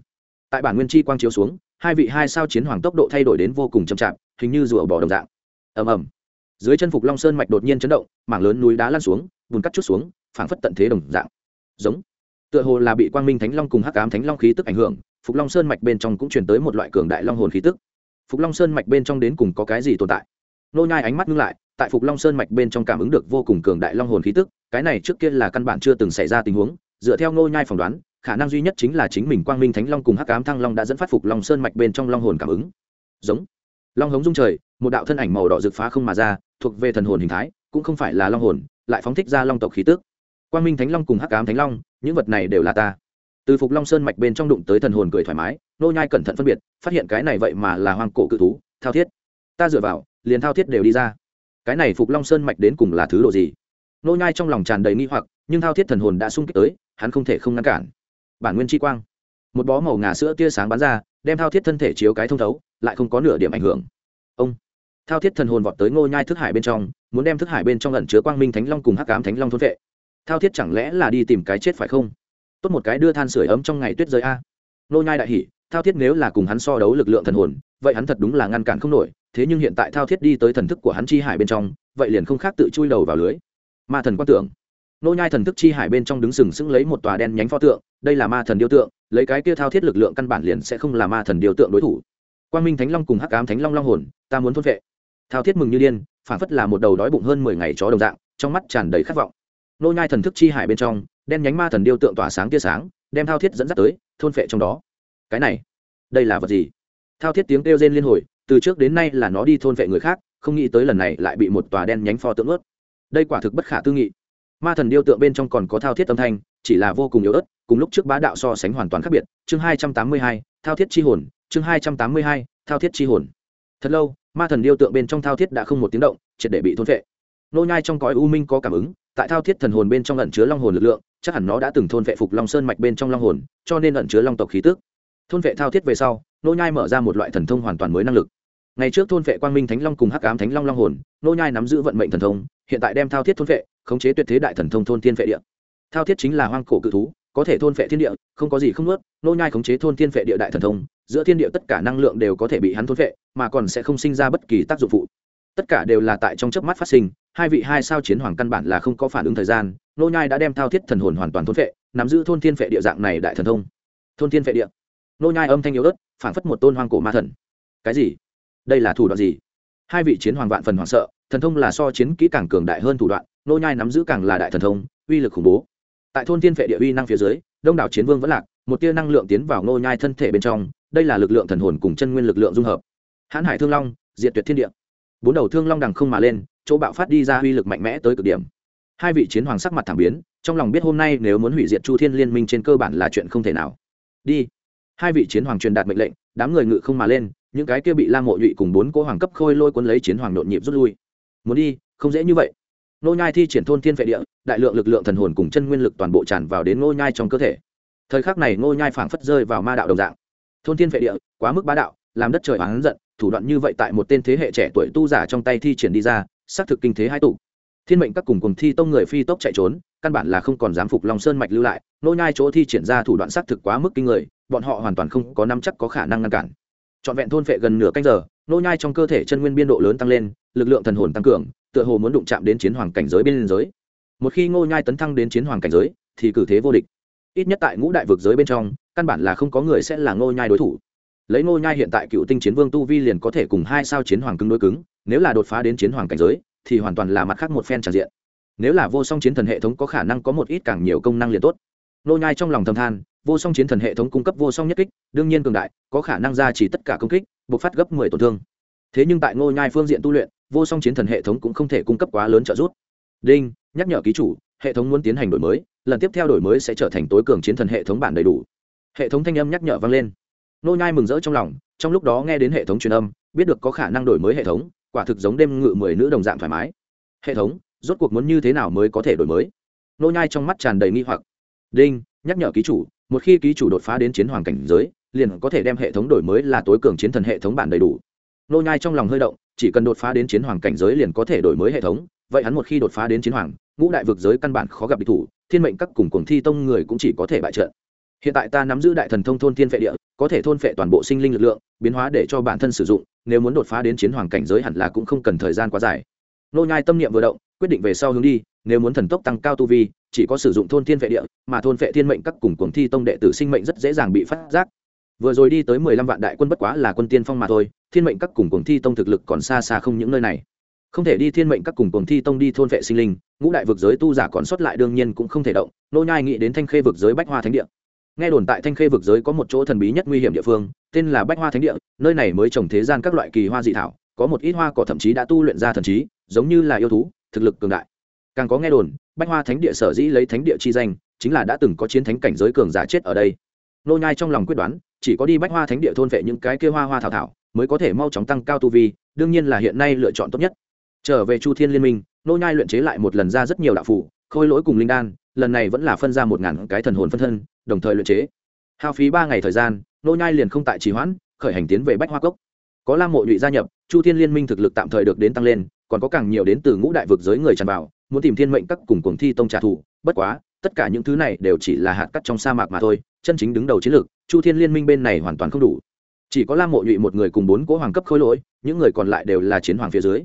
Tại bản nguyên chi quang chiếu xuống, hai vị hai sao chiến hoàng tốc độ thay đổi đến vô cùng chậm chạp, hình như rùa bò đồng dạng. Ầm ầm. Dưới chân phục long sơn mạch đột nhiên chấn động, mảng lớn núi đá lăn xuống, bùn cắt chút xuống, phảng phất tận thế đồng dạng. Giống. Tựa hồ là bị quang minh thánh long cùng hắc ám thánh long khí tức ảnh hưởng, phục long sơn mạch bên trong cũng truyền tới một loại cường đại long hồn khí tức. Phục long sơn mạch bên trong đến cùng có cái gì tồn tại? Nô nhai ánh mắt ngưng lại tại phục long sơn mạch bên trong cảm ứng được vô cùng cường đại long hồn khí tức, cái này trước kia là căn bản chưa từng xảy ra tình huống, dựa theo nô nhai phỏng đoán, khả năng duy nhất chính là chính mình quang minh thánh long cùng hắc ám thăng long đã dẫn phát phục long sơn mạch bên trong long hồn cảm ứng. Giống. Long hống dung trời, một đạo thân ảnh màu đỏ rực phá không mà ra, thuộc về thần hồn hình thái, cũng không phải là long hồn, lại phóng thích ra long tộc khí tức. Quang minh thánh long cùng hắc ám thánh long, những vật này đều là ta. Từ phục long sơn mạch bên trong đụng tới thần hồn cười thoải mái nô nhai cẩn thận phân biệt, phát hiện cái này vậy mà là hoang cổ cự thú, thao thiết. Ta dựa vào, liền thao thiết đều đi ra cái này phục long sơn mạch đến cùng là thứ độ gì? Nô nhai trong lòng tràn đầy nghi hoặc, nhưng thao thiết thần hồn đã sung kích tới, hắn không thể không ngăn cản. Bản nguyên chi quang. Một bó màu ngà sữa tia sáng bắn ra, đem thao thiết thân thể chiếu cái thông thấu, lại không có nửa điểm ảnh hưởng. Ông. Thao thiết thần hồn vọt tới ngô nhai thức hải bên trong, muốn đem thức hải bên trong ẩn chứa quang minh thánh long cùng hắc ám thánh long thôn vệ. Thao thiết chẳng lẽ là đi tìm cái chết phải không? Tốt một cái đưa than sửa ấm trong ngày tuyết rơi a. Nô nhai đại hỉ, thao thiết nếu là cùng hắn so đấu lực lượng thần hồn, vậy hắn thật đúng là ngăn cản không nổi thế nhưng hiện tại thao thiết đi tới thần thức của hắn chi hải bên trong, vậy liền không khác tự chui đầu vào lưới. Ma thần quan tưởng nô nhai thần thức chi hải bên trong đứng sừng sững lấy một tòa đen nhánh pho tượng, đây là ma thần điêu tượng, lấy cái kia thao thiết lực lượng căn bản liền sẽ không là ma thần điêu tượng đối thủ. Quang minh thánh long cùng hắc ám thánh long long hồn, ta muốn thôn vệ. Thao thiết mừng như điên phản phất là một đầu đói bụng hơn mười ngày chó đồng dạng, trong mắt tràn đầy khát vọng. Nô nhai thần thức chi hải bên trong, đen nhánh ma thần điêu tượng tỏa sáng tia sáng, đem thao thiết dẫn dắt tới, thôn phệ trong đó. Cái này, đây là vật gì? Thao thiết tiếng kêu rên liên hồi từ trước đến nay là nó đi thôn vệ người khác, không nghĩ tới lần này lại bị một tòa đen nhánh pho tượng ướt đây quả thực bất khả tư nghị. Ma thần điêu tượng bên trong còn có thao thiết âm thanh, chỉ là vô cùng yếu ớt, cùng lúc trước bá đạo so sánh hoàn toàn khác biệt. Chương hai trăm tám mươi hai, thao thiết chi hồn. Chương hai trăm tám mươi hai, thao thiết chi hồn. Thật lâu, ma thần điêu tượng bên trong thao thiết đã không một tiếng động, triệt để bị thôn vệ. nô nhai trong cõi u minh có cảm ứng, tại thao thiết thần hồn bên trong ẩn chứa long hồn lực lượng, chắc hẳn nó đã từng thôn vệ phục long sơn mạch bên trong long hồn, cho nên ẩn chứa long tộc khí tức. Thôn vệ thao thiết về sau, nô nhai mở ra một loại thần thông hoàn toàn mới năng lực ngày trước thôn vệ quang minh thánh long cùng hắc ám thánh long long hồn, nô nhai nắm giữ vận mệnh thần thông, hiện tại đem thao thiết thôn vệ, khống chế tuyệt thế đại thần thông thôn thiên vệ địa. Thao thiết chính là hoang cổ cự thú, có thể thôn vệ thiên địa, không có gì không nuốt, nô nhai khống chế thôn thiên vệ địa đại thần thông, giữa thiên địa tất cả năng lượng đều có thể bị hắn thôn vệ, mà còn sẽ không sinh ra bất kỳ tác dụng phụ. Tất cả đều là tại trong chớp mắt phát sinh, hai vị hai sao chiến hoàng căn bản là không có phản ứng thời gian, nô nhai đã đem thao thiết thần hồn hoàn toàn thôn vệ, nắm giữ thôn thiên vệ địa dạng này đại thần thông. Thôn thiên vệ địa. Nô nhai âm thanh yếu ớt, phảng phất một tôn hoang cổ ma thần. Cái gì? Đây là thủ đoạn gì? Hai vị chiến hoàng vạn phần hoảng sợ, thần thông là so chiến kỹ càng cường đại hơn thủ đoạn, nô nhai nắm giữ càng là đại thần thông, uy lực khủng bố. Tại thôn thiên vệ địa uy năng phía dưới, đông đảo chiến vương vẫn lạc, một tia năng lượng tiến vào nô nhai thân thể bên trong, đây là lực lượng thần hồn cùng chân nguyên lực lượng dung hợp. Hãn hải thương long, diệt tuyệt thiên địa. Bốn đầu thương long đằng không mà lên, chỗ bạo phát đi ra uy lực mạnh mẽ tới cực điểm. Hai vị chiến hoàng sắc mặt thảm biến, trong lòng biết hôm nay nếu muốn hủy diệt chu thiên liên minh trên cơ bản là chuyện không thể nào. Đi. Hai vị chiến hoàng truyền đạt mệnh lệnh, đám người ngự không mà lên những cái kia bị la mộ nhụy cùng bốn cỗ hoàng cấp khôi lôi cuốn lấy chiến hoàng nhộn nhịp rút lui. Muốn đi, không dễ như vậy. Nô nhai thi triển thôn thiên vệ địa, đại lượng lực lượng thần hồn cùng chân nguyên lực toàn bộ tràn vào đến nô nhai trong cơ thể. Thời khắc này nô nhai phảng phất rơi vào ma đạo đồng dạng. Thôn thiên vệ địa, quá mức bá đạo, làm đất trời oán giận, thủ đoạn như vậy tại một tên thế hệ trẻ tuổi tu giả trong tay thi triển đi ra, xác thực kinh thế hai tụ. Thiên mệnh các cùng cùng thi tông người phi tốc chạy trốn, căn bản là không còn dám phục long sơn mạch lưu lại nô nhai chỗ thi triển ra thủ đoạn xác thực quá mức kinh người, bọn họ hoàn toàn không có nắm chắc có khả năng ngăn cản trọn vẹn thôn phệ gần nửa canh giờ, nô nhai trong cơ thể chân nguyên biên độ lớn tăng lên, lực lượng thần hồn tăng cường, tựa hồ muốn đụng chạm đến chiến hoàng cảnh giới bên giới. Một khi Ngô nhai tấn thăng đến chiến hoàng cảnh giới, thì cử thế vô địch. Ít nhất tại ngũ đại vực giới bên trong, căn bản là không có người sẽ là Ngô nhai đối thủ. Lấy Ngô nhai hiện tại cựu tinh chiến vương tu vi liền có thể cùng hai sao chiến hoàng cứng đối cứng, nếu là đột phá đến chiến hoàng cảnh giới, thì hoàn toàn là mặt khác một phen tràn diện. Nếu là vô song chiến thần hệ thống có khả năng có một ít càng nhiều công năng liền tốt. Ngô nhai trong lòng thầm than vô song chiến thần hệ thống cung cấp vô song nhất kích, đương nhiên cường đại, có khả năng ra chỉ tất cả công kích buộc phát gấp mười tổn thương. Thế nhưng tại ngô nhai phương diện tu luyện, vô song chiến thần hệ thống cũng không thể cung cấp quá lớn trợ giúp. Đinh, nhắc nhở ký chủ, hệ thống muốn tiến hành đổi mới, lần tiếp theo đổi mới sẽ trở thành tối cường chiến thần hệ thống bản đầy đủ. Hệ thống thanh âm nhắc nhở vang lên. Nô nhai mừng rỡ trong lòng, trong lúc đó nghe đến hệ thống truyền âm, biết được có khả năng đổi mới hệ thống, quả thực giống đêm ngự mười nữ đồng dạng thoải mái. Hệ thống, rốt cuộc muốn như thế nào mới có thể đổi mới? Nô nhai trong mắt tràn đầy nghi hoặc. Đinh nhắc nhở ký chủ, một khi ký chủ đột phá đến chiến hoàng cảnh giới, liền có thể đem hệ thống đổi mới là tối cường chiến thần hệ thống bản đầy đủ. Nô nhai trong lòng hơi động, chỉ cần đột phá đến chiến hoàng cảnh giới liền có thể đổi mới hệ thống, vậy hắn một khi đột phá đến chiến hoàng, ngũ đại vực giới căn bản khó gặp địch thủ, thiên mệnh các cùng cuồng thi tông người cũng chỉ có thể bại trận. Hiện tại ta nắm giữ đại thần thông thôn thiên phệ địa, có thể thôn phệ toàn bộ sinh linh lực lượng, biến hóa để cho bản thân sử dụng, nếu muốn đột phá đến chiến hoàng cảnh giới hẳn là cũng không cần thời gian quá dài. Nô nhai tâm niệm vừa động, quyết định về sau hướng đi, nếu muốn thần tốc tăng cao tu vi chỉ có sử dụng thôn thiên vệ địa, mà thôn vệ thiên mệnh các cùng cuồng thi tông đệ tử sinh mệnh rất dễ dàng bị phát giác. Vừa rồi đi tới mười lăm vạn đại quân bất quá là quân tiên phong mà thôi, thiên mệnh các cùng cuồng thi tông thực lực còn xa xa không những nơi này. Không thể đi thiên mệnh các cùng cuồng thi tông đi thôn vệ sinh linh, ngũ đại vực giới tu giả còn sót lại đương nhiên cũng không thể động, nô nhai nghĩ đến thanh khê vực giới bách hoa thánh địa. Nghe đồn tại thanh khê vực giới có một chỗ thần bí nhất nguy hiểm địa phương, tên là bách hoa thánh địa, nơi này mới trồng thế gian các loại kỳ hoa dị thảo, có một ít hoa cỏ thậm chí đã tu luyện ra thần trí, giống như là yêu thú, thực lực cường đại càng có nghe đồn, bách hoa thánh địa sở dĩ lấy thánh địa chi danh, chính là đã từng có chiến thánh cảnh giới cường giả chết ở đây. Nô nhai trong lòng quyết đoán, chỉ có đi bách hoa thánh địa thôn vệ những cái kia hoa hoa thảo thảo, mới có thể mau chóng tăng cao tu vi, đương nhiên là hiện nay lựa chọn tốt nhất. Trở về chu thiên liên minh, nô nhai luyện chế lại một lần ra rất nhiều đạo phủ khôi lỗi cùng linh đan, lần này vẫn là phân ra một ngàn cái thần hồn phân thân, đồng thời luyện chế. Hao phí ba ngày thời gian, nô nhai liền không tại trì hoãn, khởi hành tiến về bách hoa cốc. Có lam mộ nhụy gia nhập, chu thiên liên minh thực lực tạm thời được đến tăng lên, còn có càng nhiều đến từ ngũ đại vực giới người tràn vào muốn tìm thiên mệnh các cùng cuồng thi tông trả thù, bất quá, tất cả những thứ này đều chỉ là hạt cắt trong sa mạc mà thôi, chân chính đứng đầu chiến lược, chu thiên liên minh bên này hoàn toàn không đủ. Chỉ có lam mộ nhụy một người cùng bốn cỗ hoàng cấp khối lỗi, những người còn lại đều là chiến hoàng phía dưới.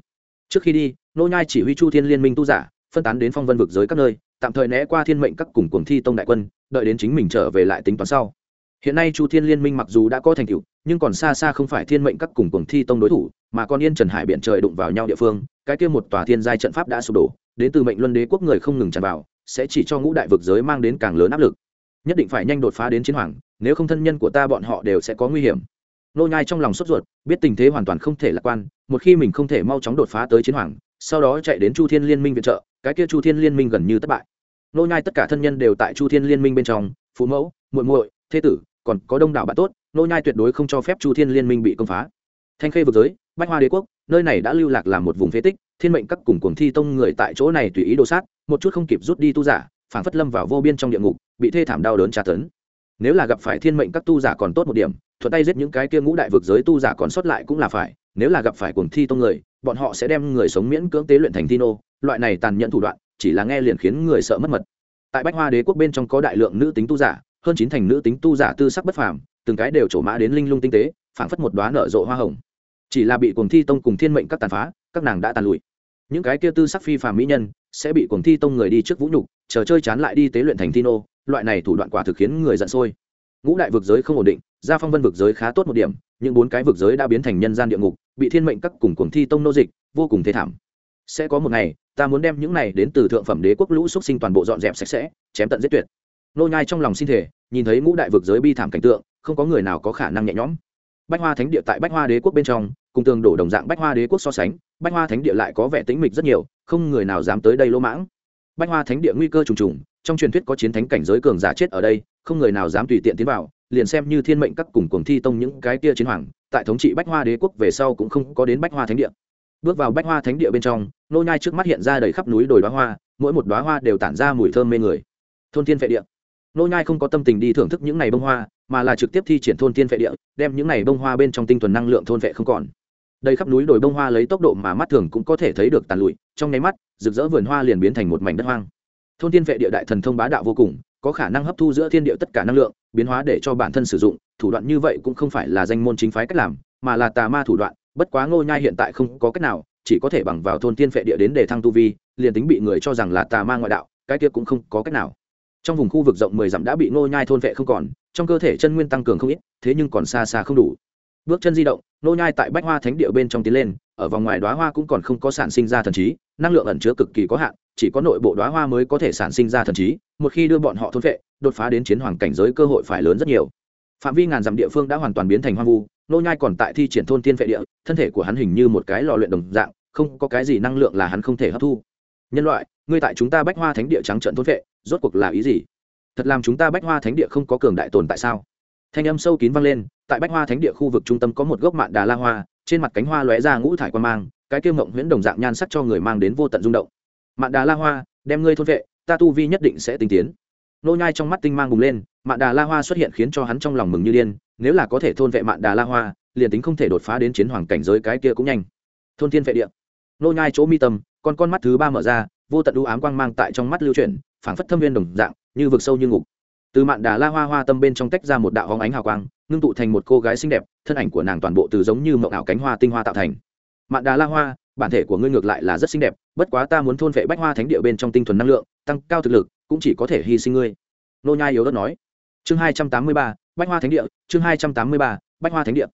Trước khi đi, nô nhai chỉ huy chu thiên liên minh tu giả, phân tán đến phong vân vực giới các nơi, tạm thời né qua thiên mệnh các cùng cuồng thi tông đại quân, đợi đến chính mình trở về lại tính toán sau. Hiện nay chu thiên liên minh mặc dù đã có thành tựu, nhưng còn xa xa không phải thiên mệnh các cùng cuồng thi tông đối thủ, mà còn yên trần hải biển trời đụng vào nhau địa phương, cái kia một tòa thiên giai trận pháp đã sụp đổ đến từ mệnh luân đế quốc người không ngừng tràn vào, sẽ chỉ cho ngũ đại vực giới mang đến càng lớn áp lực. Nhất định phải nhanh đột phá đến chiến hoàng, nếu không thân nhân của ta bọn họ đều sẽ có nguy hiểm. Nô nhai trong lòng sốt ruột, biết tình thế hoàn toàn không thể lạc quan, một khi mình không thể mau chóng đột phá tới chiến hoàng, sau đó chạy đến chu thiên liên minh viện trợ, cái kia chu thiên liên minh gần như thất bại. Nô nhai tất cả thân nhân đều tại chu thiên liên minh bên trong, phụ mẫu, muội muội, thế tử, còn có đông đảo bạn tốt, nô nhai tuyệt đối không cho phép chu thiên liên minh bị công phá thanh khê vực giới, bách hoa đế quốc, nơi này đã lưu lạc làm một vùng phế tích, thiên mệnh các cùng cuồng thi tông người tại chỗ này tùy ý đồ sát, một chút không kịp rút đi tu giả, phảng phất lâm vào vô biên trong địa ngục, bị thê thảm đau đớn tra tấn. Nếu là gặp phải thiên mệnh các tu giả còn tốt một điểm, thuận tay giết những cái kia ngũ đại vực giới tu giả còn sót lại cũng là phải, nếu là gặp phải cuồng thi tông người, bọn họ sẽ đem người sống miễn cưỡng tế luyện thành thi nô, loại này tàn nhẫn thủ đoạn, chỉ là nghe liền khiến người sợ mất mật. Tại bách hoa đế quốc bên trong có đại lượng nữ tính tu giả, hơn chín thành nữ tính tu giả tư sắc bất phàm, từng cái đều trổ mã đến linh lung tinh tế, phảng phất một đoá nở rộ hoa hồng chỉ là bị cuồng thi tông cùng thiên mệnh các tàn phá, các nàng đã tàn lụi. Những cái kia tư sắc phi phàm mỹ nhân sẽ bị cuồng thi tông người đi trước vũ nhục, chờ chơi chán lại đi tế luyện thành thi nô, loại này thủ đoạn quả thực khiến người giận sôi. Ngũ đại vực giới không ổn định, gia phong vân vực giới khá tốt một điểm, những bốn cái vực giới đã biến thành nhân gian địa ngục, bị thiên mệnh các cùng cuồng thi tông nô dịch, vô cùng thế thảm. Sẽ có một ngày, ta muốn đem những này đến từ thượng phẩm đế quốc lũ xuất sinh toàn bộ dọn dẹp sạch sẽ, chém tận giết tuyệt. Nô nhai trong lòng xin thể nhìn thấy ngũ đại vực giới bi thảm cảnh tượng, không có người nào có khả năng nhẹ nhõm. Bách hoa thánh địa tại bách hoa đế quốc bên trong cùng tường đổ đồng dạng bách hoa đế quốc so sánh, bách hoa thánh địa lại có vẻ tĩnh mịch rất nhiều, không người nào dám tới đây lỗ mãng. Bách hoa thánh địa nguy cơ trùng trùng, trong truyền thuyết có chiến thánh cảnh giới cường giả chết ở đây, không người nào dám tùy tiện tiến vào, liền xem như thiên mệnh các cùng cuồng thi tông những cái kia chiến hoàng, tại thống trị bách hoa đế quốc về sau cũng không có đến bách hoa thánh địa. Bước vào bách hoa thánh địa bên trong, nô nhai trước mắt hiện ra đầy khắp núi đồi đóa hoa, mỗi một đóa hoa đều tản ra mùi thơm mê người. Thôn thiên phệ địa. Nô nhai không có tâm tình đi thưởng thức những này bông hoa, mà là trực tiếp thi triển thôn thiên phệ địa, đem những này bông hoa bên trong tinh thuần năng lượng thôn phệ không còn. Đây khắp núi đồi bông hoa lấy tốc độ mà mắt thường cũng có thể thấy được tàn lụi, trong nháy mắt, rực rỡ vườn hoa liền biến thành một mảnh đất hoang. Thôn thiên vệ địa đại thần thông bá đạo vô cùng, có khả năng hấp thu giữa thiên địa tất cả năng lượng, biến hóa để cho bản thân sử dụng, thủ đoạn như vậy cũng không phải là danh môn chính phái cách làm, mà là tà ma thủ đoạn, bất quá ngô nhai hiện tại không có cách nào, chỉ có thể bằng vào thôn thiên vệ địa đến để thăng tu vi, liền tính bị người cho rằng là tà ma ngoại đạo, cái kia cũng không có cách nào. Trong vùng khu vực rộng mười dặm đã bị ngô nhai thôn vệ không còn, trong cơ thể chân nguyên tăng cường không ít, thế nhưng còn xa xa không đủ bước chân di động, nô nhai tại bách hoa thánh địa bên trong tiến lên, ở vòng ngoài đóa hoa cũng còn không có sản sinh ra thần trí, năng lượng ẩn chứa cực kỳ có hạn, chỉ có nội bộ đóa hoa mới có thể sản sinh ra thần trí, một khi đưa bọn họ thôn vệ đột phá đến chiến hoàng cảnh giới cơ hội phải lớn rất nhiều. Phạm vi ngàn dặm địa phương đã hoàn toàn biến thành hoang vu, nô nhai còn tại thi triển thôn tiên vệ địa, thân thể của hắn hình như một cái lò luyện đồng dạng, không có cái gì năng lượng là hắn không thể hấp thu. Nhân loại, ngươi tại chúng ta bách hoa thánh địa trắng trận thôn vệ rốt cuộc là ý gì? Thật làm chúng ta bách hoa thánh địa không có cường đại tồn tại sao? Thanh âm sâu kín vang lên, tại bách hoa thánh địa khu vực trung tâm có một gốc mạn đà la hoa, trên mặt cánh hoa lóe ra ngũ thải quan mang, cái kiêu ngộng huyễn đồng dạng nhan sắc cho người mang đến vô tận rung động. Mạn đà la hoa, đem ngươi thôn vệ, ta tu vi nhất định sẽ tinh tiến. Nô nhai trong mắt tinh mang bùng lên, mạn đà la hoa xuất hiện khiến cho hắn trong lòng mừng như điên, nếu là có thể thôn vệ mạn đà la hoa, liền tính không thể đột phá đến chiến hoàng cảnh giới cái kia cũng nhanh. Thôn thiên vệ địa. Nô nhai chỗ mi tâm, con con mắt thứ ba mở ra, vô tận u ám quang mang tại trong mắt lưu chuyển, phảng phất thâm viên đồng dạng, như vực sâu như ngục từ mạn đà la hoa hoa tâm bên trong tách ra một đạo hóng ánh hào quang, ngưng tụ thành một cô gái xinh đẹp, thân ảnh của nàng toàn bộ từ giống như mộng ảo cánh hoa tinh hoa tạo thành. Mạn đà la hoa, bản thể của ngươi ngược lại là rất xinh đẹp, bất quá ta muốn thôn vệ bách hoa thánh địa bên trong tinh thuần năng lượng, tăng cao thực lực, cũng chỉ có thể hy sinh ngươi. Nô nhai yếu đất nói. Chương hai trăm tám mươi ba, bách hoa thánh địa, chương hai trăm tám mươi ba, bách hoa thánh địa.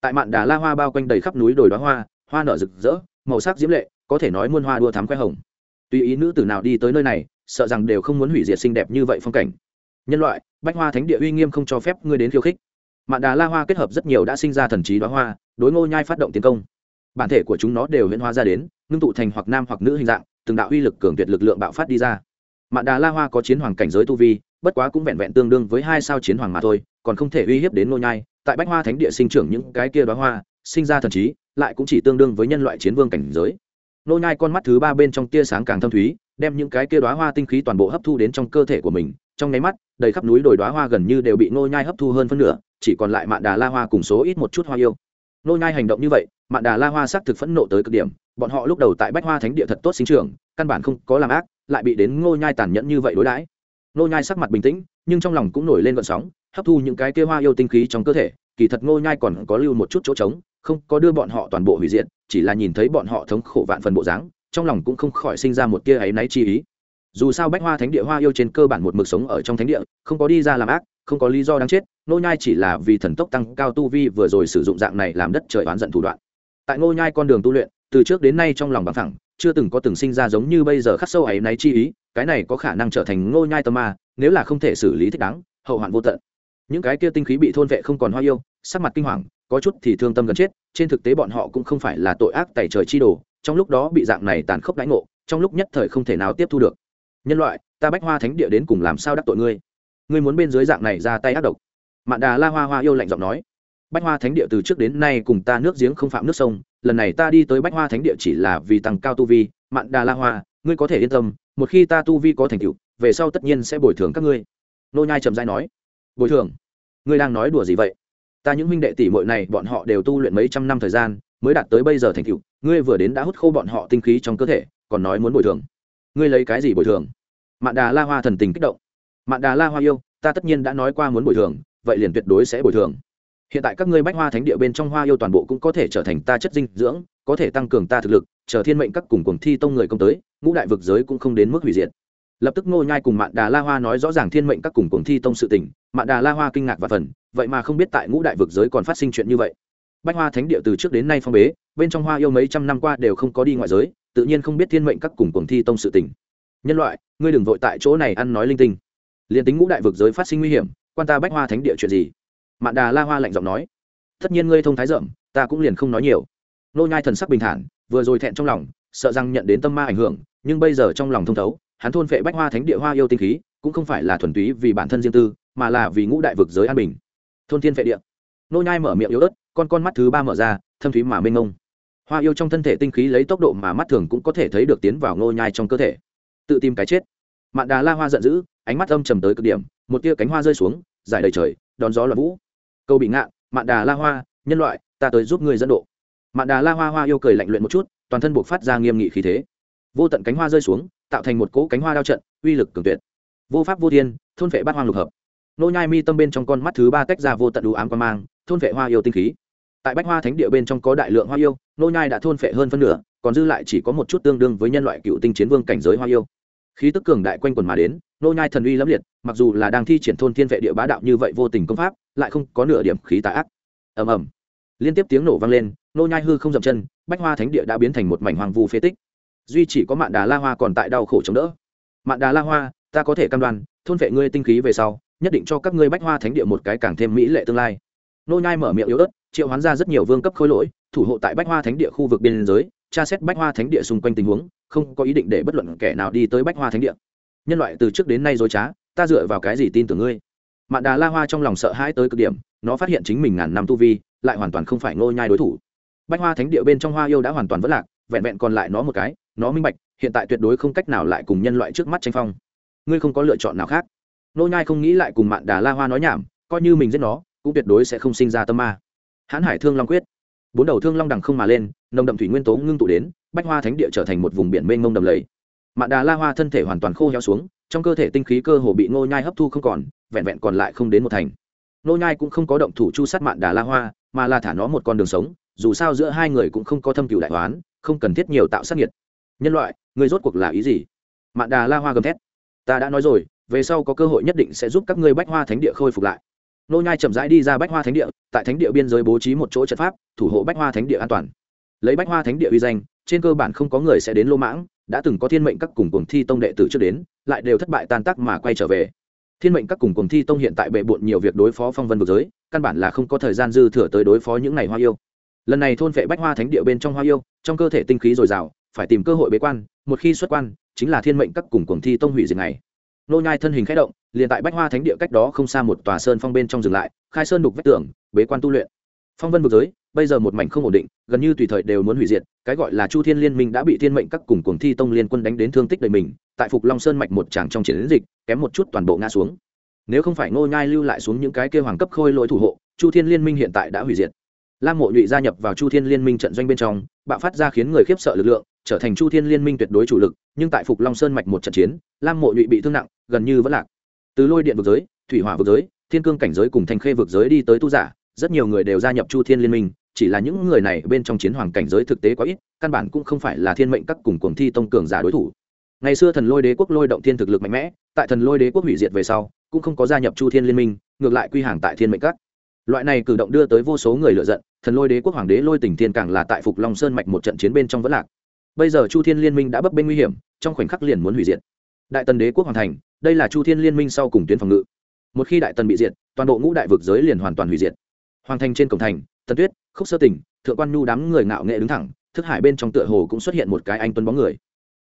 Tại mạn đà la hoa bao quanh đầy khắp núi đồi đóa hoa hoa nở rực rỡ, màu sắc diễm lệ, có thể nói muôn hoa đua thắm khoe hồng. Tùy ý nữ tử nào đi tới nơi này, sợ rằng đều không muốn hủy diệt xinh đẹp như vậy phong cảnh nhân loại, bách hoa thánh địa uy nghiêm không cho phép ngươi đến khiêu khích. Mạn đà la hoa kết hợp rất nhiều đã sinh ra thần trí đóa hoa, đối ngô nhai phát động tiến công. Bản thể của chúng nó đều huyễn hoa ra đến, ngưng tụ thành hoặc nam hoặc nữ hình dạng, từng đạo uy lực cường tuyệt lực lượng bạo phát đi ra. Mạn đà la hoa có chiến hoàng cảnh giới tu vi, bất quá cũng vẹn vẹn tương đương với hai sao chiến hoàng mà thôi, còn không thể uy hiếp đến ngô nhai. Tại bách hoa thánh địa sinh trưởng những cái kia đóa hoa, sinh ra thần trí, lại cũng chỉ tương đương với nhân loại chiến vương cảnh giới. Ngô nhai con mắt thứ ba bên trong tia sáng càng thâm thúy, đem những cái kia đóa hoa tinh khí toàn bộ hấp thu đến trong cơ thể của mình trong nháy mắt, đầy khắp núi đồi đóa hoa gần như đều bị nô nhai hấp thu hơn phân nửa, chỉ còn lại mạn đà la hoa cùng số ít một chút hoa yêu. Nô nhai hành động như vậy, mạn đà la hoa sắc thực phẫn nộ tới cực điểm, bọn họ lúc đầu tại bách hoa thánh địa thật tốt sinh trưởng, căn bản không có làm ác, lại bị đến ngô nhai tàn nhẫn như vậy đối đãi. Nô nhai sắc mặt bình tĩnh, nhưng trong lòng cũng nổi lên gợn sóng, hấp thu những cái kia hoa yêu tinh khí trong cơ thể, kỳ thật ngô nhai còn có lưu một chút chỗ trống, không có đưa bọn họ toàn bộ hủy diệt, chỉ là nhìn thấy bọn họ thống khổ vạn phần bộ dáng, trong lòng cũng không khỏi sinh ra một tia ấy náy chi ý dù sao bách hoa thánh địa hoa yêu trên cơ bản một mực sống ở trong thánh địa, không có đi ra làm ác, không có lý do đáng chết nô nhai chỉ là vì thần tốc tăng cao tu vi vừa rồi sử dụng dạng này làm đất trời oán giận thủ đoạn. Tại nô nhai con đường tu luyện, từ trước đến nay trong lòng bằng thẳng chưa từng có từng sinh ra giống như bây giờ khắc sâu ấy náy chi ý, cái này có khả năng trở thành nô nhai tâm ma, nếu là không thể xử lý thích đáng, hậu hoạn vô tận. Những cái kia tinh khí bị thôn vệ không còn hoa yêu, sắc mặt kinh hoàng, có chút thì thương tâm gần chết, trên thực tế bọn họ cũng không phải là tội ác tẩy trời chi đồ, trong lúc đó bị dạng này tàn khốc đánh ngộ, trong lúc nhất thời không thể nào tiếp thu được nhân loại, ta bách hoa thánh địa đến cùng làm sao đắc tội ngươi? Ngươi muốn bên dưới dạng này ra tay ác độc? Mạn đà la hoa hoa yêu lạnh giọng nói. Bách hoa thánh địa từ trước đến nay cùng ta nước giếng không phạm nước sông, lần này ta đi tới bách hoa thánh địa chỉ là vì tăng cao tu vi. Mạn đà la hoa, ngươi có thể yên tâm, một khi ta tu vi có thành tựu, về sau tất nhiên sẽ bồi thường các ngươi. Nô nhai trầm dai nói. Bồi thường? Ngươi đang nói đùa gì vậy? Ta những huynh đệ tỷ muội này, bọn họ đều tu luyện mấy trăm năm thời gian, mới đạt tới bây giờ thành tựu, ngươi vừa đến đã hút khô bọn họ tinh khí trong cơ thể, còn nói muốn bồi thường ngươi lấy cái gì bồi thường? Mạn đà la hoa thần tình kích động. Mạn đà la hoa yêu, ta tất nhiên đã nói qua muốn bồi thường, vậy liền tuyệt đối sẽ bồi thường. Hiện tại các ngươi bách hoa thánh địa bên trong hoa yêu toàn bộ cũng có thể trở thành ta chất dinh dưỡng, có thể tăng cường ta thực lực, chờ thiên mệnh các cùng cuồng thi tông người công tới, ngũ đại vực giới cũng không đến mức hủy diệt. Lập tức ngô nhai cùng mạn đà la hoa nói rõ ràng thiên mệnh các cùng cuồng thi tông sự tình, mạn đà la hoa kinh ngạc và phần, vậy mà không biết tại ngũ đại vực giới còn phát sinh chuyện như vậy bách hoa thánh địa từ trước đến nay phong bế, bên trong hoa yêu mấy trăm năm qua đều không có đi ngoại giới, tự nhiên không biết thiên mệnh các cùng cuồng thi tông sự tình. Nhân loại, ngươi đừng vội tại chỗ này ăn nói linh tinh. Liền tính ngũ đại vực giới phát sinh nguy hiểm, quan ta bách hoa thánh địa chuyện gì? Mạn đà la hoa lạnh giọng nói. Tất nhiên ngươi thông thái rộng ta cũng liền không nói nhiều. Nô nhai thần sắc bình thản, vừa rồi thẹn trong lòng, sợ rằng nhận đến tâm ma ảnh hưởng, nhưng bây giờ trong lòng thông thấu, hắn thôn phệ bách hoa thánh địa hoa yêu tinh khí, cũng không phải là thuần túy vì bản thân riêng tư, mà là vì ngũ đại vực giới an bình. Thôn thiên phệ địa. Nô nhai mở miệng yếu ớt con con mắt thứ ba mở ra, thâm thúy mà mênh mông. Hoa yêu trong thân thể tinh khí lấy tốc độ mà mắt thường cũng có thể thấy được tiến vào nô nhai trong cơ thể. Tự tìm cái chết. Mạn đà la hoa giận dữ, ánh mắt âm trầm tới cực điểm, một tia cánh hoa rơi xuống giải đầy trời, đón gió loạn vũ. Câu bị ngạn, mạn đà la hoa, nhân loại, ta tới giúp ngươi dẫn độ. Mạn đà la hoa hoa yêu cười lạnh luyện một chút, toàn thân buộc phát ra nghiêm nghị khí thế. Vô tận cánh hoa rơi xuống, tạo thành một cỗ cánh hoa đao trận, uy lực cường tuyệt. Vô pháp vô thiên, thôn vệ bát hoang lục hợp. Nô nhai mi tâm bên trong con mắt thứ ba tách ra vô tận đủ ám quan mang, thôn vệ hoa yêu tinh khí tại bách hoa thánh địa bên trong có đại lượng hoa yêu, nô nhai đã thôn phệ hơn phân nửa, còn dư lại chỉ có một chút tương đương với nhân loại cựu tinh chiến vương cảnh giới hoa yêu. Khí tức cường đại quanh quần mà đến, nô nhai thần uy lẫm liệt, mặc dù là đang thi triển thôn thiên vệ địa bá đạo như vậy vô tình công pháp, lại không có nửa điểm khí tà ác. Ầm ầm. Liên tiếp tiếng nổ vang lên, nô nhai hư không dậm chân, bách hoa thánh địa đã biến thành một mảnh hoàng vu phế tích. Duy chỉ có mạn đà la hoa còn tại đau khổ chống đỡ. Mạn đà la hoa, ta có thể cam đoan, thôn vệ ngươi tinh khí về sau, nhất định cho các ngươi bách hoa thánh địa một cái càng thêm mỹ lệ tương lai nô nhai mở miệng yếu ớt, triệu hoán ra rất nhiều vương cấp khôi lỗi, thủ hộ tại bách hoa thánh địa khu vực biên giới, tra xét bách hoa thánh địa xung quanh tình huống, không có ý định để bất luận kẻ nào đi tới bách hoa thánh địa. Nhân loại từ trước đến nay dối trá, ta dựa vào cái gì tin tưởng ngươi? Mạn đà la hoa trong lòng sợ hãi tới cực điểm, nó phát hiện chính mình ngàn năm tu vi, lại hoàn toàn không phải ngô nhai đối thủ. Bách hoa thánh địa bên trong hoa yêu đã hoàn toàn vỡ lạc, vẹn vẹn còn lại nó một cái, nó minh bạch, hiện tại tuyệt đối không cách nào lại cùng nhân loại trước mắt tranh phong. Ngươi không có lựa chọn nào khác. Nô nhai không nghĩ lại cùng mạn đà la hoa nói nhảm, coi như mình giết nó cũng tuyệt đối sẽ không sinh ra tâm ma. Hãn hải thương long quyết. Bốn đầu thương long đằng không mà lên, nồng đậm thủy nguyên tố ngưng tụ đến, bách hoa thánh địa trở thành một vùng biển mênh mông đầm lầy. Mạn đà la hoa thân thể hoàn toàn khô héo xuống, trong cơ thể tinh khí cơ hồ bị ngô nhai hấp thu không còn, vẹn vẹn còn lại không đến một thành. Ngô nhai cũng không có động thủ chu sát mạn đà la hoa, mà là thả nó một con đường sống, dù sao giữa hai người cũng không có thâm cửu đại hoán không cần thiết nhiều tạo sát nhiệt nhân loại người rốt cuộc là ý gì? Mạn đà la hoa gầm thét. Ta đã nói rồi, về sau có cơ hội nhất định sẽ giúp các ngươi bách hoa thánh địa khôi phục lại nô nhai chậm rãi đi ra bách hoa thánh địa, tại thánh địa biên giới bố trí một chỗ trận pháp, thủ hộ bách hoa thánh địa an toàn. Lấy bách hoa thánh địa uy danh, trên cơ bản không có người sẽ đến lô mãng, đã từng có thiên mệnh các cùng cuồng thi tông đệ tử trước đến, lại đều thất bại tan tác mà quay trở về. Thiên mệnh các cùng cuồng thi tông hiện tại bệ bộn nhiều việc đối phó phong vân vực giới, căn bản là không có thời gian dư thừa tới đối phó những ngày hoa yêu. Lần này thôn vệ bách hoa thánh địa bên trong hoa yêu, trong cơ thể tinh khí dồi dào, phải tìm cơ hội bế quan, một khi xuất quan, chính là thiên mệnh các cùng cuồng thi tông hủy diệt này nô nhai thân hình khẽ động, liền tại bách hoa thánh địa cách đó không xa một tòa sơn phong bên trong dừng lại, khai sơn đục vách tường, bế quan tu luyện. Phong vân vực giới, bây giờ một mảnh không ổn định, gần như tùy thời đều muốn hủy diệt, cái gọi là chu thiên liên minh đã bị thiên mệnh các cùng cuồng thi tông liên quân đánh đến thương tích đầy mình, tại phục long sơn mạch một tràng trong chiến dịch, kém một chút toàn bộ ngã xuống. Nếu không phải ngô nhai lưu lại xuống những cái kêu hoàng cấp khôi lỗi thủ hộ, chu thiên liên minh hiện tại đã hủy diệt. Lam mộ nhụy gia nhập vào chu thiên liên minh trận doanh bên trong, bạo phát ra khiến người khiếp sợ lực lượng trở thành chu thiên liên minh tuyệt đối chủ lực, nhưng tại phục long sơn mạch một trận chiến, lam mộ nhụy bị thương nặng, gần như vẫn lạc. Từ lôi điện vực giới, thủy hỏa vực giới, thiên cương cảnh giới cùng thanh khê vực giới đi tới tu giả, rất nhiều người đều gia nhập chu thiên liên minh, chỉ là những người này bên trong chiến hoàng cảnh giới thực tế quá ít, căn bản cũng không phải là thiên mệnh các cùng cuồng thi tông cường giả đối thủ. Ngày xưa thần lôi đế quốc lôi động thiên thực lực mạnh mẽ, tại thần lôi đế quốc hủy diệt về sau, cũng không có gia nhập chu thiên liên minh, ngược lại quy hàng tại thiên mệnh các. Loại này cử động đưa tới vô số người lựa giận, thần lôi đế quốc hoàng đế lôi tỉnh thiên càng là tại phục long sơn mạch một trận chiến bên trong vẫn lạc bây giờ chu thiên liên minh đã bấp bênh nguy hiểm, trong khoảnh khắc liền muốn hủy diệt. Đại tần đế quốc hoàn thành, đây là chu thiên liên minh sau cùng tuyến phòng ngự. Một khi đại tần bị diệt, toàn bộ ngũ đại vực giới liền hoàn toàn hủy diệt. Hoàng thành trên cổng thành, tần tuyết, khúc sơ tỉnh, thượng quan nhu đám người ngạo nghệ đứng thẳng, thức hải bên trong tựa hồ cũng xuất hiện một cái anh tuấn bóng người.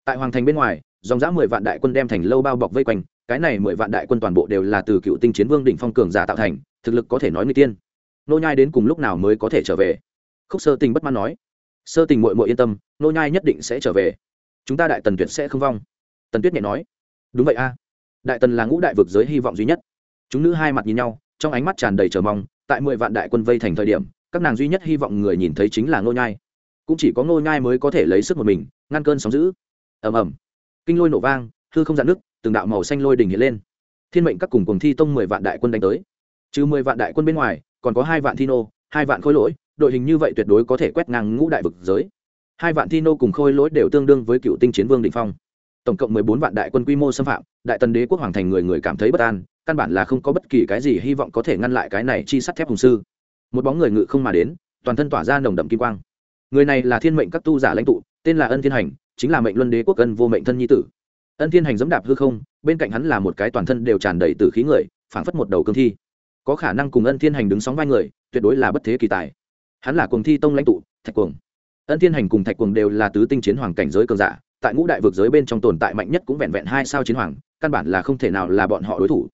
Tại hoàng thành bên ngoài, dòng dã mười vạn đại quân đem thành lâu bao bọc vây quanh, cái này mười vạn đại quân toàn bộ đều là từ cựu tinh chiến vương đỉnh phong cường giả tạo thành, thực lực có thể nói người tiên. Nô nhai đến cùng lúc nào mới có thể trở về? Khúc sơ tình bất mãn nói sơ tình muội muội yên tâm, nô nhai nhất định sẽ trở về. Chúng ta đại tần tuyệt sẽ không vong. Tần tuyết nhẹ nói. Đúng vậy a. Đại tần là ngũ đại vực giới hy vọng duy nhất. Chúng nữ hai mặt nhìn nhau, trong ánh mắt tràn đầy chờ mong, tại mười vạn đại quân vây thành thời điểm, các nàng duy nhất hy vọng người nhìn thấy chính là nô nhai. Cũng chỉ có nô nhai mới có thể lấy sức một mình, ngăn cơn sóng dữ. Ầm ầm. Kinh lôi nổ vang, hư không dạn nước từng đạo màu xanh lôi đỉnh hiện lên. Thiên mệnh các cùng cùng thi tông mười vạn đại quân đánh tới. Trừ mười vạn đại quân bên ngoài, còn có hai vạn thi nô, hai vạn khối lỗi đội hình như vậy tuyệt đối có thể quét ngang ngũ đại vực giới. Hai vạn thi nô cùng khôi lỗi đều tương đương với cựu tinh chiến vương định phong. Tổng cộng mười bốn vạn đại quân quy mô xâm phạm, đại tần đế quốc hoàng thành người người cảm thấy bất an, căn bản là không có bất kỳ cái gì hy vọng có thể ngăn lại cái này chi sắt thép hùng sư. Một bóng người ngự không mà đến, toàn thân tỏa ra nồng đậm kim quang. Người này là thiên mệnh các tu giả lãnh tụ, tên là ân thiên hành, chính là mệnh luân đế quốc ân vô mệnh thân nhi tử. Ân thiên hành dẫm đạp hư không, bên cạnh hắn là một cái toàn thân đều tràn đầy từ khí người, phảng phất một đầu cương thi. Có khả năng cùng ân thiên hành đứng sóng vai người, tuyệt đối là bất thế kỳ tài hắn là cuồng thi tông lãnh tụ, thạch cuồng. Ân thiên hành cùng thạch cuồng đều là tứ tinh chiến hoàng cảnh giới cường giả, tại ngũ đại vực giới bên trong tồn tại mạnh nhất cũng vẹn vẹn hai sao chiến hoàng, căn bản là không thể nào là bọn họ đối thủ.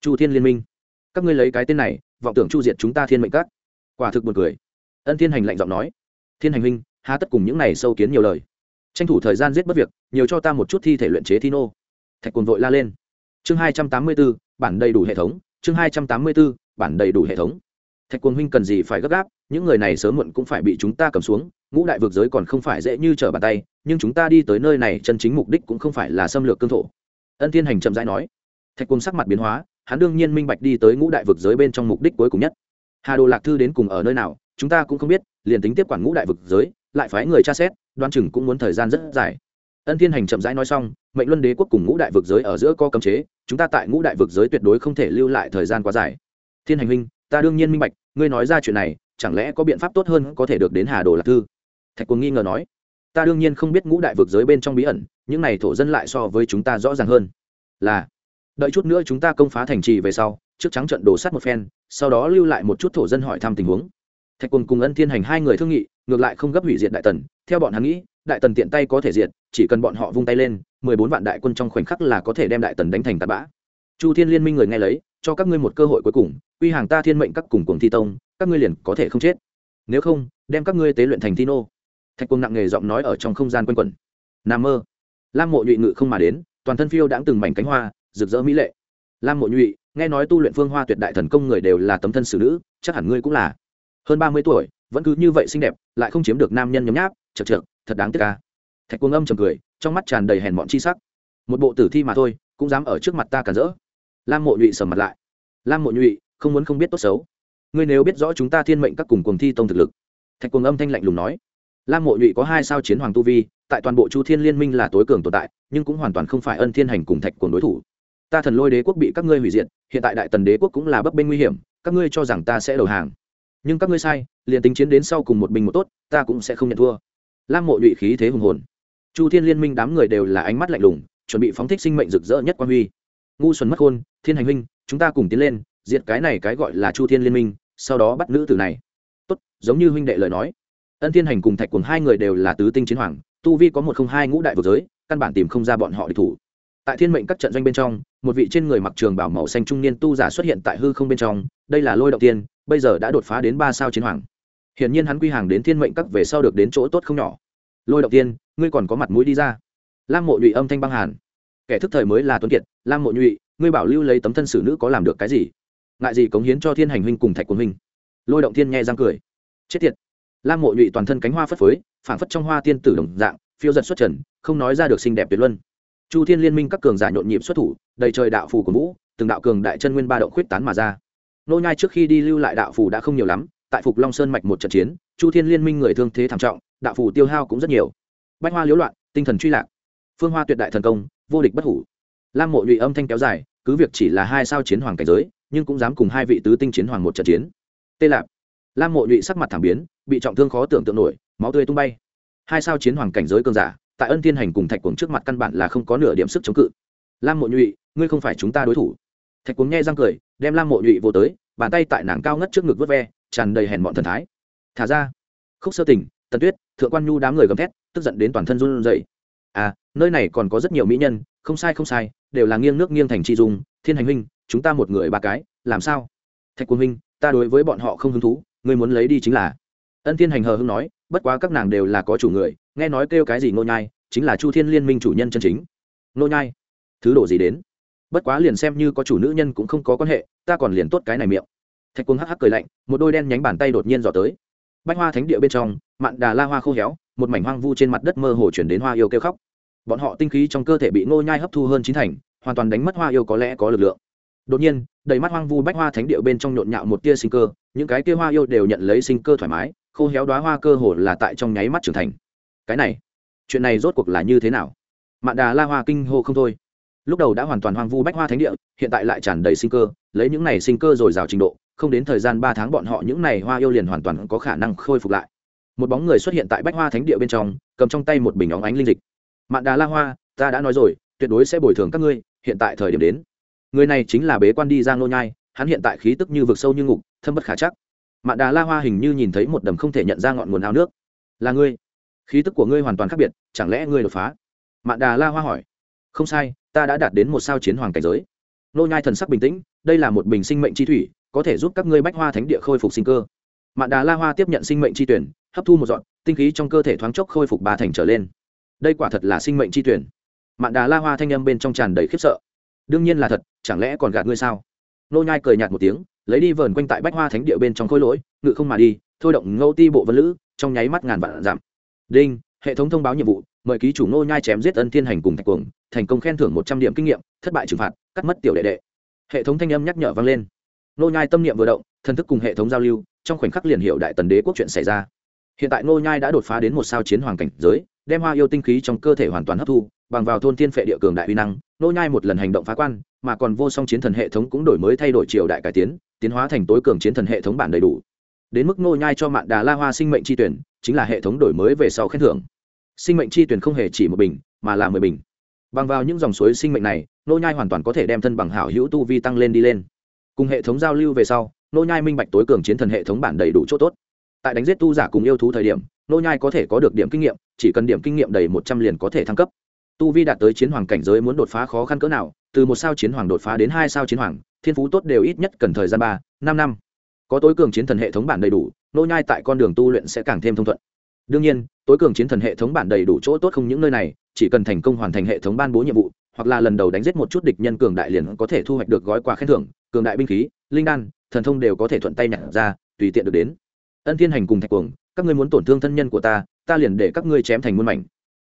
Chu thiên liên minh. Các ngươi lấy cái tên này, vọng tưởng chu diệt chúng ta thiên mệnh các. Quả thực buồn cười. Ân thiên hành lạnh giọng nói. Thiên hành huynh, há tất cùng những này sâu kiến nhiều lời. Tranh thủ thời gian giết bất việc, nhiều cho ta một chút thi thể luyện chế thi nô. Thạch cuồng vội la lên. Chương hai trăm tám mươi b ố bản đầy đủ hệ thống, chương hai trăm tám mươi b ố bản đầy đủ hệ thống. Thạch cuồng huynh cần gì phải gấp gáp? Những người này sớm muộn cũng phải bị chúng ta cầm xuống, ngũ đại vực giới còn không phải dễ như trở bàn tay, nhưng chúng ta đi tới nơi này chân chính mục đích cũng không phải là xâm lược cương thổ. Ân thiên hành chậm rãi nói. Thạch Quân sắc mặt biến hóa, hắn đương nhiên minh bạch đi tới ngũ đại vực giới bên trong mục đích cuối cùng nhất. Hà đồ lạc thư đến cùng ở nơi nào, chúng ta cũng không biết, liền tính tiếp quản ngũ đại vực giới, lại phái người tra xét đoan chừng cũng muốn thời gian rất dài. Ân thiên hành chậm rãi nói xong, mệnh luân đế quốc cùng ngũ đại vực giới ở giữa có cấm chế, chúng ta tại ngũ đại vực giới tuyệt đối không thể lưu lại thời gian quá dài. Thiên hành huynh, ta đương nhiên minh bạch, ngươi nói ra chuyện này chẳng lẽ có biện pháp tốt hơn có thể được đến hà đồ lạc thư? Thạch cuồng nghi ngờ nói. Ta đương nhiên không biết ngũ đại vực giới bên trong bí ẩn, những này thổ dân lại so với chúng ta rõ ràng hơn. Là, đợi chút nữa chúng ta công phá thành trì về sau, trước trắng trận đổ sắt một phen, sau đó lưu lại một chút thổ dân hỏi thăm tình huống. Thạch Quân cùng ân thiên hành hai người thương nghị, ngược lại không gấp hủy diệt đại tần. Theo bọn hắn nghĩ, đại tần tiện tay có thể diệt, chỉ cần bọn họ vung tay lên, mười bốn vạn đại quân trong khoảnh khắc là có thể đem đại tần đánh thành tạt bã. Chu thiên liên minh người nghe lấy, cho các ngươi một cơ hội cuối cùng, uy hàng ta thiên mệnh các cùng cùng thi tông các ngươi liền có thể không chết. Nếu không, đem các ngươi tế luyện thành thi nô. Thạch quân nặng nghề giọng nói ở trong không gian quanh quẩn. Nam mơ. Lam mộ nhụy ngự không mà đến, toàn thân phiêu đãng từng mảnh cánh hoa, rực rỡ mỹ lệ. Lam mộ nhụy, nghe nói tu luyện phương hoa tuyệt đại thần công người đều là tấm thân xử nữ, chắc hẳn ngươi cũng là. Hơn ba mươi tuổi, vẫn cứ như vậy xinh đẹp, lại không chiếm được nam nhân nhấm nháp, chật chật thật đáng tiếc ca thạch quân âm trầm cười, trong mắt tràn đầy hèn mọn chi sắc. Một bộ tử thi mà thôi, cũng dám ở trước mặt ta cản rỡ. Lam mộ nhụy sầm mặt lại. Lam mộ nhụy, không muốn không biết tốt xấu ngươi nếu biết rõ chúng ta thiên mệnh các cùng cuồng thi tông thực lực. Thạch cuồng âm thanh lạnh lùng nói. Lam mộ nhụy có hai sao chiến hoàng tu vi, tại toàn bộ chu thiên liên minh là tối cường tồn tại, nhưng cũng hoàn toàn không phải ân thiên hành cùng thạch cuồng đối thủ. Ta thần lôi đế quốc bị các ngươi hủy diệt, hiện tại đại tần đế quốc cũng là bấp bênh nguy hiểm, các ngươi cho rằng ta sẽ đầu hàng. Nhưng các ngươi sai, liền tính chiến đến sau cùng một bình một tốt, ta cũng sẽ không nhận thua. Lam mộ nhụy khí thế hùng hồn. Chu thiên liên minh đám người đều là ánh mắt lạnh lùng, chuẩn bị phóng thích sinh mệnh rực rỡ nhất quan huy. Ngu xuẩn mất khôn thiên hành huynh, chúng ta cùng tiến lên, diệt cái này cái gọi là chu thiên liên minh sau đó bắt nữ tử này. Tốt, giống như huynh đệ lời nói. Ân thiên hành cùng thạch cùng hai người đều là tứ tinh chiến hoàng, tu vi có một không hai ngũ đại vực giới, căn bản tìm không ra bọn họ địch thủ. Tại thiên mệnh các trận doanh bên trong, một vị trên người mặc trường bảo màu xanh trung niên tu giả xuất hiện tại hư không bên trong, đây là lôi động tiên, bây giờ đã đột phá đến ba sao chiến hoàng. Hiển nhiên hắn quy hàng đến thiên mệnh các về sau được đến chỗ tốt không nhỏ. Lôi động tiên, ngươi còn có mặt mũi đi ra. Lam mộ nhụy âm thanh băng hàn. Kẻ thức thời mới là tuấn kiệt, lam mộ nhụy, ngươi bảo lưu lấy tấm thân xử nữ có làm được cái gì? Ngại gì cống hiến cho thiên hành huynh cùng thạch quân huynh. Lôi động thiên nghe răng cười. Chết tiệt. Lam mộ nhụy toàn thân cánh hoa phất phới, phảng phất trong hoa tiên tử đồng dạng, phiêu giật xuất trần, không nói ra được xinh đẹp tuyệt luân. Chu thiên liên minh các cường giả nhộn nhịp xuất thủ, đầy trời đạo phù của vũ, từng đạo cường đại chân nguyên ba động khuyết tán mà ra. Nô nhai trước khi đi lưu lại đạo phù đã không nhiều lắm, tại phục long sơn mạch một trận chiến, chu thiên liên minh người thương thế thảm trọng, đạo phù tiêu hao cũng rất nhiều. Bách hoa liễu loạn, tinh thần truy lạc. Phương hoa tuyệt đại thần công, vô địch bất hủ. Lam mộ nhụy âm thanh kéo dài, cứ việc chỉ là hai sao chiến hoàng cảnh giới nhưng cũng dám cùng hai vị tứ tinh chiến hoàng một trận chiến. Tê lạp. Lam mộ nhụy sắc mặt thảm biến, bị trọng thương khó tưởng tượng nổi, máu tươi tung bay. Hai sao chiến hoàng cảnh giới cơn giả, tại ân thiên hành cùng thạch cuồng trước mặt căn bản là không có nửa điểm sức chống cự. Lam mộ nhụy, ngươi không phải chúng ta đối thủ. Thạch cuồng nghe răng cười, đem lam mộ nhụy vô tới, bàn tay tại nàng cao ngất trước ngực vớt ve, tràn đầy hèn mọn thần thái. Thả ra. Khúc sơ tình, tần tuyết, thượng quan nhu đám người gầm thét, tức giận đến toàn thân run rẩy. À nơi này còn có rất nhiều mỹ nhân, không sai không sai, đều là nghiêng nước nghiêng thành chi dung, thiên hành huynh chúng ta một người ba cái, làm sao? Thạch quân huynh ta đối với bọn họ không hứng thú, ngươi muốn lấy đi chính là. Ân thiên hành hờ hưng nói, bất quá các nàng đều là có chủ người, nghe nói kêu cái gì ngô nhai, chính là chu thiên liên minh chủ nhân chân chính. Ngô nhai, thứ đồ gì đến? Bất quá liền xem như có chủ nữ nhân cũng không có quan hệ, ta còn liền tốt cái này miệng. Thạch quân hắc hắc cười lạnh, một đôi đen nhánh bàn tay đột nhiên dò tới. Bách hoa thánh địa bên trong, mạn đà la hoa khô héo, một mảnh hoang vu trên mặt đất mơ hồ chuyển đến hoa yêu kêu khóc. Bọn họ tinh khí trong cơ thể bị ngô nhai hấp thu hơn chín thành, hoàn toàn đánh mất hoa yêu có lẽ có lực lượng đột nhiên, đầy mắt hoang vu bách hoa thánh địa bên trong nhộn nhạo một tia sinh cơ, những cái tia hoa yêu đều nhận lấy sinh cơ thoải mái, khô héo đoá hoa cơ hồ là tại trong nháy mắt trưởng thành. Cái này, chuyện này rốt cuộc là như thế nào? Mạn đà la hoa kinh hô không thôi. Lúc đầu đã hoàn toàn hoang vu bách hoa thánh địa, hiện tại lại tràn đầy sinh cơ, lấy những này sinh cơ dồi dào trình độ, không đến thời gian ba tháng bọn họ những này hoa yêu liền hoàn toàn có khả năng khôi phục lại. Một bóng người xuất hiện tại bách hoa thánh địa bên trong, cầm trong tay một bình óng ánh linh dịch. Mạn đà la hoa, ta đã nói rồi, tuyệt đối sẽ bồi thường các ngươi, hiện tại thời điểm đến người này chính là bế quan đi ra ngô nhai, hắn hiện tại khí tức như vực sâu như ngục, thâm bất khả chắc. Mạn đà la hoa hình như nhìn thấy một đầm không thể nhận ra ngọn nguồn ao nước. Là ngươi. Khí tức của ngươi hoàn toàn khác biệt, chẳng lẽ ngươi đột phá? Mạn đà la hoa hỏi. Không sai, ta đã đạt đến một sao chiến hoàng cảnh giới. Nô nhai thần sắc bình tĩnh, đây là một bình sinh mệnh chi thủy, có thể giúp các ngươi bách hoa thánh địa khôi phục sinh cơ. Mạn đà la hoa tiếp nhận sinh mệnh chi tuyển, hấp thu một dọn tinh khí trong cơ thể thoáng chốc khôi phục ba thành trở lên. Đây quả thật là sinh mệnh chi tuyển. Mạn đà la hoa thanh âm bên trong tràn đầy khiếp sợ. Đương nhiên là thật chẳng lẽ còn gạt ngươi sao? Nô nhai cười nhạt một tiếng, lấy đi vờn quanh tại bách hoa thánh địa bên trong khối lỗi, ngự không mà đi, thôi động ngâu ti bộ vân lữ, trong nháy mắt ngàn vạn giảm đinh, hệ thống thông báo nhiệm vụ, mời ký chủ nô nhai chém giết ân thiên hành cùng thạch cuồng, thành công khen thưởng một trăm điểm kinh nghiệm, thất bại trừng phạt, cắt mất tiểu đệ đệ. Hệ thống thanh âm nhắc nhở vang lên. Nô nhai tâm niệm vừa động, thần thức cùng hệ thống giao lưu, trong khoảnh khắc liền hiểu đại tần đế quốc chuyện xảy ra. Hiện tại nô nhai đã đột phá đến một sao chiến hoàng cảnh giới, đem hoa yêu tinh khí trong cơ thể hoàn toàn hấp thu, bằng vào thôn thiên phệ địa cường đại uy năng nô nhai một lần hành động phá quan, mà còn vô song chiến thần hệ thống cũng đổi mới thay đổi triều đại cải tiến tiến hóa thành tối cường chiến thần hệ thống bản đầy đủ. Đến mức nô nhai cho mạn đà la hoa sinh mệnh chi tuyển, chính là hệ thống đổi mới về sau khen thưởng. Sinh mệnh chi tuyển không hề chỉ một bình, mà là mười bình. Bằng vào những dòng suối sinh mệnh này, nô nhai hoàn toàn có thể đem thân bằng hảo hữu tu vi tăng lên đi lên. Cùng hệ thống giao lưu về sau, nô nhai minh bạch tối cường chiến thần hệ thống bản đầy đủ chỗ tốt. Tại đánh giết tu giả cùng yêu thú thời điểm, nô nhai có thể có được điểm kinh nghiệm, chỉ cần điểm kinh nghiệm đầy một trăm liền có thể thăng cấp tu vi đạt tới chiến hoàng cảnh giới muốn đột phá khó khăn cỡ nào, từ một sao chiến hoàng đột phá đến hai sao chiến hoàng, thiên phú tốt đều ít nhất cần thời gian ba, năm năm. Có tối cường chiến thần hệ thống bản đầy đủ, nô nhai tại con đường tu luyện sẽ càng thêm thông thuận. Đương nhiên, tối cường chiến thần hệ thống bản đầy đủ chỗ tốt không những nơi này, chỉ cần thành công hoàn thành hệ thống ban bố nhiệm vụ, hoặc là lần đầu đánh giết một chút địch nhân cường đại liền có thể thu hoạch được gói quà khen thưởng, cường đại binh khí, linh đan, thần thông đều có thể thuận tay nhặt ra, tùy tiện được đến. Ân thiên hành cùng thạch cuồng, các ngươi muốn tổn thương thân nhân của ta ta liền để các ngươi chém thành muôn mảnh.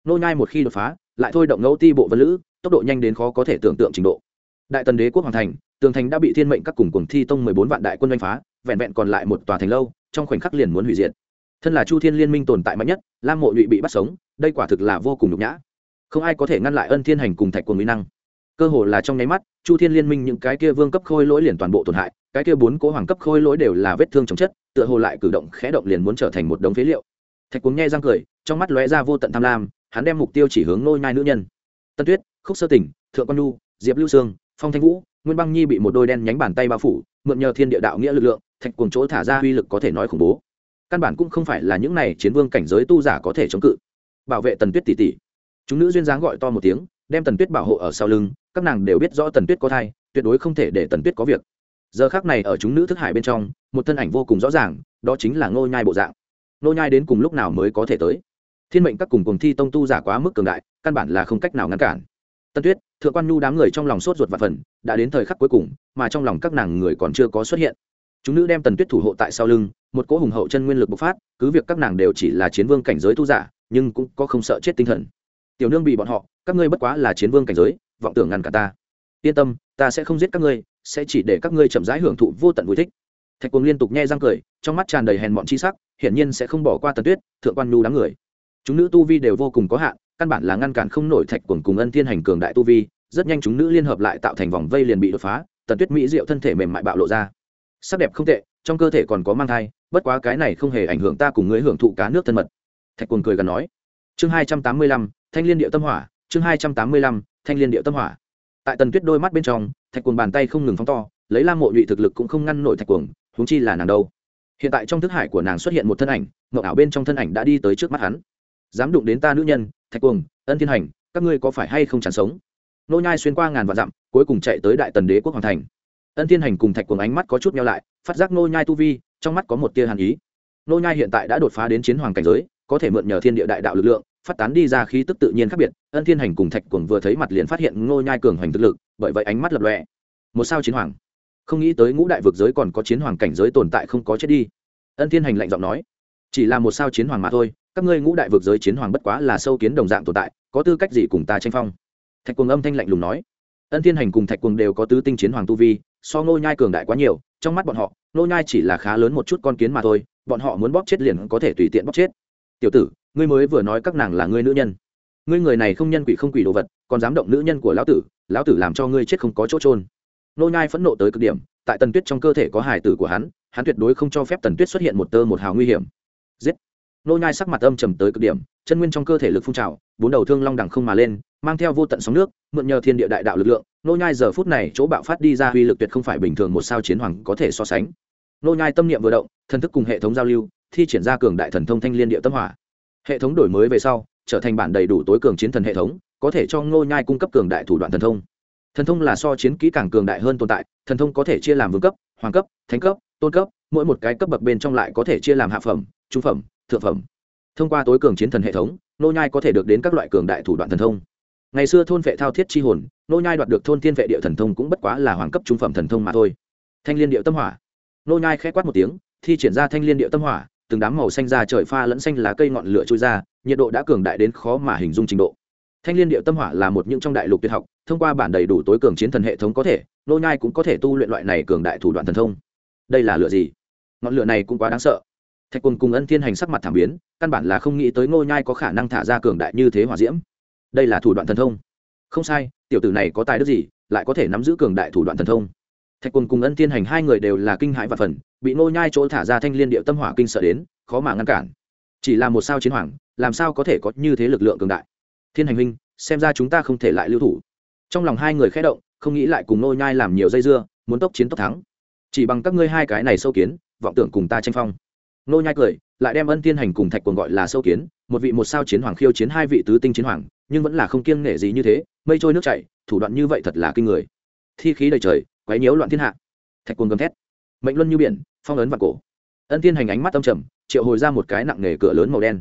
Nô nhai một khi đột phá lại thôi động ngẫu ti bộ vân lữ, tốc độ nhanh đến khó có thể tưởng tượng trình độ. Đại tần đế quốc hoàng thành, tường thành đã bị thiên mệnh các cùng cùng thi tông mười bốn vạn đại quân đánh phá, vẹn vẹn còn lại một tòa thành lâu, trong khoảnh khắc liền muốn hủy diệt. Thân là chu thiên liên minh tồn tại mạnh nhất, lam mộ nhụy bị bắt sống, đây quả thực là vô cùng nhục nhã. Không ai có thể ngăn lại ân thiên hành cùng thạch Quân mỹ năng. Cơ hồ là trong nháy mắt, chu thiên liên minh những cái kia vương cấp khôi lỗi liền toàn bộ tổn hại, cái kia bốn cố hoàng cấp khôi lỗi đều là vết thương chống chất, tựa hồ lại cử động khẽ động liền muốn trở thành một đống phế liệu. Thạch cuống nghe răng cười, trong mắt lóe ra vô tận tham lam hắn đem mục tiêu chỉ hướng nôi nhai nữ nhân. Tân tuyết, khúc sơ tỉnh thượng quan nu diệp lưu sương, phong thanh vũ, nguyên băng nhi bị một đôi đen nhánh bàn tay bao phủ, mượn nhờ thiên địa đạo nghĩa lực lượng, thạch cuồng chỗ thả ra uy lực có thể nói khủng bố. Căn bản cũng không phải là những này chiến vương cảnh giới tu giả có thể chống cự. Bảo vệ tần tuyết tỷ tỷ. Chúng nữ duyên dáng gọi to một tiếng, đem tần tuyết bảo hộ ở sau lưng, các nàng đều biết rõ tần tuyết có thai, tuyệt đối không thể để tần tuyết có việc. Giờ khác này ở chúng nữ thức hải bên trong, một thân ảnh vô cùng rõ ràng, đó chính là ngô nhai bộ dạng. Ngô nhai đến cùng lúc nào mới có thể tới? Thiên mệnh các cùng cùng thi tông tu giả quá mức cường đại, căn bản là không cách nào ngăn cản. Tân tuyết, thượng quan nhu đám người trong lòng sốt ruột và phần đã đến thời khắc cuối cùng, mà trong lòng các nàng người còn chưa có xuất hiện. Chúng nữ đem tần tuyết thủ hộ tại sau lưng, một cỗ hùng hậu chân nguyên lực bộc phát, cứ việc các nàng đều chỉ là chiến vương cảnh giới tu giả, nhưng cũng có không sợ chết tinh thần. Tiểu nương bị bọn họ, các ngươi bất quá là chiến vương cảnh giới, vọng tưởng ngăn cả ta. Yên tâm, ta sẽ không giết các ngươi, sẽ chỉ để các ngươi chậm rãi hưởng thụ vô tận vui thích. Thạch cuồng liên tục nhe răng cười, trong mắt tràn đầy hèn mọn chi sắc, hiển nhiên sẽ không bỏ qua tần tuyết, thượng quan nhu đám người chúng nữ tu vi đều vô cùng có hạn, căn bản là ngăn cản không nổi thạch quần cùng ân thiên hành cường đại tu vi, rất nhanh chúng nữ liên hợp lại tạo thành vòng vây liền bị đột phá, tần tuyết mỹ diệu thân thể mềm mại bạo lộ ra. Sắc đẹp không tệ, trong cơ thể còn có mang thai, bất quá cái này không hề ảnh hưởng ta cùng ngươi hưởng thụ cá nước thân mật. Thạch quần cười gần nói. Chương hai trăm tám mươi lăm, thanh liên điệu tâm hỏa, chương hai trăm tám mươi lăm, thanh liên điệu tâm hỏa. Tại tần tuyết đôi mắt bên trong, thạch quần bàn tay không ngừng phóng to, lấy lam mộ nhụy thực lực cũng không ngăn nổi thạch quần, huống chi là nàng đâu. Hiện tại trong thức hải của nàng xuất hiện một thân ảnh mậu ảo bên trong thân ảnh đã đi tới trước mắt hắn dám đụng đến ta nữ nhân, thạch cuồng, ân thiên hành, các ngươi có phải hay không chẳng sống? Nô nhai xuyên qua ngàn vạn dặm, cuối cùng chạy tới đại tần đế quốc hoàng thành. Ân thiên hành cùng thạch cuồng ánh mắt có chút nhau lại, phát giác nô nhai tu vi, trong mắt có một tia hàn ý. Nô nhai hiện tại đã đột phá đến chiến hoàng cảnh giới, có thể mượn nhờ thiên địa đại đạo lực lượng, phát tán đi ra khí tức tự nhiên khác biệt. Ân thiên hành cùng thạch cuồng vừa thấy mặt liền phát hiện nô nhai cường hoành thực lực, bởi vậy ánh mắt lập lòe. Một sao chiến hoàng. Không nghĩ tới ngũ đại vực giới còn có chiến hoàng cảnh giới tồn tại không có chết đi. Ân thiên hành lạnh giọng nói, chỉ là một sao chiến hoàng mà thôi các ngươi ngũ đại vực giới chiến hoàng bất quá là sâu kiến đồng dạng tồn tại, có tư cách gì cùng ta tranh phong? Thạch quần âm thanh lạnh lùng nói. Ân thiên hành cùng thạch quần đều có tứ tinh chiến hoàng tu vi, so ngô nhai cường đại quá nhiều, trong mắt bọn họ, ngô nhai chỉ là khá lớn một chút con kiến mà thôi, bọn họ muốn bóp chết liền có thể tùy tiện bóp chết. Tiểu tử, ngươi mới vừa nói các nàng là ngươi nữ nhân. Ngươi người này không nhân quỷ không quỷ đồ vật, còn dám động nữ nhân của lão tử lão tử làm cho ngươi chết không có chỗ trôn ngô nhai phẫn nộ tới cực điểm, tại tần tuyết trong cơ thể có hài tử của hắn hắn tuyệt đối không cho phép tần tuyết xuất hiện một tơ một hào nguy hiểm. Giết! Nô nhai sắc mặt âm trầm tới cực điểm, chân nguyên trong cơ thể lực phun trào, bốn đầu thương long đằng không mà lên, mang theo vô tận sóng nước, mượn nhờ thiên địa đại đạo lực lượng, nô nhai giờ phút này chỗ bạo phát đi ra uy lực tuyệt không phải bình thường một sao chiến hoàng có thể so sánh. Nô nhai tâm niệm vừa động, thần thức cùng hệ thống giao lưu, thi triển ra cường đại thần thông thanh liên địa tâm hỏa. Hệ thống đổi mới về sau, trở thành bản đầy đủ tối cường chiến thần hệ thống, có thể cho nô nhai cung cấp cường đại thủ đoạn thần thông. Thần thông là so chiến kỹ càng cường đại hơn tồn tại, thần thông có thể chia làm vương cấp, hoàng cấp, thánh cấp, tôn cấp, mỗi một cái cấp bậc bên trong lại có thể chia làm hạ phẩm, trung phẩm thượng phẩm. Thông qua tối cường chiến thần hệ thống, nô nhai có thể được đến các loại cường đại thủ đoạn thần thông. Ngày xưa thôn vệ thao thiết chi hồn, nô nhai đoạt được thôn thiên vệ địa thần thông cũng bất quá là hoàng cấp trung phẩm thần thông mà thôi. Thanh liên điệu tâm hỏa. Nô nhai khẽ quát một tiếng, thi triển ra thanh liên điệu tâm hỏa, từng đám màu xanh ra trời pha lẫn xanh lá cây ngọn lửa trôi ra, nhiệt độ đã cường đại đến khó mà hình dung trình độ. Thanh liên điệu tâm hỏa là một những trong đại lục tuyệt học, thông qua bản đầy đủ tối cường chiến thần hệ thống có thể, nô nhai cũng có thể tu luyện loại này cường đại thủ đoạn thần thông. Đây là lửa gì? Ngọn lửa này cũng quá đáng sợ thạch quần cùng ân thiên hành sắc mặt thảm biến, căn bản là không nghĩ tới ngô nhai có khả năng thả ra cường đại như thế hỏa diễm. Đây là thủ đoạn thần thông. Không sai, tiểu tử này có tài đức gì, lại có thể nắm giữ cường đại thủ đoạn thần thông. Thạch quần cùng ân thiên hành hai người đều là kinh hãi và phần, bị ngô nhai chỗ thả ra thanh liên điệu tâm hỏa kinh sợ đến, khó mà ngăn cản. Chỉ là một sao chiến hoàng, làm sao có thể có như thế lực lượng cường đại? Thiên hành huynh, xem ra chúng ta không thể lại lưu thủ. Trong lòng hai người khẽ động, không nghĩ lại cùng ngô nhai làm nhiều dây dưa, muốn tốc chiến tốc thắng. Chỉ bằng các ngươi hai cái này sâu kiến, vọng tưởng cùng ta tranh phong nô nhai cười, lại đem ân tiên hành cùng thạch quần gọi là sâu kiến, một vị một sao chiến hoàng khiêu chiến hai vị tứ tinh chiến hoàng, nhưng vẫn là không kiêng nể gì như thế, mây trôi nước chảy, thủ đoạn như vậy thật là kinh người. Thi khí đầy trời, quấy nhiễu loạn thiên hạ. Thạch quần gầm thét. Mệnh luân như biển, phong ấn và cổ. Ân tiên hành ánh mắt âm trầm, triệu hồi ra một cái nặng nghề cửa lớn màu đen.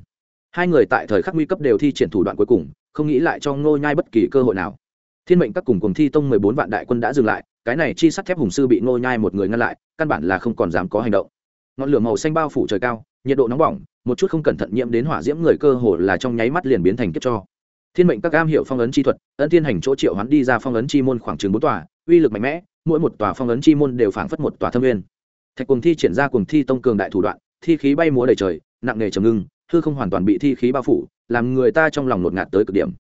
Hai người tại thời khắc nguy cấp đều thi triển thủ đoạn cuối cùng, không nghĩ lại cho ngô nhai bất kỳ cơ hội nào. Thiên mệnh các cùng cùng thi tông mười bốn vạn đại quân đã dừng lại, cái này chi sắt thép hùng sư bị ngô nhai một người ngăn lại, căn bản là không còn dám có hành động ngọn lửa màu xanh bao phủ trời cao, nhiệt độ nóng bỏng, một chút không cẩn thận nhiễm đến hỏa diễm người cơ hồ là trong nháy mắt liền biến thành kiếp cho. Thiên mệnh các cam hiệu phong ấn chi thuật ấn thiên hành chỗ triệu hắn đi ra phong ấn chi môn khoảng chừng bốn tòa, uy lực mạnh mẽ, mỗi một tòa phong ấn chi môn đều phảng phất một tòa thâm nguyên. Thạch cùng thi triển ra cùng thi tông cường đại thủ đoạn, thi khí bay múa đầy trời, nặng nề trầm ngưng, hư không hoàn toàn bị thi khí bao phủ, làm người ta trong lòng ngột ngạt tới cực điểm.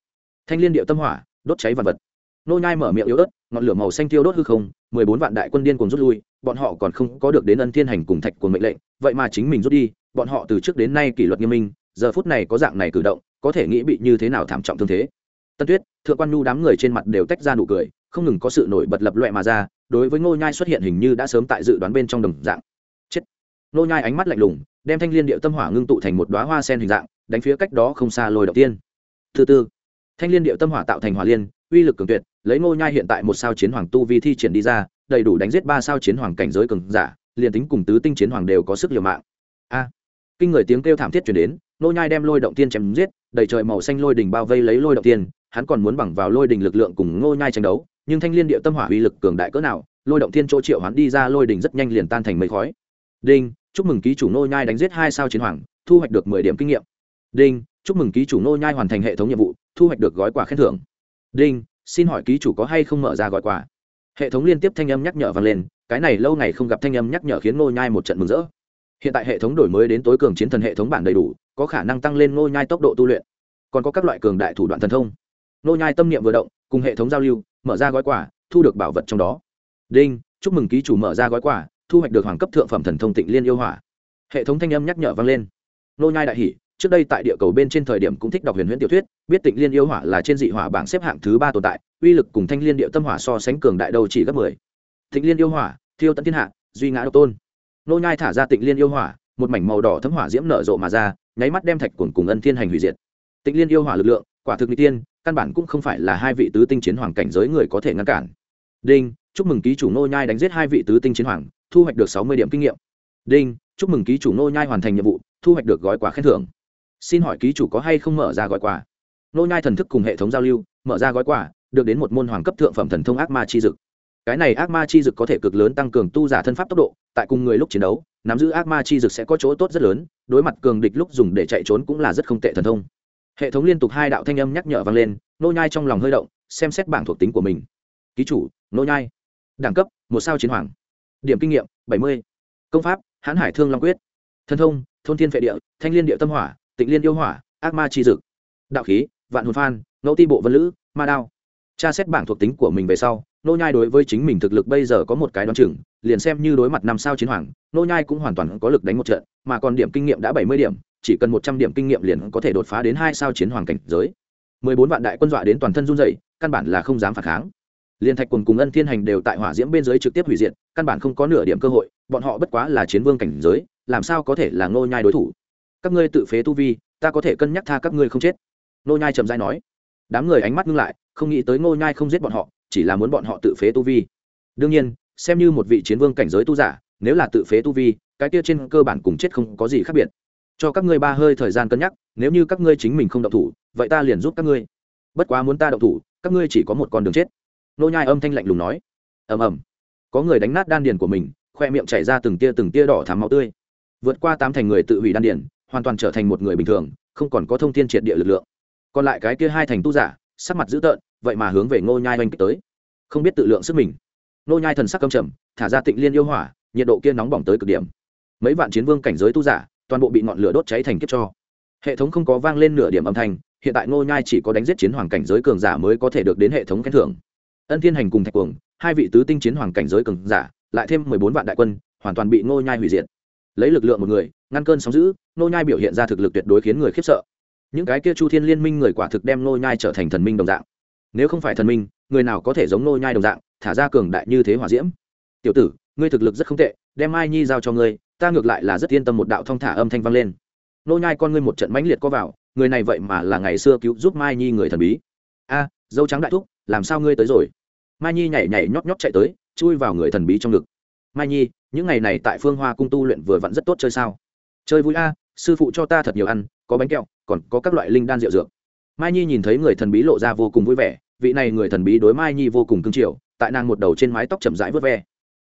Thanh liên điệu tâm hỏa, đốt cháy vật vật. Nô nhai mở miệng yếu ớt, ngọn lửa màu xanh tiêu đốt hư không, mười bốn vạn đại quân điên cuồng rút lui bọn họ còn không có được đến ân thiên hành cùng thạch của mệnh lệnh, vậy mà chính mình rút đi, bọn họ từ trước đến nay kỷ luật nghiêm minh, giờ phút này có dạng này cử động, có thể nghĩ bị như thế nào thảm trọng thương thế. Tân tuyết, thượng quan nhu đám người trên mặt đều tách ra nụ cười, không ngừng có sự nổi bật lập loẹ mà ra, đối với ngô nhai xuất hiện hình như đã sớm tại dự đoán bên trong đồng dạng. Chết. Ngô nhai ánh mắt lạnh lùng, đem thanh liên điệu tâm hỏa ngưng tụ thành một đóa hoa sen hình dạng, đánh phía cách đó không xa lôi đầu tiên. Thứ tư, thanh liên điệu tâm hỏa tạo thành hỏa liên, uy lực cường tuyệt, lấy ngô nhai hiện tại một sao chiến hoàng tu vi thi triển đi ra đầy đủ đánh giết ba sao chiến hoàng cảnh giới cường giả, liền tính cùng tứ tinh chiến hoàng đều có sức liều mạng. A. Kinh người tiếng kêu thảm thiết truyền đến, nô nhai đem lôi động tiên chém giết, đầy trời màu xanh lôi đỉnh bao vây lấy lôi động tiên, hắn còn muốn bằng vào lôi đỉnh lực lượng cùng nô nhai tranh đấu, nhưng thanh liên địa tâm hỏa uy lực cường đại cỡ nào, lôi động tiên chỗ triệu hắn đi ra lôi đỉnh rất nhanh liền tan thành mây khói. Đinh, chúc mừng ký chủ nô nhai đánh giết hai sao chiến hoàng, thu hoạch được mười điểm kinh nghiệm. Đinh, chúc mừng ký chủ nô nhai hoàn thành hệ thống nhiệm vụ, thu hoạch được gói quà khen thưởng. Đinh, xin hỏi ký chủ có hay không mở ra gói quà? Hệ thống liên tiếp thanh âm nhắc nhở vang lên, cái này lâu ngày không gặp thanh âm nhắc nhở khiến ngô nhai một trận mừng rỡ. Hiện tại hệ thống đổi mới đến tối cường chiến thần hệ thống bản đầy đủ, có khả năng tăng lên ngô nhai tốc độ tu luyện. Còn có các loại cường đại thủ đoạn thần thông. Nô nhai tâm niệm vừa động, cùng hệ thống giao lưu, mở ra gói quà, thu được bảo vật trong đó. Đinh, chúc mừng ký chủ mở ra gói quà, thu hoạch được hoàng cấp thượng phẩm thần thông tịnh liên yêu hỏa. Hệ thống thanh âm nhắc nhở vang lên. Nô nhai đại hỉ, trước đây tại địa cầu bên trên thời điểm cũng thích đọc huyền huyễn tiểu thuyết, biết tịnh liên yêu hỏa là trên dị hỏa bảng xếp hạng thứ ba tồn tại uy lực cùng thanh liên điệu tâm hỏa so sánh cường đại đầu chỉ gấp mười. Thịnh liên yêu hỏa, thiêu tận thiên hạ, duy ngã độc tôn. Nô nhai thả ra tịnh liên yêu hỏa, một mảnh màu đỏ thấm hỏa diễm nở rộ mà ra, nháy mắt đem thạch cuồn cùng ân thiên hành hủy diệt. Tịnh liên yêu hỏa lực lượng, quả thực n tiên, căn bản cũng không phải là hai vị tứ tinh chiến hoàng cảnh giới người có thể ngăn cản. Đinh, chúc mừng ký chủ nô nhai đánh giết hai vị tứ tinh chiến hoàng, thu hoạch được sáu mươi điểm kinh nghiệm. Đinh, chúc mừng ký chủ nô nhai hoàn thành nhiệm vụ, thu hoạch được gói quà khen thưởng. Xin hỏi ký chủ có hay không mở ra gói quà? Nô nhai thần thức cùng hệ thống giao lưu, mở ra gói quà được đến một môn hoàng cấp thượng phẩm thần thông ác ma chi dực. Cái này ác ma chi dực có thể cực lớn tăng cường tu giả thân pháp tốc độ, tại cùng người lúc chiến đấu, nắm giữ ác ma chi dực sẽ có chỗ tốt rất lớn, đối mặt cường địch lúc dùng để chạy trốn cũng là rất không tệ thần thông. Hệ thống liên tục hai đạo thanh âm nhắc nhở vang lên, nô nhai trong lòng hơi động, xem xét bảng thuộc tính của mình. Ký chủ, nô nhai. Đẳng cấp, một sao chiến hoàng. Điểm kinh nghiệm, bảy mươi. Công pháp, hãn hải thương long quyết. Thần thông, thôn thiên vệ địa, thanh liên địa tâm hỏa, tịnh liên yêu hỏa, ác ma chi dực. Đạo khí, vạn hồn phan, ngẫu ti bộ vân lữ, ma đao tra xét bảng thuộc tính của mình về sau, nô nhai đối với chính mình thực lực bây giờ có một cái đoán chừng, liền xem như đối mặt năm sao chiến hoàng, nô nhai cũng hoàn toàn có lực đánh một trận, mà còn điểm kinh nghiệm đã bảy mươi điểm, chỉ cần một trăm điểm kinh nghiệm liền có thể đột phá đến hai sao chiến hoàng cảnh giới. mười bốn vạn đại quân dọa đến toàn thân run rẩy, căn bản là không dám phản kháng. Liên thạch quần cùng ân thiên hành đều tại hỏa diễm bên dưới trực tiếp hủy diệt, căn bản không có nửa điểm cơ hội, bọn họ bất quá là chiến vương cảnh giới, làm sao có thể là nô nhai đối thủ? Các ngươi tự phế tu vi, ta có thể cân nhắc tha các ngươi không chết. Nô nhai trầm rãi nói đám người ánh mắt ngưng lại, không nghĩ tới nô nhai không giết bọn họ, chỉ là muốn bọn họ tự phế tu vi. Đương nhiên, xem như một vị chiến vương cảnh giới tu giả, nếu là tự phế tu vi, cái kia trên cơ bản cùng chết không có gì khác biệt. Cho các ngươi ba hơi thời gian cân nhắc, nếu như các ngươi chính mình không động thủ, vậy ta liền giúp các ngươi. Bất quá muốn ta động thủ, các ngươi chỉ có một con đường chết. Nô nhai âm thanh lạnh lùng nói. Ầm ầm. Có người đánh nát đan điền của mình, khoe miệng chảy ra từng tia từng tia đỏ thắm máu tươi. Vượt qua tám thành người tự hủy đan điền, hoàn toàn trở thành một người bình thường, không còn có thông thiên triệt địa lực lượng còn lại cái kia hai thành tu giả, sắc mặt dữ tợn, vậy mà hướng về ngô nhai oanh kích tới. Không biết tự lượng sức mình. Ngô nhai thần sắc căm trầm, thả ra tịnh liên yêu hỏa, nhiệt độ kia nóng bỏng tới cực điểm. Mấy vạn chiến vương cảnh giới tu giả, toàn bộ bị ngọn lửa đốt cháy thành kiếp cho. Hệ thống không có vang lên nửa điểm âm thanh, hiện tại ngô nhai chỉ có đánh giết chiến hoàng cảnh giới cường giả mới có thể được đến hệ thống khen thưởng. Ân thiên hành cùng thạch cuồng, hai vị tứ tinh chiến hoàng cảnh giới cường giả, lại thêm mười bốn vạn đại quân, hoàn toàn bị ngô nhai hủy diệt. Lấy lực lượng một người, ngăn cơn sóng dữ, ngô nhai biểu hiện ra thực lực tuyệt đối khiến người khiếp sợ những cái kia chu thiên liên minh người quả thực đem Nô nhai trở thành thần minh đồng dạng. Nếu không phải thần minh, người nào có thể giống Nô nhai đồng dạng, thả ra cường đại như thế hỏa diễm? Tiểu tử, ngươi thực lực rất không tệ, đem mai nhi giao cho ngươi, ta ngược lại là rất yên tâm một đạo thông thả âm thanh vang lên. Nô nhai con ngươi một trận mãnh liệt có vào, người này vậy mà là ngày xưa cứu giúp mai nhi người thần bí. A, dâu trắng đại thúc, làm sao ngươi tới rồi? Mai nhi nhảy nhảy nhót nhót chạy tới, chui vào người thần bí trong ngực. Mai nhi, những ngày này tại phương hoa cung tu luyện vừa vặn rất tốt chơi sao? Chơi vui a, sư phụ cho ta thật nhiều ăn, có bánh kẹo còn có các loại linh đan rượu dược. Mai nhi nhìn thấy người thần bí lộ ra vô cùng vui vẻ, vị này người thần bí đối mai nhi vô cùng cưng chiều, tại nàng một đầu trên mái tóc chậm rãi vớt ve.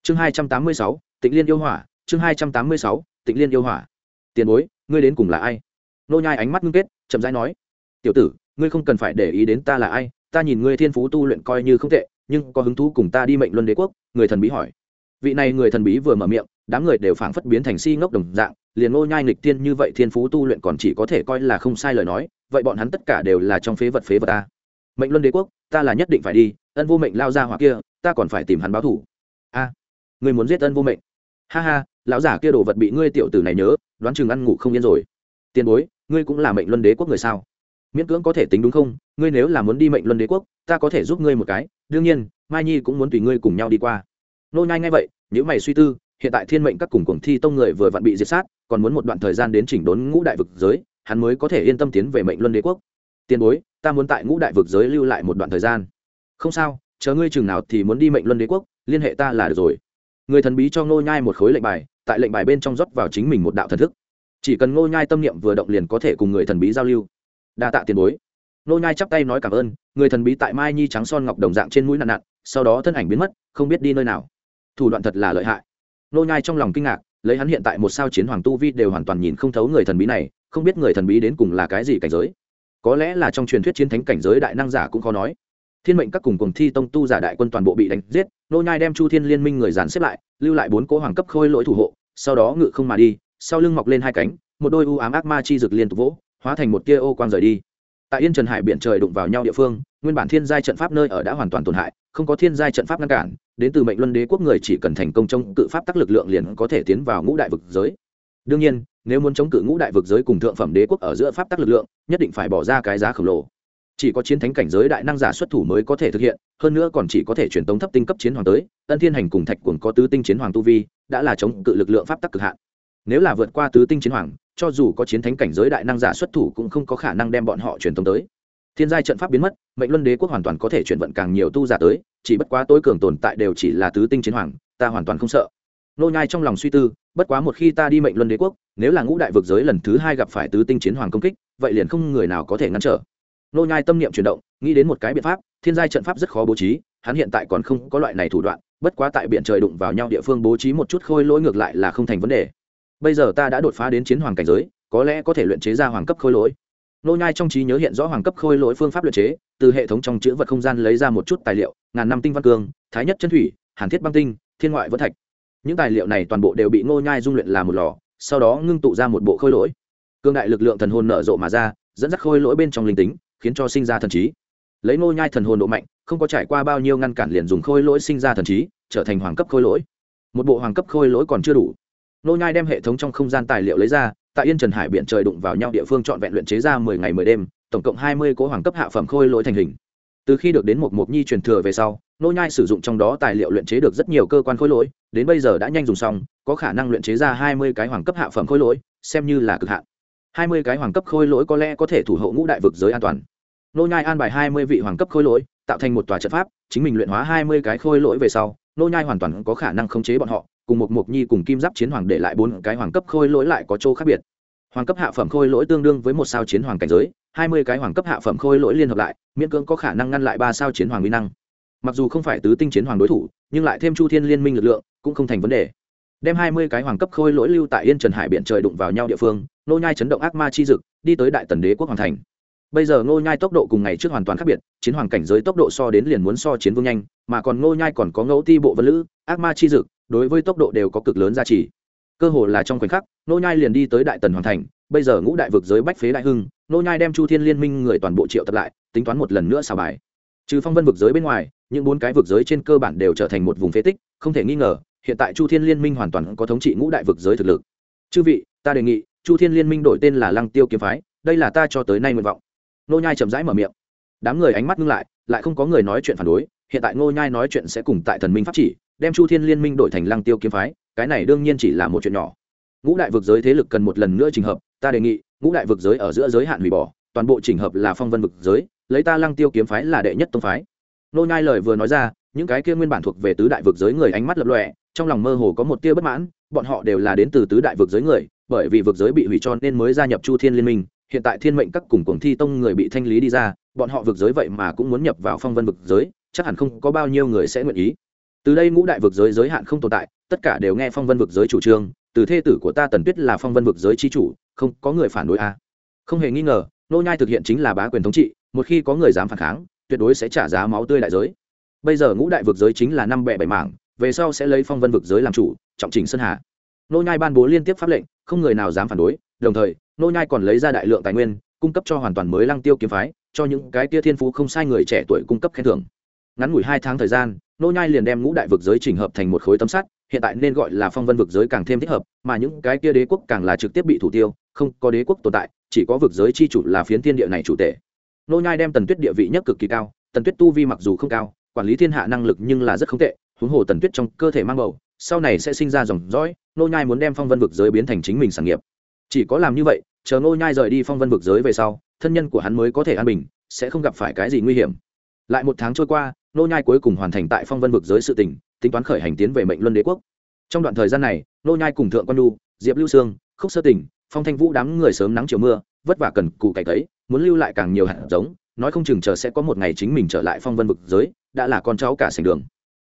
Chương hai trăm tám mươi sáu, tịnh liên yêu hỏa, chương hai trăm tám mươi sáu, tịnh liên yêu hỏa. Tiền bối, ngươi đến cùng là ai? Nô nhai ánh mắt ngưng kết, chậm rãi nói. Tiểu tử, ngươi không cần phải để ý đến ta là ai, ta nhìn ngươi thiên phú tu luyện coi như không tệ, nhưng có hứng thú cùng ta đi mệnh luân đế quốc? Người thần bí hỏi. Vị này người thần bí vừa mở miệng, đám người đều phảng phất biến thành si ngốc đồng dạng liền ngô nhai nghịch tiên như vậy thiên phú tu luyện còn chỉ có thể coi là không sai lời nói vậy bọn hắn tất cả đều là trong phế vật phế vật ta. Mệnh luân đế quốc ta là nhất định phải đi ân vô mệnh lao ra hoặc kia ta còn phải tìm hắn báo thù. A à, ngươi muốn giết ân vô mệnh? Ha ha lão giả kia đồ vật bị ngươi tiểu tử này nhớ đoán chừng ăn ngủ không yên rồi. Tiền bối ngươi cũng là mệnh luân đế quốc người sao? Miễn cưỡng có thể tính đúng không? Ngươi nếu là muốn đi mệnh luân đế quốc ta có thể giúp ngươi một cái. Đương nhiên mai nhi cũng muốn tùy ngươi cùng nhau đi qua. Nô nhai ngay vậy nếu mày suy tư hiện tại thiên mệnh các cùng cuồng thi tông người vừa vặn bị diệt sát còn muốn một đoạn thời gian đến chỉnh đốn ngũ đại vực giới, hắn mới có thể yên tâm tiến về mệnh luân đế quốc. Tiền bối, ta muốn tại ngũ đại vực giới lưu lại một đoạn thời gian. Không sao, chờ ngươi chừng nào thì muốn đi mệnh luân đế quốc, liên hệ ta là được rồi. Người thần bí cho ngô nhai một khối lệnh bài, tại lệnh bài bên trong rót vào chính mình một đạo thần thức. Chỉ cần ngô nhai tâm niệm vừa động liền có thể cùng người thần bí giao lưu. Đa tạ tiền bối. Ngô nhai chắp tay nói cảm ơn, người thần bí tại mai nhi trắng son ngọc đồng dạng trên mũi nặn nặn, sau đó thân ảnh biến mất, không biết đi nơi nào. Thủ đoạn thật là lợi hại. Ngô nhai trong lòng kinh ngạc lấy hắn hiện tại một sao chiến hoàng tu vi đều hoàn toàn nhìn không thấu người thần bí này, không biết người thần bí đến cùng là cái gì cảnh giới. Có lẽ là trong truyền thuyết chiến thánh cảnh giới đại năng giả cũng khó nói. Thiên mệnh các cùng cùng thi tông tu giả đại quân toàn bộ bị đánh giết, nô nhai đem chu thiên liên minh người dàn xếp lại, lưu lại bốn cỗ hoàng cấp khôi lỗi thủ hộ, sau đó ngự không mà đi, sau lưng mọc lên hai cánh, một đôi u ám ác ma chi rực liên tục vỗ, hóa thành một tia ô quang rời đi tại yên trần hải biển trời đụng vào nhau địa phương, nguyên bản thiên giai trận pháp nơi ở đã hoàn toàn tổn hại, không có thiên giai trận pháp ngăn cản, đến từ mệnh luân đế quốc người chỉ cần thành công trong cự pháp tắc lực lượng liền có thể tiến vào ngũ đại vực giới. Đương nhiên, nếu muốn chống cự ngũ đại vực giới cùng thượng phẩm đế quốc ở giữa pháp tắc lực lượng, nhất định phải bỏ ra cái giá khổng lồ. Chỉ có chiến thánh cảnh giới đại năng giả xuất thủ mới có thể thực hiện, hơn nữa còn chỉ có thể truyền tống thấp tinh cấp chiến hoàng tới, tân thiên hành cùng thạch cuồng có tứ tinh chiến hoàng tu vi, đã là chống cự lực lượng pháp tắc cực hạn nếu là vượt qua tứ tinh chiến hoàng, cho dù có chiến thánh cảnh giới đại năng giả xuất thủ cũng không có khả năng đem bọn họ truyền tống tới. Thiên giai trận pháp biến mất, mệnh luân đế quốc hoàn toàn có thể chuyển vận càng nhiều tu giả tới, chỉ bất quá tối cường tồn tại đều chỉ là tứ tinh chiến hoàng, ta hoàn toàn không sợ. Nô nhai trong lòng suy tư, bất quá một khi ta đi mệnh luân đế quốc, nếu là ngũ đại vực giới lần thứ hai gặp phải tứ tinh chiến hoàng công kích, vậy liền không người nào có thể ngăn trở. Nô nhai tâm niệm chuyển động, nghĩ đến một cái biện pháp, thiên giai trận pháp rất khó bố trí, hắn hiện tại còn không có loại này thủ đoạn, bất quá tại biển trời đụng vào nhau địa phương bố trí một chút khôi lỗi ngược lại là không thành vấn đề bây giờ ta đã đột phá đến chiến hoàng cảnh giới, có lẽ có thể luyện chế ra hoàng cấp khôi lỗi. Nô nhai trong trí nhớ hiện rõ hoàng cấp khôi lỗi phương pháp luyện chế, từ hệ thống trong chữ vật không gian lấy ra một chút tài liệu, ngàn năm tinh văn cương, thái nhất chân thủy, hàn thiết băng tinh, thiên ngoại vỡ thạch. Những tài liệu này toàn bộ đều bị nô nhai dung luyện làm một lò, sau đó ngưng tụ ra một bộ khôi lỗi. Cương đại lực lượng thần hồn nở rộ mà ra, dẫn dắt khôi lỗi bên trong linh tính, khiến cho sinh ra thần trí. Lấy nô nhai thần hồn độ mạnh, không có trải qua bao nhiêu ngăn cản liền dùng khôi lỗi sinh ra thần trí, trở thành hoàng cấp khôi lỗi. Một bộ hoàng cấp khôi lỗi còn chưa đủ nô nhai đem hệ thống trong không gian tài liệu lấy ra, tại yên trần hải biển trời đụng vào nhau địa phương chọn vẹn luyện chế ra mười ngày mười đêm, tổng cộng hai mươi cố hoàng cấp hạ phẩm khôi lỗi thành hình. Từ khi được đến một mục nhi truyền thừa về sau, nô nhai sử dụng trong đó tài liệu luyện chế được rất nhiều cơ quan khôi lỗi, đến bây giờ đã nhanh dùng xong, có khả năng luyện chế ra hai mươi cái hoàng cấp hạ phẩm khôi lỗi, xem như là cực hạn. Hai mươi cái hoàng cấp khôi lỗi có lẽ có thể thủ hộ ngũ đại vực giới an toàn. Nô nhai an bài hai mươi vị hoàng cấp khôi lỗi, tạo thành một tòa trận pháp, chính mình luyện hóa hai mươi cái khôi lỗi về sau, nô nhai hoàn toàn có khả năng khống chế bọn họ cùng một mục nhi cùng kim giáp chiến hoàng để lại bốn cái hoàng cấp khôi lỗi lại có chỗ khác biệt. Hoàng cấp hạ phẩm khôi lỗi tương đương với một sao chiến hoàng cảnh giới, hai mươi cái hoàng cấp hạ phẩm khôi lỗi liên hợp lại, miễn cưỡng có khả năng ngăn lại ba sao chiến hoàng nguy năng. Mặc dù không phải tứ tinh chiến hoàng đối thủ, nhưng lại thêm chu thiên liên minh lực lượng, cũng không thành vấn đề. Đem hai mươi cái hoàng cấp khôi lỗi lưu tại yên trần hải biển trời đụng vào nhau địa phương nô nhai chấn động ác ma chi dực, đi tới đại tần đế quốc hoàng thành. Bây giờ ngô nhai tốc độ cùng ngày trước hoàn toàn khác biệt, chiến hoàng cảnh giới tốc độ so đến liền muốn so chiến vương nhanh, mà còn ngô nhai còn có ngẫu ti bộ vân lữ, ác ma chi dực đối với tốc độ đều có cực lớn giá trị cơ hồ là trong khoảnh khắc ngô nhai liền đi tới đại tần hoàng thành, bây giờ ngũ đại vực giới bách phế đại hưng ngô nhai đem chu thiên liên minh người toàn bộ triệu tập lại, tính toán một lần nữa xào bài. Trừ phong vân vực giới bên ngoài, những bốn cái vực giới trên cơ bản đều trở thành một vùng phế tích, không thể nghi ngờ, hiện tại chu thiên liên minh hoàn toàn có thống trị ngũ đại vực giới thực lực. Chư vị, ta đề nghị, chu thiên liên minh đổi tên là lăng tiêu kiếm phái, đây là ta cho tới nay nguyện vọng. Nô nhai chậm rãi mở miệng. Đám người ánh mắt ngưng lại lại không có người nói chuyện phản đối, hiện tại nô nhai nói chuyện sẽ cùng tại thần minh pháp chỉ đem chu thiên liên minh đổi thành lăng tiêu kiếm phái, cái này đương nhiên chỉ là một chuyện nhỏ. Ngũ đại vực giới thế lực cần một lần nữa trình hợp, ta đề nghị, ngũ đại vực giới ở giữa giới hạn hủy bỏ, toàn bộ trình hợp là phong vân vực giới, lấy ta lăng tiêu kiếm phái là đệ nhất tông phái. Nô nhai lời vừa nói ra, những cái kia nguyên bản thuộc về tứ đại vực giới người ánh mắt lập lòe, trong lòng mơ hồ có một tia bất mãn, bọn họ đều là đến từ tứ đại vực giới người, bởi vì vực giới bị hủy cho nên mới gia nhập chu thiên liên minh, hiện tại thiên mệnh các cùng cuồng thi tông người bị thanh lý đi ra, bọn họ vực giới vậy mà cũng muốn nhập vào phong vân vực giới, chắc hẳn không có bao nhiêu người sẽ nguyện ý từ đây ngũ đại vực giới giới hạn không tồn tại, tất cả đều nghe phong vân vực giới chủ trương, từ thê tử của ta tần tuyết là phong vân vực giới chi chủ, không có người phản đối a à. không hề nghi ngờ, nô nhai thực hiện chính là bá quyền thống trị, một khi có người dám phản kháng, tuyệt đối sẽ trả giá máu tươi đại giới. Bây giờ ngũ đại vực giới chính là năm bệ bảy mảng, về sau sẽ lấy phong vân vực giới làm chủ, trọng trình sơn hà. Nô nhai ban bố liên tiếp pháp lệnh, không người nào dám phản đối, đồng thời, nô nhai còn lấy ra đại lượng tài nguyên, cung cấp cho hoàn toàn mới lăng tiêu kiếm phái, cho những cái tia thiên phú không sai người trẻ tuổi cung cấp khen thưởng. Ngắn ngủi hai tháng thời gian nô nhai liền đem ngũ đại vực giới chỉnh hợp thành một khối tấm sắt, hiện tại nên gọi là phong vân vực giới càng thêm thích hợp, mà những cái kia đế quốc càng là trực tiếp bị thủ tiêu, không có đế quốc tồn tại, chỉ có vực giới chi chủ là phiến thiên địa này chủ tể. Nô nhai đem tần tuyết địa vị nhất cực kỳ cao, tần tuyết tu vi mặc dù không cao, quản lý thiên hạ năng lực nhưng là rất không tệ, huống hồ tần tuyết trong cơ thể mang bầu, sau này sẽ sinh ra dòng dõi, nô nhai muốn đem phong vân vực giới biến thành chính mình sản nghiệp. Chỉ có làm như vậy, chờ nô nhai rời đi phong vân vực giới về sau, thân nhân của hắn mới có thể an bình, sẽ không gặp phải cái gì nguy hiểm. Lại một tháng trôi qua nô nhai cuối cùng hoàn thành tại phong vân vực giới sự tình tính toán khởi hành tiến về mệnh luân đế quốc. Trong đoạn thời gian này, nô nhai cùng thượng quan đu diệp lưu sương, khúc sơ tỉnh, phong thanh vũ đám người sớm nắng chiều mưa, vất vả cần cù cày tấy muốn lưu lại càng nhiều hạt giống, nói không chừng chờ sẽ có một ngày chính mình trở lại phong vân vực giới, đã là con cháu cả sành đường.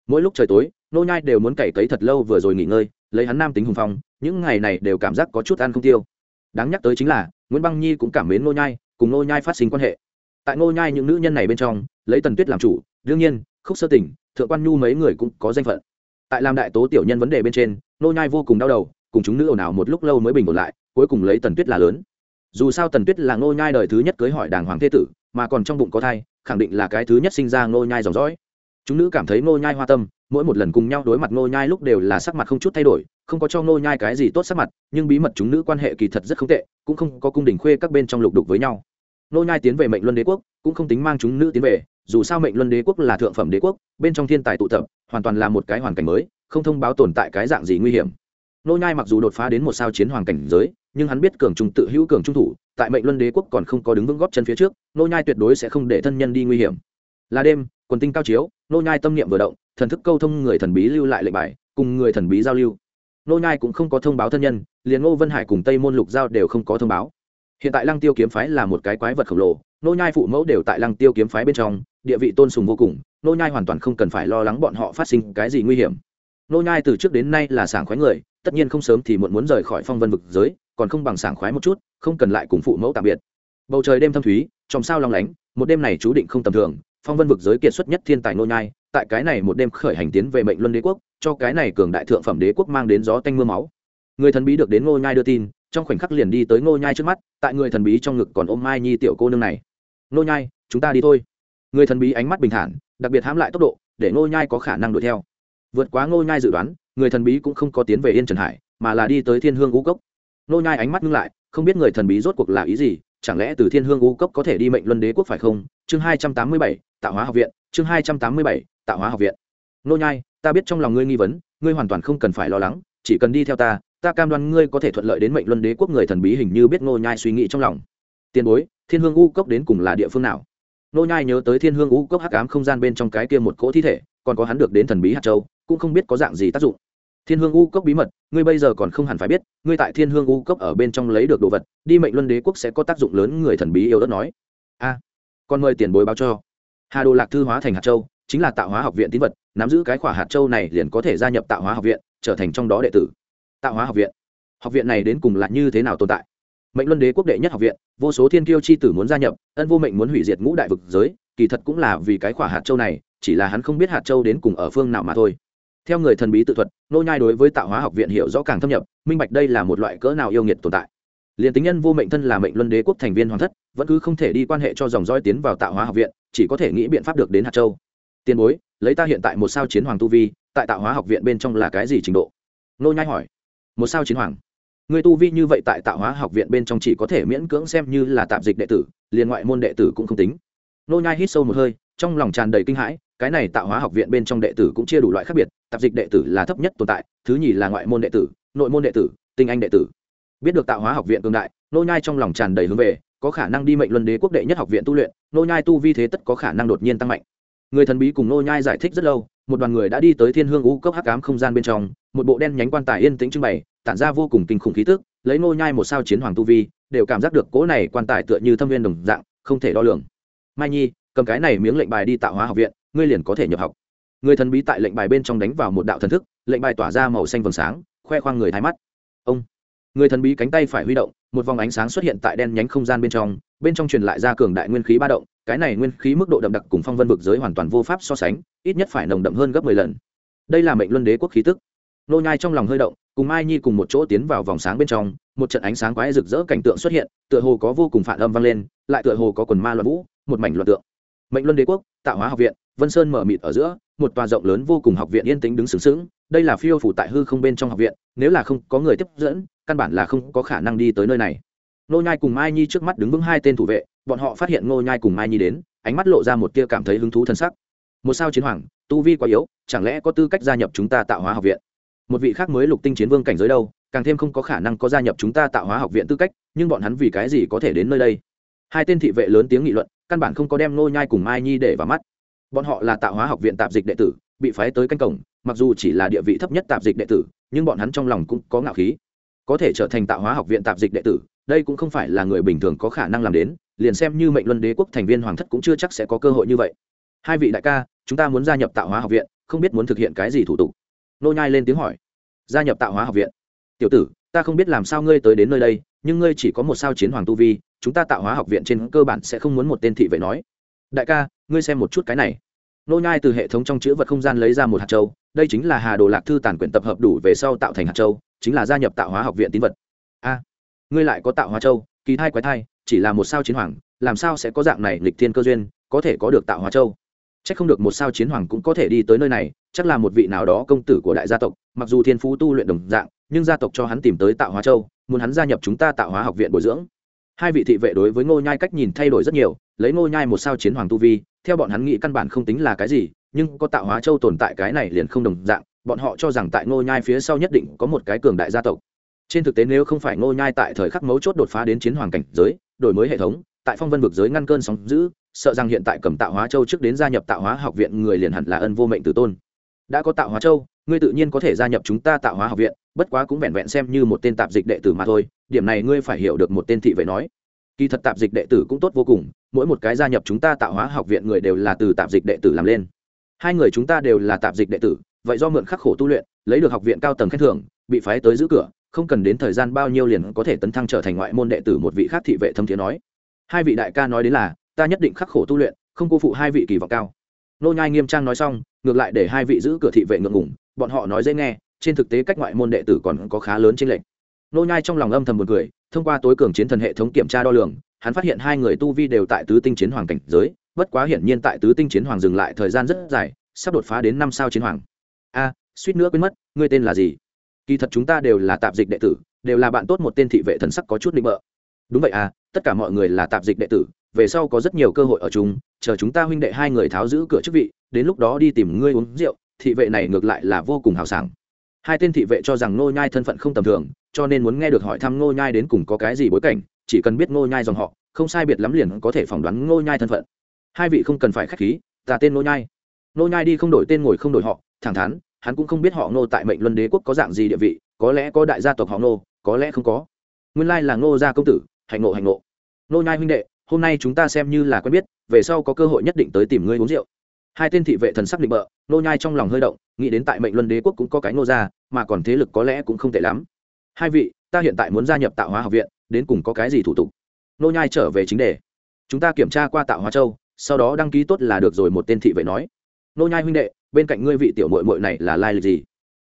Mỗi lúc trời tối, nô nhai đều muốn cày cấy thật lâu vừa rồi nghỉ ngơi, lấy hắn nam tính hùng phong, những ngày này đều cảm giác có chút ăn không tiêu. Đáng nhắc tới chính là, nguyễn băng nhi cũng cảm mến nô nhai, cùng nô nhai phát sinh quan hệ. Tại nô nhai những nữ nhân này bên trong, lấy tần tuyết làm chủ đương nhiên, khúc sơ tỉnh thượng quan nhu mấy người cũng có danh phận. Tại làm đại tố tiểu nhân vấn đề bên trên, nô nhai vô cùng đau đầu, cùng chúng nữ ồn ào một lúc lâu mới bình ổn lại, cuối cùng lấy tần tuyết là lớn. Dù sao tần tuyết là nô nhai đời thứ nhất cưới hỏi đàng hoàng thế tử, mà còn trong bụng có thai, khẳng định là cái thứ nhất sinh ra nô nhai dòng dõi. Chúng nữ cảm thấy nô nhai hoa tâm, mỗi một lần cùng nhau đối mặt nô nhai lúc đều là sắc mặt không chút thay đổi, không có cho nô nhai cái gì tốt sắc mặt, nhưng bí mật chúng nữ quan hệ kỳ thật rất không tệ, cũng không có cung đình khuê các bên trong lục đục với nhau. Nô nhai tiến về mệnh luân đế quốc, cũng không tính mang chúng nữ tiến về dù sao mệnh luân đế quốc là thượng phẩm đế quốc, bên trong thiên tài tụ tập, hoàn toàn là một cái hoàn cảnh mới, không thông báo tồn tại cái dạng gì nguy hiểm. Nô nhai mặc dù đột phá đến một sao chiến hoàng cảnh giới, nhưng hắn biết cường trung tự hữu cường trung thủ, tại mệnh luân đế quốc còn không có đứng vững góp chân phía trước, nô nhai tuyệt đối sẽ không để thân nhân đi nguy hiểm. Là đêm, quần tinh cao chiếu, nô nhai tâm niệm vừa động, thần thức câu thông người thần bí lưu lại lệnh bài, cùng người thần bí giao lưu. Nô nhai cũng không có thông báo thân nhân, liền ngô vân hải cùng tây môn lục giao đều không có thông báo. Hiện tại lăng tiêu kiếm phái là một cái quái vật khổng lồ, nô nhai phụ mẫu đều tại lăng tiêu kiếm phái bên trong địa vị tôn sùng vô cùng, nô nhai hoàn toàn không cần phải lo lắng bọn họ phát sinh cái gì nguy hiểm. Nô nhai từ trước đến nay là sảng khoái người, tất nhiên không sớm thì muộn muốn rời khỏi phong vân vực giới, còn không bằng sảng khoái một chút, không cần lại cùng phụ mẫu tạm biệt. Bầu trời đêm thâm thúy, trong sao long lánh, một đêm này chú định không tầm thường, phong vân vực giới kiệt xuất nhất thiên tài nô nhai, tại cái này một đêm khởi hành tiến về mệnh luân đế quốc, cho cái này cường đại thượng phẩm đế quốc mang đến gió tanh mưa máu. Người thần bí được đến nô nhai đưa tin, trong khoảnh khắc liền đi tới nô nhai trước mắt, tại người thần bí trong ngực còn ôm mai nhi tiểu cô nương này. Nô nhai, chúng ta đi thôi người thần bí ánh mắt bình thản, đặc biệt hãm lại tốc độ, để Ngô nhai có khả năng đuổi theo. Vượt quá Ngô nhai dự đoán, người thần bí cũng không có tiến về yên trần hải, mà là đi tới thiên hương ngũ cốc. Ngô nhai ánh mắt ngưng lại, không biết người thần bí rốt cuộc là ý gì, chẳng lẽ từ thiên hương ngũ cốc có thể đi mệnh luân đế quốc phải không? Chương hai trăm tám mươi bảy, tạo hóa học viện, chương hai trăm tám mươi bảy, tạo hóa học viện. Ngô nhai, ta biết trong lòng ngươi nghi vấn, ngươi hoàn toàn không cần phải lo lắng, chỉ cần đi theo ta ta cam đoan ngươi có thể thuận lợi đến mệnh luân đế quốc người thần bí hình như biết Ngô nhai suy nghĩ trong lòng. Tiền bối, thiên hương u cốc đến cùng là địa phương nào? Nô nhai nhớ tới thiên hương u cốc hắc ám không gian bên trong cái kia một cỗ thi thể còn có hắn được đến thần bí hạt châu cũng không biết có dạng gì tác dụng. Thiên hương u cốc bí mật ngươi bây giờ còn không hẳn phải biết ngươi tại thiên hương u cốc ở bên trong lấy được đồ vật đi mệnh luân đế quốc sẽ có tác dụng lớn người thần bí yêu đất nói. A à, còn mời tiền bối báo cho. Hà đồ lạc thư hóa thành hạt châu chính là tạo hóa học viện tín vật nắm giữ cái khỏa hạt châu này liền có thể gia nhập tạo hóa học viện trở thành trong đó đệ tử. Tạo hóa học viện. Học viện này đến cùng là như thế nào tồn tại? Mệnh luân đế quốc đệ nhất học viện, vô số thiên kiêu chi tử muốn gia nhập, ân vô mệnh muốn hủy diệt ngũ đại vực giới, kỳ thật cũng là vì cái khỏa hạt châu này, chỉ là hắn không biết hạt châu đến cùng ở phương nào mà thôi. Theo người thần bí tự thuật, nô nhai đối với tạo hóa học viện hiểu rõ càng thâm nhập, minh bạch đây là một loại cỡ nào yêu nghiệt tồn tại. Liền tính nhân vô mệnh thân là mệnh luân đế quốc thành viên hoàng thất, vẫn cứ không thể đi quan hệ cho dòng dõi tiến vào tạo hóa học viện, chỉ có thể nghĩ biện pháp được đến hạt châu. Tiền bối, lấy ta hiện tại một sao chiến hoàng tu vi, tại tạo hóa học viện bên trong là cái gì trình độ? Nô nhai hỏi. Một sao chiến hoàng? Người tu vi như vậy tại tạo hóa học viện bên trong chỉ có thể miễn cưỡng xem như là tạm dịch đệ tử, liền ngoại môn đệ tử cũng không tính. Nô nhai hít sâu một hơi, trong lòng tràn đầy kinh hãi, cái này tạo hóa học viện bên trong đệ tử cũng chia đủ loại khác biệt, tạp dịch đệ tử là thấp nhất tồn tại, thứ nhì là ngoại môn đệ tử, nội môn đệ tử, tinh anh đệ tử. Biết được tạo hóa học viện cường đại, nô nhai trong lòng tràn đầy hướng về, có khả năng đi mệnh luân đế quốc đệ nhất học viện tu luyện, nô nhai tu vi thế tất có khả năng đột nhiên tăng mạnh. Người thần bí cùng nô nhai giải thích rất lâu, một đoàn người đã đi tới thiên hương u cốc hắc ám không gian bên trong, một bộ đen nhánh quan tài yên tĩnh trưng bày tản ra vô cùng kinh khủng khí tức, lấy nô nhai một sao chiến hoàng tu vi, đều cảm giác được cố này quan tài tựa như thâm viên đồng dạng, không thể đo lường. Mai nhi, cầm cái này miếng lệnh bài đi tạo hóa học viện, ngươi liền có thể nhập học. Người thần bí tại lệnh bài bên trong đánh vào một đạo thần thức, lệnh bài tỏa ra màu xanh vầng sáng, khoe khoang người thái mắt. Ông. Người thần bí cánh tay phải huy động, một vòng ánh sáng xuất hiện tại đen nhánh không gian bên trong bên trong truyền lại ra cường đại nguyên khí ba động, cái này nguyên khí mức độ đậm đặc cùng phong vân vực giới hoàn toàn vô pháp so sánh, ít nhất phải nồng đậm hơn gấp mười lần. Đây là mệnh luân đế quốc khí tức nô nhai trong lòng hơi động, cùng mai nhi cùng một chỗ tiến vào vòng sáng bên trong, một trận ánh sáng quái rực rỡ cảnh tượng xuất hiện, tựa hồ có vô cùng phản âm vang lên, lại tựa hồ có quần ma loạn vũ, một mảnh loạn tượng. Mệnh luân đế quốc, tạo hóa học viện, vân sơn mở mịt ở giữa, một tòa rộng lớn vô cùng học viện yên tĩnh đứng sướng sướng đây là phiêu phủ tại hư không bên trong học viện, nếu là không có người tiếp dẫn, căn bản là không có khả năng đi tới nơi này. Nô nhai cùng mai nhi trước mắt đứng vững hai tên thủ vệ, bọn họ phát hiện nô nhai cùng mai nhi đến, ánh mắt lộ ra một tia cảm thấy hứng thú thân sắc. Một sao chiến hoàng, tu vi quá yếu, chẳng lẽ có tư cách gia nhập chúng ta tạo hóa học viện? Một vị khác mới lục tinh chiến vương cảnh giới đâu, càng thêm không có khả năng có gia nhập chúng ta tạo hóa học viện tư cách, nhưng bọn hắn vì cái gì có thể đến nơi đây? Hai tên thị vệ lớn tiếng nghị luận, căn bản không có đem nô nhai cùng mai nhi để vào mắt. Bọn họ là tạo hóa học viện tạp dịch đệ tử, bị phái tới canh cổng, mặc dù chỉ là địa vị thấp nhất tạp dịch đệ tử, nhưng bọn hắn trong lòng cũng có ngạo khí. Có thể trở thành tạo hóa học viện tạp dịch đệ tử, đây cũng không phải là người bình thường có khả năng làm đến, liền xem như mệnh luân đế quốc thành viên hoàng thất cũng chưa chắc sẽ có cơ hội như vậy. Hai vị đại ca, chúng ta muốn gia nhập tạo hóa học viện, không biết muốn thực hiện cái gì thủ tục nô nhai lên tiếng hỏi. Gia nhập tạo hóa học viện. Tiểu tử, ta không biết làm sao ngươi tới đến nơi đây, nhưng ngươi chỉ có một sao chiến hoàng tu vi, chúng ta tạo hóa học viện trên cơ bản sẽ không muốn một tên thị vệ nói. Đại ca, ngươi xem một chút cái này. Nô nhai từ hệ thống trong chữ vật không gian lấy ra một hạt châu, đây chính là hà đồ lạc thư tàn quyển tập hợp đủ về sau tạo thành hạt châu, chính là gia nhập tạo hóa học viện tín vật. A, ngươi lại có tạo hóa châu, kỳ thai quái thai, chỉ là một sao chiến hoàng, làm sao sẽ có dạng này lịch thiên cơ duyên, có thể có được tạo hóa châu? Chắc không được một sao chiến hoàng cũng có thể đi tới nơi này, chắc là một vị nào đó công tử của đại gia tộc, mặc dù thiên phú tu luyện đồng dạng, nhưng gia tộc cho hắn tìm tới tạo hóa châu, muốn hắn gia nhập chúng ta tạo hóa học viện bồi dưỡng. Hai vị thị vệ đối với ngô nhai cách nhìn thay đổi rất nhiều, lấy ngô nhai một sao chiến hoàng tu vi, theo bọn hắn nghĩ căn bản không tính là cái gì, nhưng có tạo hóa châu tồn tại cái này liền không đồng dạng, bọn họ cho rằng tại ngô nhai phía sau nhất định có một cái cường đại gia tộc. Trên thực tế nếu không phải ngô nhai tại thời khắc mấu chốt đột phá đến chiến hoàng cảnh giới, đổi mới hệ thống, tại phong vân vực giới ngăn cơn sóng dữ sợ rằng hiện tại cầm tạo hóa châu trước đến gia nhập tạo hóa học viện người liền hẳn là ân vô mệnh tử tôn. Đã có tạo hóa châu, ngươi tự nhiên có thể gia nhập chúng ta tạo hóa học viện, bất quá cũng vẹn vẹn xem như một tên tạp dịch đệ tử mà thôi, điểm này ngươi phải hiểu được một tên thị vệ nói. Kỳ thật tạp dịch đệ tử cũng tốt vô cùng, mỗi một cái gia nhập chúng ta tạo hóa học viện người đều là từ tạp dịch đệ tử làm lên. Hai người chúng ta đều là tạp dịch đệ tử, vậy do mượn khắc khổ tu luyện, lấy được học viện cao tầng khen thưởng, bị phái tới giữ cửa, không cần đến thời gian bao nhiêu liền có thể tấn thăng trở thành ngoại môn đệ tử một vị khác thị vệ thâm thiế nói. Hai vị đại ca nói đến là ta nhất định khắc khổ tu luyện, không cô phụ hai vị kỳ vọng cao. Nô nhai nghiêm trang nói xong, ngược lại để hai vị giữ cửa thị vệ ngượng ngùng, bọn họ nói dễ nghe, trên thực tế cách ngoại môn đệ tử còn có khá lớn trên lệnh nô nhai trong lòng âm thầm buồn cười, thông qua tối cường chiến thần hệ thống kiểm tra đo lường, hắn phát hiện hai người tu vi đều tại tứ tinh chiến hoàng cảnh giới, bất quá hiển nhiên tại tứ tinh chiến hoàng dừng lại thời gian rất dài, sắp đột phá đến năm sao chiến hoàng. A, suýt nữa quên mất, ngươi tên là gì? Kỳ thật chúng ta đều là tạp dịch đệ tử, đều là bạn tốt một tên thị vệ thần sắc có chút định bợ. Đúng vậy à tất cả mọi người là tạp dịch đệ tử về sau có rất nhiều cơ hội ở chúng chờ chúng ta huynh đệ hai người tháo giữ cửa chức vị, đến lúc đó đi tìm ngươi uống rượu, thị vệ này ngược lại là vô cùng hào sảng. Hai tên thị vệ cho rằng nô nhai thân phận không tầm thường, cho nên muốn nghe được hỏi thăm nô nhai đến cùng có cái gì bối cảnh, chỉ cần biết nô nhai dòng họ, không sai biệt lắm liền có thể phỏng đoán nô nhai thân phận. Hai vị không cần phải khách khí, ta tên nô nhai. Nô nhai đi không đổi tên ngồi không đổi họ, thẳng thắn, hắn cũng không biết họ nô tại mệnh luân đế quốc có dạng gì địa vị, có lẽ có đại gia tộc họ nô có lẽ không có. Nguyên lai là nô gia công tử, hạnh nộ hạnh nộ nô nhai huynh đệ hôm nay chúng ta xem như là quen biết, về sau có cơ hội nhất định tới tìm ngươi uống rượu. Hai tên thị vệ thần sắc định bợ, nô nhai trong lòng hơi động, nghĩ đến tại mệnh luân đế quốc cũng có cái nô gia, mà còn thế lực có lẽ cũng không tệ lắm. Hai vị, ta hiện tại muốn gia nhập tạo hóa học viện, đến cùng có cái gì thủ tục? Nô nhai trở về chính đề. Chúng ta kiểm tra qua tạo hóa châu, sau đó đăng ký tốt là được rồi, một tên thị vệ nói. Nô nhai huynh đệ, bên cạnh ngươi vị tiểu muội muội này là lai lịch gì?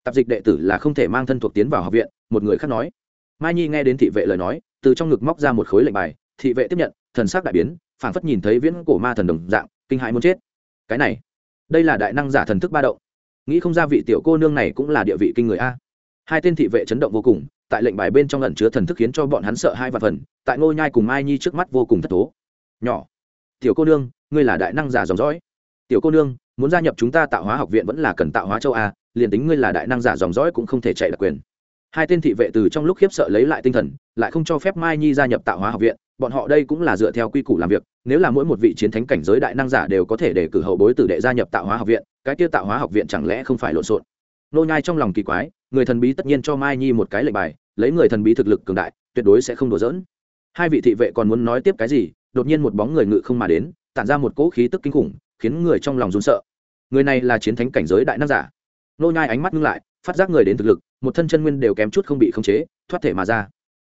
Tạp dịch đệ tử là không thể mang thân thuộc tiến vào học viện, một người khác nói. Mai nhi nghe đến thị vệ lời nói, từ trong ngực móc ra một khối lệnh bài, thị vệ tiếp nhận thần sắc đại biến, phảng phất nhìn thấy viễn cổ ma thần đồng dạng, kinh hãi muốn chết. Cái này, đây là đại năng giả thần thức ba động. Nghĩ không ra vị tiểu cô nương này cũng là địa vị kinh người a. Hai tên thị vệ chấn động vô cùng, tại lệnh bài bên trong lần chứa thần thức khiến cho bọn hắn sợ hai và phần, tại ngôi nhai cùng mai nhi trước mắt vô cùng thất thố. Nhỏ, tiểu cô nương, ngươi là đại năng giả dòng dõi. Tiểu cô nương, muốn gia nhập chúng ta tạo hóa học viện vẫn là cần tạo hóa châu a, liền tính ngươi là đại năng giả dòng dõi cũng không thể chạy đặc quyền. Hai tên thị vệ từ trong lúc khiếp sợ lấy lại tinh thần, lại không cho phép mai nhi gia nhập tạo hóa học viện bọn họ đây cũng là dựa theo quy củ làm việc, nếu là mỗi một vị chiến thánh cảnh giới đại năng giả đều có thể để cử hậu bối tử đệ gia nhập tạo hóa học viện, cái kia tạo hóa học viện chẳng lẽ không phải lộn xộn? Nô nhai trong lòng kỳ quái, người thần bí tất nhiên cho mai nhi một cái lệnh bài, lấy người thần bí thực lực cường đại, tuyệt đối sẽ không đùa giỡn. Hai vị thị vệ còn muốn nói tiếp cái gì, đột nhiên một bóng người ngự không mà đến, tản ra một cỗ khí tức kinh khủng, khiến người trong lòng run sợ. Người này là chiến thánh cảnh giới đại năng giả. Nô nhai ánh mắt ngưng lại, phát giác người đến thực lực, một thân chân nguyên đều kém chút không bị khống chế, thoát thể mà ra.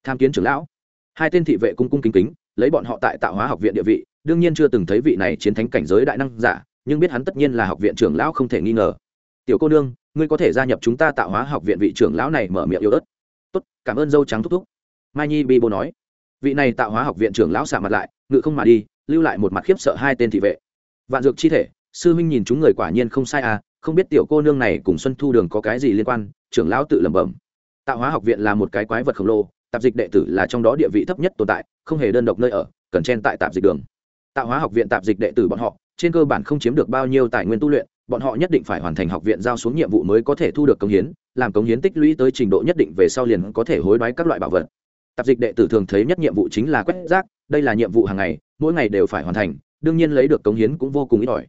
Tham kiến trưởng lão hai tên thị vệ cung cung kính kính, lấy bọn họ tại tạo hóa học viện địa vị, đương nhiên chưa từng thấy vị này chiến thánh cảnh giới đại năng giả, nhưng biết hắn tất nhiên là học viện trưởng lão không thể nghi ngờ. Tiểu cô nương, ngươi có thể gia nhập chúng ta tạo hóa học viện vị trưởng lão này mở miệng yêu ớt tốt, cảm ơn dâu trắng thúc thúc. Mai nhi bi bô nói. Vị này tạo hóa học viện trưởng lão xạ mặt lại, ngự không mà đi, lưu lại một mặt khiếp sợ hai tên thị vệ. Vạn dược chi thể, sư huynh nhìn chúng người quả nhiên không sai à không biết tiểu cô nương này cùng xuân thu đường có cái gì liên quan, trưởng lão tự lẩm bẩm. Tạo hóa học viện là một cái quái vật khổng lồ tạp dịch đệ tử là trong đó địa vị thấp nhất tồn tại, không hề đơn độc nơi ở, cần chen tại tạp dịch đường. Tạo hóa học viện tạp dịch đệ tử bọn họ, trên cơ bản không chiếm được bao nhiêu tài nguyên tu luyện, bọn họ nhất định phải hoàn thành học viện giao xuống nhiệm vụ mới có thể thu được công hiến, làm công hiến tích lũy tới trình độ nhất định về sau liền có thể hối đoái các loại bảo vật. Tạp dịch đệ tử thường thấy nhất nhiệm vụ chính là quét rác, đây là nhiệm vụ hàng ngày, mỗi ngày đều phải hoàn thành, đương nhiên lấy được công hiến cũng vô cùng ít ỏi.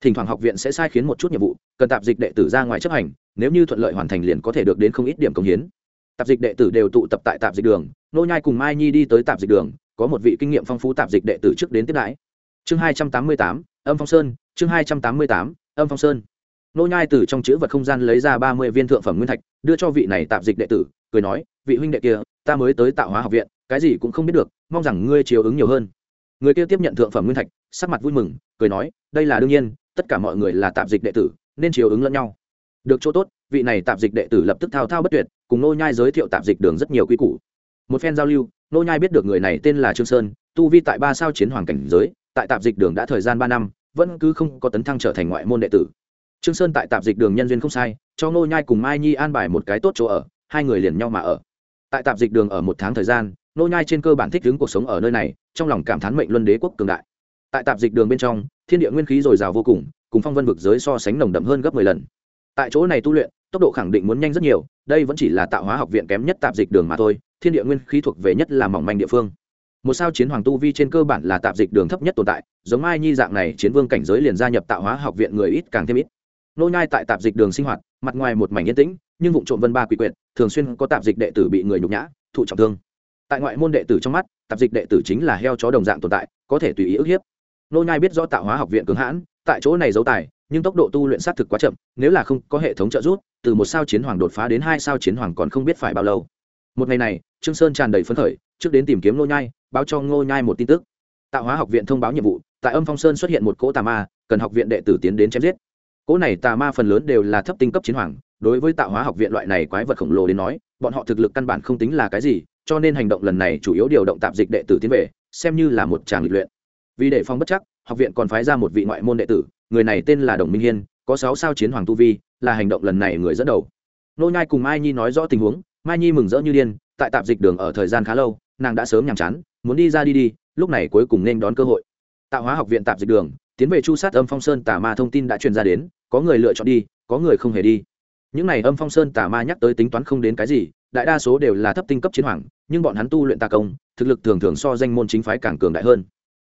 Thỉnh thoảng học viện sẽ sai khiến một chút nhiệm vụ, cần tạp dịch đệ tử ra ngoài chấp hành, nếu như thuận lợi hoàn thành liền có thể được đến không ít điểm công hiến tạp dịch đệ tử đều tụ tập tại tạp dịch đường, nô nhai cùng mai nhi đi tới tạp dịch đường, có một vị kinh nghiệm phong phú tạp dịch đệ tử trước đến tiếp đãi. Chương hai trăm tám mươi tám, âm phong sơn, chương hai trăm tám mươi tám, âm phong sơn. Nô nhai từ trong chữ vật không gian lấy ra ba mươi viên thượng phẩm nguyên thạch, đưa cho vị này tạp dịch đệ tử, cười nói, vị huynh đệ kia, ta mới tới tạo hóa học viện, cái gì cũng không biết được, mong rằng ngươi chiều ứng nhiều hơn. Người kia tiếp nhận thượng phẩm nguyên thạch, sắc mặt vui mừng, cười nói, đây là đương nhiên, tất cả mọi người là tạp dịch đệ tử, nên chiều ứng lẫn nhau. Được chỗ tốt vị này tạp dịch đệ tử lập tức thao thao bất tuyệt, cùng nô nhai giới thiệu tạp dịch đường rất nhiều quy củ. Một phen giao lưu, nô nhai biết được người này tên là trương sơn, tu vi tại ba sao chiến hoàng cảnh giới, tại tạp dịch đường đã thời gian ba năm, vẫn cứ không có tấn thăng trở thành ngoại môn đệ tử. Trương sơn tại tạp dịch đường nhân duyên không sai, cho nô nhai cùng mai nhi an bài một cái tốt chỗ ở, hai người liền nhau mà ở. Tại tạp dịch đường ở một tháng thời gian, nô nhai trên cơ bản thích ứng cuộc sống ở nơi này, trong lòng cảm thán mệnh luân đế quốc cường đại. Tại tạp dịch đường bên trong, thiên địa nguyên khí dồi dào vô cùng cùng phong vân vực giới so sánh nồng đậm hơn gấp mười lần. Tại chỗ này tu luyện tốc độ khẳng định muốn nhanh rất nhiều, đây vẫn chỉ là tạo hóa học viện kém nhất tạp dịch đường mà thôi, thiên địa nguyên khí thuộc về nhất là mỏng manh địa phương. Một sao chiến hoàng tu vi trên cơ bản là tạp dịch đường thấp nhất tồn tại, giống ai nhi dạng này chiến vương cảnh giới liền gia nhập tạo hóa học viện người ít càng thêm ít. Nô nhai tại tạp dịch đường sinh hoạt, mặt ngoài một mảnh yên tĩnh, nhưng vụ trộm vân ba quỷ quyệt, thường xuyên có tạp dịch đệ tử bị người nhục nhã, thụ trọng thương. Tại ngoại môn đệ tử trong mắt, tạp dịch đệ tử chính là heo chó đồng dạng tồn tại, có thể tùy ý ức hiếp. Nô nhai biết rõ tạo hóa học viện cường hãn, tại chỗ này giấu tài, nhưng tốc độ tu luyện sát thực quá chậm, nếu là không có hệ thống trợ giúp từ một sao chiến hoàng đột phá đến hai sao chiến hoàng còn không biết phải bao lâu. Một ngày này, trương sơn tràn đầy phấn khởi, trước đến tìm kiếm ngô nhai, báo cho ngô nhai một tin tức. Tạo hóa học viện thông báo nhiệm vụ, tại âm phong sơn xuất hiện một cỗ tà ma, cần học viện đệ tử tiến đến chém giết. Cỗ này tà ma phần lớn đều là thấp tinh cấp chiến hoàng, đối với tạo hóa học viện loại này quái vật khổng lồ đến nói, bọn họ thực lực căn bản không tính là cái gì, cho nên hành động lần này chủ yếu điều động tạp dịch đệ tử tiến về, xem như là một tràng lịch luyện. Vì để phong bất chắc, học viện còn phái ra một vị ngoại môn đệ tử, người này tên là đồng minh hiên có sáu sao chiến hoàng tu vi, là hành động lần này người dẫn đầu. Nô nhai cùng mai nhi nói rõ tình huống, mai nhi mừng rỡ như điên, tại tạp dịch đường ở thời gian khá lâu, nàng đã sớm nhàm chán, muốn đi ra đi đi, lúc này cuối cùng nên đón cơ hội. Tạo hóa học viện tạp dịch đường, tiến về chu sát âm phong sơn tà ma thông tin đã truyền ra đến, có người lựa chọn đi, có người không hề đi. Những này âm phong sơn tà ma nhắc tới tính toán không đến cái gì, đại đa số đều là thấp tinh cấp chiến hoàng, nhưng bọn hắn tu luyện tà công, thực lực thường thường so danh môn chính phái càng cường đại hơn.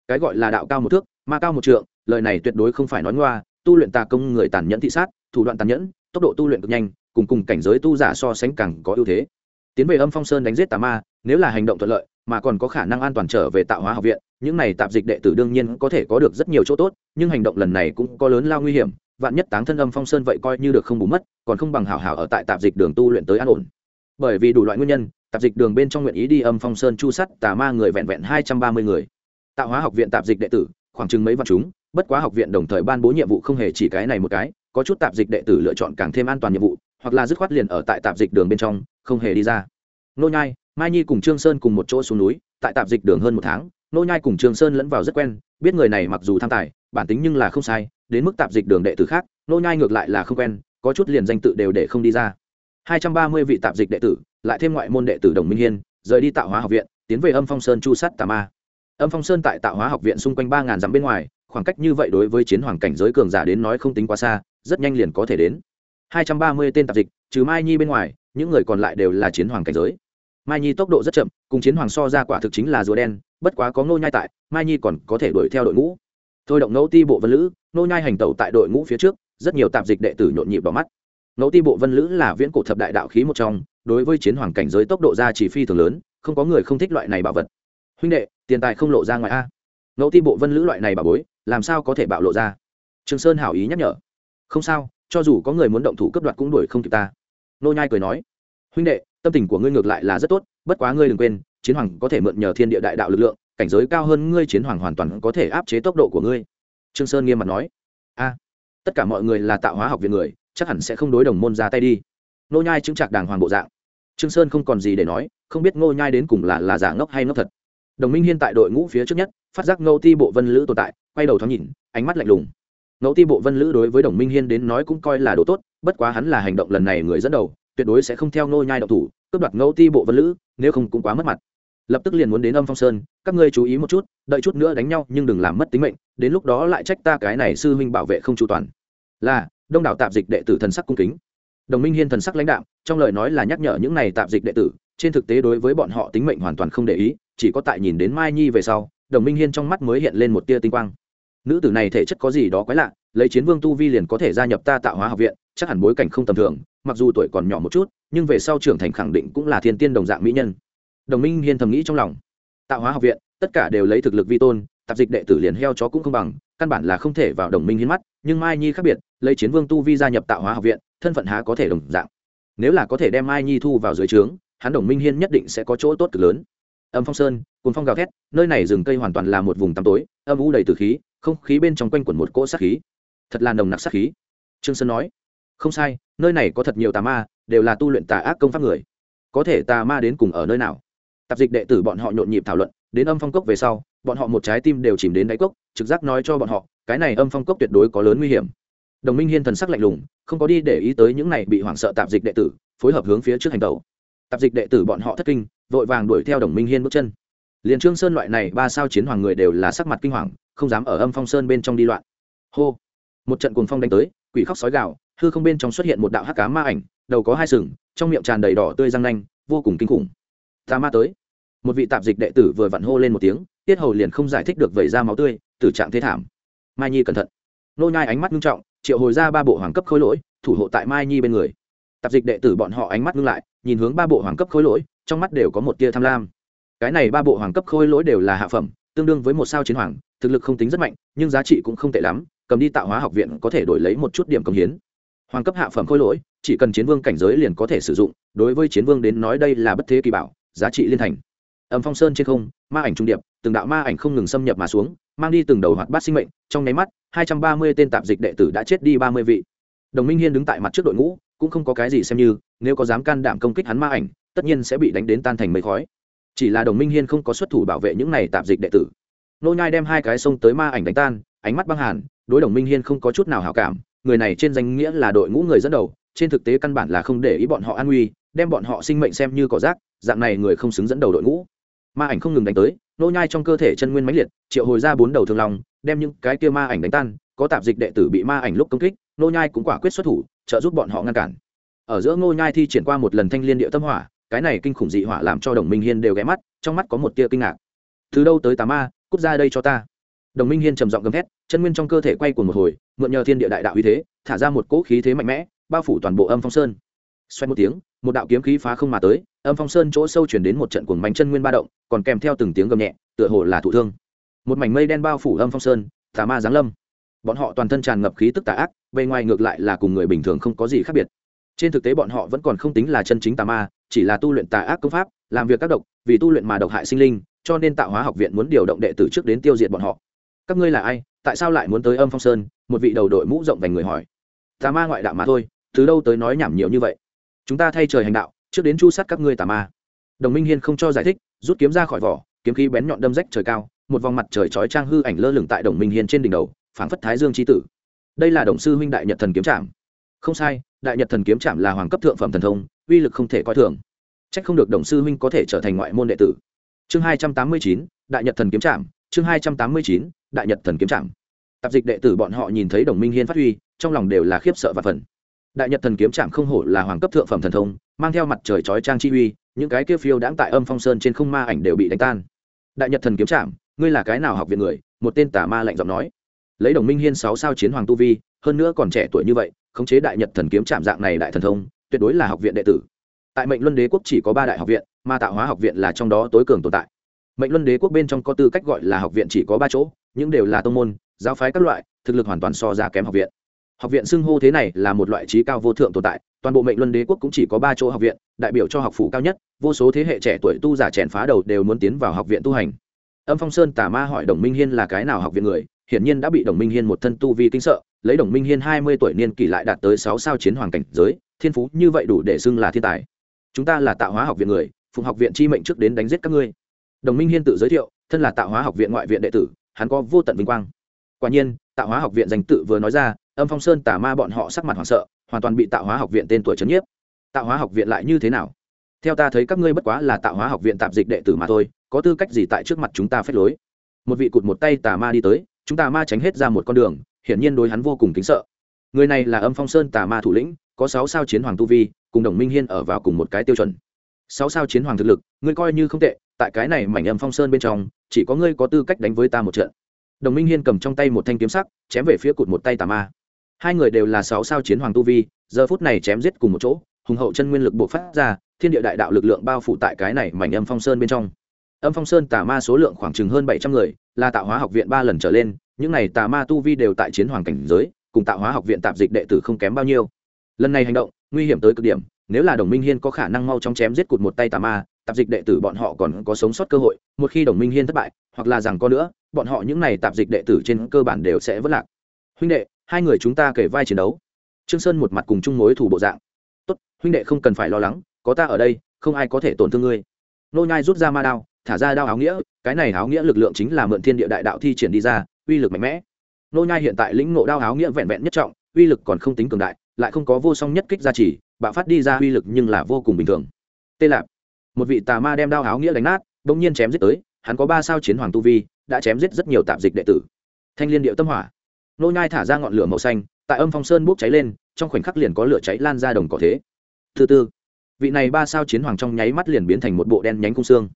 Cái gọi là đạo cao một thước, ma cao một trượng, lời này tuyệt đối không phải nói ngoa tu luyện tà công người tàn nhẫn thị sát, thủ đoạn tàn nhẫn, tốc độ tu luyện cực nhanh, cùng cùng cảnh giới tu giả so sánh càng có ưu thế. Tiến về âm phong sơn đánh giết tà ma, nếu là hành động thuận lợi, mà còn có khả năng an toàn trở về tạo hóa học viện, những này tạp dịch đệ tử đương nhiên có thể có được rất nhiều chỗ tốt, nhưng hành động lần này cũng có lớn lao nguy hiểm, vạn nhất táng thân âm phong sơn vậy coi như được không bù mất, còn không bằng hảo hảo ở tại tạp dịch đường tu luyện tới an ổn. Bởi vì đủ loại nguyên nhân, tạp dịch đường bên trong nguyện ý đi âm phong sơn chu sắt tà ma người vẹn vẹn hai trăm ba mươi người. Tạo hóa học viện tạp dịch đệ tử, khoảng chừng mấy vạn chúng bất quá học viện đồng thời ban bố nhiệm vụ không hề chỉ cái này một cái, có chút tạp dịch đệ tử lựa chọn càng thêm an toàn nhiệm vụ, hoặc là dứt khoát liền ở tại tạp dịch đường bên trong, không hề đi ra. Nô nhai, mai nhi cùng trương sơn cùng một chỗ xuống núi, tại tạp dịch đường hơn một tháng, nô nhai cùng trương sơn lẫn vào rất quen, biết người này mặc dù tham tài, bản tính nhưng là không sai, đến mức tạp dịch đường đệ tử khác, nô nhai ngược lại là không quen, có chút liền danh tự đều để không đi ra. 230 vị tạp dịch đệ tử, lại thêm ngoại môn đệ tử đồng minh hiên, rời đi tạo hóa học viện, tiến về âm phong sơn chu sát tà ma. Âm phong sơn tại tạo hóa học viện xung quanh ba ngàn dặm bên ngoài khoảng cách như vậy đối với chiến hoàng cảnh giới cường giả đến nói không tính quá xa, rất nhanh liền có thể đến. 230 tên tạp dịch, trừ mai nhi bên ngoài, những người còn lại đều là chiến hoàng cảnh giới. Mai nhi tốc độ rất chậm, cùng chiến hoàng so ra quả thực chính là rùa đen, bất quá có ngô nhai tại, mai nhi còn có thể đuổi theo đội ngũ. Thôi động ngẫu ti bộ vân lữ, ngô nhai hành tẩu tại đội ngũ phía trước, rất nhiều tạp dịch đệ tử nhộn nhịp vào mắt. Ngẫu ti bộ vân lữ là viễn cổ thập đại đạo khí một trong, đối với chiến hoàng cảnh giới tốc độ ra chỉ phi thường lớn, không có người không thích loại này bảo vật. Huynh đệ, tiền tài không lộ ra ngoài a. Ngẫu ti bộ vân lữ loại này bảo bối làm sao có thể bạo lộ ra? Trường sơn hảo ý nhắc nhở. Không sao, cho dù có người muốn động thủ cấp đoạt cũng đuổi không kịp ta. Nô nhai cười nói. Huynh đệ, tâm tình của ngươi ngược lại là rất tốt, bất quá ngươi đừng quên, chiến hoàng có thể mượn nhờ thiên địa đại đạo lực lượng, cảnh giới cao hơn ngươi chiến hoàng hoàn toàn có thể áp chế tốc độ của ngươi. Trương sơn nghiêm mặt nói. A, tất cả mọi người là tạo hóa học viện người, chắc hẳn sẽ không đối đồng môn ra tay đi. Nô nhai chứng trạc đàng hoàng bộ dạng. Trương sơn không còn gì để nói, không biết ngô nhai đến cùng là là giả ngốc hay ngốc thật. Đồng minh hiên tại đội ngũ phía trước nhất phát giác ngô ti bộ vân lữ tồn tại, quay đầu thoáng nhìn, ánh mắt lạnh lùng. Ngẫu ti bộ vân lữ đối với đồng minh hiên đến nói cũng coi là đồ tốt, bất quá hắn là hành động lần này người dẫn đầu, tuyệt đối sẽ không theo nô nhai động thủ, cướp đoạt ngẫu ti bộ vân lữ, nếu không cũng quá mất mặt. Lập tức liền muốn đến âm phong sơn, các ngươi chú ý một chút, đợi chút nữa đánh nhau, nhưng đừng làm mất tính mệnh, đến lúc đó lại trách ta cái này sư huynh bảo vệ không chu toàn. Là, đông đảo tạp dịch đệ tử thần sắc cung kính. Đồng minh hiên thần sắc lãnh đạo trong lời nói là nhắc nhở những này tạp dịch đệ tử, trên thực tế đối với bọn họ tính mệnh hoàn toàn không để ý, chỉ có tại nhìn đến mai nhi về sau đồng minh hiên trong mắt mới hiện lên một tia tinh quang. Nữ tử này thể chất có gì đó quái lạ, lấy chiến vương tu vi liền có thể gia nhập ta tạo hóa học viện, chắc hẳn bối cảnh không tầm thường, mặc dù tuổi còn nhỏ một chút, nhưng về sau trưởng thành khẳng định cũng là thiên tiên đồng dạng mỹ nhân. Đồng minh hiên thầm nghĩ trong lòng. Tạo hóa học viện, tất cả đều lấy thực lực vi tôn, tạp dịch đệ tử liền heo chó cũng không bằng, căn bản là không thể vào đồng minh hiên mắt, nhưng mai nhi khác biệt, lấy chiến vương tu vi gia nhập tạo hóa học viện, thân phận há có thể đồng dạng. Nếu là có thể đem mai nhi thu vào dưới trướng, hắn đồng minh hiên nhất định sẽ có chỗ tốt cực lớn âm phong sơn cồn phong gào thét, nơi này rừng cây hoàn toàn là một vùng tăm tối, âm u đầy từ khí, không khí bên trong quanh quẩn một cỗ sát khí. Thật là nồng nặc sát khí. Trương sơn nói, không sai, nơi này có thật nhiều tà ma, đều là tu luyện tà ác công pháp người. Có thể tà ma đến cùng ở nơi nào? Tạp dịch đệ tử bọn họ nhộn nhịp thảo luận, đến âm phong cốc về sau, bọn họ một trái tim đều chìm đến đáy cốc, trực giác nói cho bọn họ, cái này âm phong cốc tuyệt đối có lớn nguy hiểm. Đồng minh hiên thần sắc lạnh lùng, không có đi để ý tới những này bị hoảng sợ tạp dịch đệ tử, phối hợp hướng phía trước hành tẩu tạp dịch đệ tử bọn họ thất kinh, vội vàng đuổi theo đồng minh hiên bước chân. Liền trương sơn loại này ba sao chiến hoàng người đều là sắc mặt kinh hoàng, không dám ở âm phong sơn bên trong đi loạn. Hô! Một trận cuồng phong đánh tới, quỷ khóc sói gạo hư không bên trong xuất hiện một đạo hắc cá ma ảnh, đầu có hai sừng, trong miệng tràn đầy đỏ tươi răng nanh, vô cùng kinh khủng. Ta ma tới. Một vị tạp dịch đệ tử vừa vặn hô lên một tiếng, tiết hầu liền không giải thích được vẩy ra máu tươi, tử trạng thế thảm. Mai nhi cẩn thận. Nô nhai ánh mắt nghiêm trọng, triệu hồi ra ba bộ hoàng cấp khối lỗi, thủ hộ tại mai nhi bên người tạp dịch đệ tử bọn họ ánh mắt ngưng lại, nhìn hướng ba bộ hoàng cấp khối lỗi, trong mắt đều có một tia tham lam. Cái này ba bộ hoàng cấp khối lỗi đều là hạ phẩm, tương đương với một sao chiến hoàng, thực lực không tính rất mạnh, nhưng giá trị cũng không tệ lắm, cầm đi tạo hóa học viện có thể đổi lấy một chút điểm công hiến. Hoàng cấp hạ phẩm khối lỗi, chỉ cần chiến vương cảnh giới liền có thể sử dụng, đối với chiến vương đến nói đây là bất thế kỳ bảo, giá trị liên thành. Ẩm phong sơn trên không, ma ảnh trung điệp, từng đạo ma ảnh không ngừng xâm nhập mà xuống, mang đi từng đầu hoạt bát sinh mệnh, trong nháy mắt, hai trăm ba mươi tên tạp dịch đệ tử đã chết đi ba mươi vị. Đồng minh hiên đứng tại mặt trước đội ngũ cũng không có cái gì xem như, nếu có dám can đảm công kích hắn ma ảnh, tất nhiên sẽ bị đánh đến tan thành mây khói. Chỉ là đồng minh hiên không có xuất thủ bảo vệ những này tạp dịch đệ tử. Nô nhai đem hai cái sông tới ma ảnh đánh tan, ánh mắt băng hàn, đối đồng minh hiên không có chút nào hảo cảm, người này trên danh nghĩa là đội ngũ người dẫn đầu, trên thực tế căn bản là không để ý bọn họ an nguy, đem bọn họ sinh mệnh xem như cỏ rác, dạng này người không xứng dẫn đầu đội ngũ. Ma ảnh không ngừng đánh tới, nô nhai trong cơ thể chân nguyên mãnh liệt, triệu hồi ra bốn đầu thương long, đem những cái kia ma ảnh đánh tan, có tạp dịch đệ tử bị ma ảnh lúc công kích nô nhai cũng quả quyết xuất thủ, trợ giúp bọn họ ngăn cản. Ở giữa nô nhai thi triển qua một lần thanh liên địa tâm hỏa, cái này kinh khủng dị hỏa làm cho đồng minh hiên đều ghé mắt, trong mắt có một tia kinh ngạc. Từ đâu tới tà ma, cút ra đây cho ta. Đồng minh hiên trầm giọng gầm thét, chân nguyên trong cơ thể quay cuồng một hồi, mượn nhờ thiên địa đại đạo uy thế, thả ra một cỗ khí thế mạnh mẽ, bao phủ toàn bộ âm phong sơn. Xoay một tiếng, một đạo kiếm khí phá không mà tới, âm phong sơn chỗ sâu chuyển đến một trận cuồng mảnh chân nguyên ba động, còn kèm theo từng tiếng gầm nhẹ, tựa hồ là thụ thương. Một mảnh mây đen bao phủ âm phong sơn, tà ma giáng lâm. Bọn họ toàn thân tràn ngập khí tức tà ác bề ngoài ngược lại là cùng người bình thường không có gì khác biệt. Trên thực tế bọn họ vẫn còn không tính là chân chính tà ma, chỉ là tu luyện tà ác công pháp, làm việc các độc, vì tu luyện mà độc hại sinh linh, cho nên tạo hóa học viện muốn điều động đệ tử trước đến tiêu diệt bọn họ. Các ngươi là ai? Tại sao lại muốn tới âm phong sơn? Một vị đầu đội mũ rộng vành người hỏi. Tà ma ngoại đạo mà thôi, từ đâu tới nói nhảm nhiều như vậy? Chúng ta thay trời hành đạo, trước đến chu sát các ngươi tà ma. Đồng minh hiên không cho giải thích, rút kiếm ra khỏi vỏ, kiếm khí bén nhọn đâm rách trời cao, một vòng mặt trời chói trang hư ảnh lơ lửng tại đồng minh hiên trên đỉnh đầu, phảng phất thái dương chi tử đây là đồng sư huynh đại nhật thần kiếm trạm không sai, đại nhật thần kiếm trạm là hoàng cấp thượng phẩm thần thông, uy lực không thể coi thường. Trách không được đồng sư huynh có thể trở thành ngoại môn đệ tử. Chương hai trăm tám mươi chín, đại nhật thần kiếm trạm chương hai trăm tám mươi chín, đại nhật thần kiếm trạm tạp dịch đệ tử bọn họ nhìn thấy đồng minh hiên phát huy, trong lòng đều là khiếp sợ và phần đại nhật thần kiếm trạm không hổ là hoàng cấp thượng phẩm thần thông, mang theo mặt trời chói trang chi uy, những cái kia phiêu đãng tại âm phong sơn trên không ma ảnh đều bị đánh tan. Đại nhật thần kiếm trạm ngươi là cái nào học viện người? Một tên tà ma lạnh giọng nói lấy đồng minh hiên sáu sao chiến hoàng tu vi, hơn nữa còn trẻ tuổi như vậy, khống chế đại nhật thần kiếm trạm dạng này đại thần thông, tuyệt đối là học viện đệ tử. Tại mệnh luân đế quốc chỉ có ba đại học viện, mà tạo hóa học viện là trong đó tối cường tồn tại. Mệnh luân đế quốc bên trong có tư cách gọi là học viện chỉ có ba chỗ, những đều là tông môn, giáo phái các loại, thực lực hoàn toàn so ra kém học viện. Học viện xưng hô thế này là một loại trí cao vô thượng tồn tại, toàn bộ mệnh luân đế quốc cũng chỉ có ba chỗ học viện, đại biểu cho học phủ cao nhất, vô số thế hệ trẻ tuổi tu giả chèn phá đầu đều muốn tiến vào học viện tu hành. Âm phong sơn tả ma hỏi đồng minh hiên là cái nào học viện người hiển nhiên đã bị đồng minh hiên một thân tu vi kinh sợ, lấy đồng minh hiên hai mươi tuổi niên kỷ lại đạt tới sáu sao chiến hoàng cảnh giới, thiên phú như vậy đủ để xưng là thiên tài. Chúng ta là tạo hóa học viện người, phụng học viện chi mệnh trước đến đánh giết các ngươi. Đồng minh hiên tự giới thiệu, thân là tạo hóa học viện ngoại viện đệ tử, hắn có vô tận vinh quang. Quả nhiên tạo hóa học viện danh tự vừa nói ra, âm phong sơn tả ma bọn họ sắc mặt hoảng sợ, hoàn toàn bị tạo hóa học viện tên tuổi trấn nhiếp. Tạo hóa học viện lại như thế nào? Theo ta thấy các ngươi bất quá là tạo hóa học viện tạp dịch đệ tử mà thôi, có tư cách gì tại trước mặt chúng ta phép lối? Một vị cụt một tay tà ma đi tới chúng ta ma tránh hết ra một con đường, hiển nhiên đối hắn vô cùng kính sợ. Người này là âm phong sơn tà ma thủ lĩnh, có sáu sao chiến hoàng tu vi, cùng đồng minh hiên ở vào cùng một cái tiêu chuẩn. Sáu sao chiến hoàng thực lực, ngươi coi như không tệ, tại cái này mảnh âm phong sơn bên trong, chỉ có ngươi có tư cách đánh với ta một trận. Đồng minh hiên cầm trong tay một thanh kiếm sắc, chém về phía cụt một tay tà ma. Hai người đều là sáu sao chiến hoàng tu vi, giờ phút này chém giết cùng một chỗ, hùng hậu chân nguyên lực bộc phát ra, thiên địa đại đạo lực lượng bao phủ tại cái này mảnh âm phong sơn bên trong âm phong sơn tà ma số lượng khoảng chừng hơn bảy trăm người, là tạo hóa học viện ba lần trở lên, những này tà ma tu vi đều tại chiến hoàng cảnh giới, cùng tạo hóa học viện tạp dịch đệ tử không kém bao nhiêu. Lần này hành động, nguy hiểm tới cực điểm, nếu là đồng minh hiên có khả năng mau chóng chém giết cụt một tay tà ma, tạp dịch đệ tử bọn họ còn có sống sót cơ hội, một khi đồng minh hiên thất bại, hoặc là rằng có nữa, bọn họ những này tạp dịch đệ tử trên cơ bản đều sẽ vất lạc. Huynh đệ, hai người chúng ta kể vai chiến đấu. Trương sơn một mặt cùng chung mối thủ bộ dạng. Tốt, huynh đệ không cần phải lo lắng, có ta ở đây, không ai có thể tổn thương ngươi. Nô nhai rút ra ma đao thả ra đao áo nghĩa, cái này áo nghĩa lực lượng chính là mượn thiên địa đại đạo thi triển đi ra, uy lực mạnh mẽ. Nô nhai hiện tại lĩnh ngộ đao áo nghĩa vẹn vẹn nhất trọng, uy lực còn không tính cường đại, lại không có vô song nhất kích gia trì, bạo phát đi ra uy lực nhưng là vô cùng bình thường. Tê lạp, một vị tà ma đem đao áo nghĩa đánh nát, bỗng nhiên chém giết tới, hắn có ba sao chiến hoàng tu vi, đã chém giết rất nhiều tạp dịch đệ tử. Thanh liên điệu tâm hỏa. Nô nhai thả ra ngọn lửa màu xanh, tại âm phong sơn bốc cháy lên, trong khoảnh khắc liền có lửa cháy lan ra đồng cỏ thế. Thứ tư, vị này ba sao chiến hoàng trong nháy mắt liền biến thành một bộ đen nhánh cung xương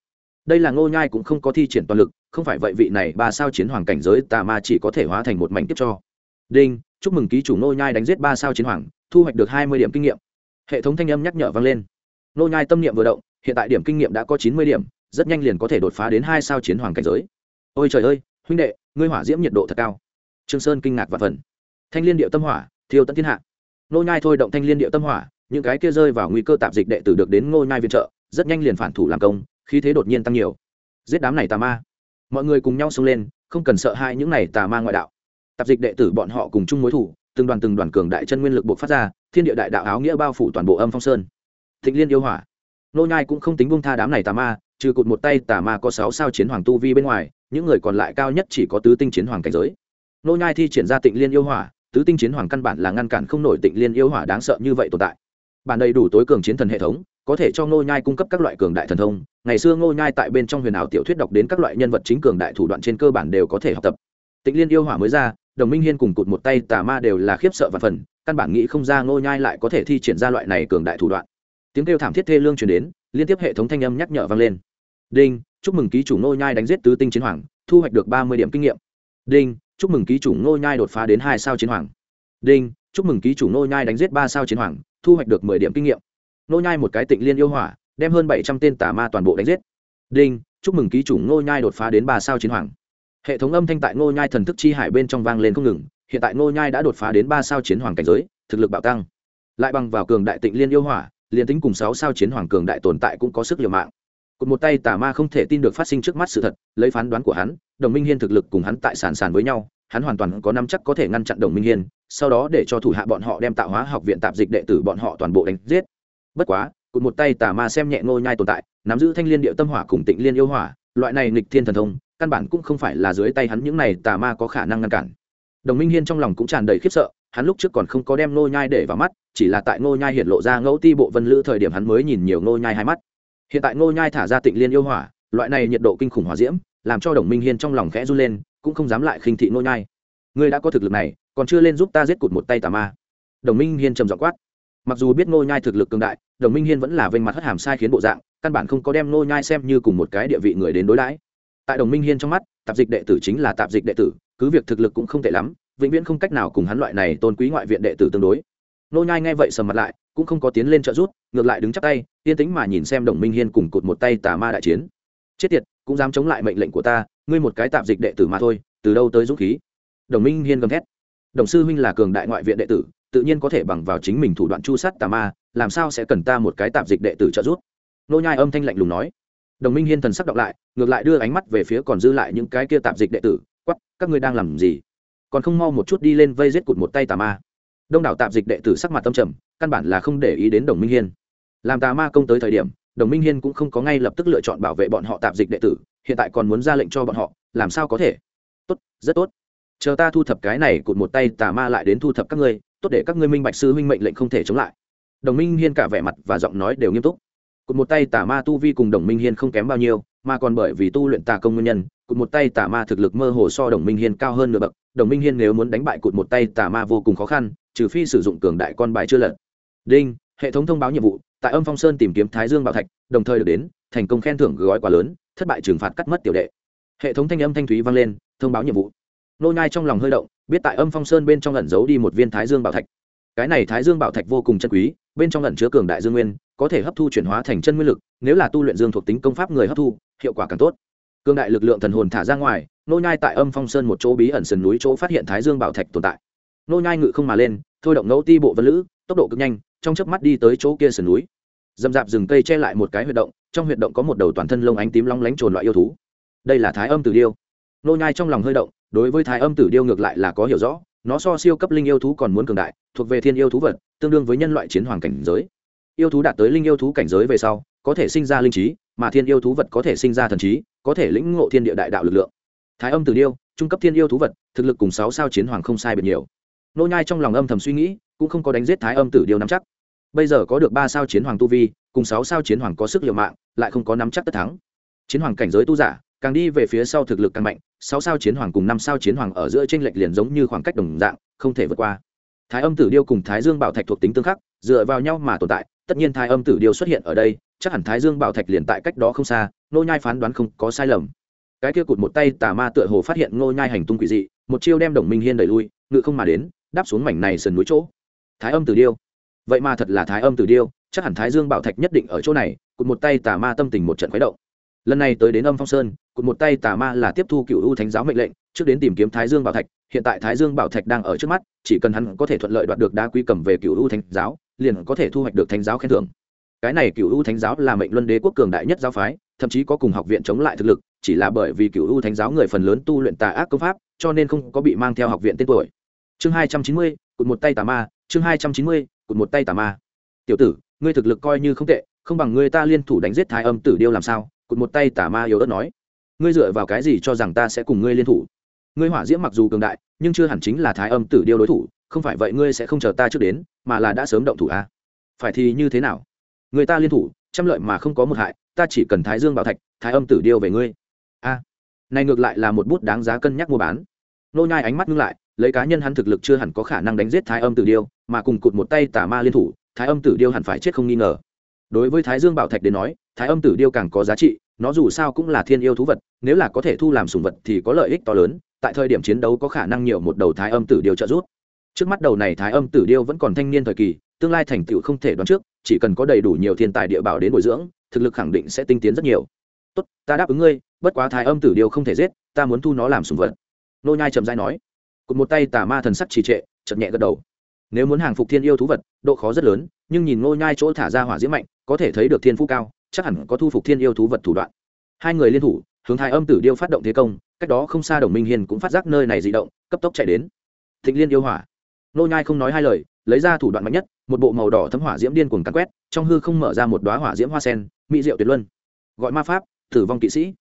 đây là ngô nhai cũng không có thi triển toàn lực, không phải vậy vị này ba sao chiến hoàng cảnh giới tà ma chỉ có thể hóa thành một mảnh tiếp cho. Đinh, chúc mừng ký chủ ngô nhai đánh giết ba sao chiến hoàng, thu hoạch được hai mươi điểm kinh nghiệm. Hệ thống thanh âm nhắc nhở vang lên. Ngô nhai tâm niệm vừa động, hiện tại điểm kinh nghiệm đã có chín mươi điểm, rất nhanh liền có thể đột phá đến hai sao chiến hoàng cảnh giới. Ôi trời ơi, huynh đệ, ngươi hỏa diễm nhiệt độ thật cao. Trương sơn kinh ngạc và phần. Thanh liên điệu tâm hỏa, thiêu tận thiên hạ. Ngô nhai thôi động thanh liên điệu tâm hỏa, những cái kia rơi vào nguy cơ tạm dịch đệ tử được đến ngô nhai viện trợ, rất nhanh liền phản thủ làm công khí thế đột nhiên tăng nhiều. Giết đám này tà ma. Mọi người cùng nhau xông lên, không cần sợ hai những này tà ma ngoại đạo. Tạp dịch đệ tử bọn họ cùng chung mối thủ, từng đoàn từng đoàn cường đại chân nguyên lực buộc phát ra, thiên địa đại đạo áo nghĩa bao phủ toàn bộ âm phong sơn. Thịnh liên yêu hỏa. Nô nhai cũng không tính buông tha đám này tà ma, trừ cụt một tay tà ma có sáu sao chiến hoàng tu vi bên ngoài, những người còn lại cao nhất chỉ có tứ tinh chiến hoàng cảnh giới. Nô nhai thi triển ra tịnh liên yêu hỏa, tứ tinh chiến hoàng căn bản là ngăn cản không nổi tịnh liên yêu hỏa đáng sợ như vậy tồn tại. Bản đầy đủ tối cường chiến thần hệ thống có thể cho ngô nhai cung cấp các loại cường đại thần thông, ngày xưa ngô nhai tại bên trong huyền ảo tiểu thuyết đọc đến các loại nhân vật chính cường đại thủ đoạn trên cơ bản đều có thể học tập. Tịnh liên yêu hỏa mới ra, đồng minh hiên cùng cụt một tay tà ma đều là khiếp sợ và phần, căn bản nghĩ không ra ngô nhai lại có thể thi triển ra loại này cường đại thủ đoạn. Tiếng kêu thảm thiết thê lương truyền đến, liên tiếp hệ thống thanh âm nhắc nhở vang lên. Đinh, chúc mừng ký chủ ngô nhai đánh giết tứ tinh chiến hoàng, thu hoạch được ba mươi điểm kinh nghiệm. Đinh, chúc mừng ký chủ ngô nhai đột phá đến hai sao chiến hoàng. Đinh, chúc mừng ký chủ ngô nhai đánh giết ba sao chiến hoàng, thu hoạch được mười điểm kinh nghiệm. Nô nhai một cái tịnh liên yêu hỏa, đem hơn bảy trăm tên tà ma toàn bộ đánh giết. Đinh, chúc mừng ký chủ ngô nhai đột phá đến ba sao chiến hoàng. Hệ thống âm thanh tại ngô nhai thần thức chi hải bên trong vang lên không ngừng, hiện tại ngô nhai đã đột phá đến ba sao chiến hoàng cảnh giới, thực lực bạo tăng. Lại bằng vào cường đại tịnh liên yêu hỏa, liền tính cùng sáu sao chiến hoàng cường đại tồn tại cũng có sức liều mạng. Cụt một tay tà ma không thể tin được phát sinh trước mắt sự thật, lấy phán đoán của hắn, đồng minh hiên thực lực cùng hắn tại sàn sàn với nhau, hắn hoàn toàn có năm chắc có thể ngăn chặn đồng minh hiên, sau đó để cho thủ hạ bọn họ đem tạo hóa học viện tạp dịch đệ tử bọn họ toàn bộ đánh giết bất quá, cụt một tay tà ma xem nhẹ ngô nhai tồn tại, nắm giữ thanh liên địa tâm hỏa cùng tịnh liên yêu hỏa, loại này nghịch thiên thần thông, căn bản cũng không phải là dưới tay hắn những này tà ma có khả năng ngăn cản. Đồng minh hiên trong lòng cũng tràn đầy khiếp sợ, hắn lúc trước còn không có đem ngô nhai để vào mắt, chỉ là tại ngô nhai hiện lộ ra ngẫu ti bộ vân lữ thời điểm hắn mới nhìn nhiều ngô nhai hai mắt. Hiện tại ngô nhai thả ra tịnh liên yêu hỏa, loại này nhiệt độ kinh khủng hỏa diễm, làm cho đồng minh hiên trong lòng khẽ run lên, cũng không dám lại khinh thị ngô nhai. Ngươi đã có thực lực này, còn chưa lên giúp ta giết cụt một tay tà ma. Đồng minh hiên trầm giọng quát mặc dù biết ngô nhai thực lực cường đại, đồng minh hiên vẫn là vênh mặt hất hàm sai khiến bộ dạng, căn bản không có đem ngô nhai xem như cùng một cái địa vị người đến đối đãi. Tại đồng minh hiên trong mắt, tạp dịch đệ tử chính là tạp dịch đệ tử, cứ việc thực lực cũng không tệ lắm, vĩnh viễn không cách nào cùng hắn loại này tôn quý ngoại viện đệ tử tương đối. Nô nhai nghe vậy sầm mặt lại, cũng không có tiến lên trợ rút ngược lại đứng chắp tay, yên tĩnh mà nhìn xem đồng minh hiên cùng cụt một tay tà ma đại chiến. Chết tiệt, cũng dám chống lại mệnh lệnh của ta, ngươi một cái tạp dịch đệ tử mà thôi, từ đâu tới dũng khí? Đồng minh hiên gầm thét. Đồng sư huynh là cường đại ngoại viện đệ tử tự nhiên có thể bằng vào chính mình thủ đoạn chu sát tà ma, làm sao sẽ cần ta một cái tạp dịch đệ tử trợ giúp? Nô nhai âm thanh lạnh lùng nói. Đồng minh hiên thần sắc đọc lại, ngược lại đưa ánh mắt về phía còn dư lại những cái kia tạp dịch đệ tử, quắc, các ngươi đang làm gì? Còn không mau một chút đi lên vây giết cụt một tay tà ma. Đông đảo tạp dịch đệ tử sắc mặt tâm trầm, căn bản là không để ý đến đồng minh hiên. Làm tà ma công tới thời điểm, đồng minh hiên cũng không có ngay lập tức lựa chọn bảo vệ bọn họ tạp dịch đệ tử, hiện tại còn muốn ra lệnh cho bọn họ, làm sao có thể? Tốt, rất tốt chờ ta thu thập cái này cụt một tay tà ma lại đến thu thập các ngươi, tốt để các ngươi minh bạch sư huynh mệnh lệnh không thể chống lại. Đồng minh hiên cả vẻ mặt và giọng nói đều nghiêm túc. Cụt một tay tà ma tu vi cùng đồng minh hiên không kém bao nhiêu, mà còn bởi vì tu luyện tà công nguyên nhân, cụt một tay tà ma thực lực mơ hồ so đồng minh hiên cao hơn nửa bậc. Đồng minh hiên nếu muốn đánh bại cụt một tay tà ma vô cùng khó khăn, trừ phi sử dụng cường đại con bài chưa lật. Đinh, hệ thống thông báo nhiệm vụ, tại âm phong sơn tìm kiếm thái dương bảo thạch, đồng thời được đến, thành công khen thưởng gói quá lớn, thất bại trừng phạt cắt mất tiểu đệ. Hệ thống thanh âm thanh thúy vang lên, thông báo nhiệm vụ nô nhai trong lòng hơi động, biết tại âm phong sơn bên trong ẩn giấu đi một viên thái dương bảo thạch. Cái này thái dương bảo thạch vô cùng chân quý, bên trong ẩn chứa cường đại dương nguyên, có thể hấp thu chuyển hóa thành chân nguyên lực, nếu là tu luyện dương thuộc tính công pháp người hấp thu, hiệu quả càng tốt. Cường đại lực lượng thần hồn thả ra ngoài, nô nhai tại âm phong sơn một chỗ bí ẩn sườn núi chỗ phát hiện thái dương bảo thạch tồn tại. Nô nhai ngự không mà lên, thôi động ngẫu ti bộ vân lữ, tốc độ cực nhanh, trong chớp mắt đi tới chỗ kia sườn núi. Dầm dạp rừng cây che lại một cái huyệt động, trong huyệt động có một đầu toàn thân lông ánh tím long lánh trồn loại yêu thú. Đây là thái âm tử điêu. Nô nhai trong lòng hơi động đối với thái âm tử điêu ngược lại là có hiểu rõ, nó so siêu cấp linh yêu thú còn muốn cường đại, thuộc về thiên yêu thú vật, tương đương với nhân loại chiến hoàng cảnh giới. Yêu thú đạt tới linh yêu thú cảnh giới về sau, có thể sinh ra linh trí, mà thiên yêu thú vật có thể sinh ra thần trí, có thể lĩnh ngộ thiên địa đại đạo lực lượng. Thái âm tử điêu, trung cấp thiên yêu thú vật, thực lực cùng sáu sao chiến hoàng không sai biệt nhiều. Nô nhai trong lòng âm thầm suy nghĩ, cũng không có đánh giết thái âm tử điêu nắm chắc. Bây giờ có được ba sao chiến hoàng tu vi, cùng sáu sao chiến hoàng có sức liều mạng, lại không có nắm chắc tất thắng. Chiến hoàng cảnh giới tu giả càng đi về phía sau thực lực càng mạnh, sáu sao chiến hoàng cùng năm sao chiến hoàng ở giữa tranh lệch liền giống như khoảng cách đồng dạng, không thể vượt qua. Thái âm tử điêu cùng thái dương bảo thạch thuộc tính tương khắc, dựa vào nhau mà tồn tại, tất nhiên thái âm tử điêu xuất hiện ở đây, chắc hẳn thái dương bảo thạch liền tại cách đó không xa nô nhai phán đoán không có sai lầm. Cái kia cụt một tay tà ma tựa hồ phát hiện nô nhai hành tung quỷ dị, một chiêu đem đồng minh hiên đẩy lui, ngự không mà đến, đáp xuống mảnh này sườn núi chỗ. Thái âm tử điêu. Vậy mà thật là thái âm tử điêu, chắc hẳn thái dương bảo thạch nhất định ở chỗ này, cụt một tay tà ma tâm tình một trận khuấy động lần này tới đến âm phong sơn, cụt một tay tà ma là tiếp thu cựu u thánh giáo mệnh lệnh, trước đến tìm kiếm thái dương bảo thạch. Hiện tại thái dương bảo thạch đang ở trước mắt, chỉ cần hắn có thể thuận lợi đoạt được đá quý cầm về cựu u thánh giáo, liền có thể thu hoạch được thánh giáo khen thưởng. Cái này cựu u thánh giáo là mệnh luân đế quốc cường đại nhất giáo phái, thậm chí có cùng học viện chống lại thực lực, chỉ là bởi vì cựu u thánh giáo người phần lớn tu luyện tà ác công pháp, cho nên không có bị mang theo học viện tên tuổi. Chương hai trăm chín mươi, cụt một tay tà ma, chương hai trăm chín mươi, cụt một tay tà ma. Tiểu tử, ngươi thực lực coi như không tệ, không bằng ngươi ta liên thủ đánh giết thái âm tử điêu làm sao? Cụt một tay tà ma yếu ớt nói, ngươi dựa vào cái gì cho rằng ta sẽ cùng ngươi liên thủ? Ngươi hỏa diễm mặc dù cường đại, nhưng chưa hẳn chính là thái âm tử điêu đối thủ, không phải vậy ngươi sẽ không chờ ta trước đến, mà là đã sớm động thủ a à? phải thì như thế nào? Người ta liên thủ, trăm lợi mà không có một hại, ta chỉ cần thái dương bảo thạch, thái âm tử điêu về ngươi. A. Này ngược lại là một bút đáng giá cân nhắc mua bán. Nô nhai ánh mắt ngưng lại, lấy cá nhân hắn thực lực chưa hẳn có khả năng đánh giết thái âm tử điêu, mà cùng cụt một tay tà ma liên thủ, thái âm tử điêu hẳn phải chết không nghi ngờ. Đối với thái dương bảo thạch đến nói thái âm tử điêu càng có giá trị, nó dù sao cũng là thiên yêu thú vật, nếu là có thể thu làm sùng vật thì có lợi ích to lớn, tại thời điểm chiến đấu có khả năng nhiều một đầu thái âm tử điêu trợ giúp. Trước mắt đầu này thái âm tử điêu vẫn còn thanh niên thời kỳ, tương lai thành tựu không thể đoán trước, chỉ cần có đầy đủ nhiều thiên tài địa bảo đến bồi dưỡng, thực lực khẳng định sẽ tinh tiến rất nhiều. Tốt, ta đáp ứng ngươi, bất quá thái âm tử điêu không thể giết, ta muốn thu nó làm sùng vật. Nô nhai trầm dai nói. Cụt một tay tà ma thần sắc trì trệ chậm nhẹ gật đầu. Nếu muốn hàng phục thiên yêu thú vật, độ khó rất lớn, nhưng nhìn nô nhai chỗ thả ra hỏa diễm mạnh, có thể thấy được thiên phú cao chắc hẳn có thu phục thiên yêu thú vật thủ đoạn. Hai người liên thủ, hướng thái âm tử điêu phát động thế công, cách đó không xa đồng minh hiền cũng phát giác nơi này dị động, cấp tốc chạy đến. Thịnh liên yêu hỏa. Nô nhai không nói hai lời, lấy ra thủ đoạn mạnh nhất, một bộ màu đỏ thấm hỏa diễm điên cuồng cắn quét, trong hư không mở ra một đóa hỏa diễm hoa sen, mỹ diệu tuyệt luân. Gọi ma pháp, tử vong kỵ sĩ.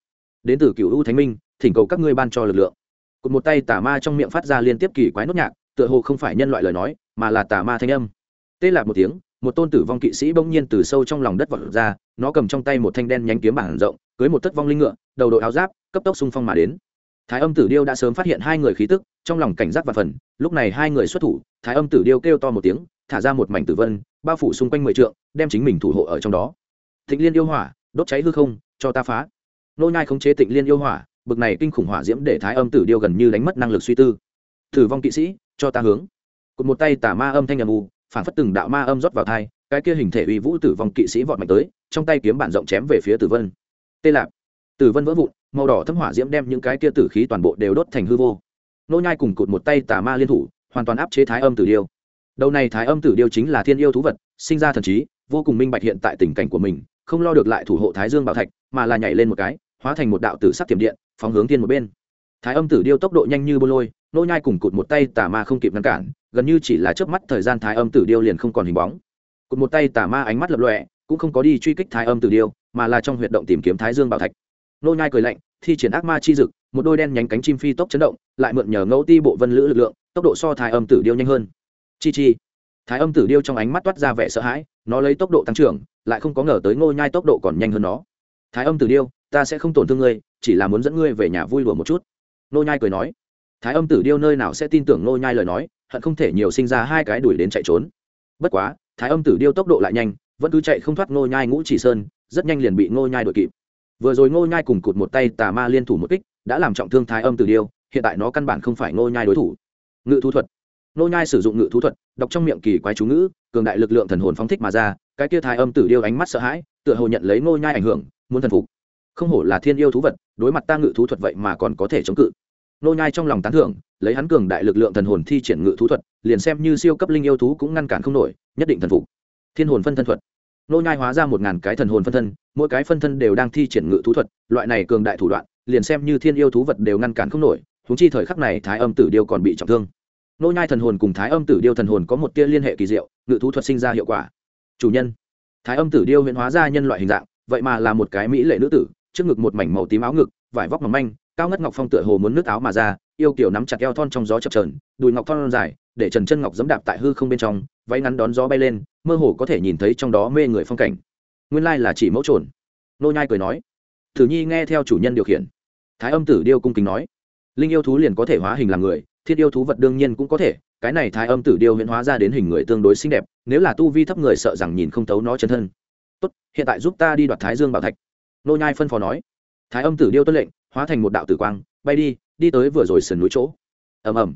Đến từ cửu u thánh minh, thỉnh cầu các ngươi ban cho lực lượng. Cụt một tay tà ma trong miệng phát ra liên tiếp kỳ quái nốt nhạc, tựa hồ không phải nhân loại lời nói, mà là tà ma thanh âm. Tê lạc một tiếng một tôn tử vong kỵ sĩ bỗng nhiên từ sâu trong lòng đất vọt ra, nó cầm trong tay một thanh đen nhánh kiếm bản rộng, cưới một thất vong linh ngựa, đầu đội áo giáp, cấp tốc xung phong mà đến. Thái âm tử điêu đã sớm phát hiện hai người khí tức, trong lòng cảnh giác và phần, lúc này hai người xuất thủ, thái âm tử điêu kêu to một tiếng, thả ra một mảnh tử vân, bao phủ xung quanh mười trượng, đem chính mình thủ hộ ở trong đó. Thịnh liên yêu hỏa, đốt cháy hư không, cho ta phá. Nô nhai khống chế tịnh liên yêu hỏa, bực này kinh khủng hỏa diễm để thái âm tử điêu gần như đánh mất năng lực suy tư. Tử vong kỵ sĩ, cho ta hướng. Cụt một tay tà ma âm thanh âm u phản phất từng đạo ma âm rót vào thai, cái kia hình thể uy vũ tử vong kỵ sĩ vọt mạnh tới, trong tay kiếm bản rộng chém về phía tử vân. Tê lạp. Tử vân vỡ vụn, màu đỏ thấm hỏa diễm đem những cái kia tử khí toàn bộ đều đốt thành hư vô. Nô nhai cùng cụt một tay tà ma liên thủ, hoàn toàn áp chế thái âm tử điêu. Đầu này thái âm tử điêu chính là thiên yêu thú vật, sinh ra thần trí, vô cùng minh bạch hiện tại tình cảnh của mình, không lo được lại thủ hộ thái dương bảo thạch, mà là nhảy lên một cái, hóa thành một đạo tử sắc tiềm điện, phóng hướng thiên một bên. Thái âm tử điêu tốc độ nhanh như bô lôi, nô nhai cùng cụt một tay tà ma không kịp ngăn cản gần như chỉ là chớp mắt thời gian thái âm tử điêu liền không còn hình bóng. Cụt một tay tà ma ánh mắt lập lọe cũng không có đi truy kích thái âm tử điêu, mà là trong huyệt động tìm kiếm thái dương bảo thạch. Nô nhai cười lạnh, thi triển ác ma chi dực, một đôi đen nhánh cánh chim phi tốc chấn động, lại mượn nhờ ngẫu ti bộ vân lữ lực lượng, tốc độ so thái âm tử điêu nhanh hơn. Chi chi. Thái âm tử điêu trong ánh mắt toát ra vẻ sợ hãi, nó lấy tốc độ tăng trưởng, lại không có ngờ tới ngô nhai tốc độ còn nhanh hơn nó. Thái âm tử điêu, ta sẽ không tổn thương ngươi, chỉ là muốn dẫn ngươi về nhà vui đùa một chút. Nô nhai cười nói. Thái âm tử điêu nơi nào sẽ tin tưởng Nô nhai lời nói hận không thể nhiều sinh ra hai cái đuổi đến chạy trốn. Bất quá, thái âm tử điêu tốc độ lại nhanh, vẫn cứ chạy không thoát ngô nhai ngũ chỉ sơn, rất nhanh liền bị ngô nhai đuổi kịp. Vừa rồi ngô nhai cùng cụt một tay tà ma liên thủ một kích, đã làm trọng thương thái âm tử điêu, hiện tại nó căn bản không phải ngô nhai đối thủ. Ngự thú thuật. Ngô nhai sử dụng ngự thú thuật, đọc trong miệng kỳ quái chú ngữ, cường đại lực lượng thần hồn phóng thích mà ra, cái kia thái âm tử điêu ánh mắt sợ hãi, tựa hồ nhận lấy ngô nhai ảnh hưởng, muốn thần phục. Không hổ là thiên yêu thú vật, đối mặt ta ngự thú thuật vậy mà còn có thể chống cự. Nô nhai trong lòng tán thưởng, lấy hắn cường đại lực lượng thần hồn thi triển ngự thú thuật, liền xem như siêu cấp linh yêu thú cũng ngăn cản không nổi, nhất định thần phục. Thiên hồn phân thân thuật. Nô nhai hóa ra một ngàn cái thần hồn phân thân, mỗi cái phân thân đều đang thi triển ngự thú thuật, loại này cường đại thủ đoạn, liền xem như thiên yêu thú vật đều ngăn cản không nổi chúng chi thời khắc này thái âm tử điêu còn bị trọng thương. Nô nhai thần hồn cùng thái âm tử điêu thần hồn có một tia liên hệ kỳ diệu, ngự thú thuật sinh ra hiệu quả. Chủ nhân. Thái âm tử điêu huyễn hóa ra nhân loại hình dạng, vậy mà là một cái mỹ lệ nữ tử, trước ngực một mảnh màu tím áo ngực, vải vóc mỏng manh cao ngất ngọc phong tựa hồ muốn nước áo mà ra, yêu kiểu nắm chặt eo thon trong gió chập trờn đùi ngọc thon dài, để trần chân ngọc dẫm đạp tại hư không bên trong, váy ngắn đón gió bay lên, mơ hồ có thể nhìn thấy trong đó mê người phong cảnh. Nguyên lai là chỉ mẫu trồn. Nô nhai cười nói. Thử nhi nghe theo chủ nhân điều khiển. Thái âm tử điêu cung kính nói. Linh yêu thú liền có thể hóa hình làm người, thiết yêu thú vật đương nhiên cũng có thể, cái này thái âm tử điêu huyễn hóa ra đến hình người tương đối xinh đẹp, nếu là tu vi thấp người sợ rằng nhìn không thấu nó chân thân. Tốt, hiện tại giúp ta đi đoạt thái dương bảo thạch. Nô nhai phân phó nói. Thái âm tử điêu tuân lệnh hóa thành một đạo tử quang, bay đi đi tới vừa rồi sườn núi chỗ. Ầm ầm.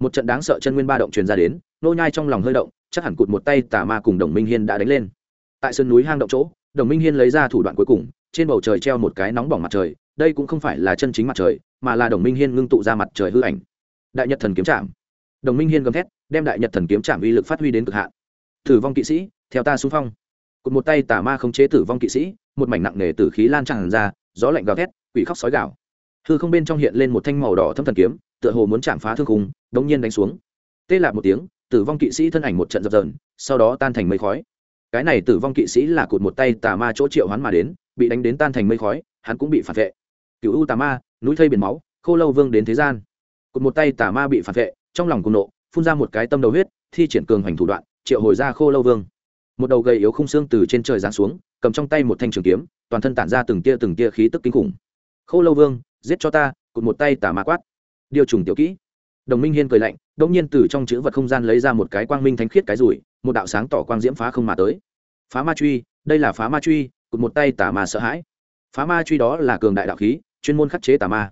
Một trận đáng sợ chân nguyên ba động truyền ra đến, nô nhai trong lòng hơi động, chắc hẳn cụt một tay tà ma cùng đồng minh hiên đã đánh lên. Tại sườn núi hang động chỗ, đồng minh hiên lấy ra thủ đoạn cuối cùng, trên bầu trời treo một cái nóng bỏng mặt trời, đây cũng không phải là chân chính mặt trời, mà là đồng minh hiên ngưng tụ ra mặt trời hư ảnh. Đại nhật thần kiếm chạm đồng minh hiên gầm thét, đem đại nhật thần kiếm chạm uy lực phát huy đến cực hạn. Tử vong kỵ sĩ, theo ta xung phong. Cụt một tay tà ma không chế tử vong kỵ sĩ, một mảnh nặng nề tử khí lan tràn ra, gió lạnh gào thét, quỷ khóc sói gào hư không bên trong hiện lên một thanh màu đỏ thâm thần kiếm, tựa hồ muốn chạm phá thương khung, đống nhiên đánh xuống. Tê lạc một tiếng, tử vong kỵ sĩ thân ảnh một trận dập dờn, sau đó tan thành mây khói. Cái này tử vong kỵ sĩ là cụt một tay tà ma chỗ triệu hoán mà đến, bị đánh đến tan thành mây khói, hắn cũng bị phản vệ. Cựu u tà ma, núi thây biển máu, khô lâu vương đến thế gian. Cụt một tay tà ma bị phản vệ, trong lòng cùng nộ, phun ra một cái tâm đầu huyết, thi triển cường hành thủ đoạn, triệu hồi ra khô lâu vương. Một đầu gầy yếu khung xương từ trên trời giáng xuống, cầm trong tay một thanh trường kiếm, toàn thân tản ra từng tia từng tia khí tức kinh khủng. Khô lâu vương giết cho ta, cụt một tay tà ma quát. Điều trùng tiểu kỹ. Đồng minh hiên cười lạnh đông nhiên từ trong chữ vật không gian lấy ra một cái quang minh thánh khiết cái rủi, một đạo sáng tỏ quang diễm phá không mà tới. Phá ma truy, đây là phá ma truy, cụt một tay tà ma sợ hãi. Phá ma truy đó là cường đại đạo khí, chuyên môn khắc chế tà ma.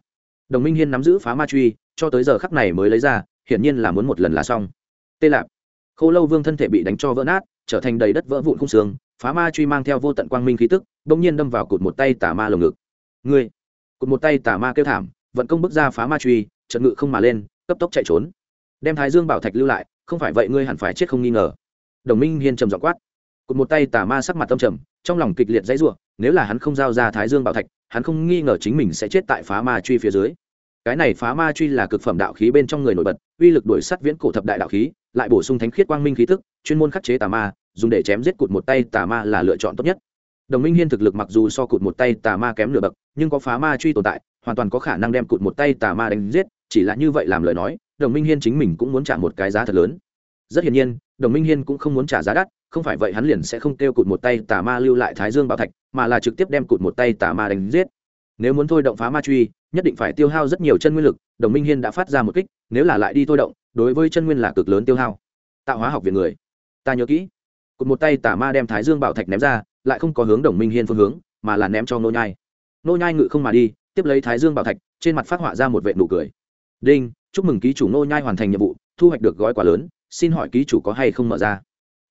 Đồng minh hiên nắm giữ phá ma truy, cho tới giờ khắc này mới lấy ra, hiển nhiên là muốn một lần là xong. Tê lạp. Khô lâu vương thân thể bị đánh cho vỡ nát, trở thành đầy đất vỡ vụn khung xương, phá ma truy mang theo vô tận quang minh khí tức bỗng nhiên đâm vào cụt một tay tà ma lồng ngực. Ngươi cụt một tay tà ma kêu thảm, vận công bước ra phá ma truy trận ngự không mà lên, cấp tốc chạy trốn. Đem thái dương bảo thạch lưu lại, không phải vậy ngươi hẳn phải chết không nghi ngờ. Đồng minh hiên trầm dọ quát. Cụt một tay tà ma sắc mặt tâm trầm, trong lòng kịch liệt dãy ruộng nếu là hắn không giao ra thái dương bảo thạch, hắn không nghi ngờ chính mình sẽ chết tại phá ma truy phía dưới. Cái này phá ma truy là cực phẩm đạo khí bên trong người nổi bật, uy lực đổi sắt viễn cổ thập đại đạo khí, lại bổ sung thánh khiết quang minh khí thức, chuyên môn khắc chế tà ma, dùng để chém giết cụt một tay tà ma là lựa chọn tốt nhất đồng minh hiên thực lực mặc dù so cụt một tay tà ma kém nửa bậc, nhưng có phá ma truy tồn tại, hoàn toàn có khả năng đem cụt một tay tà ma đánh giết, chỉ là như vậy làm lời nói, đồng minh hiên chính mình cũng muốn trả một cái giá thật lớn. Rất hiển nhiên, đồng minh hiên cũng không muốn trả giá đắt, không phải vậy hắn liền sẽ không kêu cụt một tay tà ma lưu lại thái dương bảo thạch, mà là trực tiếp đem cụt một tay tà ma đánh giết. Nếu muốn thôi động phá ma truy, nhất định phải tiêu hao rất nhiều chân nguyên lực, đồng minh hiên đã phát ra một kích, nếu là lại đi thôi động, đối với chân nguyên là cực lớn tiêu hao. Tạo hóa học viện người, ta nhớ kỹ. Cụt một tay tà ma đem thái dương bảo thạch ném ra lại không có hướng đồng minh hiên phương hướng, mà là ném cho nô nhai. Nô nhai ngự không mà đi, tiếp lấy thái dương bảo thạch, trên mặt phát họa ra một vệ nụ cười. Đinh, chúc mừng ký chủ nô nhai hoàn thành nhiệm vụ, thu hoạch được gói quà lớn, xin hỏi ký chủ có hay không mở ra?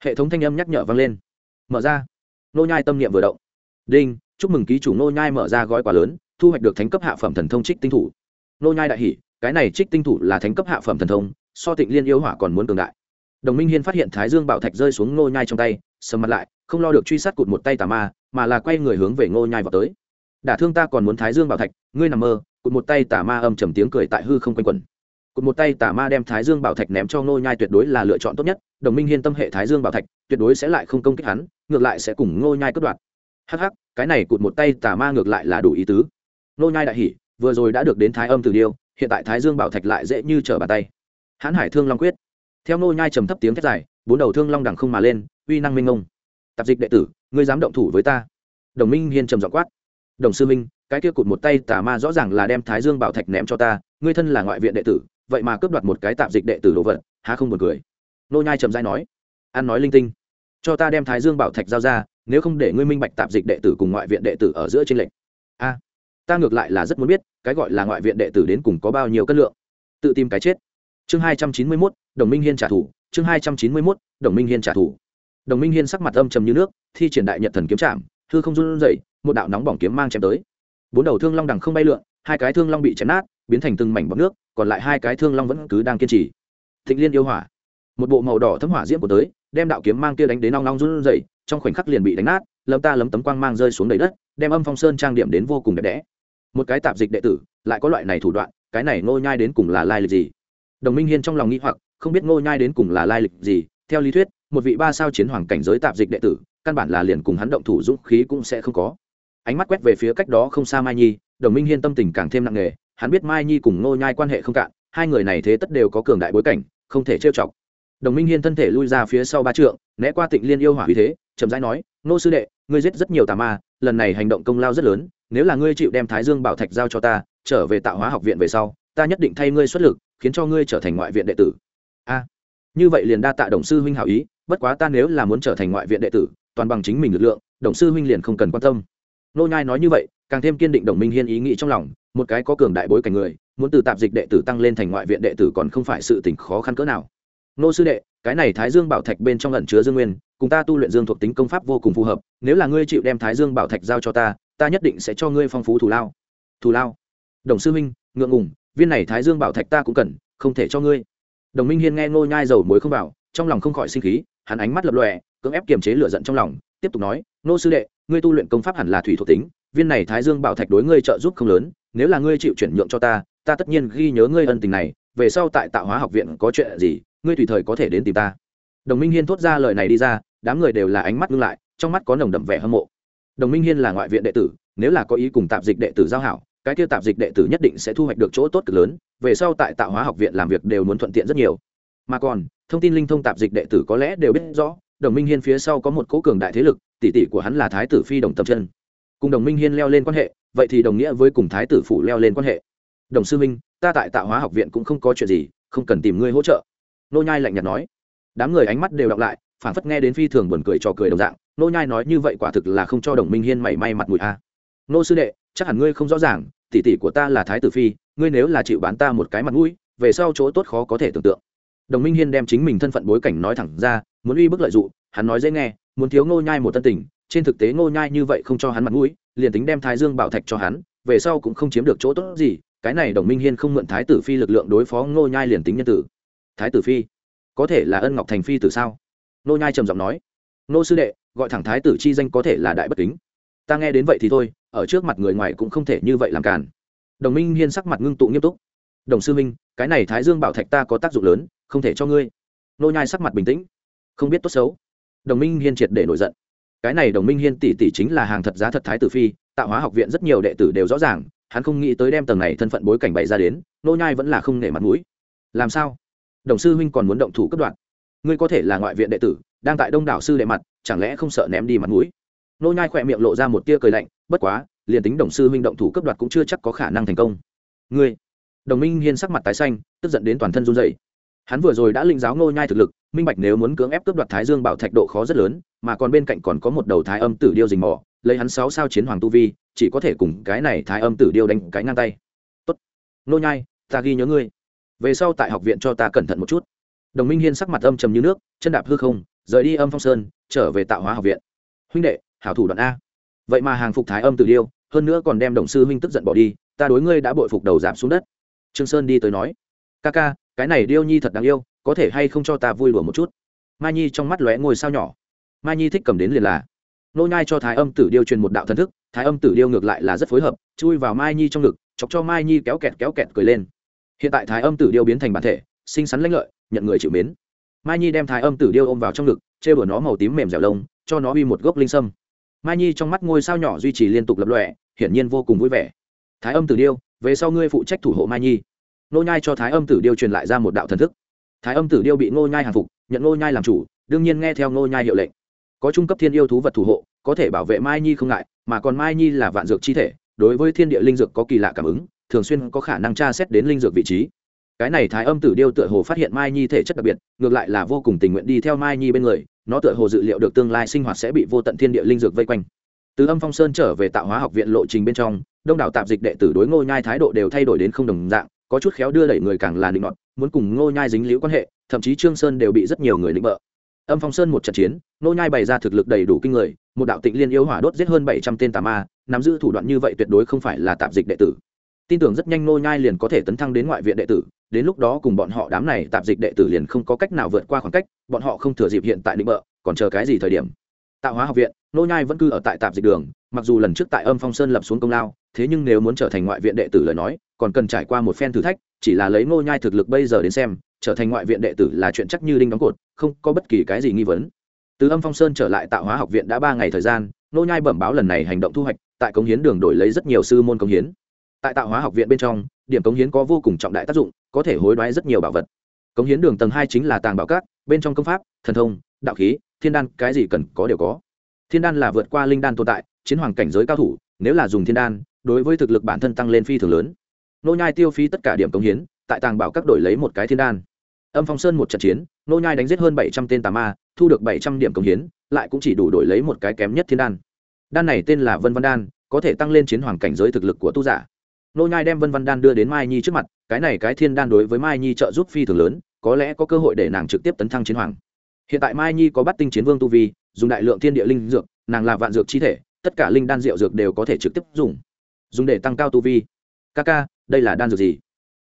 Hệ thống thanh âm nhắc nhở vang lên. Mở ra. Nô nhai tâm niệm vừa động. Đinh, chúc mừng ký chủ nô nhai mở ra gói quà lớn, thu hoạch được thánh cấp hạ phẩm thần thông trích tinh thủ. Nô nhai đại hỉ, cái này trích tinh thủ là thánh cấp hạ phẩm thần thông, so tịnh liên yêu hỏa còn muốn cường đại đồng minh hiên phát hiện thái dương bảo thạch rơi xuống Ngô nhai trong tay, sầm mặt lại, không lo được truy sát cụt một tay tà ma, mà là quay người hướng về Ngô nhai vào tới. Đả thương ta còn muốn thái dương bảo thạch, ngươi nằm mơ, cụt một tay tà ma âm trầm tiếng cười tại hư không quanh quẩn. Cụt một tay tà ma đem thái dương bảo thạch ném cho Ngô nhai tuyệt đối là lựa chọn tốt nhất, đồng minh hiên tâm hệ thái dương bảo thạch, tuyệt đối sẽ lại không công kích hắn, ngược lại sẽ cùng Ngô nhai cướp đoạt. Hắc hắc, cái này cụt một tay tà ma ngược lại là đủ ý tứ. Ngô nhai đại hỉ, vừa rồi đã được đến thái âm từ điêu, hiện tại thái dương bảo thạch lại dễ như trở bàn tay. Hãn hải thương long quyết theo nô nhai trầm thấp tiếng thét dài bốn đầu thương long đằng không mà lên uy năng minh ngông tạp dịch đệ tử ngươi dám động thủ với ta? Đồng minh hiên trầm giọng quát. Đồng sư minh cái kia cụt một tay tà ma rõ ràng là đem thái dương bảo thạch ném cho ta ngươi thân là ngoại viện đệ tử vậy mà cướp đoạt một cái tạp dịch đệ tử đồ vật há không buồn cười? Nô nhai trầm dai nói. Ăn nói linh tinh. Cho ta đem thái dương bảo thạch giao ra nếu không để ngươi minh bạch tạp dịch đệ tử cùng ngoại viện đệ tử ở giữa trên lệnh a ta ngược lại là rất muốn biết cái gọi là ngoại viện đệ tử đến cùng có bao nhiêu cân lượng. Tự tìm cái chết. Chương hai trăm chín mươi 291, đồng minh hiên trả thù, chương hai trăm chín mươi mốt, đồng minh hiên trả thù. Đồng minh hiên sắc mặt âm trầm như nước, thi triển đại nhật thần kiếm trạm thư không run rẩy, một đạo nóng bỏng kiếm mang chém tới. Bốn đầu thương long đằng không bay lượn, hai cái thương long bị chém nát, biến thành từng mảnh bọc nước, còn lại hai cái thương long vẫn cứ đang kiên trì. Thịnh liên yêu hỏa. Một bộ màu đỏ thấm hỏa diễm của tới, đem đạo kiếm mang kia đánh đến nong nong run rẩy, trong khoảnh khắc liền bị đánh nát, lấm ta lấm tấm quang mang rơi xuống đầy đất, đem âm phong sơn trang điểm đến vô cùng đẹp đẽ. Một cái tạp dịch đệ tử, lại có loại này thủ đoạn, cái này ngô nhai đến cùng là lai lịch gì? Đồng minh hiên trong lòng nghĩ hoặc không biết ngô nhai đến cùng là lai lịch gì, theo lý thuyết, một vị ba sao chiến hoàng cảnh giới tạp dịch đệ tử, căn bản là liền cùng hắn động thủ dũng khí cũng sẽ không có. Ánh mắt quét về phía cách đó không xa mai nhi, đồng minh hiên tâm tình càng thêm nặng nề, hắn biết mai nhi cùng ngô nhai quan hệ không cạn, hai người này thế tất đều có cường đại bối cảnh, không thể trêu chọc. Đồng minh hiên thân thể lui ra phía sau ba trượng, né qua tịnh liên yêu hỏa uy thế, chậm rãi nói, Ngô sư đệ, ngươi giết rất nhiều tà ma, lần này hành động công lao rất lớn, nếu là ngươi chịu đem thái dương bảo thạch giao cho ta, trở về tạo hóa học viện về sau, ta nhất định thay ngươi xuất lực, khiến cho ngươi trở thành ngoại viện đệ tử a. Như vậy liền đa tạ đồng sư huynh hảo ý, bất quá ta nếu là muốn trở thành ngoại viện đệ tử, toàn bằng chính mình lực lượng, đồng sư huynh liền không cần quan tâm. Nô nhai nói như vậy, càng thêm kiên định đồng minh hiên ý nghĩ trong lòng, một cái có cường đại bối cảnh người, muốn từ tạp dịch đệ tử tăng lên thành ngoại viện đệ tử còn không phải sự tình khó khăn cỡ nào. Nô sư đệ, cái này thái dương bảo thạch bên trong ẩn chứa dương nguyên, cùng ta tu luyện dương thuộc tính công pháp vô cùng phù hợp, nếu là ngươi chịu đem thái dương bảo thạch giao cho ta ta nhất định sẽ cho ngươi phong phú thù lao. Thù lao. Đồng sư minh ngượng ngùng, viên này thái dương bảo thạch ta cũng cần, không thể cho ngươi đồng minh hiên nghe ngô nhai dầu muối không vào, trong lòng không khỏi sinh khí, hắn ánh mắt lập lòe, cưỡng ép kiềm chế lửa giận trong lòng, tiếp tục nói nô sư đệ, ngươi tu luyện công pháp hẳn là thủy thuộc tính, viên này thái dương bảo thạch đối ngươi trợ giúp không lớn, nếu là ngươi chịu chuyển nhượng cho ta ta tất nhiên ghi nhớ ngươi ân tình này, về sau tại tạo hóa học viện có chuyện gì, ngươi tùy thời có thể đến tìm ta. Đồng minh hiên thốt ra lời này đi ra, đám người đều là ánh mắt ngưng lại, trong mắt có nồng đậm vẻ hâm mộ. Đồng minh hiên là ngoại viện đệ tử, nếu là có ý cùng tạp dịch đệ tử giao hảo cái kia tạp dịch đệ tử nhất định sẽ thu hoạch được chỗ tốt cực lớn, về sau tại tạo hóa học viện làm việc đều muốn thuận tiện rất nhiều. Mà còn, thông tin linh thông tạp dịch đệ tử có lẽ đều biết rõ, đồng minh hiên phía sau có một cố cường đại thế lực, tỷ tỷ của hắn là thái tử phi đồng tập chân. Cùng đồng minh hiên leo lên quan hệ, vậy thì đồng nghĩa với cùng thái tử phủ leo lên quan hệ. Đồng sư minh, ta tại tạo hóa học viện cũng không có chuyện gì, không cần tìm ngươi hỗ trợ. Nô nhai lạnh nhạt nói. Đám người ánh mắt đều đọc lại phản phất nghe đến phi thường buồn cười trò cười đồng dạng. Nô nhai nói như vậy quả thực là không cho đồng minh hiên mảy may mặt mũi a. Nô sư đệ, chắc hẳn ngươi không rõ ràng tỷ tỷ của ta là thái tử phi, ngươi nếu là chịu bán ta một cái mặt mũi, về sau chỗ tốt khó có thể tưởng tượng. Đồng minh hiên đem chính mình thân phận bối cảnh nói thẳng ra, muốn uy bức lợi dụng, hắn nói dễ nghe, muốn thiếu ngô nhai một tân tình, trên thực tế ngô nhai như vậy không cho hắn mặt mũi, liền tính đem thái dương bảo thạch cho hắn, về sau cũng không chiếm được chỗ tốt gì, cái này đồng minh hiên không mượn thái tử phi lực lượng đối phó ngô nhai liền tính nhân tử. Thái tử phi? Có thể là ân ngọc thành phi từ sao? Ngô nhai trầm giọng nói. Ngô sư đệ, gọi thẳng thái tử chi danh có thể là đại bất kính. Ta nghe đến vậy thì thôi ở trước mặt người ngoài cũng không thể như vậy làm càn. đồng minh hiên sắc mặt ngưng tụ nghiêm túc. Đồng sư minh cái này thái dương bảo thạch ta có tác dụng lớn, không thể cho ngươi. Nô nhai sắc mặt bình tĩnh. Không biết tốt xấu. Đồng minh hiên triệt để nổi giận. Cái này đồng minh hiên tỷ tỷ chính là hàng thật giá thật thái tử phi, tạo hóa học viện rất nhiều đệ tử đều rõ ràng, hắn không nghĩ tới đem tầng này thân phận bối cảnh bày ra đến, nô nhai vẫn là không nể mặt mũi. Làm sao? Đồng sư huynh còn muốn động thủ cấp đoạn. Ngươi có thể là ngoại viện đệ tử, đang tại đông đảo sư đệ mặt, chẳng lẽ không sợ ném đi mặt mũi? Nô nhai khỏe miệng lộ ra một tia cười lạnh, bất quá, liền tính đồng sư huynh động thủ cấp đoạt cũng chưa chắc có khả năng thành công. Ngươi, đồng minh hiên sắc mặt tái xanh, tức giận đến toàn thân run rẩy. Hắn vừa rồi đã linh giáo nô nhai thực lực, minh bạch nếu muốn cưỡng ép cướp đoạt thái dương bảo thạch độ khó rất lớn, mà còn bên cạnh còn có một đầu thái âm tử điêu rình mò, lấy hắn sáu sao chiến hoàng tu vi, chỉ có thể cùng cái này thái âm tử điêu đánh cái ngang tay. Tốt. Nô nhai, ta ghi nhớ ngươi. Về sau tại học viện cho ta cẩn thận một chút. Đồng minh hiên sắc mặt âm trầm như nước, chân đạp hư không, rời đi âm phong sơn, trở về tạo hóa học viện. Huynh đệ hảo thủ đoạn a. Vậy mà hàng phục thái âm tử điêu, hơn nữa còn đem đồng sư huynh tức giận bỏ đi, ta đối ngươi đã bội phục đầu giảm xuống đất. Trương sơn đi tới nói, ca ca, cái này điêu nhi thật đáng yêu, có thể hay không cho ta vui lùa một chút? Mai nhi trong mắt lóe ngôi sao nhỏ. Mai nhi thích cầm đến liền là. Nô nhai cho thái âm tử điêu truyền một đạo thần thức, thái âm tử điêu ngược lại là rất phối hợp, chui vào mai nhi trong ngực, chọc cho mai nhi kéo kẹt kéo kẹt cười lên. Hiện tại thái âm tử điêu biến thành bản thể, xinh xắn lãnh lợi, nhận người chịu mến. Mai nhi đem thái âm tử điêu ôm vào trong ngực treo đùa nó màu tím mềm dẻo lông, cho nó uy một gốc linh sâm mai nhi trong mắt ngôi sao nhỏ duy trì liên tục lập lọe hiển nhiên vô cùng vui vẻ. Thái âm tử điêu, về sau ngươi phụ trách thủ hộ mai nhi. Nô nhai cho thái âm tử điêu truyền lại ra một đạo thần thức. Thái âm tử điêu bị nô nhai hàng phục, nhận nô nhai làm chủ, đương nhiên nghe theo nô nhai hiệu lệnh. Có trung cấp thiên yêu thú vật thủ hộ, có thể bảo vệ mai nhi không ngại, mà còn mai nhi là vạn dược chi thể, đối với thiên địa linh dược có kỳ lạ cảm ứng, thường xuyên có khả năng tra xét đến linh dược vị trí cái này thái âm tử điêu tựa hồ phát hiện mai nhi thể chất đặc biệt, ngược lại là vô cùng tình nguyện đi theo mai nhi bên người, nó tựa hồ dự liệu được tương lai sinh hoạt sẽ bị vô tận thiên địa linh dược vây quanh. Từ âm phong sơn trở về tạo hóa học viện lộ trình bên trong, đông đảo tạp dịch đệ tử đối ngô nhai thái độ đều thay đổi đến không đồng dạng, có chút khéo đưa đẩy người càng là định ngọt muốn cùng ngô nhai dính liễu quan hệ, thậm chí trương sơn đều bị rất nhiều người định bợ. Âm phong sơn một trận chiến, ngô nhai bày ra thực lực đầy đủ kinh người, một đạo tịnh liên yêu hỏa đốt giết hơn bảy trăm tên tà ma, nắm giữ thủ đoạn như vậy tuyệt đối không phải là tạp dịch đệ tử. Tin tưởng rất nhanh ngô nhai liền có thể tấn thăng đến ngoại viện đệ tử đến lúc đó cùng bọn họ đám này tạp dịch đệ tử liền không có cách nào vượt qua khoảng cách, bọn họ không thừa dịp hiện tại định bợ, còn chờ cái gì thời điểm? Tạo hóa học viện, nô nhai vẫn cư ở tại tạp dịch đường, mặc dù lần trước tại âm phong sơn lập xuống công lao, thế nhưng nếu muốn trở thành ngoại viện đệ tử lời nói, còn cần trải qua một phen thử thách, chỉ là lấy nô nhai thực lực bây giờ đến xem, trở thành ngoại viện đệ tử là chuyện chắc như đinh đóng cột, không có bất kỳ cái gì nghi vấn. Từ âm phong sơn trở lại tạo hóa học viện đã ba ngày thời gian, nô nhai bẩm báo lần này hành động thu hoạch, tại cống hiến đường đổi lấy rất nhiều sư môn cống hiến tại tạo hóa học viện bên trong, điểm cống hiến có vô cùng trọng đại tác dụng, có thể hối đoái rất nhiều bảo vật. Cống hiến đường tầng hai chính là tàng bảo các bên trong công pháp, thần thông, đạo khí, thiên đan, cái gì cần có đều có. Thiên đan là vượt qua linh đan tồn tại, chiến hoàng cảnh giới cao thủ, nếu là dùng thiên đan, đối với thực lực bản thân tăng lên phi thường lớn. Nô nhai tiêu phí tất cả điểm cống hiến, tại tàng bảo các đổi lấy một cái thiên đan. Âm phong sơn một trận chiến, nô nhai đánh giết hơn bảy trăm tên tà ma, thu được bảy trăm điểm cống hiến, lại cũng chỉ đủ đổi lấy một cái kém nhất thiên đan. Đan này tên là vân văn đan, có thể tăng lên chiến hoàng cảnh giới thực lực của tu giả nô nhai đem vân văn đan đưa đến mai nhi trước mặt, cái này cái thiên đan đối với mai nhi trợ giúp phi thường lớn, có lẽ có cơ hội để nàng trực tiếp tấn thăng chiến hoàng. Hiện tại mai nhi có bắt tinh chiến vương tu vi, dùng đại lượng thiên địa linh dược, nàng là vạn dược chi thể, tất cả linh đan rượu dược đều có thể trực tiếp dùng. Dùng để tăng cao tu vi. Ca ca, đây là đan dược gì?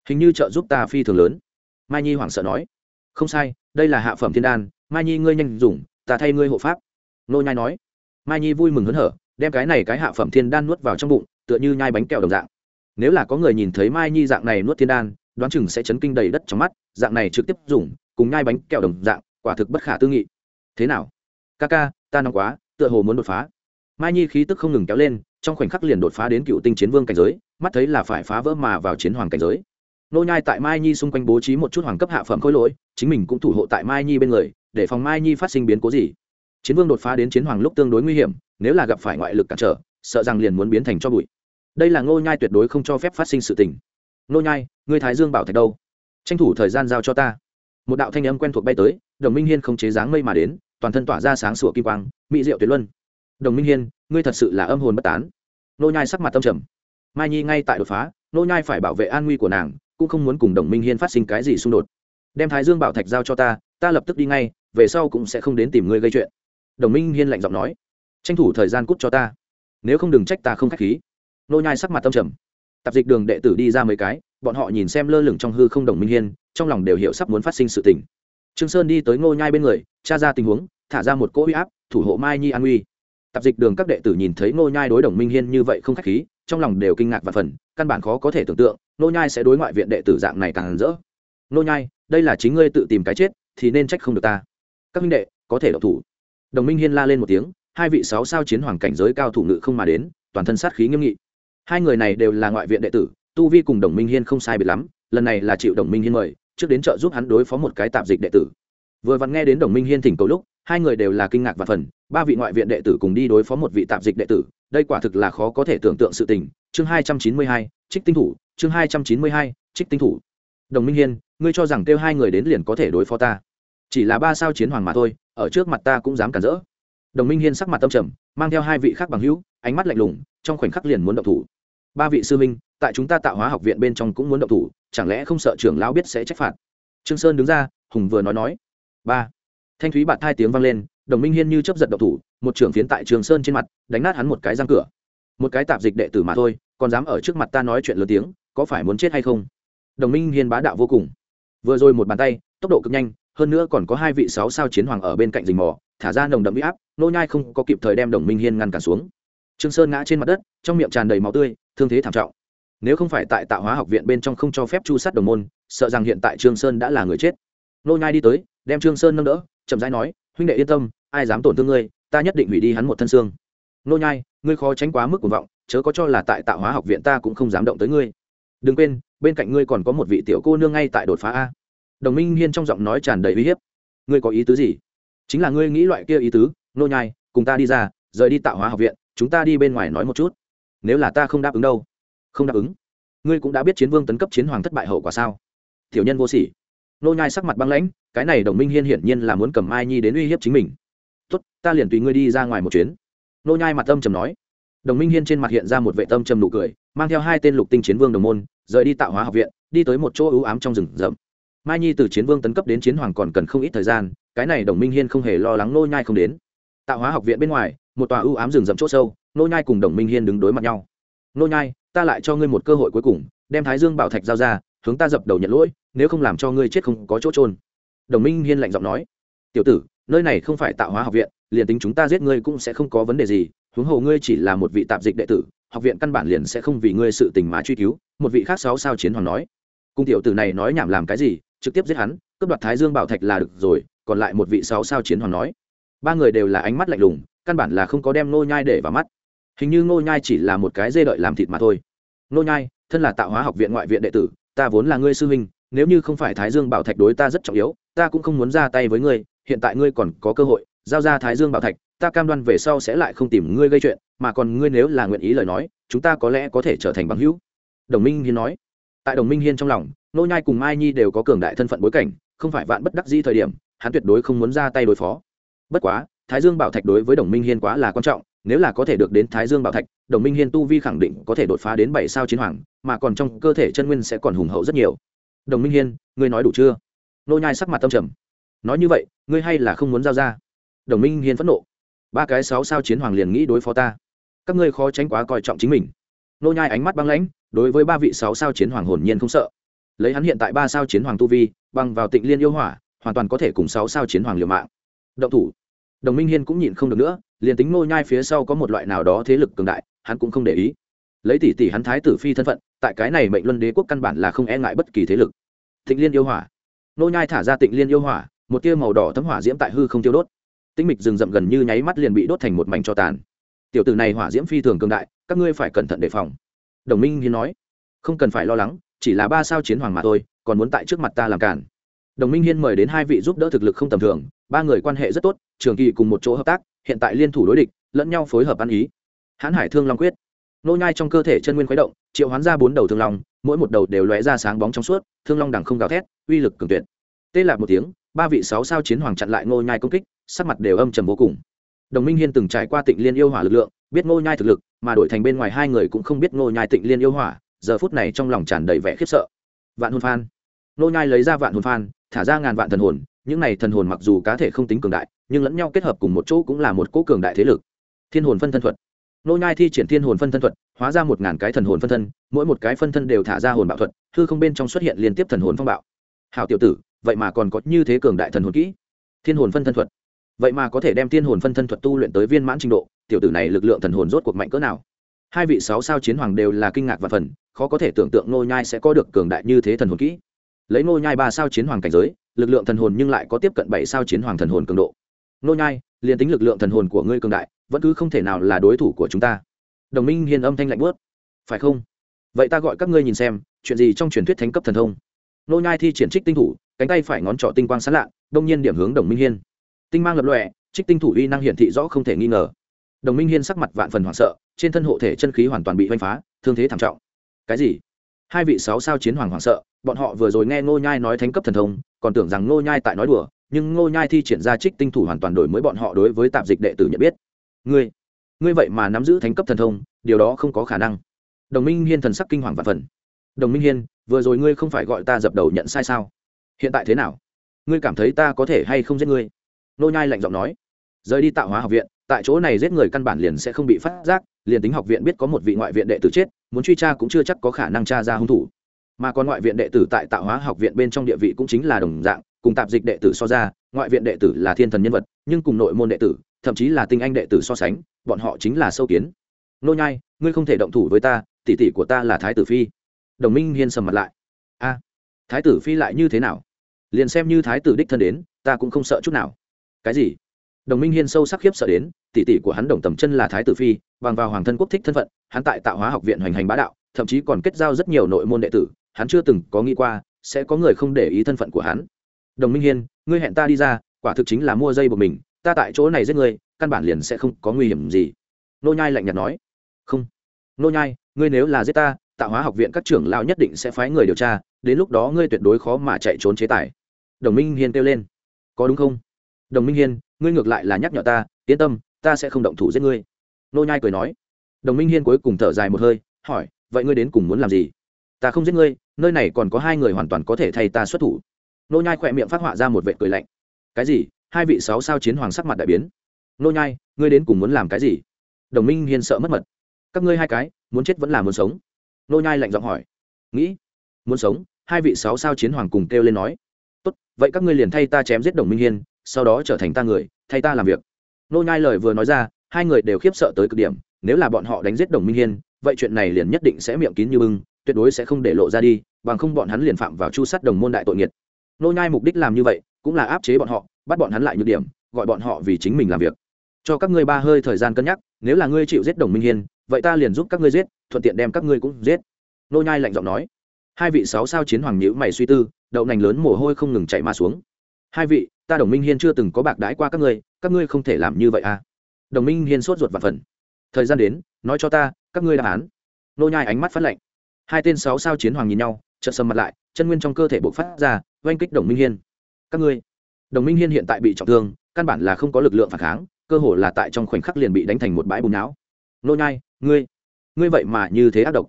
Hình như trợ giúp ta phi thường lớn. Mai nhi hoảng sợ nói. Không sai, đây là hạ phẩm thiên đan, mai nhi ngươi nhanh dùng, ta thay ngươi hộ pháp. Nô nhai nói. Mai nhi vui mừng hớn hở, đem cái này cái hạ phẩm thiên đan nuốt vào trong bụng, tựa như nhai bánh kẹo đồng dạng nếu là có người nhìn thấy mai nhi dạng này nuốt thiên đan, đoán chừng sẽ chấn kinh đầy đất trong mắt, dạng này trực tiếp dùng, cùng nhai bánh kẹo đồng dạng, quả thực bất khả tư nghị. Thế nào? Ca ca, ta nóng quá, tựa hồ muốn đột phá. Mai nhi khí tức không ngừng kéo lên, trong khoảnh khắc liền đột phá đến cựu tinh chiến vương cảnh giới, mắt thấy là phải phá vỡ mà vào chiến hoàng cảnh giới. Nô nhai tại mai nhi xung quanh bố trí một chút hoàng cấp hạ phẩm khối lỗi, chính mình cũng thủ hộ tại mai nhi bên người, để phòng mai nhi phát sinh biến cố gì. Chiến vương đột phá đến chiến hoàng lúc tương đối nguy hiểm, nếu là gặp phải ngoại lực cản trở, sợ rằng liền muốn biến thành cho bụi đây là ngô nhai tuyệt đối không cho phép phát sinh sự tình. Ngô nhai, ngươi thái dương bảo thạch đâu? Tranh thủ thời gian giao cho ta. Một đạo thanh âm quen thuộc bay tới, đồng minh hiên không chế dáng mây mà đến, toàn thân tỏa ra sáng sủa kim quang, mỹ diệu tuyệt luân. Đồng minh hiên, ngươi thật sự là âm hồn bất tán. Nô nhai sắc mặt tâm trầm. Mai nhi ngay tại đột phá nô nhai phải bảo vệ an nguy của nàng, cũng không muốn cùng đồng minh hiên phát sinh cái gì xung đột. Đem thái dương bảo thạch giao cho ta ta lập tức đi ngay, về sau cũng sẽ không đến tìm ngươi gây chuyện. Đồng minh hiên lạnh giọng nói. Tranh thủ thời gian cút cho ta. Nếu không đừng trách ta không khách khí nô nhai sắc mặt tâm trầm. Tạp dịch đường đệ tử đi ra mấy cái, bọn họ nhìn xem lơ lửng trong hư không đồng minh hiên, trong lòng đều hiểu sắp muốn phát sinh sự tình. Trương sơn đi tới ngô nhai bên người, tra ra tình huống, thả ra một cỗ uy áp, thủ hộ mai nhi an uy. Tạp dịch đường các đệ tử nhìn thấy ngô nhai đối đồng minh hiên như vậy không khách khí, trong lòng đều kinh ngạc và phần căn bản khó có thể tưởng tượng, ngô nhai sẽ đối ngoại viện đệ tử dạng này càng rỡ. Ngô nhai, đây là chính ngươi tự tìm cái chết, thì nên trách không được ta. Các minh đệ, có thể động thủ. Đồng minh hiên la lên một tiếng, hai vị sáu sao chiến hoàng cảnh giới cao thủ ngự không mà đến, toàn thân sát khí nghiêm nghị hai người này đều là ngoại viện đệ tử, tu vi cùng đồng minh hiên không sai biệt lắm, lần này là chịu đồng minh hiên mời, trước đến chợ giúp hắn đối phó một cái tạp dịch đệ tử. Vừa vặn nghe đến đồng minh hiên thỉnh cầu lúc, hai người đều là kinh ngạc và phần, ba vị ngoại viện đệ tử cùng đi đối phó một vị tạp dịch đệ tử, đây quả thực là khó có thể tưởng tượng sự tình. Chương hai trăm chín mươi hai, trích tinh thủ, chương hai trăm chín mươi hai, trích tinh thủ. Đồng minh hiên, ngươi cho rằng kêu hai người đến liền có thể đối phó ta? Chỉ là ba sao chiến hoàng mà thôi, ở trước mặt ta cũng dám cản rỡ. Đồng minh hiên sắc mặt tâm trầm, mang theo hai vị khác bằng hữu, ánh mắt lạnh lùng, trong khoảnh khắc liền muốn động thủ ba vị sư minh tại chúng ta tạo hóa học viện bên trong cũng muốn động thủ, chẳng lẽ không sợ trưởng lão biết sẽ trách phạt? Trương sơn đứng ra, hùng vừa nói nói. Ba. Thanh thúy bạt thai tiếng vang lên, đồng minh hiên như chấp giật động thủ, một trưởng phiến tại trường sơn trên mặt, đánh nát hắn một cái răng cửa. Một cái tạp dịch đệ tử mà thôi, còn dám ở trước mặt ta nói chuyện lớn tiếng, có phải muốn chết hay không? Đồng minh hiên bá đạo vô cùng. Vừa rồi một bàn tay, tốc độ cực nhanh, hơn nữa còn có hai vị sáu sao chiến hoàng ở bên cạnh rình mò, thả ra nồng đậm huy áp, nô nhai không có kịp thời đem đồng minh hiên ngăn cản xuống. Trương sơn ngã trên mặt đất, trong miệng tràn đầy máu tươi thương thế thảm trọng. Nếu không phải tại tạo hóa học viện bên trong không cho phép chu sát đồng môn, sợ rằng hiện tại trương sơn đã là người chết. Nô nhai đi tới, đem trương sơn nâng đỡ, chậm rãi nói, huynh đệ yên tâm, ai dám tổn thương ngươi, ta nhất định hủy đi hắn một thân xương. Nô nhai, ngươi khó tránh quá mức cuồng vọng, chớ có cho là tại tạo hóa học viện ta cũng không dám động tới ngươi. Đừng quên, bên cạnh ngươi còn có một vị tiểu cô nương ngay tại đột phá a. Đồng minh hiên trong giọng nói tràn đầy uy hiếp. Ngươi có ý tứ gì? Chính là ngươi nghĩ loại kia ý tứ, nô nhai, cùng ta đi ra, rời đi tạo hóa học viện, chúng ta đi bên ngoài nói một chút nếu là ta không đáp ứng đâu? Không đáp ứng. Ngươi cũng đã biết chiến vương tấn cấp chiến hoàng thất bại hậu quả sao? Tiểu nhân vô sỉ. Nô nhai sắc mặt băng lãnh, cái này đồng minh hiên hiển nhiên là muốn cầm mai nhi đến uy hiếp chính mình. Tốt, ta liền tùy ngươi đi ra ngoài một chuyến. Nô nhai mặt âm trầm nói. Đồng minh hiên trên mặt hiện ra một vệ tâm trầm nụ cười, mang theo hai tên lục tinh chiến vương đồng môn, rời đi tạo hóa học viện, đi tới một chỗ ưu ám trong rừng rậm. Mai nhi từ chiến vương tấn cấp đến chiến hoàng còn cần không ít thời gian, cái này đồng minh hiên không hề lo lắng nô nhai không đến. Tạo hóa học viện bên ngoài, một tòa ưu ám rừng rậm chỗ sâu nô nhai cùng đồng minh hiên đứng đối mặt nhau. Nô nhai, ta lại cho ngươi một cơ hội cuối cùng, đem thái dương bảo thạch giao ra, hướng ta dập đầu nhận lỗi, nếu không làm cho ngươi chết không có chỗ trôn đồng minh hiên lạnh giọng nói. Tiểu tử, nơi này không phải tạo hóa học viện, liền tính chúng ta giết ngươi cũng sẽ không có vấn đề gì, huống hồ ngươi chỉ là một vị tạp dịch đệ tử, học viện căn bản liền sẽ không vì ngươi sự tình mà truy cứu, một vị khác sáu sao chiến hoàng nói. Cung tiểu tử này nói nhảm làm cái gì, trực tiếp giết hắn, cướp đoạt thái dương bảo thạch là được rồi, còn lại một vị sáu sao chiến hoàng nói. Ba người đều là ánh mắt lạnh lùng, căn bản là không có đem nô nhai để vào mắt hình như Ngô nhai chỉ là một cái dê đợi làm thịt mà thôi. Ngô nhai, thân là tạo hóa học viện ngoại viện đệ tử, ta vốn là ngươi sư huynh, nếu như không phải thái dương bảo thạch đối ta rất trọng yếu, ta cũng không muốn ra tay với ngươi, hiện tại ngươi còn có cơ hội, giao ra thái dương bảo thạch, ta cam đoan về sau sẽ lại không tìm ngươi gây chuyện, mà còn ngươi nếu là nguyện ý lời nói, chúng ta có lẽ có thể trở thành bằng hữu. Đồng minh hiên nói. Tại đồng minh hiên trong lòng nô nhai cùng mai nhi đều có cường đại thân phận bối cảnh, không phải vạn bất đắc di thời điểm, hắn tuyệt đối không muốn ra tay đối phó. Bất quá, thái dương bảo thạch đối với đồng minh hiên quá là quan trọng nếu là có thể được đến thái dương bảo thạch, đồng minh hiên tu vi khẳng định có thể đột phá đến bảy sao chiến hoàng, mà còn trong cơ thể chân nguyên sẽ còn hùng hậu rất nhiều. Đồng minh hiên, ngươi nói đủ chưa? Nô nhai sắc mặt tâm trầm. Nói như vậy, ngươi hay là không muốn giao ra? Đồng minh hiên phẫn nộ. Ba cái sáu sao chiến hoàng liền nghĩ đối phó ta. Các ngươi khó tránh quá coi trọng chính mình. Nô nhai ánh mắt băng lãnh, đối với ba vị sáu sao chiến hoàng hồn nhiên không sợ. Lấy hắn hiện tại ba sao chiến hoàng tu vi băng vào tịnh liên yêu hỏa, hoàn toàn có thể cùng sáu sao chiến hoàng liều mạng. Động thủ. Đồng minh hiên cũng nhịn không được nữa liền tính nô nhai phía sau có một loại nào đó thế lực cường đại, hắn cũng không để ý. Lấy tỷ tỷ hắn thái tử phi thân phận, tại cái này mệnh luân đế quốc căn bản là không e ngại bất kỳ thế lực. Tịnh liên yêu hỏa. Nô nhai thả ra tịnh liên yêu hỏa, một tia màu đỏ thấm hỏa diễm tại hư không tiêu đốt. Tinh mịch rừng rậm gần như nháy mắt liền bị đốt thành một mảnh cho tàn. Tiểu tử này hỏa diễm phi thường cường đại, các ngươi phải cẩn thận đề phòng. Đồng minh hiên nói, không cần phải lo lắng, chỉ là ba sao chiến hoàng mà thôi, còn muốn tại trước mặt ta làm cản đồng minh hiên mời đến hai vị giúp đỡ thực lực không tầm thường, ba người quan hệ rất tốt, trường kỳ cùng một chỗ hợp tác, hiện tại liên thủ đối địch, lẫn nhau phối hợp ăn ý. Hãn hải thương long quyết. Nô nhai trong cơ thể chân nguyên khuấy động, triệu hoán ra bốn đầu thương long, mỗi một đầu đều lóe ra sáng bóng trong suốt, thương long đằng không gào thét, uy lực cường tuyệt. Tê lạc một tiếng, ba vị sáu sao chiến hoàng chặn lại nô nhai công kích, sắc mặt đều âm trầm vô cùng. Đồng minh hiên từng trải qua tịnh liên yêu hỏa lực lượng, biết nô nhai thực lực, mà đổi thành bên ngoài hai người cũng không biết nô nhai tịnh liên yêu hỏa, giờ phút này trong lòng tràn đầy vẻ khiếp sợ. Vạn hôn phan nô nhai lấy ra vạn hồn phan, thả ra ngàn vạn thần hồn, những này thần hồn mặc dù cá thể không tính cường đại, nhưng lẫn nhau kết hợp cùng một chỗ cũng là một cỗ cường đại thế lực. Thiên hồn phân thân thuật. Nô nhai thi triển thiên hồn phân thân thuật, hóa ra một ngàn cái thần hồn phân thân, mỗi một cái phân thân đều thả ra hồn bạo thuật, hư không bên trong xuất hiện liên tiếp thần hồn phong bạo. Hảo tiểu tử, vậy mà còn có như thế cường đại thần hồn kỹ. Thiên hồn phân thân thuật. Vậy mà có thể đem thiên hồn phân thân thuật tu luyện tới viên mãn trình độ, tiểu tử này lực lượng thần hồn rốt cuộc mạnh cỡ nào. Hai vị sáu sao chiến hoàng đều là kinh ngạc và phần, khó có thể tưởng tượng nô nhai sẽ có được cường đại như thế thần hồn kỹ lấy nô nhai ba sao chiến hoàng cảnh giới, lực lượng thần hồn nhưng lại có tiếp cận bảy sao chiến hoàng thần hồn cường độ. Nô nhai, liền tính lực lượng thần hồn của ngươi cường đại, vẫn cứ không thể nào là đối thủ của chúng ta. Đồng minh hiền âm thanh lạnh bớt phải không? Vậy ta gọi các ngươi nhìn xem, chuyện gì trong truyền thuyết thánh cấp thần thông? Nô nhai thi triển trích tinh thủ, cánh tay phải ngón trỏ tinh quang sáng lạ, đông nhiên điểm hướng đồng minh hiên. Tinh mang lập lòe, trích tinh thủ uy năng hiển thị rõ không thể nghi ngờ. Đồng minh hiên sắc mặt vạn phần hoảng sợ, trên thân hộ thể chân khí hoàn toàn bị hoành phá, thương thế thảm trọng. Cái gì? Hai vị sáu sao chiến hoàng hoảng sợ, bọn họ vừa rồi nghe ngô nhai nói thánh cấp thần thông, còn tưởng rằng ngô nhai tại nói đùa, nhưng ngô nhai thi triển ra trích tinh thủ hoàn toàn đổi mới bọn họ đối với tạp dịch đệ tử nhận biết. Ngươi ngươi vậy mà nắm giữ thánh cấp thần thông, điều đó không có khả năng. Đồng minh hiên thần sắc kinh hoàng vạn phần. Đồng minh hiên, vừa rồi ngươi không phải gọi ta dập đầu nhận sai sao? Hiện tại thế nào? Ngươi cảm thấy ta có thể hay không giết ngươi? Nô nhai lạnh giọng nói. Rời đi tạo hóa học viện, tại chỗ này giết người căn bản liền sẽ không bị phát giác liền tính học viện biết có một vị ngoại viện đệ tử chết, muốn truy tra cũng chưa chắc có khả năng tra ra hung thủ. Mà còn ngoại viện đệ tử tại tạo hóa học viện bên trong địa vị cũng chính là đồng dạng, cùng tạp dịch đệ tử so ra, ngoại viện đệ tử là thiên thần nhân vật, nhưng cùng nội môn đệ tử, thậm chí là tinh anh đệ tử so sánh, bọn họ chính là sâu kiến. Nô nhai, ngươi không thể động thủ với ta, tỷ tỷ của ta là thái tử phi. Đồng minh hiên sầm mặt lại. A, thái tử phi lại như thế nào? Liền xem như thái tử đích thân đến, ta cũng không sợ chút nào. Cái gì? Đồng minh hiên sâu sắc khiếp sợ đến, tỷ tỷ của hắn đồng tầm chân là thái tử phi, bằng vào hoàng thân quốc thích thân phận, hắn tại tạo hóa học viện hoành hành bá đạo, thậm chí còn kết giao rất nhiều nội môn đệ tử, hắn chưa từng có nghĩ qua sẽ có người không để ý thân phận của hắn. Đồng minh hiên, ngươi hẹn ta đi ra, quả thực chính là mua dây của mình, ta tại chỗ này giết ngươi, căn bản liền sẽ không có nguy hiểm gì. Nô nhai lạnh nhạt nói. Không. Nô nhai, ngươi nếu là giết ta, tạo hóa học viện các trưởng lão nhất định sẽ phái người điều tra, đến lúc đó ngươi tuyệt đối khó mà chạy trốn chế tài. Đồng minh hiên kêu lên. Có đúng không? Đồng minh hiên ngươi ngược lại là nhắc nhở ta, yên tâm, ta sẽ không động thủ giết ngươi. Nô nhai cười nói. Đồng minh hiên cuối cùng thở dài một hơi, hỏi, vậy ngươi đến cùng muốn làm gì? Ta không giết ngươi, nơi này còn có hai người hoàn toàn có thể thay ta xuất thủ. Nô nhai khỏe miệng phát họa ra một vệt cười lạnh. Cái gì? Hai vị sáu sao chiến hoàng sắc mặt đại biến. Nô nhai, ngươi đến cùng muốn làm cái gì? Đồng minh hiên sợ mất mật. Các ngươi hai cái, muốn chết vẫn là muốn sống? Nô nhai lạnh giọng hỏi. Nghĩ, muốn sống? Hai vị sáu sao chiến hoàng cùng kêu lên nói vậy các ngươi liền thay ta chém giết đồng minh hiên, sau đó trở thành ta người, thay ta làm việc. Nô nhai lời vừa nói ra, hai người đều khiếp sợ tới cực điểm, nếu là bọn họ đánh giết đồng minh hiên, vậy chuyện này liền nhất định sẽ miệng kín như bưng, tuyệt đối sẽ không để lộ ra đi, bằng không bọn hắn liền phạm vào chu sát đồng môn đại tội nghiệt. Nô nhai mục đích làm như vậy, cũng là áp chế bọn họ, bắt bọn hắn lại nhược điểm, gọi bọn họ vì chính mình làm việc. Cho các ngươi ba hơi thời gian cân nhắc, nếu là ngươi chịu giết đồng minh hiên, vậy ta liền giúp các ngươi giết, thuận tiện đem các ngươi cũng giết. Nô nhai lạnh giọng nói hai vị sáu sao chiến hoàng nhữ mày suy tư, đậu nành lớn mồ hôi không ngừng chạy mà xuống. Hai vị, ta đồng minh hiên chưa từng có bạc đãi qua các ngươi các ngươi không thể làm như vậy à? Đồng minh hiên sốt ruột và phần. Thời gian đến, nói cho ta, các ngươi đáp án. Nô nhai ánh mắt phát lạnh. Hai tên sáu sao chiến hoàng nhìn nhau, chợt sầm mặt lại, chân nguyên trong cơ thể bộc phát ra, oanh kích đồng minh hiên. Các ngươi, đồng minh hiên hiện tại bị trọng thương, căn bản là không có lực lượng phản kháng, cơ hồ là tại trong khoảnh khắc liền bị đánh thành một bãi bùn não. Nô nhai, ngươi ngươi vậy mà như thế ác độc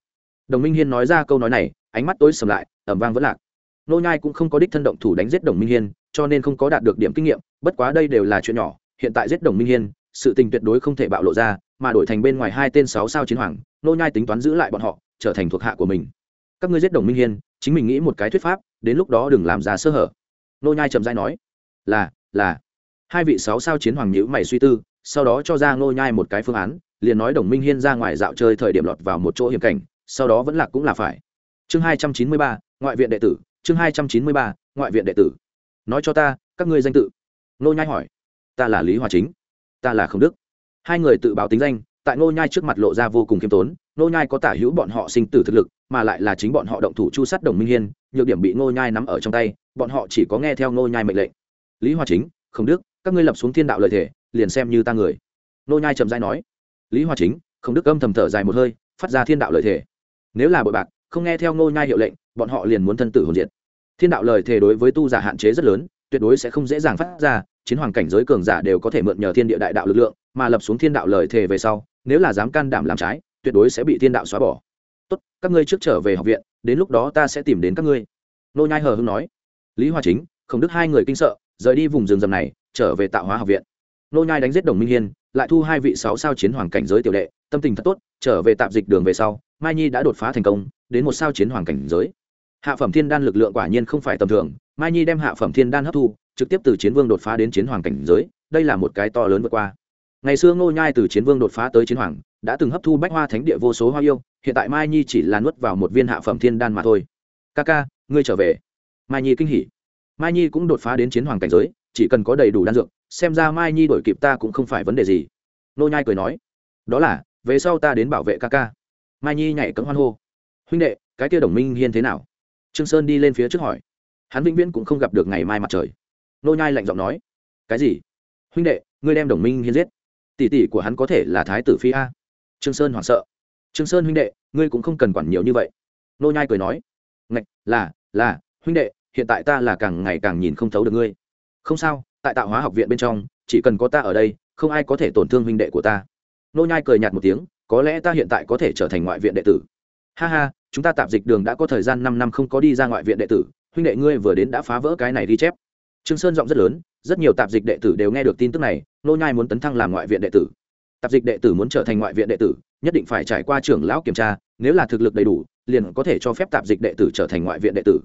đồng minh hiên nói ra câu nói này, ánh mắt tối sầm lại, ẩm vang vẫn lạc. Nô nhai cũng không có đích thân động thủ đánh giết đồng minh hiên, cho nên không có đạt được điểm kinh nghiệm, bất quá đây đều là chuyện nhỏ, hiện tại giết đồng minh hiên, sự tình tuyệt đối không thể bạo lộ ra, mà đổi thành bên ngoài hai tên sáu sao chiến hoàng, nô nhai tính toán giữ lại bọn họ, trở thành thuộc hạ của mình. Các ngươi giết đồng minh hiên, chính mình nghĩ một cái thuyết pháp, đến lúc đó đừng làm ra sơ hở. Nô nhai trầm dai nói, là là. Hai vị sáu sao chiến hoàng nhữ mày suy tư, sau đó cho ra nô nhai một cái phương án, liền nói đồng minh hiên ra ngoài dạo chơi thời điểm lọt vào một chỗ hiểm cảnh sau đó vẫn lạc cũng là phải. Chương hai trăm chín mươi ba, ngoại viện đệ tử, chương hai trăm chín mươi ba, ngoại viện đệ tử. Nói cho ta, các ngươi danh tự. Nô nhai hỏi. Ta là lý hòa chính, ta là không đức. Hai người tự báo tính danh, tại nô nhai trước mặt lộ ra vô cùng khiêm tốn nô nhai có tả hữu bọn họ sinh tử thực lực, mà lại là chính bọn họ động thủ chu sát đồng minh hiên, nhược điểm bị nô nhai nắm ở trong tay, bọn họ chỉ có nghe theo nô nhai mệnh lệnh. Lý hòa chính không đức, các ngươi lập xuống thiên đạo lợi thể liền xem như ta người. Nô nhai trầm rãi nói. Lý hòa chính không đức âm thầm thở dài một hơi, phát ra thiên đạo lợi thể nếu là bội bạc, không nghe theo Ngô nhai hiệu lệnh, bọn họ liền muốn thân tử hồn diệt. Thiên đạo lời thề đối với tu giả hạn chế rất lớn, tuyệt đối sẽ không dễ dàng phát ra, chiến hoàng cảnh giới cường giả đều có thể mượn nhờ thiên địa đại đạo lực lượng, mà lập xuống thiên đạo lời thề về sau, nếu là dám can đảm làm trái, tuyệt đối sẽ bị thiên đạo xóa bỏ. Tốt, các ngươi trước trở về học viện, đến lúc đó ta sẽ tìm đến các ngươi. Nô nhai hờ hững nói. Lý hoa chính, không đức hai người kinh sợ, rời đi vùng rừng rầm này, trở về tạo hóa học viện. Nô nhai đánh giết đồng minh hiên, lại thu hai vị sáu sao chiến hoàng cảnh giới tiểu đệ, tâm tình thật tốt trở về tạm dịch đường về sau, mai nhi đã đột phá thành công, đến một sao chiến hoàng cảnh giới. Hạ phẩm thiên đan lực lượng quả nhiên không phải tầm thường, mai nhi đem hạ phẩm thiên đan hấp thu, trực tiếp từ chiến vương đột phá đến chiến hoàng cảnh giới, đây là một cái to lớn vượt qua. Ngày xưa ngô nhai từ chiến vương đột phá tới chiến hoàng, đã từng hấp thu bách hoa thánh địa vô số hoa yêu, hiện tại mai nhi chỉ là nuốt vào một viên hạ phẩm thiên đan mà thôi. Ca ca, ngươi trở về. Mai nhi kinh hỉ. Mai nhi cũng đột phá đến chiến hoàng cảnh giới, chỉ cần có đầy đủ đan dược, xem ra mai nhi đổi kịp ta cũng không phải vấn đề gì. Nô nhai cười nói, đó là về sau ta đến bảo vệ ca ca. Mai nhi nhảy cẫng hoan hô. Huynh đệ, cái kia đồng minh hiên thế nào? Trương sơn đi lên phía trước hỏi. Hắn vĩnh viễn cũng không gặp được ngày mai mặt trời. Nô nhai lạnh giọng nói. Cái gì? Huynh đệ, ngươi đem đồng minh hiên giết. Tỷ tỷ của hắn có thể là thái tử phi a. Trương sơn hoảng sợ. Trương sơn huynh đệ, ngươi cũng không cần quản nhiều như vậy. Nô nhai cười nói. Ngạch, là là, huynh đệ, hiện tại ta là càng ngày càng nhìn không thấu được ngươi. Không sao, tại tạo hóa học viện bên trong, chỉ cần có ta ở đây, không ai có thể tổn thương huynh đệ của ta nô nhai cười nhạt một tiếng, có lẽ ta hiện tại có thể trở thành ngoại viện đệ tử. Ha ha, chúng ta tạp dịch đường đã có thời gian năm năm không có đi ra ngoại viện đệ tử, huynh đệ ngươi vừa đến đã phá vỡ cái này đi chép. Trương sơn giọng rất lớn, rất nhiều tạp dịch đệ tử đều nghe được tin tức này, nô nhai muốn tấn thăng làm ngoại viện đệ tử. Tạp dịch đệ tử muốn trở thành ngoại viện đệ tử, nhất định phải trải qua trưởng lão kiểm tra, nếu là thực lực đầy đủ, liền có thể cho phép tạp dịch đệ tử trở thành ngoại viện đệ tử.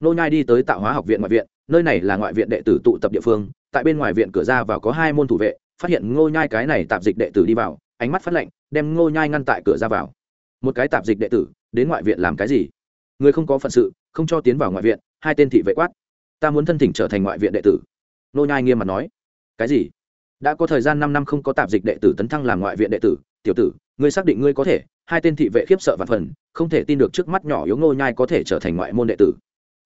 Nô nhai đi tới tạo hóa học viện ngoại viện, nơi này là ngoại viện đệ tử tụ tập địa phương, tại bên ngoài viện cửa ra vào có hai môn thủ vệ, phát hiện ngô nhai cái này tạp dịch đệ tử đi vào ánh mắt phát lạnh, đem ngô nhai ngăn tại cửa ra vào. Một cái tạp dịch đệ tử, đến ngoại viện làm cái gì? Người không có phận sự, không cho tiến vào ngoại viện, hai tên thị vệ quát. Ta muốn thân thỉnh trở thành ngoại viện đệ tử. Ngô nhai nghiêm mặt nói. Cái gì? Đã có thời gian năm năm không có tạp dịch đệ tử tấn thăng làm ngoại viện đệ tử, tiểu tử, ngươi xác định ngươi có thể, hai tên thị vệ khiếp sợ và phần, không thể tin được trước mắt nhỏ yếu Ngô nhai có thể trở thành ngoại môn đệ tử.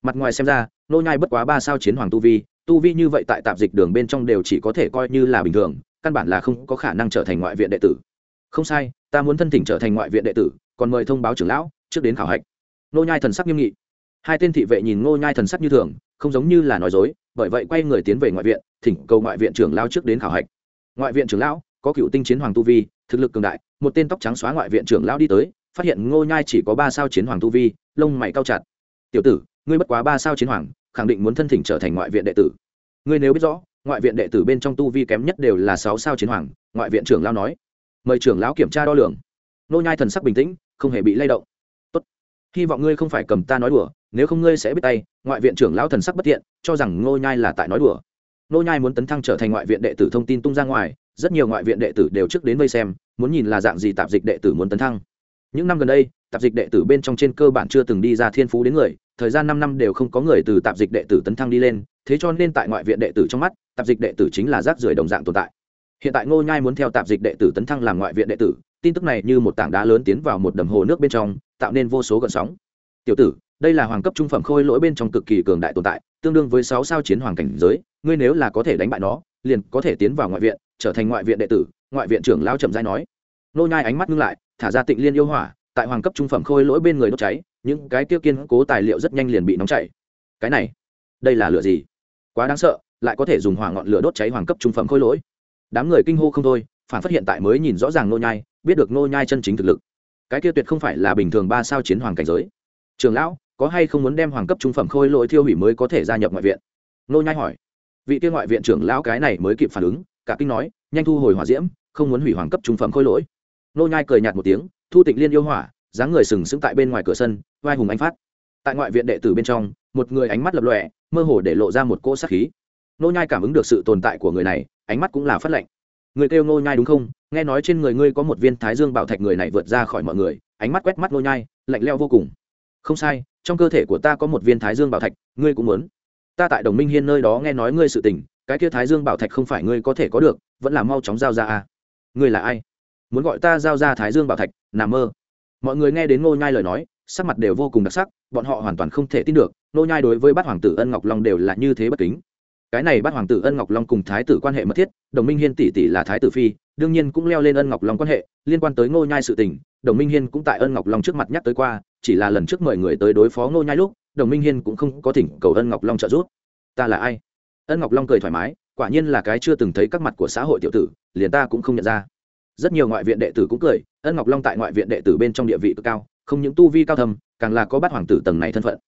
Mặt ngoài xem ra, Ngô nhai bất quá ba sao chiến hoàng tu vi tu vi như vậy tại tạp dịch đường bên trong đều chỉ có thể coi như là bình thường căn bản là không có khả năng trở thành ngoại viện đệ tử. Không sai, ta muốn thân thỉnh trở thành ngoại viện đệ tử, còn mời thông báo trưởng lão, trước đến khảo hạch. Nô nhai thần sắc nghiêm nghị. Hai tên thị vệ nhìn nô nhai thần sắc như thường, không giống như là nói dối, bởi vậy quay người tiến về ngoại viện, thỉnh cầu ngoại viện trưởng lão trước đến khảo hạch. Ngoại viện trưởng lão, có cựu tinh chiến hoàng tu vi, thực lực cường đại, một tên tóc trắng xóa ngoại viện trưởng lão đi tới, phát hiện ngô nhai chỉ có ba sao chiến hoàng tu vi, lông mày cao chặt. Tiểu tử, ngươi bất quá ba sao chiến hoàng, khẳng định muốn thân thỉnh trở thành ngoại viện đệ tử. Ngươi nếu biết rõ ngoại viện đệ tử bên trong tu vi kém nhất đều là sáu sao chiến hoàng, ngoại viện trưởng lao nói. Mời trưởng lão kiểm tra đo lường. Nô nhai thần sắc bình tĩnh, không hề bị lay động. Tốt. Hy vọng ngươi không phải cầm ta nói đùa, nếu không ngươi sẽ biết tay, ngoại viện trưởng lão thần sắc bất thiện, cho rằng ngô nhai là tại nói đùa. Ngô nhai muốn tấn thăng trở thành ngoại viện đệ tử thông tin tung ra ngoài, rất nhiều ngoại viện đệ tử đều trước đến vây xem, muốn nhìn là dạng gì tạp dịch đệ tử muốn tấn thăng. Những năm gần đây, tạp dịch đệ tử bên trong trên cơ bản chưa từng đi ra thiên phú đến người, thời gian năm năm đều không có người từ tạp dịch đệ tử tấn thăng đi lên, thế cho nên tại ngoại viện đệ tử trong mắt tạp dịch đệ tử chính là rác rưởi đồng dạng tồn tại. Hiện tại ngô nhai muốn theo tạp dịch đệ tử tấn thăng làm ngoại viện đệ tử, tin tức này như một tảng đá lớn tiến vào một đầm hồ nước bên trong, tạo nên vô số gợn sóng. Tiểu tử, đây là hoàng cấp trung phẩm khôi lỗi bên trong cực kỳ cường đại tồn tại, tương đương với sáu sao chiến hoàng cảnh giới, ngươi nếu là có thể đánh bại nó, liền có thể tiến vào ngoại viện, trở thành ngoại viện đệ tử, ngoại viện trưởng lao chậm rãi nói. Nô nhai ánh mắt ngưng lại, thả ra tịnh liên yêu hỏa, tại hoàng cấp trung phẩm khôi lỗi bên người đốt cháy, những cái tiêu kiên cố tài liệu rất nhanh liền bị nóng chảy. Cái này, đây là lửa gì? Quá đáng sợ lại có thể dùng hỏa ngọn lửa đốt cháy hoàng cấp trung phẩm khôi lỗi. Đám người kinh hô không thôi, phản phát hiện tại mới nhìn rõ ràng nô nhai, biết được nô nhai chân chính thực lực. Cái kia tuyệt không phải là bình thường ba sao chiến hoàng cảnh giới. Trường lão, có hay không muốn đem hoàng cấp trung phẩm khôi lỗi thiêu hủy mới có thể gia nhập ngoại viện? Nô nhai hỏi. Vị kia ngoại viện trưởng lão cái này mới kịp phản ứng, cả kinh nói, nhanh thu hồi hỏa diễm, không muốn hủy hoàng cấp trung phẩm khôi lỗi. Nô nhai cười nhạt một tiếng, thu tịnh liên yêu hỏa, dáng người sừng sững tại bên ngoài cửa sân, vai hùng anh phát. Tại ngoại viện đệ tử bên trong, một người ánh mắt lập lòe, mơ hồ để lộ ra một cỗ sát khí nô nhai cảm ứng được sự tồn tại của người này, ánh mắt cũng là phát lệnh người kêu nô nhai đúng không? Nghe nói trên người ngươi có một viên thái dương bảo thạch người này vượt ra khỏi mọi người, ánh mắt quét mắt nô nhai, lạnh lẽo vô cùng. Không sai, trong cơ thể của ta có một viên thái dương bảo thạch, ngươi cũng muốn. Ta tại đồng minh hiên nơi đó nghe nói ngươi sự tình, cái kia thái dương bảo thạch không phải ngươi có thể có được, vẫn là mau chóng giao ra à? ngươi là ai? Muốn gọi ta giao ra thái dương bảo thạch, nằm mơ. Mọi người nghe đến ngô nhai lời nói, sắc mặt đều vô cùng đặc sắc, bọn họ hoàn toàn không thể tin được, ngô nhai đối với bát hoàng tử ân ngọc long đều là như thế bất kính cái này bắt hoàng tử ân ngọc long cùng thái tử quan hệ mật thiết, đồng minh hiên tỷ tỷ là thái tử phi, đương nhiên cũng leo lên ân ngọc long quan hệ, liên quan tới ngô nhai sự tình, đồng minh hiên cũng tại ân ngọc long trước mặt nhắc tới qua, chỉ là lần trước mời người tới đối phó ngô nhai lúc, đồng minh hiên cũng không có thỉnh cầu ân ngọc long trợ giúp. Ta là ai? Ân ngọc long cười thoải mái, quả nhiên là cái chưa từng thấy các mặt của xã hội tiểu tử, liền ta cũng không nhận ra. Rất nhiều ngoại viện đệ tử cũng cười, ân ngọc long tại ngoại viện đệ tử bên trong địa vị cực cao, không những tu vi cao thầm càng là có bát hoàng tử tầng này thân phận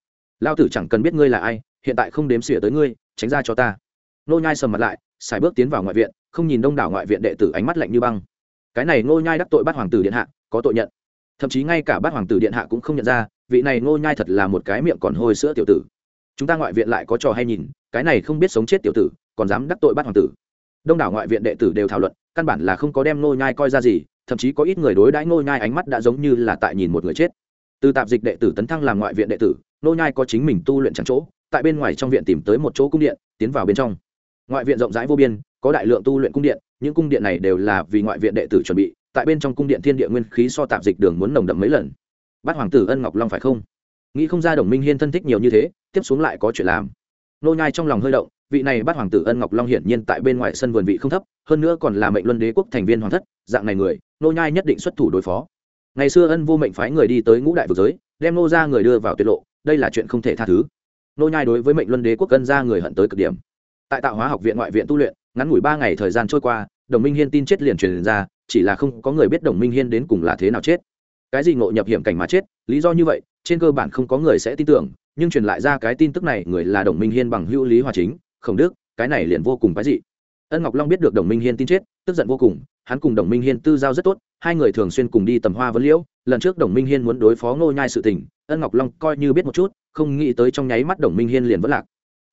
lao tử chẳng cần biết ngươi là ai, hiện tại không đếm xỉa tới ngươi, tránh ra cho ta. Nô nhai sầm mặt lại xài bước tiến vào ngoại viện, không nhìn đông đảo ngoại viện đệ tử ánh mắt lạnh như băng. Cái này nô nhai đắc tội bát hoàng tử điện hạ, có tội nhận. Thậm chí ngay cả bát hoàng tử điện hạ cũng không nhận ra, vị này nô nhai thật là một cái miệng còn hôi sữa tiểu tử. Chúng ta ngoại viện lại có trò hay nhìn, cái này không biết sống chết tiểu tử, còn dám đắc tội bát hoàng tử. Đông đảo ngoại viện đệ tử đều thảo luận, căn bản là không có đem nô nhai coi ra gì, thậm chí có ít người đối đãi nô nhai ánh mắt đã giống như là tại nhìn một người chết. Từ tạp dịch đệ tử tấn thăng làm ngoại viện đệ tử nô nhai có chính mình tu luyện chẳng chỗ, tại bên ngoài trong viện tìm tới một chỗ cung điện, tiến vào bên trong. Ngoại viện rộng rãi vô biên, có đại lượng tu luyện cung điện, những cung điện này đều là vì ngoại viện đệ tử chuẩn bị, tại bên trong cung điện thiên địa nguyên khí so tạp dịch đường muốn nồng đậm mấy lần. Bát hoàng tử ân ngọc long phải không? Nghĩ không ra đồng minh hiên thân thích nhiều như thế, tiếp xuống lại có chuyện làm. Nô nhai trong lòng hơi động, vị này bắt hoàng tử ân ngọc long hiển nhiên tại bên ngoài sân vườn vị không thấp, hơn nữa còn là mệnh luân đế quốc thành viên hoàng thất, dạng này người, nô nhai nhất định xuất thủ đối phó. Ngày xưa ân vô mệnh phái người đi tới ngũ đại vực giới, đem nô ra người đưa vào tuyệt lộ đây là chuyện không thể tha thứ. Nô nhai đối với mệnh luân đế quốc cân ra người hận tới cực điểm. Tại tạo hóa học viện ngoại viện tu luyện, ngắn ngủi ba ngày thời gian trôi qua, đồng minh hiên tin chết liền truyền ra, chỉ là không có người biết đồng minh hiên đến cùng là thế nào chết. Cái gì ngộ nhập hiểm cảnh mà chết, lý do như vậy, trên cơ bản không có người sẽ tin tưởng, nhưng truyền lại ra cái tin tức này, người là đồng minh hiên bằng hữu lý hòa chính, khổng đức, cái này liền vô cùng cái gì. ân ngọc long biết được đồng minh hiên tin chết, tức giận vô cùng hắn cùng đồng minh hiên tư giao rất tốt, hai người thường xuyên cùng đi tầm hoa vấn liễu, lần trước đồng minh hiên muốn đối phó ngô nhai sự tình, ân ngọc long coi như biết một chút, không nghĩ tới trong nháy mắt đồng minh hiên liền vẫn lạc.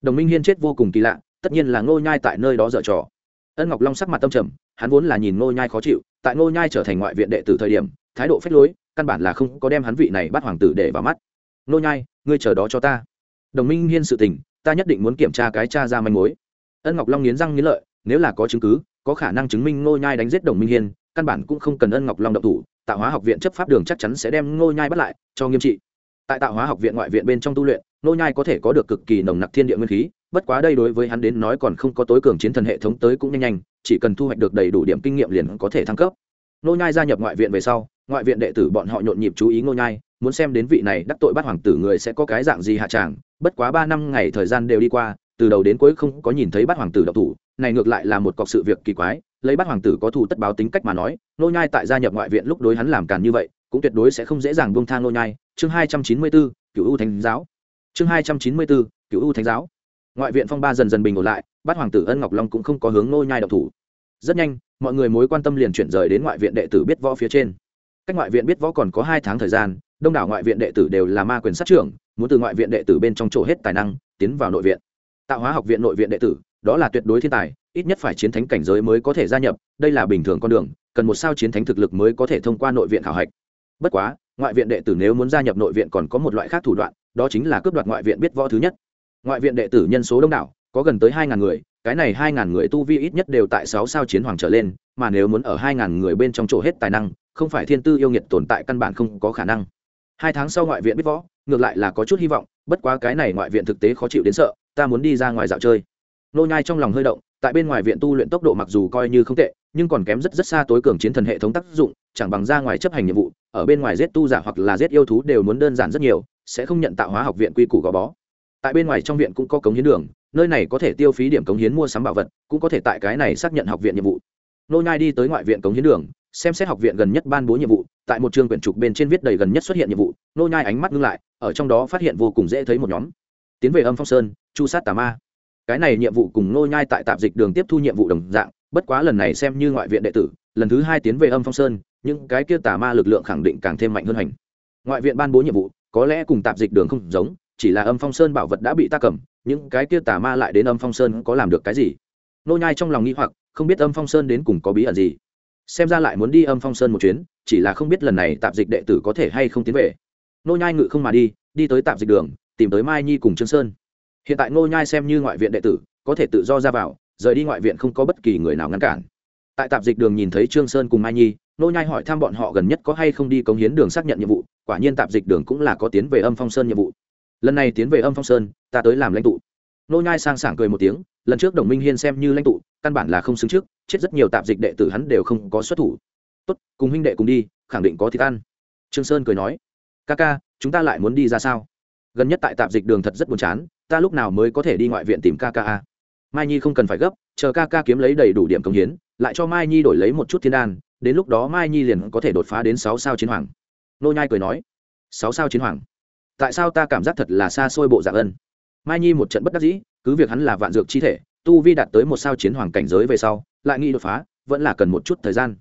Đồng minh hiên chết vô cùng kỳ lạ, tất nhiên là ngô nhai tại nơi đó dở trò. Ân ngọc long sắc mặt tâm trầm, hắn vốn là nhìn ngô nhai khó chịu, tại ngô nhai trở thành ngoại viện đệ tử thời điểm, thái độ phách lối, căn bản là không có đem hắn vị này bắt hoàng tử để vào mắt. Ngô nhai, ngươi chờ đó cho ta. Đồng minh hiên sự tình, ta nhất định muốn kiểm tra cái cha ra manh mối. Ân ngọc long nghiến răng nghiến lợi, nếu là có chứng cứ có khả năng chứng minh ngô nhai đánh giết đồng minh hiên, căn bản cũng không cần ân ngọc long động thủ, tạo hóa học viện chấp pháp đường chắc chắn sẽ đem ngô nhai bắt lại, cho nghiêm trị. Tại tạo hóa học viện ngoại viện bên trong tu luyện, ngô nhai có thể có được cực kỳ nồng nặc thiên địa nguyên khí, bất quá đây đối với hắn đến nói còn không có tối cường chiến thần hệ thống tới cũng nhanh nhanh, chỉ cần thu hoạch được đầy đủ điểm kinh nghiệm liền có thể thăng cấp. Ngô nhai gia nhập ngoại viện về sau, ngoại viện đệ tử bọn họ nhộn nhịp chú ý ngô nhai, muốn xem đến vị này đắc tội bắt hoàng tử người sẽ có cái dạng gì hạ tràng, bất quá ba năm ngày thời gian đều đi qua, từ đầu đến cuối không có nhìn thấy bắt hoàng tử độc thủ này ngược lại là một cọc sự việc kỳ quái lấy bắt hoàng tử có thù tất báo tính cách mà nói nô nhai tại gia nhập ngoại viện lúc đối hắn làm càn như vậy cũng tuyệt đối sẽ không dễ dàng buông thang nô nhai. Chương hai trăm chín mươi 294, cửu u thánh giáo. Chương hai trăm chín mươi 294, cửu u thánh giáo. Ngoại viện phong ba dần dần bình ổn lại bắt hoàng tử ân ngọc long cũng không có hướng nô nhai độc thủ. Rất nhanh mọi người mối quan tâm liền chuyển rời đến ngoại viện đệ tử biết võ phía trên. Cách ngoại viện biết võ còn có hai tháng thời gian đông đảo ngoại viện đệ tử đều là ma quyền sát trưởng muốn từ ngoại viện đệ tử bên trong chỗ hết tài năng tiến vào nội viện. Tạo hóa học viện nội viện đệ tử đó là tuyệt đối thiên tài, ít nhất phải chiến thánh cảnh giới mới có thể gia nhập, đây là bình thường con đường, cần một sao chiến thánh thực lực mới có thể thông qua nội viện khảo hạch. Bất quá, ngoại viện đệ tử nếu muốn gia nhập nội viện còn có một loại khác thủ đoạn, đó chính là cướp đoạt ngoại viện biết võ thứ nhất. Ngoại viện đệ tử nhân số đông đảo, có gần tới hai ngàn người, cái này hai ngàn người tu vi ít nhất đều tại sáu sao chiến hoàng trở lên, mà nếu muốn ở hai ngàn người bên trong chỗ hết tài năng, không phải thiên tư yêu nghiệt tồn tại căn bản không có khả năng. Hai tháng sau ngoại viện biết võ, ngược lại là có chút hy vọng, bất quá cái này ngoại viện thực tế khó chịu đến sợ, ta muốn đi ra ngoài dạo chơi nô nhai trong lòng hơi động, tại bên ngoài viện tu luyện tốc độ mặc dù coi như không tệ, nhưng còn kém rất rất xa tối cường chiến thần hệ thống tác dụng, chẳng bằng ra ngoài chấp hành nhiệm vụ, ở bên ngoài giết tu giả hoặc là giết yêu thú đều muốn đơn giản rất nhiều, sẽ không nhận tạo hóa học viện quy củ gò bó. Tại bên ngoài trong viện cũng có cống hiến đường, nơi này có thể tiêu phí điểm cống hiến mua sắm bảo vật, cũng có thể tại cái này xác nhận học viện nhiệm vụ. Nô nhai đi tới ngoại viện cống hiến đường, xem xét học viện gần nhất ban bố nhiệm vụ, tại một trường quyển trục bên trên viết đầy gần nhất xuất hiện nhiệm vụ, nô nhai ánh mắt ngưng lại, ở trong đó phát hiện vô cùng dễ thấy một nhóm. Tiến về âm phong sơn, chu sát tà ma cái này nhiệm vụ cùng nô nhai tại tạm dịch đường tiếp thu nhiệm vụ đồng dạng, bất quá lần này xem như ngoại viện đệ tử, lần thứ hai tiến về âm phong sơn nhưng cái kia tà ma lực lượng khẳng định càng thêm mạnh hơn hành. Ngoại viện ban bố nhiệm vụ, có lẽ cùng tạm dịch đường không giống, chỉ là âm phong sơn bảo vật đã bị ta cầm, những cái kia tà ma lại đến âm phong sơn có làm được cái gì? Nô nhai trong lòng nghi hoặc, không biết âm phong sơn đến cùng có bí ẩn gì. Xem ra lại muốn đi âm phong sơn một chuyến, chỉ là không biết lần này tạm dịch đệ tử có thể hay không tiến về. Nô nhai ngự không mà đi đi tới tạm dịch đường, tìm tới mai nhi cùng trương sơn hiện tại Ngô nhai xem như ngoại viện đệ tử, có thể tự do ra vào, rời đi ngoại viện không có bất kỳ người nào ngăn cản. Tại tạm dịch đường nhìn thấy trương sơn cùng mai nhi, Ngô nhai hỏi thăm bọn họ gần nhất có hay không đi cống hiến đường xác nhận nhiệm vụ, quả nhiên tạm dịch đường cũng là có tiến về âm phong sơn nhiệm vụ. Lần này tiến về âm phong sơn, ta tới làm lãnh tụ. Ngô nhai sang sảng cười một tiếng, lần trước đồng minh hiên xem như lãnh tụ, căn bản là không xứng trước, chết rất nhiều tạp dịch đệ tử hắn đều không có xuất thủ. Tốt, cùng huynh đệ cùng đi, khẳng định có thịt ăn. Trương sơn cười nói, ca ca, chúng ta lại muốn đi ra sao? Gần nhất tại tạp dịch đường thật rất buồn chán, ta lúc nào mới có thể đi ngoại viện tìm ca ca a? Mai nhi không cần phải gấp, chờ ca ca kiếm lấy đầy đủ điểm công hiến, lại cho mai nhi đổi lấy một chút thiên đan, đến lúc đó mai nhi liền có thể đột phá đến sáu sao chiến hoàng. Nô nhai cười nói, sáu sao chiến hoàng? Tại sao ta cảm giác thật là xa xôi bộ dạng ân? Mai nhi một trận bất đắc dĩ, cứ việc hắn là vạn dược chi thể, tu vi đạt tới một sao chiến hoàng cảnh giới về sau, lại nghĩ đột phá, vẫn là cần một chút thời gian.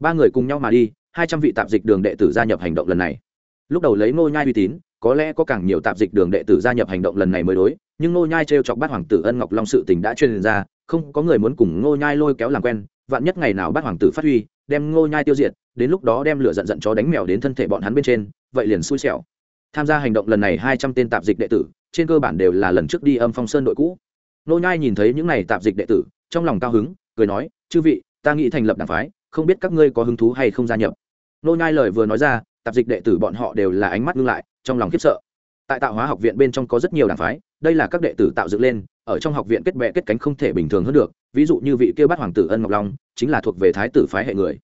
Ba người cùng nhau mà đi, hai trăm vị tạp dịch đường đệ tử gia nhập hành động lần này. Lúc đầu lấy ngô nhai uy tín có lẽ có càng nhiều tạp dịch đường đệ tử gia nhập hành động lần này mới đối, nhưng ngô nhai treo chọc bát hoàng tử ân ngọc long sự tình đã truyền ra, không có người muốn cùng ngô nhai lôi kéo làm quen, vạn nhất ngày nào bát hoàng tử phát huy, đem ngô nhai tiêu diệt, đến lúc đó đem lửa giận giận chó đánh mèo đến thân thể bọn hắn bên trên, vậy liền xui xẻo. Tham gia hành động lần này hai trăm tên tạp dịch đệ tử, trên cơ bản đều là lần trước đi âm phong sơn đội cũ. Ngô nhai nhìn thấy những này tạp dịch đệ tử, trong lòng cao hứng, cười nói, chư vị, ta nghĩ thành lập đảng phái, không biết các ngươi có hứng thú hay không gia nhập? Ngô nhai lời vừa nói ra, tạp dịch đệ tử bọn họ đều là ánh mắt ngưng lại trong lòng khiếp sợ. Tại tạo hóa học viện bên trong có rất nhiều đảng phái, đây là các đệ tử tạo dựng lên, ở trong học viện kết bè kết cánh không thể bình thường hơn được, ví dụ như vị kia bát hoàng tử ân ngọc long, chính là thuộc về thái tử phái hệ người.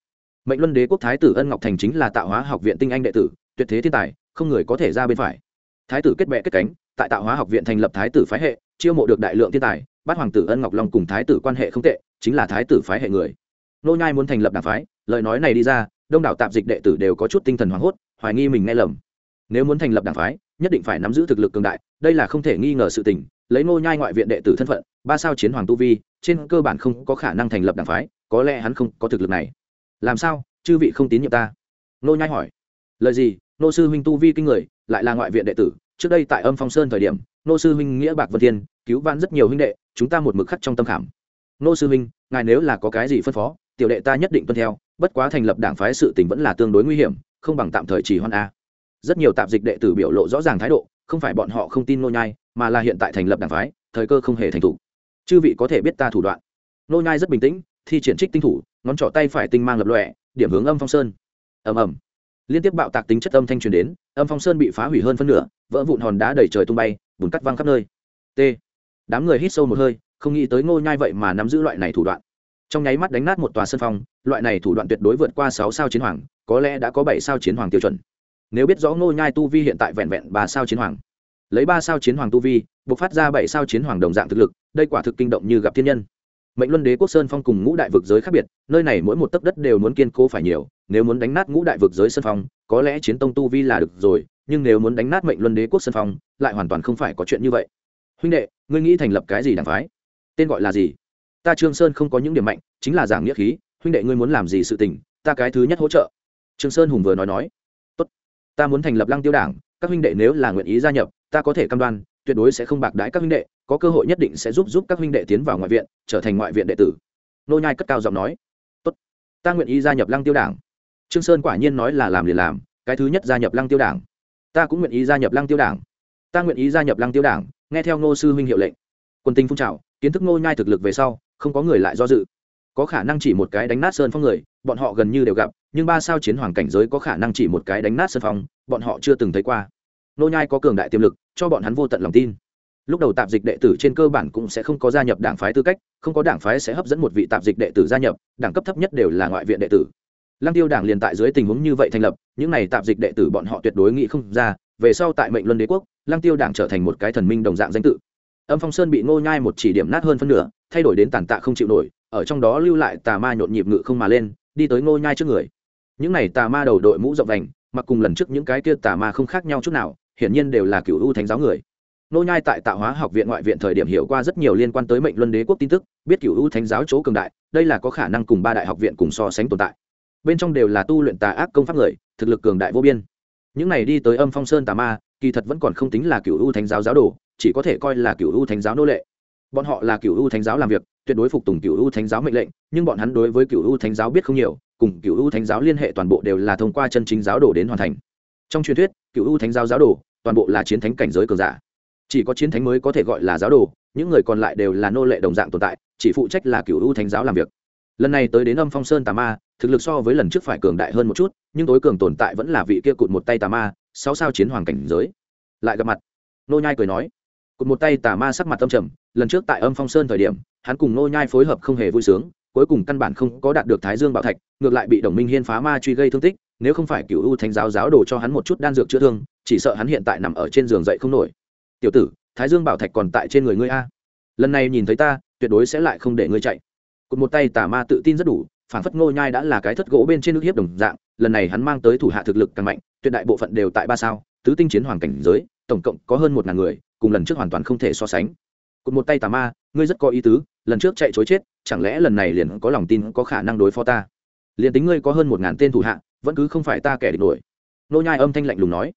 Mệnh luân đế quốc thái tử ân ngọc thành chính là tạo hóa học viện tinh anh đệ tử, tuyệt thế thiên tài, không người có thể ra bên phải. Thái tử kết bè kết cánh, tại tạo hóa học viện thành lập thái tử phái hệ, chiêu mộ được đại lượng thiên tài, bát hoàng tử ân ngọc long cùng thái tử quan hệ không tệ, chính là thái tử phái hệ người. Nô nhai muốn thành lập đảng phái, lời nói này đi ra, đông đảo tạp dịch đệ tử đều có chút tinh thần hoảng hốt, hoài nghi mình nghe lầm nếu muốn thành lập đảng phái, nhất định phải nắm giữ thực lực cường đại, đây là không thể nghi ngờ sự tình. Lấy nô nhai ngoại viện đệ tử thân phận, ba sao chiến hoàng tu vi, trên cơ bản không có khả năng thành lập đảng phái, có lẽ hắn không có thực lực này. Làm sao? Chư vị không tín nhiệm ta. Nô nhai hỏi. Lời gì? Nô sư huynh tu vi kinh người, lại là ngoại viện đệ tử. Trước đây tại âm phong sơn thời điểm nô sư huynh nghĩa bạc vân thiên, cứu vãn rất nhiều huynh đệ, chúng ta một mực khắc trong tâm khảm. Nô sư huynh, ngài nếu là có cái gì phân phó, tiểu đệ ta nhất định tuân theo, bất quá thành lập đảng phái sự tình vẫn là tương đối nguy hiểm, không bằng tạm thời chỉ hoan a rất nhiều tạp dịch đệ tử biểu lộ rõ ràng thái độ, không phải bọn họ không tin nô nhai, mà là hiện tại thành lập đảng phái, thời cơ không hề thành thủ chư vị có thể biết ta thủ đoạn. Nô nhai rất bình tĩnh, thi triển trích tinh thủ, ngón trỏ tay phải tinh mang lập lòe, điểm hướng âm phong sơn. Ầm ầm. Liên tiếp bạo tạc tính chất âm thanh truyền đến, âm phong sơn bị phá hủy hơn phân nửa, vỡ vụn hòn đá đầy trời tung bay, bùn cắt văng khắp nơi. T. Đám người hít sâu một hơi, không nghĩ tới ngô nhai vậy mà nắm giữ loại này thủ đoạn. Trong nháy mắt đánh nát một tòa sân phong, loại này thủ đoạn tuyệt đối vượt qua sáu sao chiến hoàng, có lẽ đã có bảy sao chiến hoàng tiêu chuẩn nếu biết rõ ngô nhai tu vi hiện tại vẹn vẹn ba sao chiến hoàng, lấy ba sao chiến hoàng tu vi, buộc phát ra bảy sao chiến hoàng đồng dạng thực lực, đây quả thực kinh động như gặp thiên nhân. Mệnh luân đế quốc sơn phong cùng ngũ đại vực giới khác biệt, nơi này mỗi một tấc đất đều muốn kiên cố phải nhiều, nếu muốn đánh nát ngũ đại vực giới sơn phong, có lẽ chiến tông tu vi là được rồi, nhưng nếu muốn đánh nát mệnh luân đế quốc sơn phong, lại hoàn toàn không phải có chuyện như vậy. Huynh đệ, ngươi nghĩ thành lập cái gì đảng phái? Tên gọi là gì? Ta trương sơn không có những điểm mạnh, chính là giảng nghĩa khí. Huynh đệ, ngươi muốn làm gì sự tình, ta cái thứ nhất hỗ trợ. Trương sơn hùng vừa nói nói ta muốn thành lập lăng tiêu đảng, các huynh đệ nếu là nguyện ý gia nhập, ta có thể cam đoan, tuyệt đối sẽ không bạc đái các huynh đệ, có cơ hội nhất định sẽ giúp giúp các huynh đệ tiến vào ngoại viện, trở thành ngoại viện đệ tử. Nô nhai cất cao giọng nói. Tốt, ta nguyện ý gia nhập lăng tiêu đảng. Trương sơn quả nhiên nói là làm liền làm, cái thứ nhất gia nhập lăng tiêu đảng. Ta cũng nguyện ý gia nhập lăng tiêu đảng. Ta nguyện ý gia nhập lăng tiêu đảng, nghe theo ngô sư huynh hiệu lệnh. Quân tinh phun trào, kiến thức ngô nhai thực lực về sau, không có người lại do dự có khả năng chỉ một cái đánh nát sơn phong người, bọn họ gần như đều gặp, nhưng ba sao chiến hoàng cảnh giới có khả năng chỉ một cái đánh nát sơn phong, bọn họ chưa từng thấy qua. Nô nhai có cường đại tiềm lực, cho bọn hắn vô tận lòng tin. Lúc đầu tạp dịch đệ tử trên cơ bản cũng sẽ không có gia nhập đảng phái tư cách, không có đảng phái sẽ hấp dẫn một vị tạp dịch đệ tử gia nhập, đẳng cấp thấp nhất đều là ngoại viện đệ tử. Lăng tiêu đảng liền tại dưới tình huống như vậy thành lập, những này tạp dịch đệ tử bọn họ tuyệt đối nghĩ không ra, về sau tại mệnh luân đế quốc, lăng tiêu đảng trở thành một cái thần minh đồng dạng danh tự. Âm phong sơn bị ngô nhai một chỉ điểm nát hơn phân nửa, thay đổi đến tàn tạ không chịu nổi ở trong đó lưu lại tà ma nhộn nhịp ngự không mà lên, đi tới ngô nhai trước người. Những này tà ma đầu đội mũ rộng vành, mặc cùng lần trước những cái kia tà ma không khác nhau chút nào, hiển nhiên đều là cựu u thánh giáo người. Nô nhai tại tạo hóa học viện ngoại viện thời điểm hiểu qua rất nhiều liên quan tới mệnh luân đế quốc tin tức, biết cựu u thánh giáo chỗ cường đại, đây là có khả năng cùng ba đại học viện cùng so sánh tồn tại. Bên trong đều là tu luyện tà ác công pháp người, thực lực cường đại vô biên. Những này đi tới âm phong sơn tà ma, kỳ thật vẫn còn không tính là cựu u thánh giáo giáo đồ, chỉ có thể coi là cựu u thánh giáo nô lệ bọn họ là cựu u thánh giáo làm việc, tuyệt đối phục tùng cựu u thánh giáo mệnh lệnh, nhưng bọn hắn đối với cựu u thánh giáo biết không nhiều, cùng cựu u thánh giáo liên hệ toàn bộ đều là thông qua chân chính giáo đồ đến hoàn thành. Trong truyền thuyết cựu u thánh giáo giáo đồ, toàn bộ là chiến thánh cảnh giới cường giả. Chỉ có chiến thánh mới có thể gọi là giáo đồ, những người còn lại đều là nô lệ đồng dạng tồn tại, chỉ phụ trách là cựu u thánh giáo làm việc. Lần này tới đến âm phong sơn tà ma, thực lực so với lần trước phải cường đại hơn một chút, nhưng tối cường tồn tại vẫn là vị kia cụt một tay tà ma, sáu sao chiến hoàng cảnh giới. Lại gặp mặt, nô nhai cười nói cụt một tay tà ma sắc mặt âm trầm, lần trước tại âm phong sơn thời điểm, hắn cùng nô nhai phối hợp không hề vui sướng, cuối cùng căn bản không có đạt được thái dương bảo thạch, ngược lại bị đồng minh hiên phá ma truy gây thương tích, nếu không phải cựu u thánh giáo giáo đồ cho hắn một chút đan dược chữa thương, chỉ sợ hắn hiện tại nằm ở trên giường dậy không nổi. Tiểu tử, thái dương bảo thạch còn tại trên người ngươi a. Lần này nhìn thấy ta, tuyệt đối sẽ lại không để ngươi chạy. Cụt một tay tà ma tự tin rất đủ phản phất ngô nhai đã là cái thất gỗ bên trên nước hiếp đồng dạng, lần này hắn mang tới thủ hạ thực lực càng mạnh, tuyệt đại bộ phận đều tại ba sao, tứ tinh chiến hoàng cảnh giới, tổng cộng có hơn một ngàn người, cùng lần trước hoàn toàn không thể so sánh. Cụt một tay tà ma, ngươi rất có ý tứ, lần trước chạy chối chết, chẳng lẽ lần này liền có lòng tin có khả năng đối phó ta? Liền tính ngươi có hơn một ngàn tên thủ hạ, vẫn cứ không phải ta kẻ địch nổi. Nô nhai âm thanh lạnh lùng nói.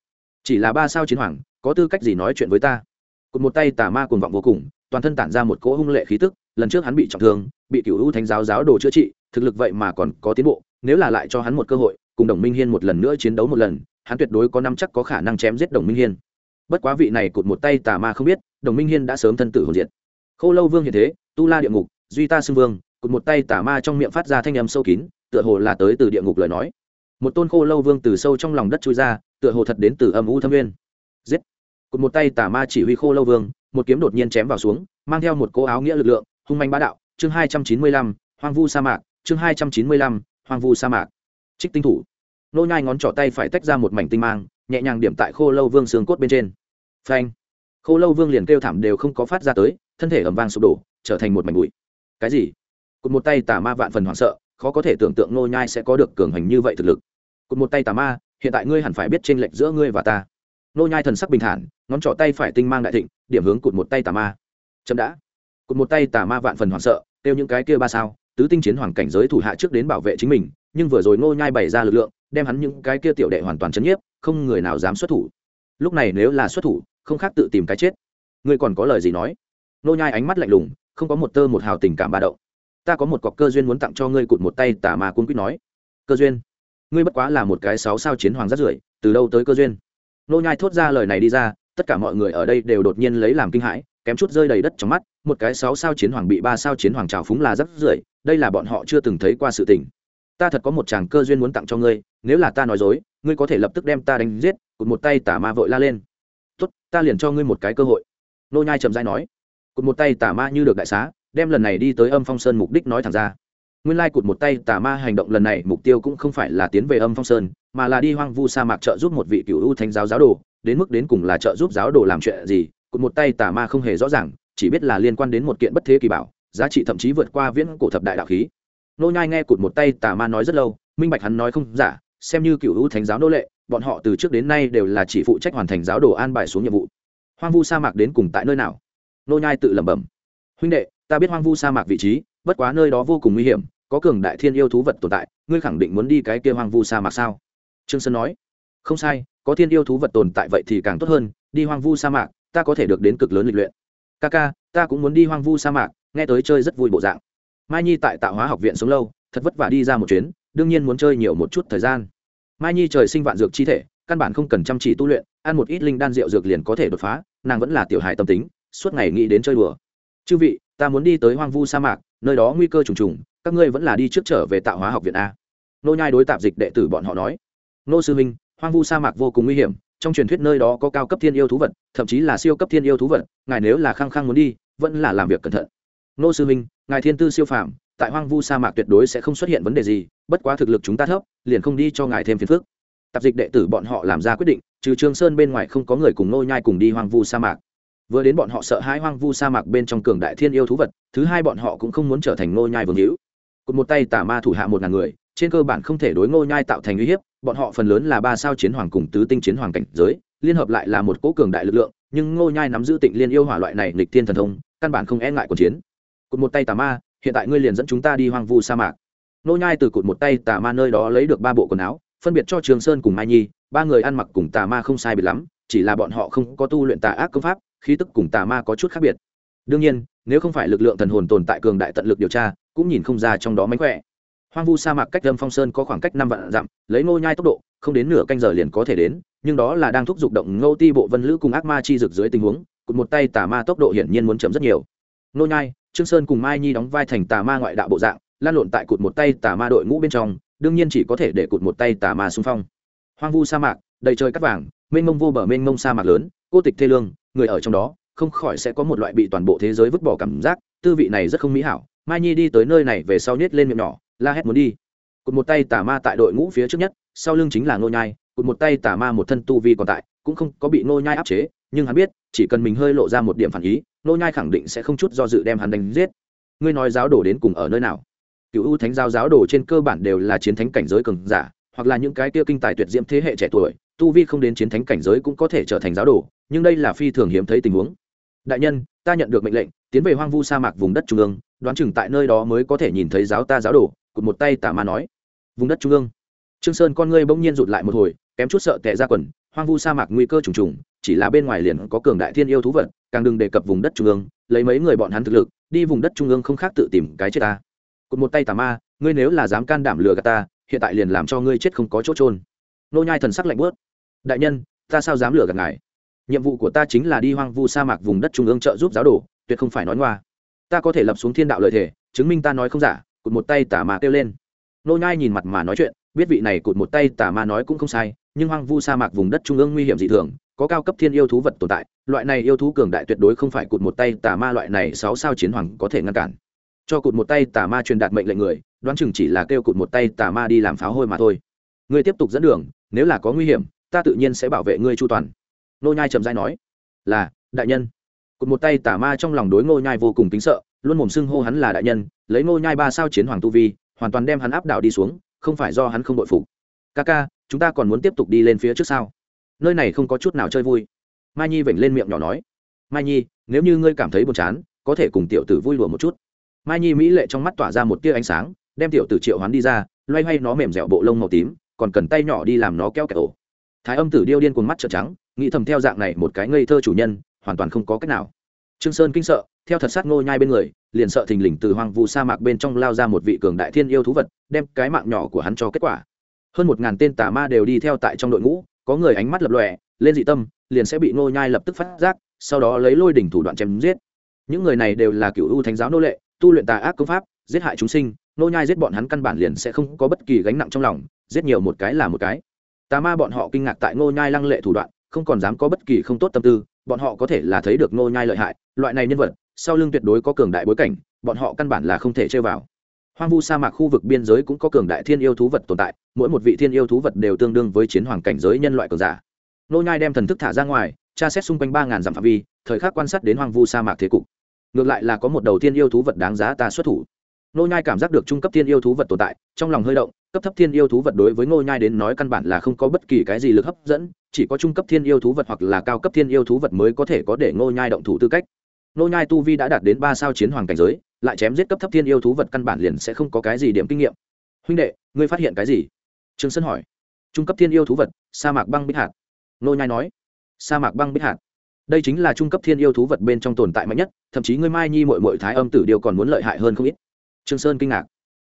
Chỉ là ba sao chiến hoàng, có tư cách gì nói chuyện với ta? Cụt một tay tà ma cuồng vọng vô cùng, toàn thân tản ra một cỗ hung lệ khí tức, lần trước hắn bị trọng thương, bị cửu u thánh giáo giáo đồ chữa trị thực lực vậy mà còn có tiến bộ, nếu là lại cho hắn một cơ hội, cùng đồng minh hiên một lần nữa chiến đấu một lần, hắn tuyệt đối có năm chắc có khả năng chém giết đồng minh hiên. Bất quá vị này cụt một tay tà ma không biết, đồng minh hiên đã sớm thân tử hồn diệt. Khô lâu vương hiện thế, tu la địa ngục, duy ta xưng vương, cụt một tay tà ma trong miệng phát ra thanh âm sâu kín, tựa hồ là tới từ địa ngục lời nói. Một tôn khô lâu vương từ sâu trong lòng đất chui ra, tựa hồ thật đến từ âm u thâm nguyên. Giết! Cụt một tay tà ma chỉ huy khô lâu vương, một kiếm đột nhiên chém vào xuống, mang theo một cỗ áo nghĩa lực lượng, hung manh bá đạo, chương hai trăm chín mươi lăm, hoang vu sa mạc chương hai trăm chín mươi lăm, hoang vu sa mạc. Trích tinh thủ. Nô nhai ngón trỏ tay phải tách ra một mảnh tinh mang, nhẹ nhàng điểm tại khô lâu vương xương cốt bên trên. Phanh. Khô lâu vương liền kêu thảm đều không có phát ra tới, thân thể ầm vang sụp đổ, trở thành một mảnh bụi. Cái gì? Cụt một tay tà ma vạn phần hoảng sợ, khó có thể tưởng tượng nô nhai sẽ có được cường hành như vậy thực lực. Cụt một tay tà ma, hiện tại ngươi hẳn phải biết trên lệch giữa ngươi và ta. Nô nhai thần sắc bình thản, ngón trỏ tay phải tinh mang đại thịnh, điểm hướng cụt một tay tà ma. Chậm đã. Cụt một tay tà ma vạn phần hoảng sợ tiêu những cái kia ba sao tứ tinh chiến hoàng cảnh giới thủ hạ trước đến bảo vệ chính mình, nhưng vừa rồi nô nhai bày ra lực lượng, đem hắn những cái kia tiểu đệ hoàn toàn chấn nhiếp, không người nào dám xuất thủ. Lúc này nếu là xuất thủ, không khác tự tìm cái chết. Ngươi còn có lời gì nói? Nô nhai ánh mắt lạnh lùng, không có một tơ một hào tình cảm ba đậu ta có một cọc cơ duyên muốn tặng cho ngươi cụt một tay tà ma cung quýt nói. Cơ duyên? Ngươi bất quá là một cái sáu sao chiến hoàng rất rưởi, từ đâu tới cơ duyên? Nô nhai thốt ra lời này đi ra, tất cả mọi người ở đây đều đột nhiên lấy làm kinh hãi kém chút rơi đầy đất trong mắt, một cái sáu sao chiến hoàng bị ba sao chiến hoàng trào phúng là rất rưởi, đây là bọn họ chưa từng thấy qua sự tình. Ta thật có một chàng cơ duyên muốn tặng cho ngươi, nếu là ta nói dối, ngươi có thể lập tức đem ta đánh giết, cụt một tay tà ma vội la lên. Tốt, ta liền cho ngươi một cái cơ hội. Nô nhai trầm dai nói. Cụt một tay tà ma như được đại xá, đem lần này đi tới âm phong sơn mục đích nói thẳng ra. Nguyên lai cụt một tay tà ma hành động lần này mục tiêu cũng không phải là tiến về âm phong sơn, mà là đi hoang vu sa mạc trợ giúp một vị cựu u thánh giáo giáo đồ, đến mức đến cùng là trợ giúp giáo đồ làm chuyện gì cụt một tay tà ma không hề rõ ràng, chỉ biết là liên quan đến một kiện bất thế kỳ bảo, giá trị thậm chí vượt qua viễn cổ thập đại đạo khí. Nô nhai nghe cụt một tay tà ma nói rất lâu, minh bạch hắn nói không giả, xem như cựu u thánh giáo nô lệ, bọn họ từ trước đến nay đều là chỉ phụ trách hoàn thành giáo đồ an bài xuống nhiệm vụ. Hoang vu sa mạc đến cùng tại nơi nào? Nô nhai tự lẩm bẩm. Huynh đệ, ta biết hoang vu sa mạc vị trí, bất quá nơi đó vô cùng nguy hiểm, có cường đại thiên yêu thú vật tồn tại, ngươi khẳng định muốn đi cái kia hoang vu sa mạc sao? Trương sơn nói. Không sai, có thiên yêu thú vật tồn tại vậy thì càng tốt hơn, đi hoang vu sa mạc ta có thể được đến cực lớn lịch luyện. Ca ca, ta cũng muốn đi hoang vu sa mạc, nghe tới chơi rất vui bộ dạng. Mai nhi tại tạo hóa học viện sống lâu, thật vất vả đi ra một chuyến, đương nhiên muốn chơi nhiều một chút thời gian. Mai nhi trời sinh vạn dược chi thể, căn bản không cần chăm chỉ tu luyện, ăn một ít linh đan rượu dược liền có thể đột phá, nàng vẫn là tiểu hài tâm tính, suốt ngày nghĩ đến chơi đùa. Chư vị, ta muốn đi tới hoang vu sa mạc, nơi đó nguy cơ trùng trùng, các ngươi vẫn là đi trước trở về tạo hóa học viện a. Nô nhai đối tạp dịch đệ tử bọn họ nói. Nô sư minh hoang vu sa mạc vô cùng nguy hiểm trong truyền thuyết nơi đó có cao cấp thiên yêu thú vật, thậm chí là siêu cấp thiên yêu thú vật, ngài nếu là khăng khăng muốn đi, vẫn là làm việc cẩn thận. Nô sư minh ngài thiên tư siêu phàm, tại hoang vu sa mạc tuyệt đối sẽ không xuất hiện vấn đề gì, bất quá thực lực chúng ta thấp, liền không đi cho ngài thêm phiền phức. Tạp dịch đệ tử bọn họ làm ra quyết định, trừ trương sơn bên ngoài không có người cùng nô nhai cùng đi hoang vu sa mạc. Vừa đến bọn họ sợ hai hoang vu sa mạc bên trong cường đại thiên yêu thú vật, thứ hai bọn họ cũng không muốn trở thành nô nhai vương hữu. Cột một tay tà ma thủ hạ một ngàn người, trên cơ bản không thể đối nô nhai tạo thành uy hiếp bọn họ phần lớn là ba sao chiến hoàng cùng tứ tinh chiến hoàng cảnh giới, liên hợp lại là một cố cường đại lực lượng, nhưng ngô nhai nắm giữ tịnh liên yêu hỏa loại này lịch thiên thần thông, căn bản không e ngại cuộc chiến. Cụt một tay tà ma, hiện tại ngươi liền dẫn chúng ta đi hoang vu sa mạc. Ngô nhai từ cụt một tay tà ma nơi đó lấy được ba bộ quần áo, phân biệt cho trường sơn cùng mai nhi, ba người ăn mặc cùng tà ma không sai biệt lắm, chỉ là bọn họ không có tu luyện tà ác công pháp, khí tức cùng tà ma có chút khác biệt. Đương nhiên, nếu không phải lực lượng thần hồn tồn tại cường đại tận lực điều tra, cũng nhìn không ra trong đó mánh khỏe hoang vu sa mạc cách lâm phong sơn có khoảng cách năm vạn dặm, lấy ngô nhai tốc độ, không đến nửa canh giờ liền có thể đến, nhưng đó là đang thúc giục động ngô ti bộ vân lữ cùng ác ma chi rực dưới tình huống cụt một tay tà ma tốc độ hiển nhiên muốn chậm rất nhiều. Ngô nhai, trương sơn cùng mai nhi đóng vai thành tà ma ngoại đạo bộ dạng, lan lộn tại cụt một tay tà ma đội ngũ bên trong, đương nhiên chỉ có thể để cụt một tay tà ma xung phong. Hoang vu sa mạc, đầy trời cát vàng, mênh mông vô bờ mênh mông sa mạc lớn, cô tịch thê lương, người ở trong đó, không khỏi sẽ có một loại bị toàn bộ thế giới vứt bỏ cảm giác, tư vị này rất không mỹ hảo. Mai nhi đi tới nơi này về sau nhét lên miệng nhỏ la hét muốn đi. Cụt một tay tà ma tại đội ngũ phía trước nhất, sau lưng chính là ngô nhai, cụt một tay tà ma một thân tu vi còn tại, cũng không có bị ngô nhai áp chế, nhưng hắn biết, chỉ cần mình hơi lộ ra một điểm phản ý, ngô nhai khẳng định sẽ không chút do dự đem hắn đánh giết. Ngươi nói giáo đồ đến cùng ở nơi nào? Cựu ưu thánh giáo giáo đồ trên cơ bản đều là chiến thánh cảnh giới cường giả, hoặc là những cái kia kinh tài tuyệt diễm thế hệ trẻ tuổi, tu vi không đến chiến thánh cảnh giới cũng có thể trở thành giáo đồ, nhưng đây là phi thường hiếm thấy tình huống. Đại nhân, ta nhận được mệnh lệnh, tiến về hoang vu sa mạc vùng đất trung ương, đoán chừng tại nơi đó mới có thể nhìn thấy giáo ta giáo đồ cụt một tay tà ma nói. Vùng đất trung ương. Trương sơn con ngươi bỗng nhiên rụt lại một hồi, kém chút sợ tệ ra quần, hoang vu sa mạc nguy cơ trùng trùng, chỉ là bên ngoài liền có cường đại thiên yêu thú vật, càng đừng đề cập vùng đất trung ương, lấy mấy người bọn hắn thực lực, đi vùng đất trung ương không khác tự tìm cái chết ta. Cụt một tay tà ma, ngươi nếu là dám can đảm lừa gạt ta, hiện tại liền làm cho ngươi chết không có chỗ trôn nô nhai thần sắc lạnh bớt đại nhân, ta sao dám lừa gạt ngài? Nhiệm vụ của ta chính là đi hoang vu sa mạc vùng đất trung ương trợ giúp giáo đồ, tuyệt không phải nói ngoa. Ta có thể lập xuống thiên đạo lợi thể, chứng minh ta nói không giả cụt một tay tà ma kêu lên. Nô nhai nhìn mặt mà nói chuyện, biết vị này cụt một tay tà ma nói cũng không sai, nhưng hoang vu sa mạc vùng đất trung ương nguy hiểm dị thường, có cao cấp thiên yêu thú vật tồn tại, loại này yêu thú cường đại tuyệt đối không phải cụt một tay tà ma loại này sáu sao chiến hoàng có thể ngăn cản. Cho cụt một tay tà ma truyền đạt mệnh lệnh người, đoán chừng chỉ là kêu cụt một tay tà ma đi làm pháo hôi mà thôi. Ngươi tiếp tục dẫn đường, nếu là có nguy hiểm, ta tự nhiên sẽ bảo vệ ngươi chu toàn. Nô nhai trầm rãi nói, là, đại nhân. Cụt một tay tà ma trong lòng đối ngô nhai vô cùng kính sợ luôn mồm xưng hô hắn là đại nhân, lấy ngô nhai ba sao chiến hoàng tu vi, hoàn toàn đem hắn áp đảo đi xuống, không phải do hắn không đội phục. Ca ca, chúng ta còn muốn tiếp tục đi lên phía trước sao? Nơi này không có chút nào chơi vui. Mai nhi vểnh lên miệng nhỏ nói. Mai nhi, nếu như ngươi cảm thấy buồn chán, có thể cùng tiểu tử vui lùa một chút. Mai nhi mỹ lệ trong mắt tỏa ra một tia ánh sáng, đem tiểu tử triệu hoán đi ra, loay hoay nó mềm dẻo bộ lông màu tím, còn cần tay nhỏ đi làm nó keo kẹt ổ. Thái âm tử điêu điên cuồng mắt trợn trắng, nghĩ thầm theo dạng này một cái ngây thơ chủ nhân, hoàn toàn không có cách nào trương sơn kinh sợ, theo thật sát ngô nhai bên người, liền sợ thình lình từ hoang vu sa mạc bên trong lao ra một vị cường đại thiên yêu thú vật, đem cái mạng nhỏ của hắn cho kết quả. Hơn một ngàn tên tà ma đều đi theo tại trong đội ngũ, có người ánh mắt lập lòe, lên dị tâm, liền sẽ bị ngô nhai lập tức phát giác, sau đó lấy lôi đỉnh thủ đoạn chém giết. Những người này đều là cựu u thánh giáo nô lệ, tu luyện tà ác công pháp, giết hại chúng sinh, ngô nhai giết bọn hắn căn bản liền sẽ không có bất kỳ gánh nặng trong lòng, giết nhiều một cái là một cái. Tà ma bọn họ kinh ngạc tại ngô nhai lăng lệ thủ đoạn, không còn dám có bất kỳ không tốt tâm tư bọn họ có thể là thấy được nô nhai lợi hại, loại này nhân vật, sau lưng tuyệt đối có cường đại bối cảnh, bọn họ căn bản là không thể chơi vào. Hoang vu sa mạc khu vực biên giới cũng có cường đại thiên yêu thú vật tồn tại, mỗi một vị thiên yêu thú vật đều tương đương với chiến hoàng cảnh giới nhân loại cường giả. Nô nhai đem thần thức thả ra ngoài, tra xét xung quanh ba ngàn dặm phạm vi, thời khắc quan sát đến hoang vu sa mạc thế cục. Ngược lại là có một đầu thiên yêu thú vật đáng giá ta xuất thủ nô nhai cảm giác được trung cấp thiên yêu thú vật tồn tại, trong lòng hơi động, cấp thấp thiên yêu thú vật đối với nô nhai đến nói căn bản là không có bất kỳ cái gì lực hấp dẫn, chỉ có trung cấp thiên yêu thú vật hoặc là cao cấp thiên yêu thú vật mới có thể có để nô nhai động thủ tư cách. Nô nhai tu vi đã đạt đến ba sao chiến hoàng cảnh giới, lại chém giết cấp thấp thiên yêu thú vật căn bản liền sẽ không có cái gì điểm kinh nghiệm. Huynh đệ, ngươi phát hiện cái gì? Trương sơn hỏi. Trung cấp thiên yêu thú vật, sa mạc băng bích hạt. Nô nhai nói. Sa mạc băng bích hạt. Đây chính là trung cấp thiên yêu thú vật bên trong tồn tại mạnh nhất, thậm chí ngươi mai nhi muội muội thái âm tử điều còn muốn lợi hại hơn không ít trương sơn kinh ngạc.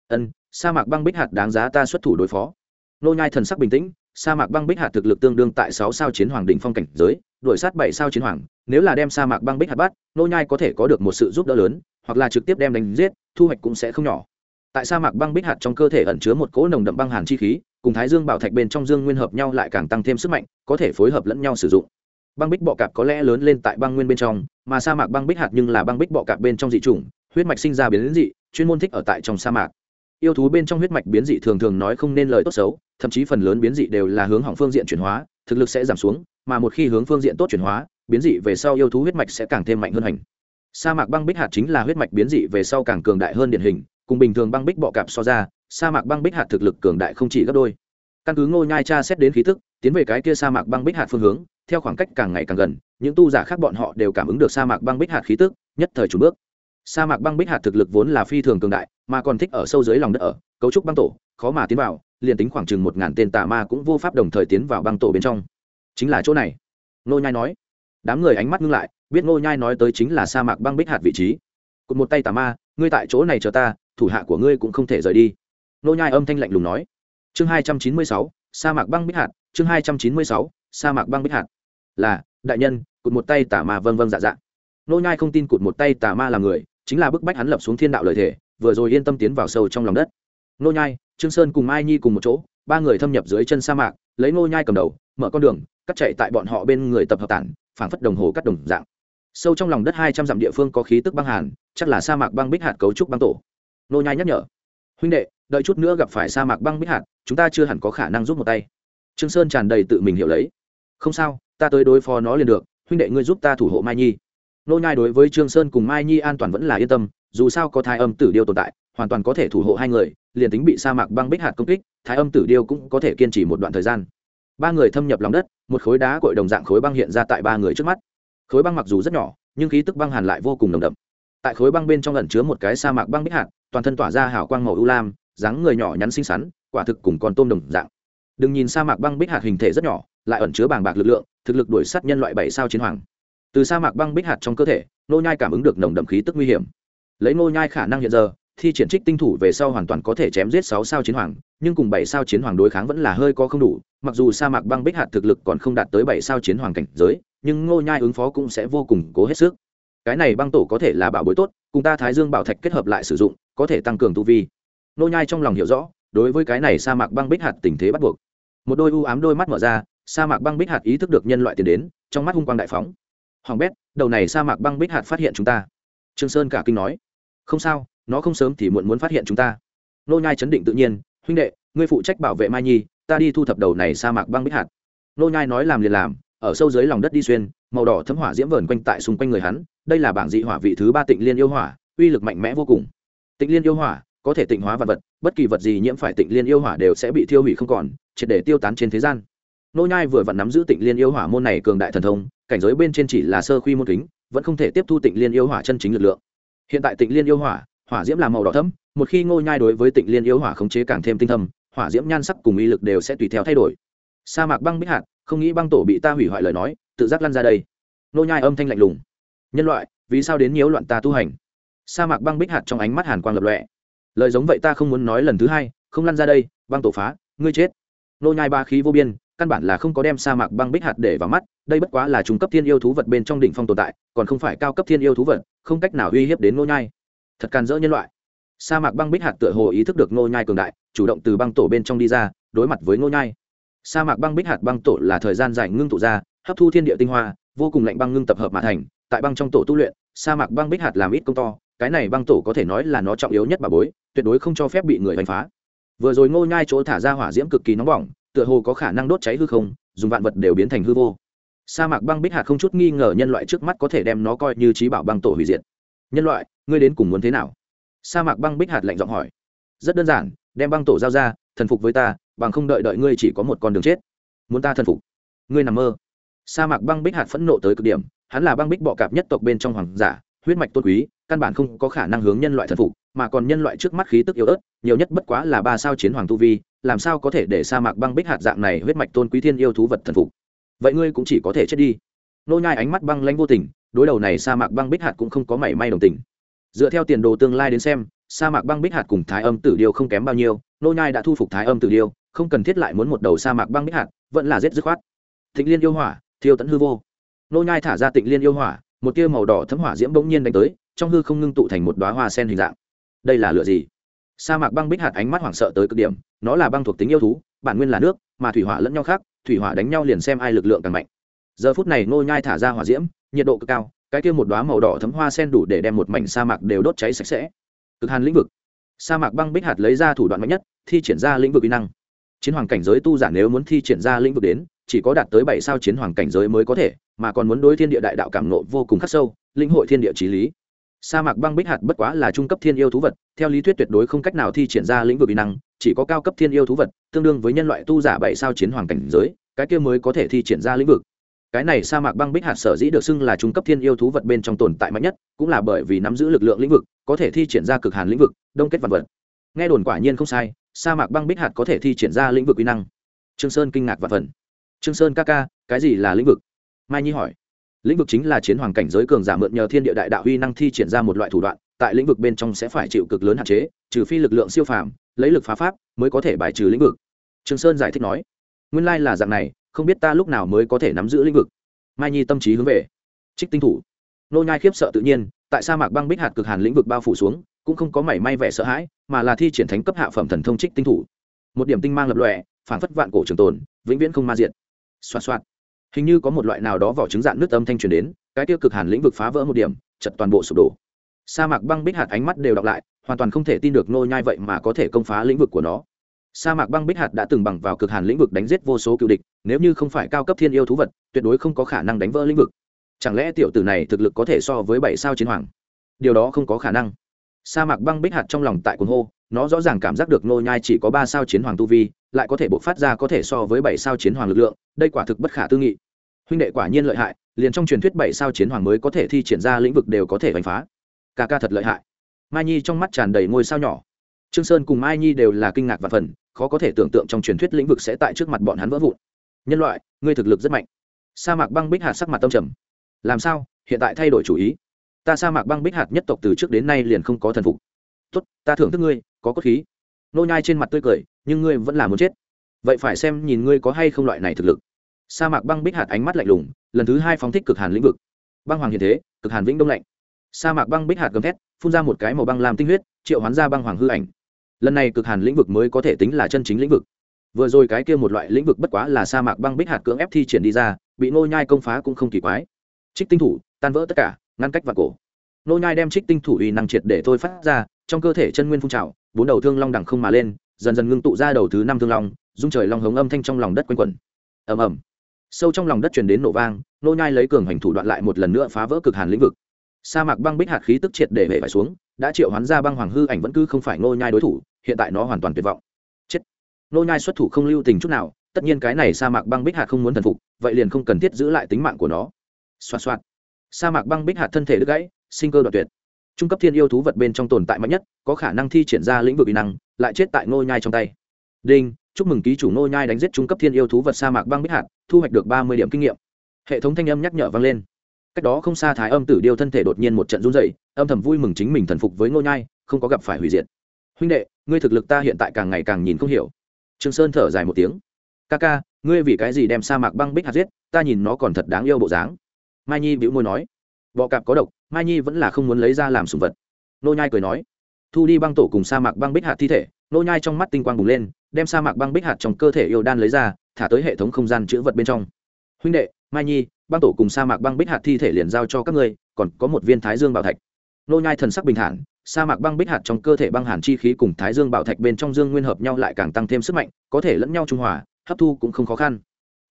Ân, sa mạc băng bích hạt đáng giá ta xuất thủ đối phó. Nô nhai thần sắc bình tĩnh, sa mạc băng bích hạt thực lực tương đương tại sáu sao chiến hoàng đỉnh phong cảnh giới, đuổi sát bảy sao chiến hoàng, nếu là đem sa mạc băng bích hạt bắt, nô nhai có thể có được một sự giúp đỡ lớn, hoặc là trực tiếp đem đánh giết, thu hoạch cũng sẽ không nhỏ. Tại sa mạc băng bích hạt trong cơ thể ẩn chứa một cỗ nồng đậm băng hàn chi khí, cùng thái dương bảo thạch bên trong dương nguyên hợp nhau lại càng tăng thêm sức mạnh, có thể phối hợp lẫn nhau sử dụng. Băng bích bọ cạp có lẽ lớn lên tại băng nguyên bên trong, mà sa mạc băng bích hạt nhưng là băng bích bọ cạp bên trong dị chủng, huyết mạch sinh ra biến dị chuyên môn thích ở tại trong sa mạc. Yêu thú bên trong huyết mạch biến dị thường thường nói không nên lời tốt xấu, thậm chí phần lớn biến dị đều là hướng hỏng phương diện chuyển hóa, thực lực sẽ giảm xuống, mà một khi hướng phương diện tốt chuyển hóa, biến dị về sau yêu thú huyết mạch sẽ càng thêm mạnh hơn hành. Sa mạc băng bích hạt chính là huyết mạch biến dị về sau càng cường đại hơn điển hình, cùng bình thường băng bích bọ cạp so ra, sa mạc băng bích hạt thực lực cường đại không chỉ gấp đôi. Căn cứ ngô nhai cha xét đến khí tức, tiến về cái kia sa mạc băng bích hạt phương hướng, theo khoảng cách càng ngày càng gần, những tu giả khác bọn họ đều cảm ứng được sa mạc băng bích hạt khí tức, nhất thời chủ bước sa mạc băng bích hạt thực lực vốn là phi thường cường đại, mà còn thích ở sâu dưới lòng đất ở, cấu trúc băng tổ, khó mà tiến vào, liền tính khoảng chừng một ngàn tên tà ma cũng vô pháp đồng thời tiến vào băng tổ bên trong. Chính là chỗ này. Nô nhai nói. Đám người ánh mắt ngưng lại, biết nô nhai nói tới chính là sa mạc băng bích hạt vị trí. Cụt một tay tà ma, ngươi tại chỗ này chờ ta, thủ hạ của ngươi cũng không thể rời đi. Nô nhai âm thanh lạnh lùng nói. Chương hai trăm chín mươi sáu, sa mạc băng bích hạt, chương hai trăm chín mươi sáu, sa mạc băng bích hạt. Là, đại nhân, cụt một tay tà ma vâng vâng dạ dạ. Nô nhai không tin cụt một tay tà ma là người chính là bức bách hắn lập xuống thiên đạo lợi thể vừa rồi yên tâm tiến vào sâu trong lòng đất. Nô nhai, trương sơn cùng mai nhi cùng một chỗ, ba người thâm nhập dưới chân sa mạc, lấy nô nhai cầm đầu, mở con đường, cắt chạy tại bọn họ bên người tập hợp tản, phảng phất đồng hồ cắt đồng dạng. Sâu trong lòng đất hai trăm dặm địa phương có khí tức băng hàn, chắc là sa mạc băng bích hạt cấu trúc băng tổ. Nô nhai nhắc nhở, huynh đệ, đợi chút nữa gặp phải sa mạc băng bích hạt, chúng ta chưa hẳn có khả năng giúp một tay. Trương sơn tràn đầy tự mình hiểu lấy, không sao, ta tới đối phó nó liền được, huynh đệ ngươi giúp ta thủ hộ mai nhi nô nhai đối với trương sơn cùng mai nhi an toàn vẫn là yên tâm, dù sao có thái âm tử điêu tồn tại, hoàn toàn có thể thủ hộ hai người, liền tính bị sa mạc băng bích hạt công kích, thái âm tử điêu cũng có thể kiên trì một đoạn thời gian. Ba người thâm nhập lòng đất, một khối đá cội đồng dạng khối băng hiện ra tại ba người trước mắt. Khối băng mặc dù rất nhỏ, nhưng khí tức băng hàn lại vô cùng nồng đậm. Tại khối băng bên trong ẩn chứa một cái sa mạc băng bích hạt, toàn thân tỏa ra hào quang màu u lam, dáng người nhỏ nhắn xinh xắn, quả thực cùng con tôm đồng dạng. Đừng nhìn sa mạc băng bích hạt hình thể rất nhỏ, lại ẩn chứa bàng bạc lực lượng, thực lực đuổi sát nhân loại bảy sao chiến hoàng từ sa mạc băng bích hạt trong cơ thể nô nhai cảm ứng được nồng đậm khí tức nguy hiểm. Lấy nô nhai khả năng hiện giờ, thi triển trích tinh thủ về sau hoàn toàn có thể chém giết sáu sao chiến hoàng, nhưng cùng bảy sao chiến hoàng đối kháng vẫn là hơi có không đủ, mặc dù sa mạc băng bích hạt thực lực còn không đạt tới bảy sao chiến hoàng cảnh giới, nhưng ngô nhai ứng phó cũng sẽ vô cùng cố hết sức. Cái này băng tổ có thể là bảo bối tốt, cùng ta thái dương bảo thạch kết hợp lại sử dụng, có thể tăng cường tu vi. Nô nhai trong lòng hiểu rõ, đối với cái này sa mạc băng bích hạt tình thế bắt buộc. Một đôi u ám đôi mắt mở ra, sa mạc băng bích hạt ý thức được nhân loại tiến đến, trong mắt hung quang đại phóng hoàng bét, đầu này sa mạc băng bích hạt phát hiện chúng ta. Trương sơn cả kinh nói. Không sao, nó không sớm thì muộn muốn phát hiện chúng ta. Nô nhai chấn định tự nhiên, huynh đệ, ngươi phụ trách bảo vệ mai nhi, ta đi thu thập đầu này sa mạc băng bích hạt. Nô nhai nói làm liền làm, ở sâu dưới lòng đất đi xuyên, màu đỏ thấm hỏa diễm vờn quanh tại xung quanh người hắn, đây là bảng dị hỏa vị thứ ba tịnh liên yêu hỏa, uy lực mạnh mẽ vô cùng. Tịnh liên yêu hỏa có thể tịnh hóa vật vật, bất kỳ vật gì nhiễm phải tịnh liên yêu hỏa đều sẽ bị thiêu hủy không còn, triệt để tiêu tán trên thế gian nô nhai vừa vặn nắm giữ tịnh liên yêu hỏa môn này cường đại thần thông, cảnh giới bên trên chỉ là sơ khuy môn kính, vẫn không thể tiếp thu tịnh liên yêu hỏa chân chính lực lượng. Hiện tại tịnh liên yêu hỏa hỏa diễm là màu đỏ thẫm, một khi ngô nhai đối với tịnh liên yêu hỏa khống chế càng thêm tinh thâm, hỏa diễm nhan sắc cùng uy lực đều sẽ tùy theo thay đổi. Sa mạc băng bích hạt, không nghĩ băng tổ bị ta hủy hoại lời nói, tự giác lăn ra đây. Nô nhai âm thanh lạnh lùng. Nhân loại, vì sao đến nhiễu loạn ta tu hành? Sa mạc băng bích hạt trong ánh mắt hàn quang lập lọe lời giống vậy ta không muốn nói lần thứ hai, không lăn ra đây, băng tổ phá, ngươi chết. Nô nhai ba khí vô biên căn bản là không có đem sa mạc băng bích hạt để vào mắt, đây bất quá là trung cấp thiên yêu thú vật bên trong đỉnh phong tồn tại, còn không phải cao cấp thiên yêu thú vật, không cách nào uy hiếp đến Ngô nhai. Thật can dỡ nhân loại. Sa mạc băng bích hạt tựa hồ ý thức được Ngô nhai cường đại, chủ động từ băng tổ bên trong đi ra, đối mặt với Ngô nhai. Sa mạc băng bích hạt băng tổ là thời gian dài ngưng tụ ra, hấp thu thiên địa tinh hoa, vô cùng lạnh băng ngưng tập hợp mà thành, tại băng trong tổ tu luyện, sa mạc băng bích hạt làm ít công to, cái này băng tổ có thể nói là nó trọng yếu nhất bà bối, tuyệt đối không cho phép bị người đánh phá. Vừa rồi ngô nhai chỗ thả ra hỏa diễm cực kỳ nóng bỏng tựa hồ có khả năng đốt cháy hư không, dùng vạn vật đều biến thành hư vô. Sa mạc băng bích hạt không chút nghi ngờ nhân loại trước mắt có thể đem nó coi như trí bảo băng tổ hủy diệt. Nhân loại, ngươi đến cùng muốn thế nào? Sa mạc băng bích hạt lạnh giọng hỏi. Rất đơn giản, đem băng tổ giao ra, thần phục với ta, bằng không đợi đợi ngươi chỉ có một con đường chết. Muốn ta thần phục? Ngươi nằm mơ. Sa mạc băng bích hạt phẫn nộ tới cực điểm, hắn là băng bích bọ cạp nhất tộc bên trong hoàng giả, huyết mạch tôn quý, căn bản không có khả năng hướng nhân loại thần phục, mà còn nhân loại trước mắt khí tức yếu ớt, nhiều nhất bất quá là ba sao chiến hoàng tu vi làm sao có thể để sa mạc băng bích hạt dạng này huyết mạch tôn quý thiên yêu thú vật thần phục? Vậy ngươi cũng chỉ có thể chết đi. Nô nhai ánh mắt băng lãnh vô tình, đối đầu này sa mạc băng bích hạt cũng không có mảy may đồng tình. Dựa theo tiền đồ tương lai đến xem, sa mạc băng bích hạt cùng thái âm tử điêu không kém bao nhiêu, nô nhai đã thu phục thái âm tử điêu, không cần thiết lại muốn một đầu sa mạc băng bích hạt, vẫn là giết dứt khoát. Tịnh liên yêu hỏa, thiêu tận hư vô. Nô nhai thả ra tịnh liên yêu hỏa, một tia màu đỏ thấm hỏa diễm bỗng nhiên đánh tới, trong hư không ngưng tụ thành một đóa hoa sen hình dạng. Đây là lửa gì? Sa mạc băng bích hạt ánh mắt hoảng sợ tới cực điểm, nó là băng thuộc tính yêu thú, bản nguyên là nước, mà thủy hỏa lẫn nhau khác, thủy hỏa đánh nhau liền xem ai lực lượng càng mạnh. Giờ phút này nô nhai thả ra hỏa diễm, nhiệt độ cực cao, cái kia một đóa màu đỏ thấm hoa sen đủ để đem một mảnh sa mạc đều đốt cháy sạch sẽ. Cực hàn lĩnh vực. Sa mạc băng bích hạt lấy ra thủ đoạn mạnh nhất, thi triển ra lĩnh vực uy năng. Chiến hoàng cảnh giới tu giả nếu muốn thi triển ra lĩnh vực đến, chỉ có đạt tới bảy sao chiến hoàng cảnh giới mới có thể, mà còn muốn đối thiên địa đại đạo cảm nộ vô cùng khắc sâu, lĩnh hội thiên địa trí lý sa mạc băng bích hạt bất quá là trung cấp thiên yêu thú vật, theo lý thuyết tuyệt đối không cách nào thi triển ra lĩnh vực uy năng, chỉ có cao cấp thiên yêu thú vật, tương đương với nhân loại tu giả bảy sao chiến hoàng cảnh giới, cái kia mới có thể thi triển ra lĩnh vực. Cái này sa mạc băng bích hạt sở dĩ được xưng là trung cấp thiên yêu thú vật bên trong tồn tại mạnh nhất, cũng là bởi vì nắm giữ lực lượng lĩnh vực, có thể thi triển ra cực hàn lĩnh vực, đông kết vật vật. Nghe đồn quả nhiên không sai, sa mạc băng bích hạt có thể thi triển ra lĩnh vực uy năng. Trương sơn kinh ngạc và phần. Trương sơn ca ca, cái gì là lĩnh vực? Mai nhi hỏi lĩnh vực chính là chiến hoàng cảnh giới cường giả mượn nhờ thiên địa đại đạo huy năng thi triển ra một loại thủ đoạn, tại lĩnh vực bên trong sẽ phải chịu cực lớn hạn chế, trừ phi lực lượng siêu phàm, lấy lực phá pháp mới có thể bài trừ lĩnh vực. Trương sơn giải thích nói, nguyên lai là dạng này, không biết ta lúc nào mới có thể nắm giữ lĩnh vực. Mai nhi tâm trí hướng về. Trích tinh thủ. Nô nhai khiếp sợ tự nhiên, tại sa mạc băng bích hạt cực hàn lĩnh vực bao phủ xuống, cũng không có mảy may vẻ sợ hãi, mà là thi triển thánh cấp hạ phẩm thần thông trích tinh thủ. Một điểm tinh mang lập lòe, phản phất vạn cổ trường tồn, vĩnh viễn không ma diện xoa xoa hình như có một loại nào đó vỏ trứng dạng nước âm thanh truyền đến, cái tiêu cực hàn lĩnh vực phá vỡ một điểm, chật toàn bộ sụp đổ. Sa mạc băng bích hạt ánh mắt đều đọc lại, hoàn toàn không thể tin được nô nhai vậy mà có thể công phá lĩnh vực của nó. Sa mạc băng bích hạt đã từng bằng vào cực hàn lĩnh vực đánh giết vô số cựu địch, nếu như không phải cao cấp thiên yêu thú vật, tuyệt đối không có khả năng đánh vỡ lĩnh vực. Chẳng lẽ tiểu tử này thực lực có thể so với bảy sao chiến hoàng? Điều đó không có khả năng. Sa mạc băng bích hạt trong lòng tại cuồng hô, nó rõ ràng cảm giác được nô nhai chỉ có ba sao chiến hoàng tu vi lại có thể bộc phát ra có thể so với bảy sao chiến hoàng lực lượng, đây quả thực bất khả tư nghị. Huynh đệ quả nhiên lợi hại, liền trong truyền thuyết bảy sao chiến hoàng mới có thể thi triển ra lĩnh vực đều có thể đánh phá. Ca ca thật lợi hại. Mai nhi trong mắt tràn đầy ngôi sao nhỏ. Trương sơn cùng mai nhi đều là kinh ngạc và phần, khó có thể tưởng tượng trong truyền thuyết lĩnh vực sẽ tại trước mặt bọn hắn vỡ vụn. Nhân loại, ngươi thực lực rất mạnh. Sa mạc băng bích hạt sắc mặt tâm trầm. Làm sao, hiện tại thay đổi chủ ý? Ta sa mạc băng bích hạt nhất tộc từ trước đến nay liền không có thần phục. Tốt, ta thưởng thức ngươi, có cốt khí nô nhai trên mặt tươi cười, nhưng ngươi vẫn là muốn chết. Vậy phải xem nhìn ngươi có hay không loại này thực lực. Sa mạc băng bích hạt ánh mắt lạnh lùng, lần thứ hai phóng thích cực hàn lĩnh vực. Băng hoàng hiện thế, cực hàn vĩnh đông lạnh. Sa mạc băng bích hạt gầm thét, phun ra một cái màu băng làm tinh huyết, triệu hoán ra băng hoàng hư ảnh. Lần này cực hàn lĩnh vực mới có thể tính là chân chính lĩnh vực. Vừa rồi cái kia một loại lĩnh vực bất quá là sa mạc băng bích hạt cưỡng ép thi triển đi ra, bị nô nhai công phá cũng không kỳ quái. Trích tinh thủ, tan vỡ tất cả, ngăn cách và cổ. Nô nhai đem trích tinh thủ uy năng triệt để thôi phát ra, trong cơ thể chân nguyên phun trào bốn đầu thương long đằng không mà lên, dần dần ngưng tụ ra đầu thứ năm thương long, dung trời long hống âm thanh trong lòng đất quanh quẩn. Ầm ầm. Sâu trong lòng đất truyền đến nổ vang, nô nhai lấy cường hành thủ đoạn lại một lần nữa phá vỡ cực hàn lĩnh vực. Sa mạc băng bích hạt khí tức triệt để về phải xuống, đã triệu hoán ra băng hoàng hư ảnh vẫn cứ không phải nô nhai đối thủ, hiện tại nó hoàn toàn tuyệt vọng. Chết. Nô nhai xuất thủ không lưu tình chút nào, tất nhiên cái này sa mạc băng bích hạt không muốn thần phục, vậy liền không cần thiết giữ lại tính mạng của nó. Xoa xoa sa mạc băng bích hạt thân thể đứt gãy, sinh cơ đoạn tuyệt trung cấp thiên yêu thú vật bên trong tồn tại mạnh nhất, có khả năng thi triển ra lĩnh vực kỹ năng, lại chết tại nô nhai trong tay. Đinh, chúc mừng ký chủ nô nhai đánh giết trung cấp thiên yêu thú vật sa mạc băng bích hạt, thu hoạch được ba mươi điểm kinh nghiệm. Hệ thống thanh âm nhắc nhở vang lên. Cách đó không xa thái âm tử điêu thân thể đột nhiên một trận run rẩy, âm thầm vui mừng chính mình thần phục với nô nhai, không có gặp phải hủy diệt. Huynh đệ, ngươi thực lực ta hiện tại càng ngày càng nhìn không hiểu. Trương sơn thở dài một tiếng. Ca ca, ngươi vì cái gì đem sa mạc băng bích hạt giết, ta nhìn nó còn thật đáng yêu bộ dáng. Mai nhi bĩu môi nói. Bọ cạp có độc mai nhi vẫn là không muốn lấy ra làm sùng vật. Nô nhai cười nói, thu đi băng tổ cùng sa mạc băng bích hạt thi thể. Nô nhai trong mắt tinh quang bùng lên, đem sa mạc băng bích hạt trong cơ thể yêu đan lấy ra, thả tới hệ thống không gian chữ vật bên trong. Huynh đệ, mai nhi, băng tổ cùng sa mạc băng bích hạt thi thể liền giao cho các ngươi, còn có một viên thái dương bảo thạch. Nô nhai thần sắc bình thản, sa mạc băng bích hạt trong cơ thể băng hàn chi khí cùng thái dương bảo thạch bên trong dương nguyên hợp nhau lại càng tăng thêm sức mạnh, có thể lẫn nhau trung hòa, hấp thu cũng không khó khăn.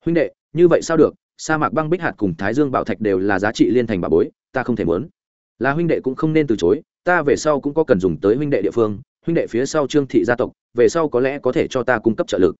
Huynh đệ, như vậy sao được? Sa mạc băng bích hạt cùng thái dương bảo thạch đều là giá trị liên thành bà bối ta không thể muốn. Là huynh đệ cũng không nên từ chối, ta về sau cũng có cần dùng tới huynh đệ địa phương, huynh đệ phía sau trương thị gia tộc, về sau có lẽ có thể cho ta cung cấp trợ lực.